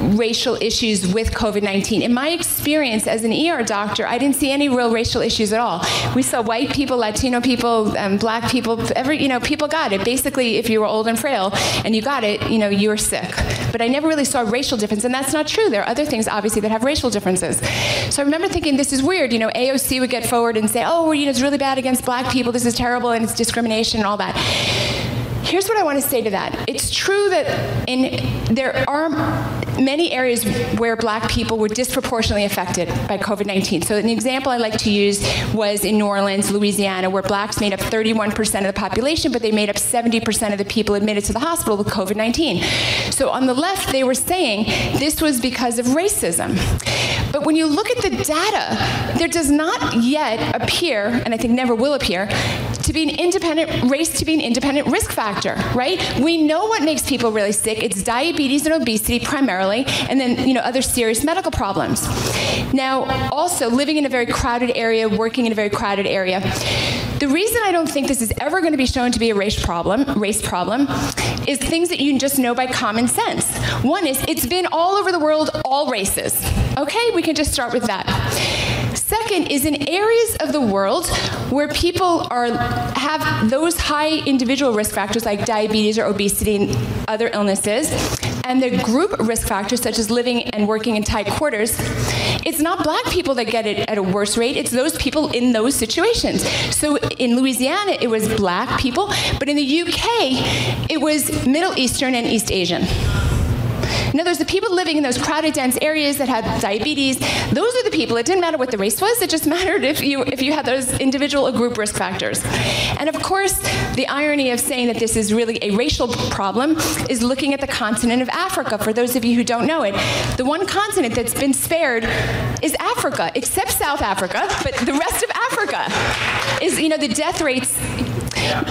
racial issues with COVID-19. In my experience as an ER doctor, I didn't see any real racial issues at all. We saw white people, Latino people, um, black people, every you know, people got it. Basically, if you were old and frail and you got it, you know, you were sick. But I never really saw a racial difference and that's not true. There are other things obviously that have racial differences. So I remember thinking this is weird, you know, AOC would get forward and say, "Oh, you know, it's really bad against black people. This is terrible and it's discrimination and all that." Here's what I want to say to that. It's true that in there are many areas where black people were disproportionately affected by COVID-19. So an example I like to use was in New Orleans, Louisiana, where blacks made up 31% of the population, but they made up 70% of the people admitted to the hospital with COVID-19. So on the left they were saying this was because of racism. But when you look at the data, there does not yet appear, and I think never will appear, to be an independent race to be an independent risk factor, right? We know what makes people really sick. It's diabetes and obesity primarily, and then, you know, other serious medical problems. Now, also living in a very crowded area, working in a very crowded area, The reason I don't think this is ever going to be shown to be a race problem, race problem is things that you just know by common sense. One is it's been all over the world all races. Okay? We can just start with that. Second is in areas of the world where people are have those high individual risk factors like diabetes or obesity and other illnesses and the group risk factors such as living and working in tight quarters it's not black people that get it at a worse rate it's those people in those situations. So in Louisiana it was black people but in the UK it was middle eastern and east asian in other words, the people living in those crowded dense areas that had diabetes, those are the people. It didn't matter what the race was. It just *laughs* mattered if you if you had those individual or group risk factors. And of course, the irony of saying that this is really a racial problem is looking at the continent of Africa for those of you who don't know it. The one continent that's been spared is Africa, except South Africa, but the rest of Africa is you know the death rates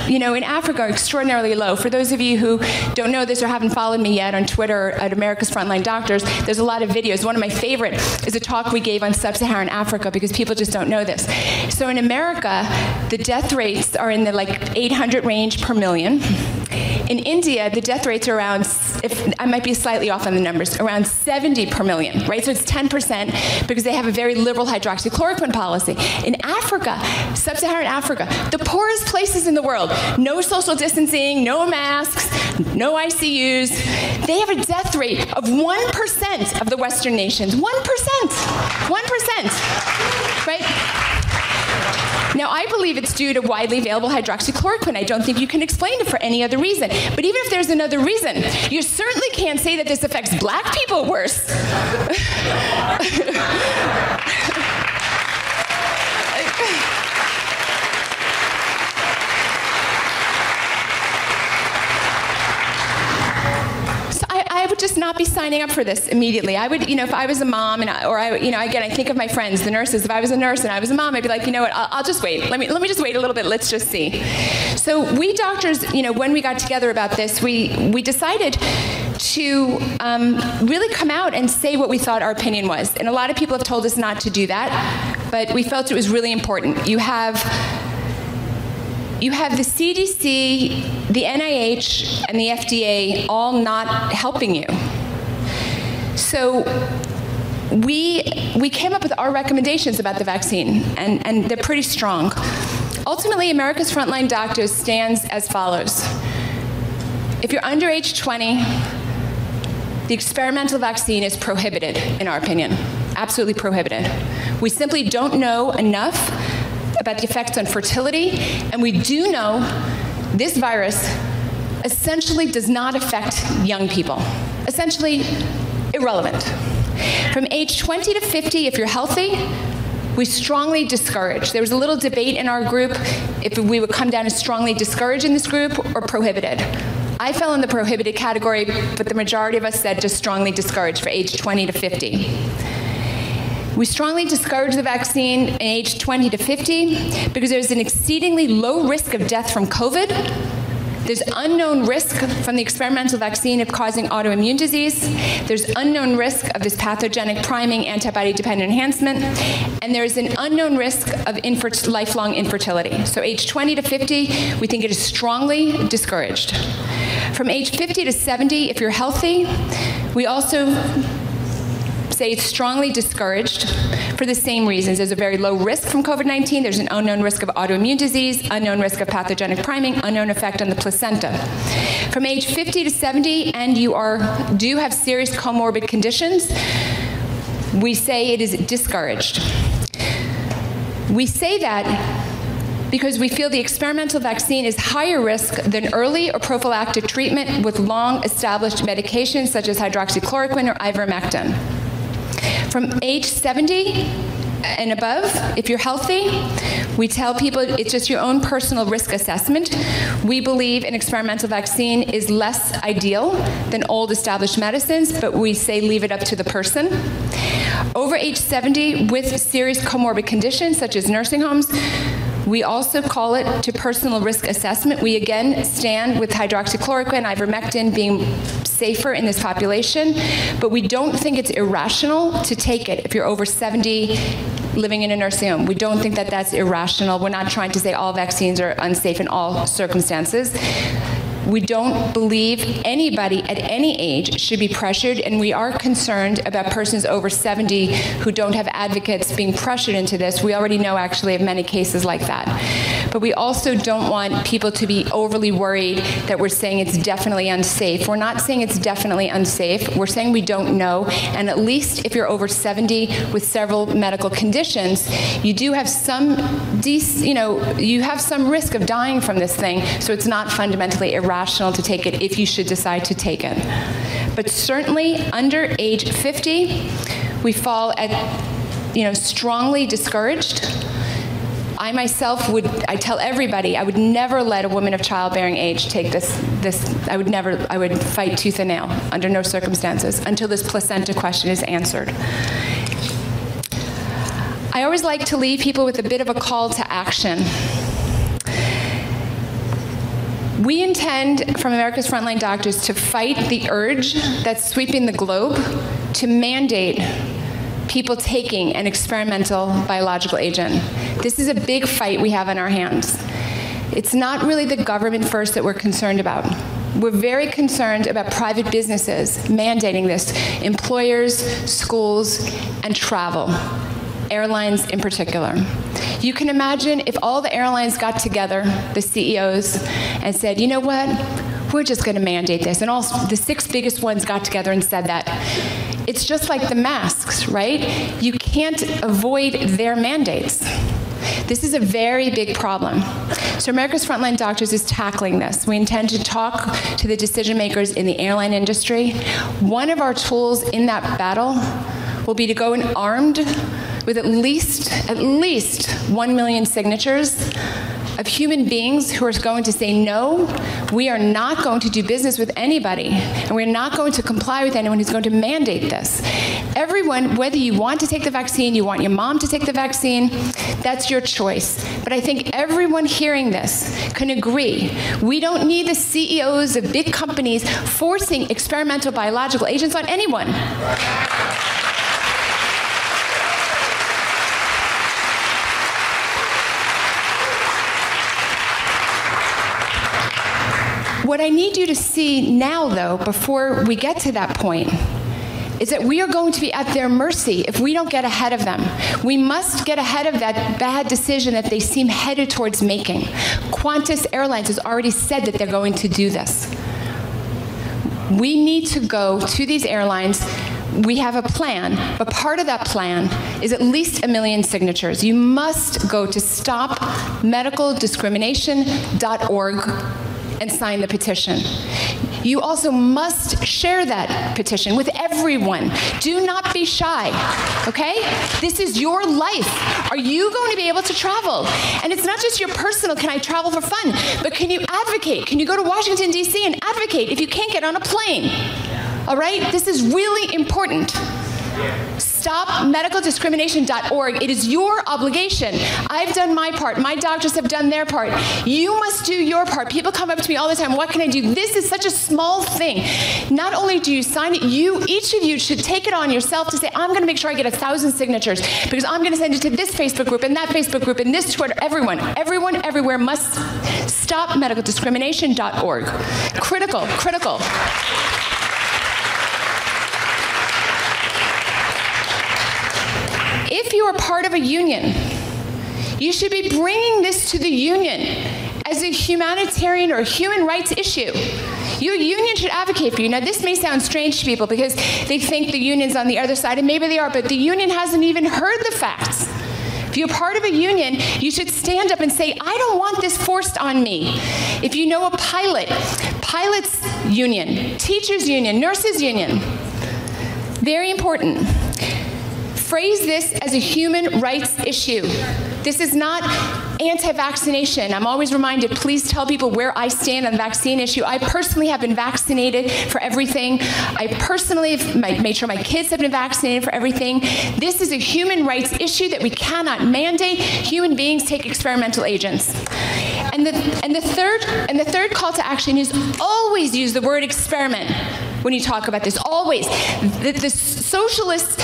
you know, in Africa extraordinarily low. For those of you who don't know this or haven't followed me yet on Twitter at America's Frontline Doctors, there's a lot of videos. One of my favorite is a talk we gave on sub-Saharan Africa because people just don't know this. So in America, the death rates are in the like 800 range per million. In India, the death rates are around if I might be slightly off on the numbers, around 70 per million, right? So it's 10% because they have a very liberal hydroxychloroquine policy. In Africa, sub-Saharan Africa, the poorest places in the world, no social distancing, no masks, no ICUs. They have a death rate of 1% of the western nations. 1%. 1%. Right? Now, I believe it's due to widely available hydroxychloroquine. I don't think you can explain it for any other reason. But even if there's another reason, you certainly can't say that this affects black people worse. *laughs* I would just not be signing up for this immediately. I would, you know, if I was a mom and I, or I, you know, again, I think of my friends, the nurses. If I was a nurse and I was a mom, I'd be like, you know what? I'll, I'll just wait. Let me let me just wait a little bit. Let's just see. So we doctors, you know, when we got together about this, we we decided to um, really come out and say what we thought our opinion was. And a lot of people have told us not to do that, but we felt it was really important. You have you have the CDC, the NIH, and the FDA all not helping you. So we we came up with our recommendations about the vaccine and and they're pretty strong. Ultimately, America's frontline doctors stands as follows. If you're under age 20, the experimental vaccine is prohibited in our opinion. Absolutely prohibited. We simply don't know enough about the effects on fertility and we do know this virus essentially does not affect young people. Essentially irrelevant. From age 20 to 50 if you're healthy, we strongly discourage. There was a little debate in our group if we would come down as strongly discourage in this group or prohibited. I fell in the prohibited category, but the majority of us said just strongly discourage for age 20 to 50. We strongly discourage the vaccine in age 20 to 50 because there's an exceedingly low risk of death from COVID. There's unknown risk from the experimental vaccine of causing autoimmune disease. There's unknown risk of this pathogenic priming antibody dependent enhancement and there's an unknown risk of lifelong infertility. So age 20 to 50, we think it is strongly discouraged. From age 50 to 70 if you're healthy, we also say it's strongly discouraged for the same reasons. There's a very low risk from COVID-19, there's an unknown risk of autoimmune disease, unknown risk of pathogenic priming, unknown effect on the placenta. From age 50 to 70 and you are do have serious comorbid conditions, we say it is discouraged. We say that because we feel the experimental vaccine is higher risk than early or prophylactic treatment with long established medications such as hydroxychloroquine or ivermectin. From age 70 and above, if you're healthy, we tell people it's just your own personal risk assessment. We believe an experimental vaccine is less ideal than old established medicines, but we say leave it up to the person. Over age 70 with serious comorbid conditions such as nursing homes, we also call it to personal risk assessment. We again stand with hydroxychloroquine, ivermectin being safer in this population, but we don't think it's irrational to take it if you're over 70 living in a nursing home. We don't think that that's irrational. We're not trying to say all vaccines are unsafe in all circumstances. We don't believe anybody at any age should be pressured and we are concerned about persons over 70 who don't have advocates being pressured into this. We already know actually of many cases like that. But we also don't want people to be overly worried that we're saying it's definitely unsafe. We're not saying it's definitely unsafe. We're saying we don't know and at least if you're over 70 with several medical conditions, you do have some you know, you have some risk of dying from this thing, so it's not fundamentally irrational rational to take it if you should decide to take it. But certainly under age 50, we fall at you know strongly discouraged. I myself would I tell everybody I would never let a woman of childbearing age take this this I would never I would fight tooth and nail under no circumstances until this placenta question is answered. I always like to leave people with a bit of a call to action. We intend from America's Frontline Doctors to fight the urge that's sweeping the globe to mandate people taking an experimental biological agent. This is a big fight we have in our hands. It's not really the government first that we're concerned about. We're very concerned about private businesses mandating this, employers, schools, and travel airlines in particular. You can imagine if all the airlines got together, the CEOs, and said, "You know what? We're just going to mandate this." And all the six biggest ones got together and said that. It's just like the masks, right? You can't avoid their mandates. This is a very big problem. So America's Frontline Doctors is tackling this. We intend to talk to the decision makers in the airline industry. One of our tools in that battle will be to go in armed with at least at least 1 million signatures of human beings who are going to say no we are not going to do business with anybody and we're not going to comply with anyone who's going to mandate this. Everyone whether you want to take the vaccine you want your mom to take the vaccine that's your choice. But i think everyone hearing this can agree we don't need the CEOs of big companies forcing experimental biological agents on anyone What I need you to see now though before we get to that point is that we are going to be at their mercy if we don't get ahead of them. We must get ahead of that bad decision that they seem headed towards making. Qantas Airlines has already said that they're going to do this. We need to go to these airlines we have a plan, but part of that plan is at least a million signatures. You must go to stopmedicaldiscrimination.org and sign the petition. You also must share that petition with everyone. Do not be shy. Okay? This is your life. Are you going to be able to travel? And it's not just your personal can I travel for fun, but can you advocate? Can you go to Washington DC and advocate if you can't get on a plane? All right? This is really important stopmedicaldiscrimination.org. It is your obligation. I've done my part. My doctors have done their part. You must do your part. People come up to me all the time, "What can I do?" This is such a small thing. Not only do you sign it, you each of you should take it on yourself to say, "I'm going to make sure I get a 1000 signatures because I'm going to send it to this Facebook group and that Facebook group and this Twitter everyone. Everyone everywhere must stopmedicaldiscrimination.org. Critical, critical. If you are part of a union, you should be bringing this to the union as a humanitarian or human rights issue. Your union should advocate for you. Now this may sound strange to people because they think the union's on the other side and maybe they are, but the union hasn't even heard the facts. If you're part of a union, you should stand up and say, "I don't want this forced on me." If you know a pilot, pilots union, teachers union, nurses union, very important phrase this as a human rights issue. This is not anti-vaccination. I'm always reminded please tell people where I stand on the vaccine issue. I personally have been vaccinated for everything. I personally made sure my kids have been vaccinated for everything. This is a human rights issue that we cannot mandate human beings take experimental agents. And the and the third and the third call to action is always use the word experiment when you talk about this always the, the socialists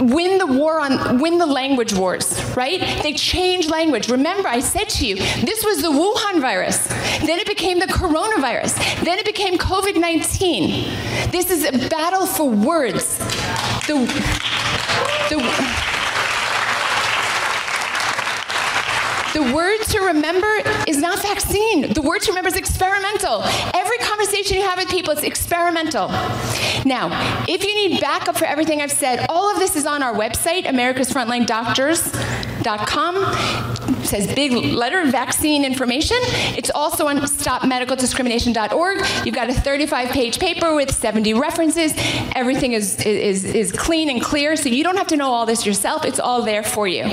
win the war on win the language wars, right? They change language. Remember I said to you, this was the Wuhan virus. Then it became the coronavirus. Then it became COVID-19. This is a battle for words. The the The word to remember is not vaccine. The word to remember is experimental. Every conversation you have with people is experimental. Now, if you need backup for everything I've said, all of this is on our website americasfrontlinedoctors.com. Says big letter vaccine information. It's also on stopmedicaldiscrimination.org. You've got a 35-page paper with 70 references. Everything is is is clean and clear so you don't have to know all this yourself. It's all there for you.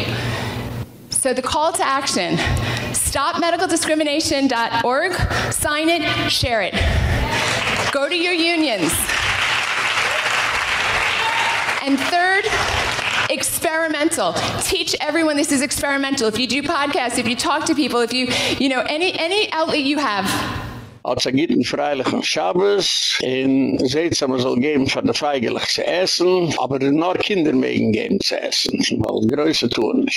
So the call to action, stopmedicaldiscrimination.org, sign it, share it. Go to your unions. And third, experimental. Teach everyone this is experimental. If you do podcasts, if you talk to people, if you, you know, any any outlet you have, Als er gitten freilichen Schabes, in man soll geben von der Feigelich zu essen, aber nur Kinder mögen geben zu essen, weil größer tun.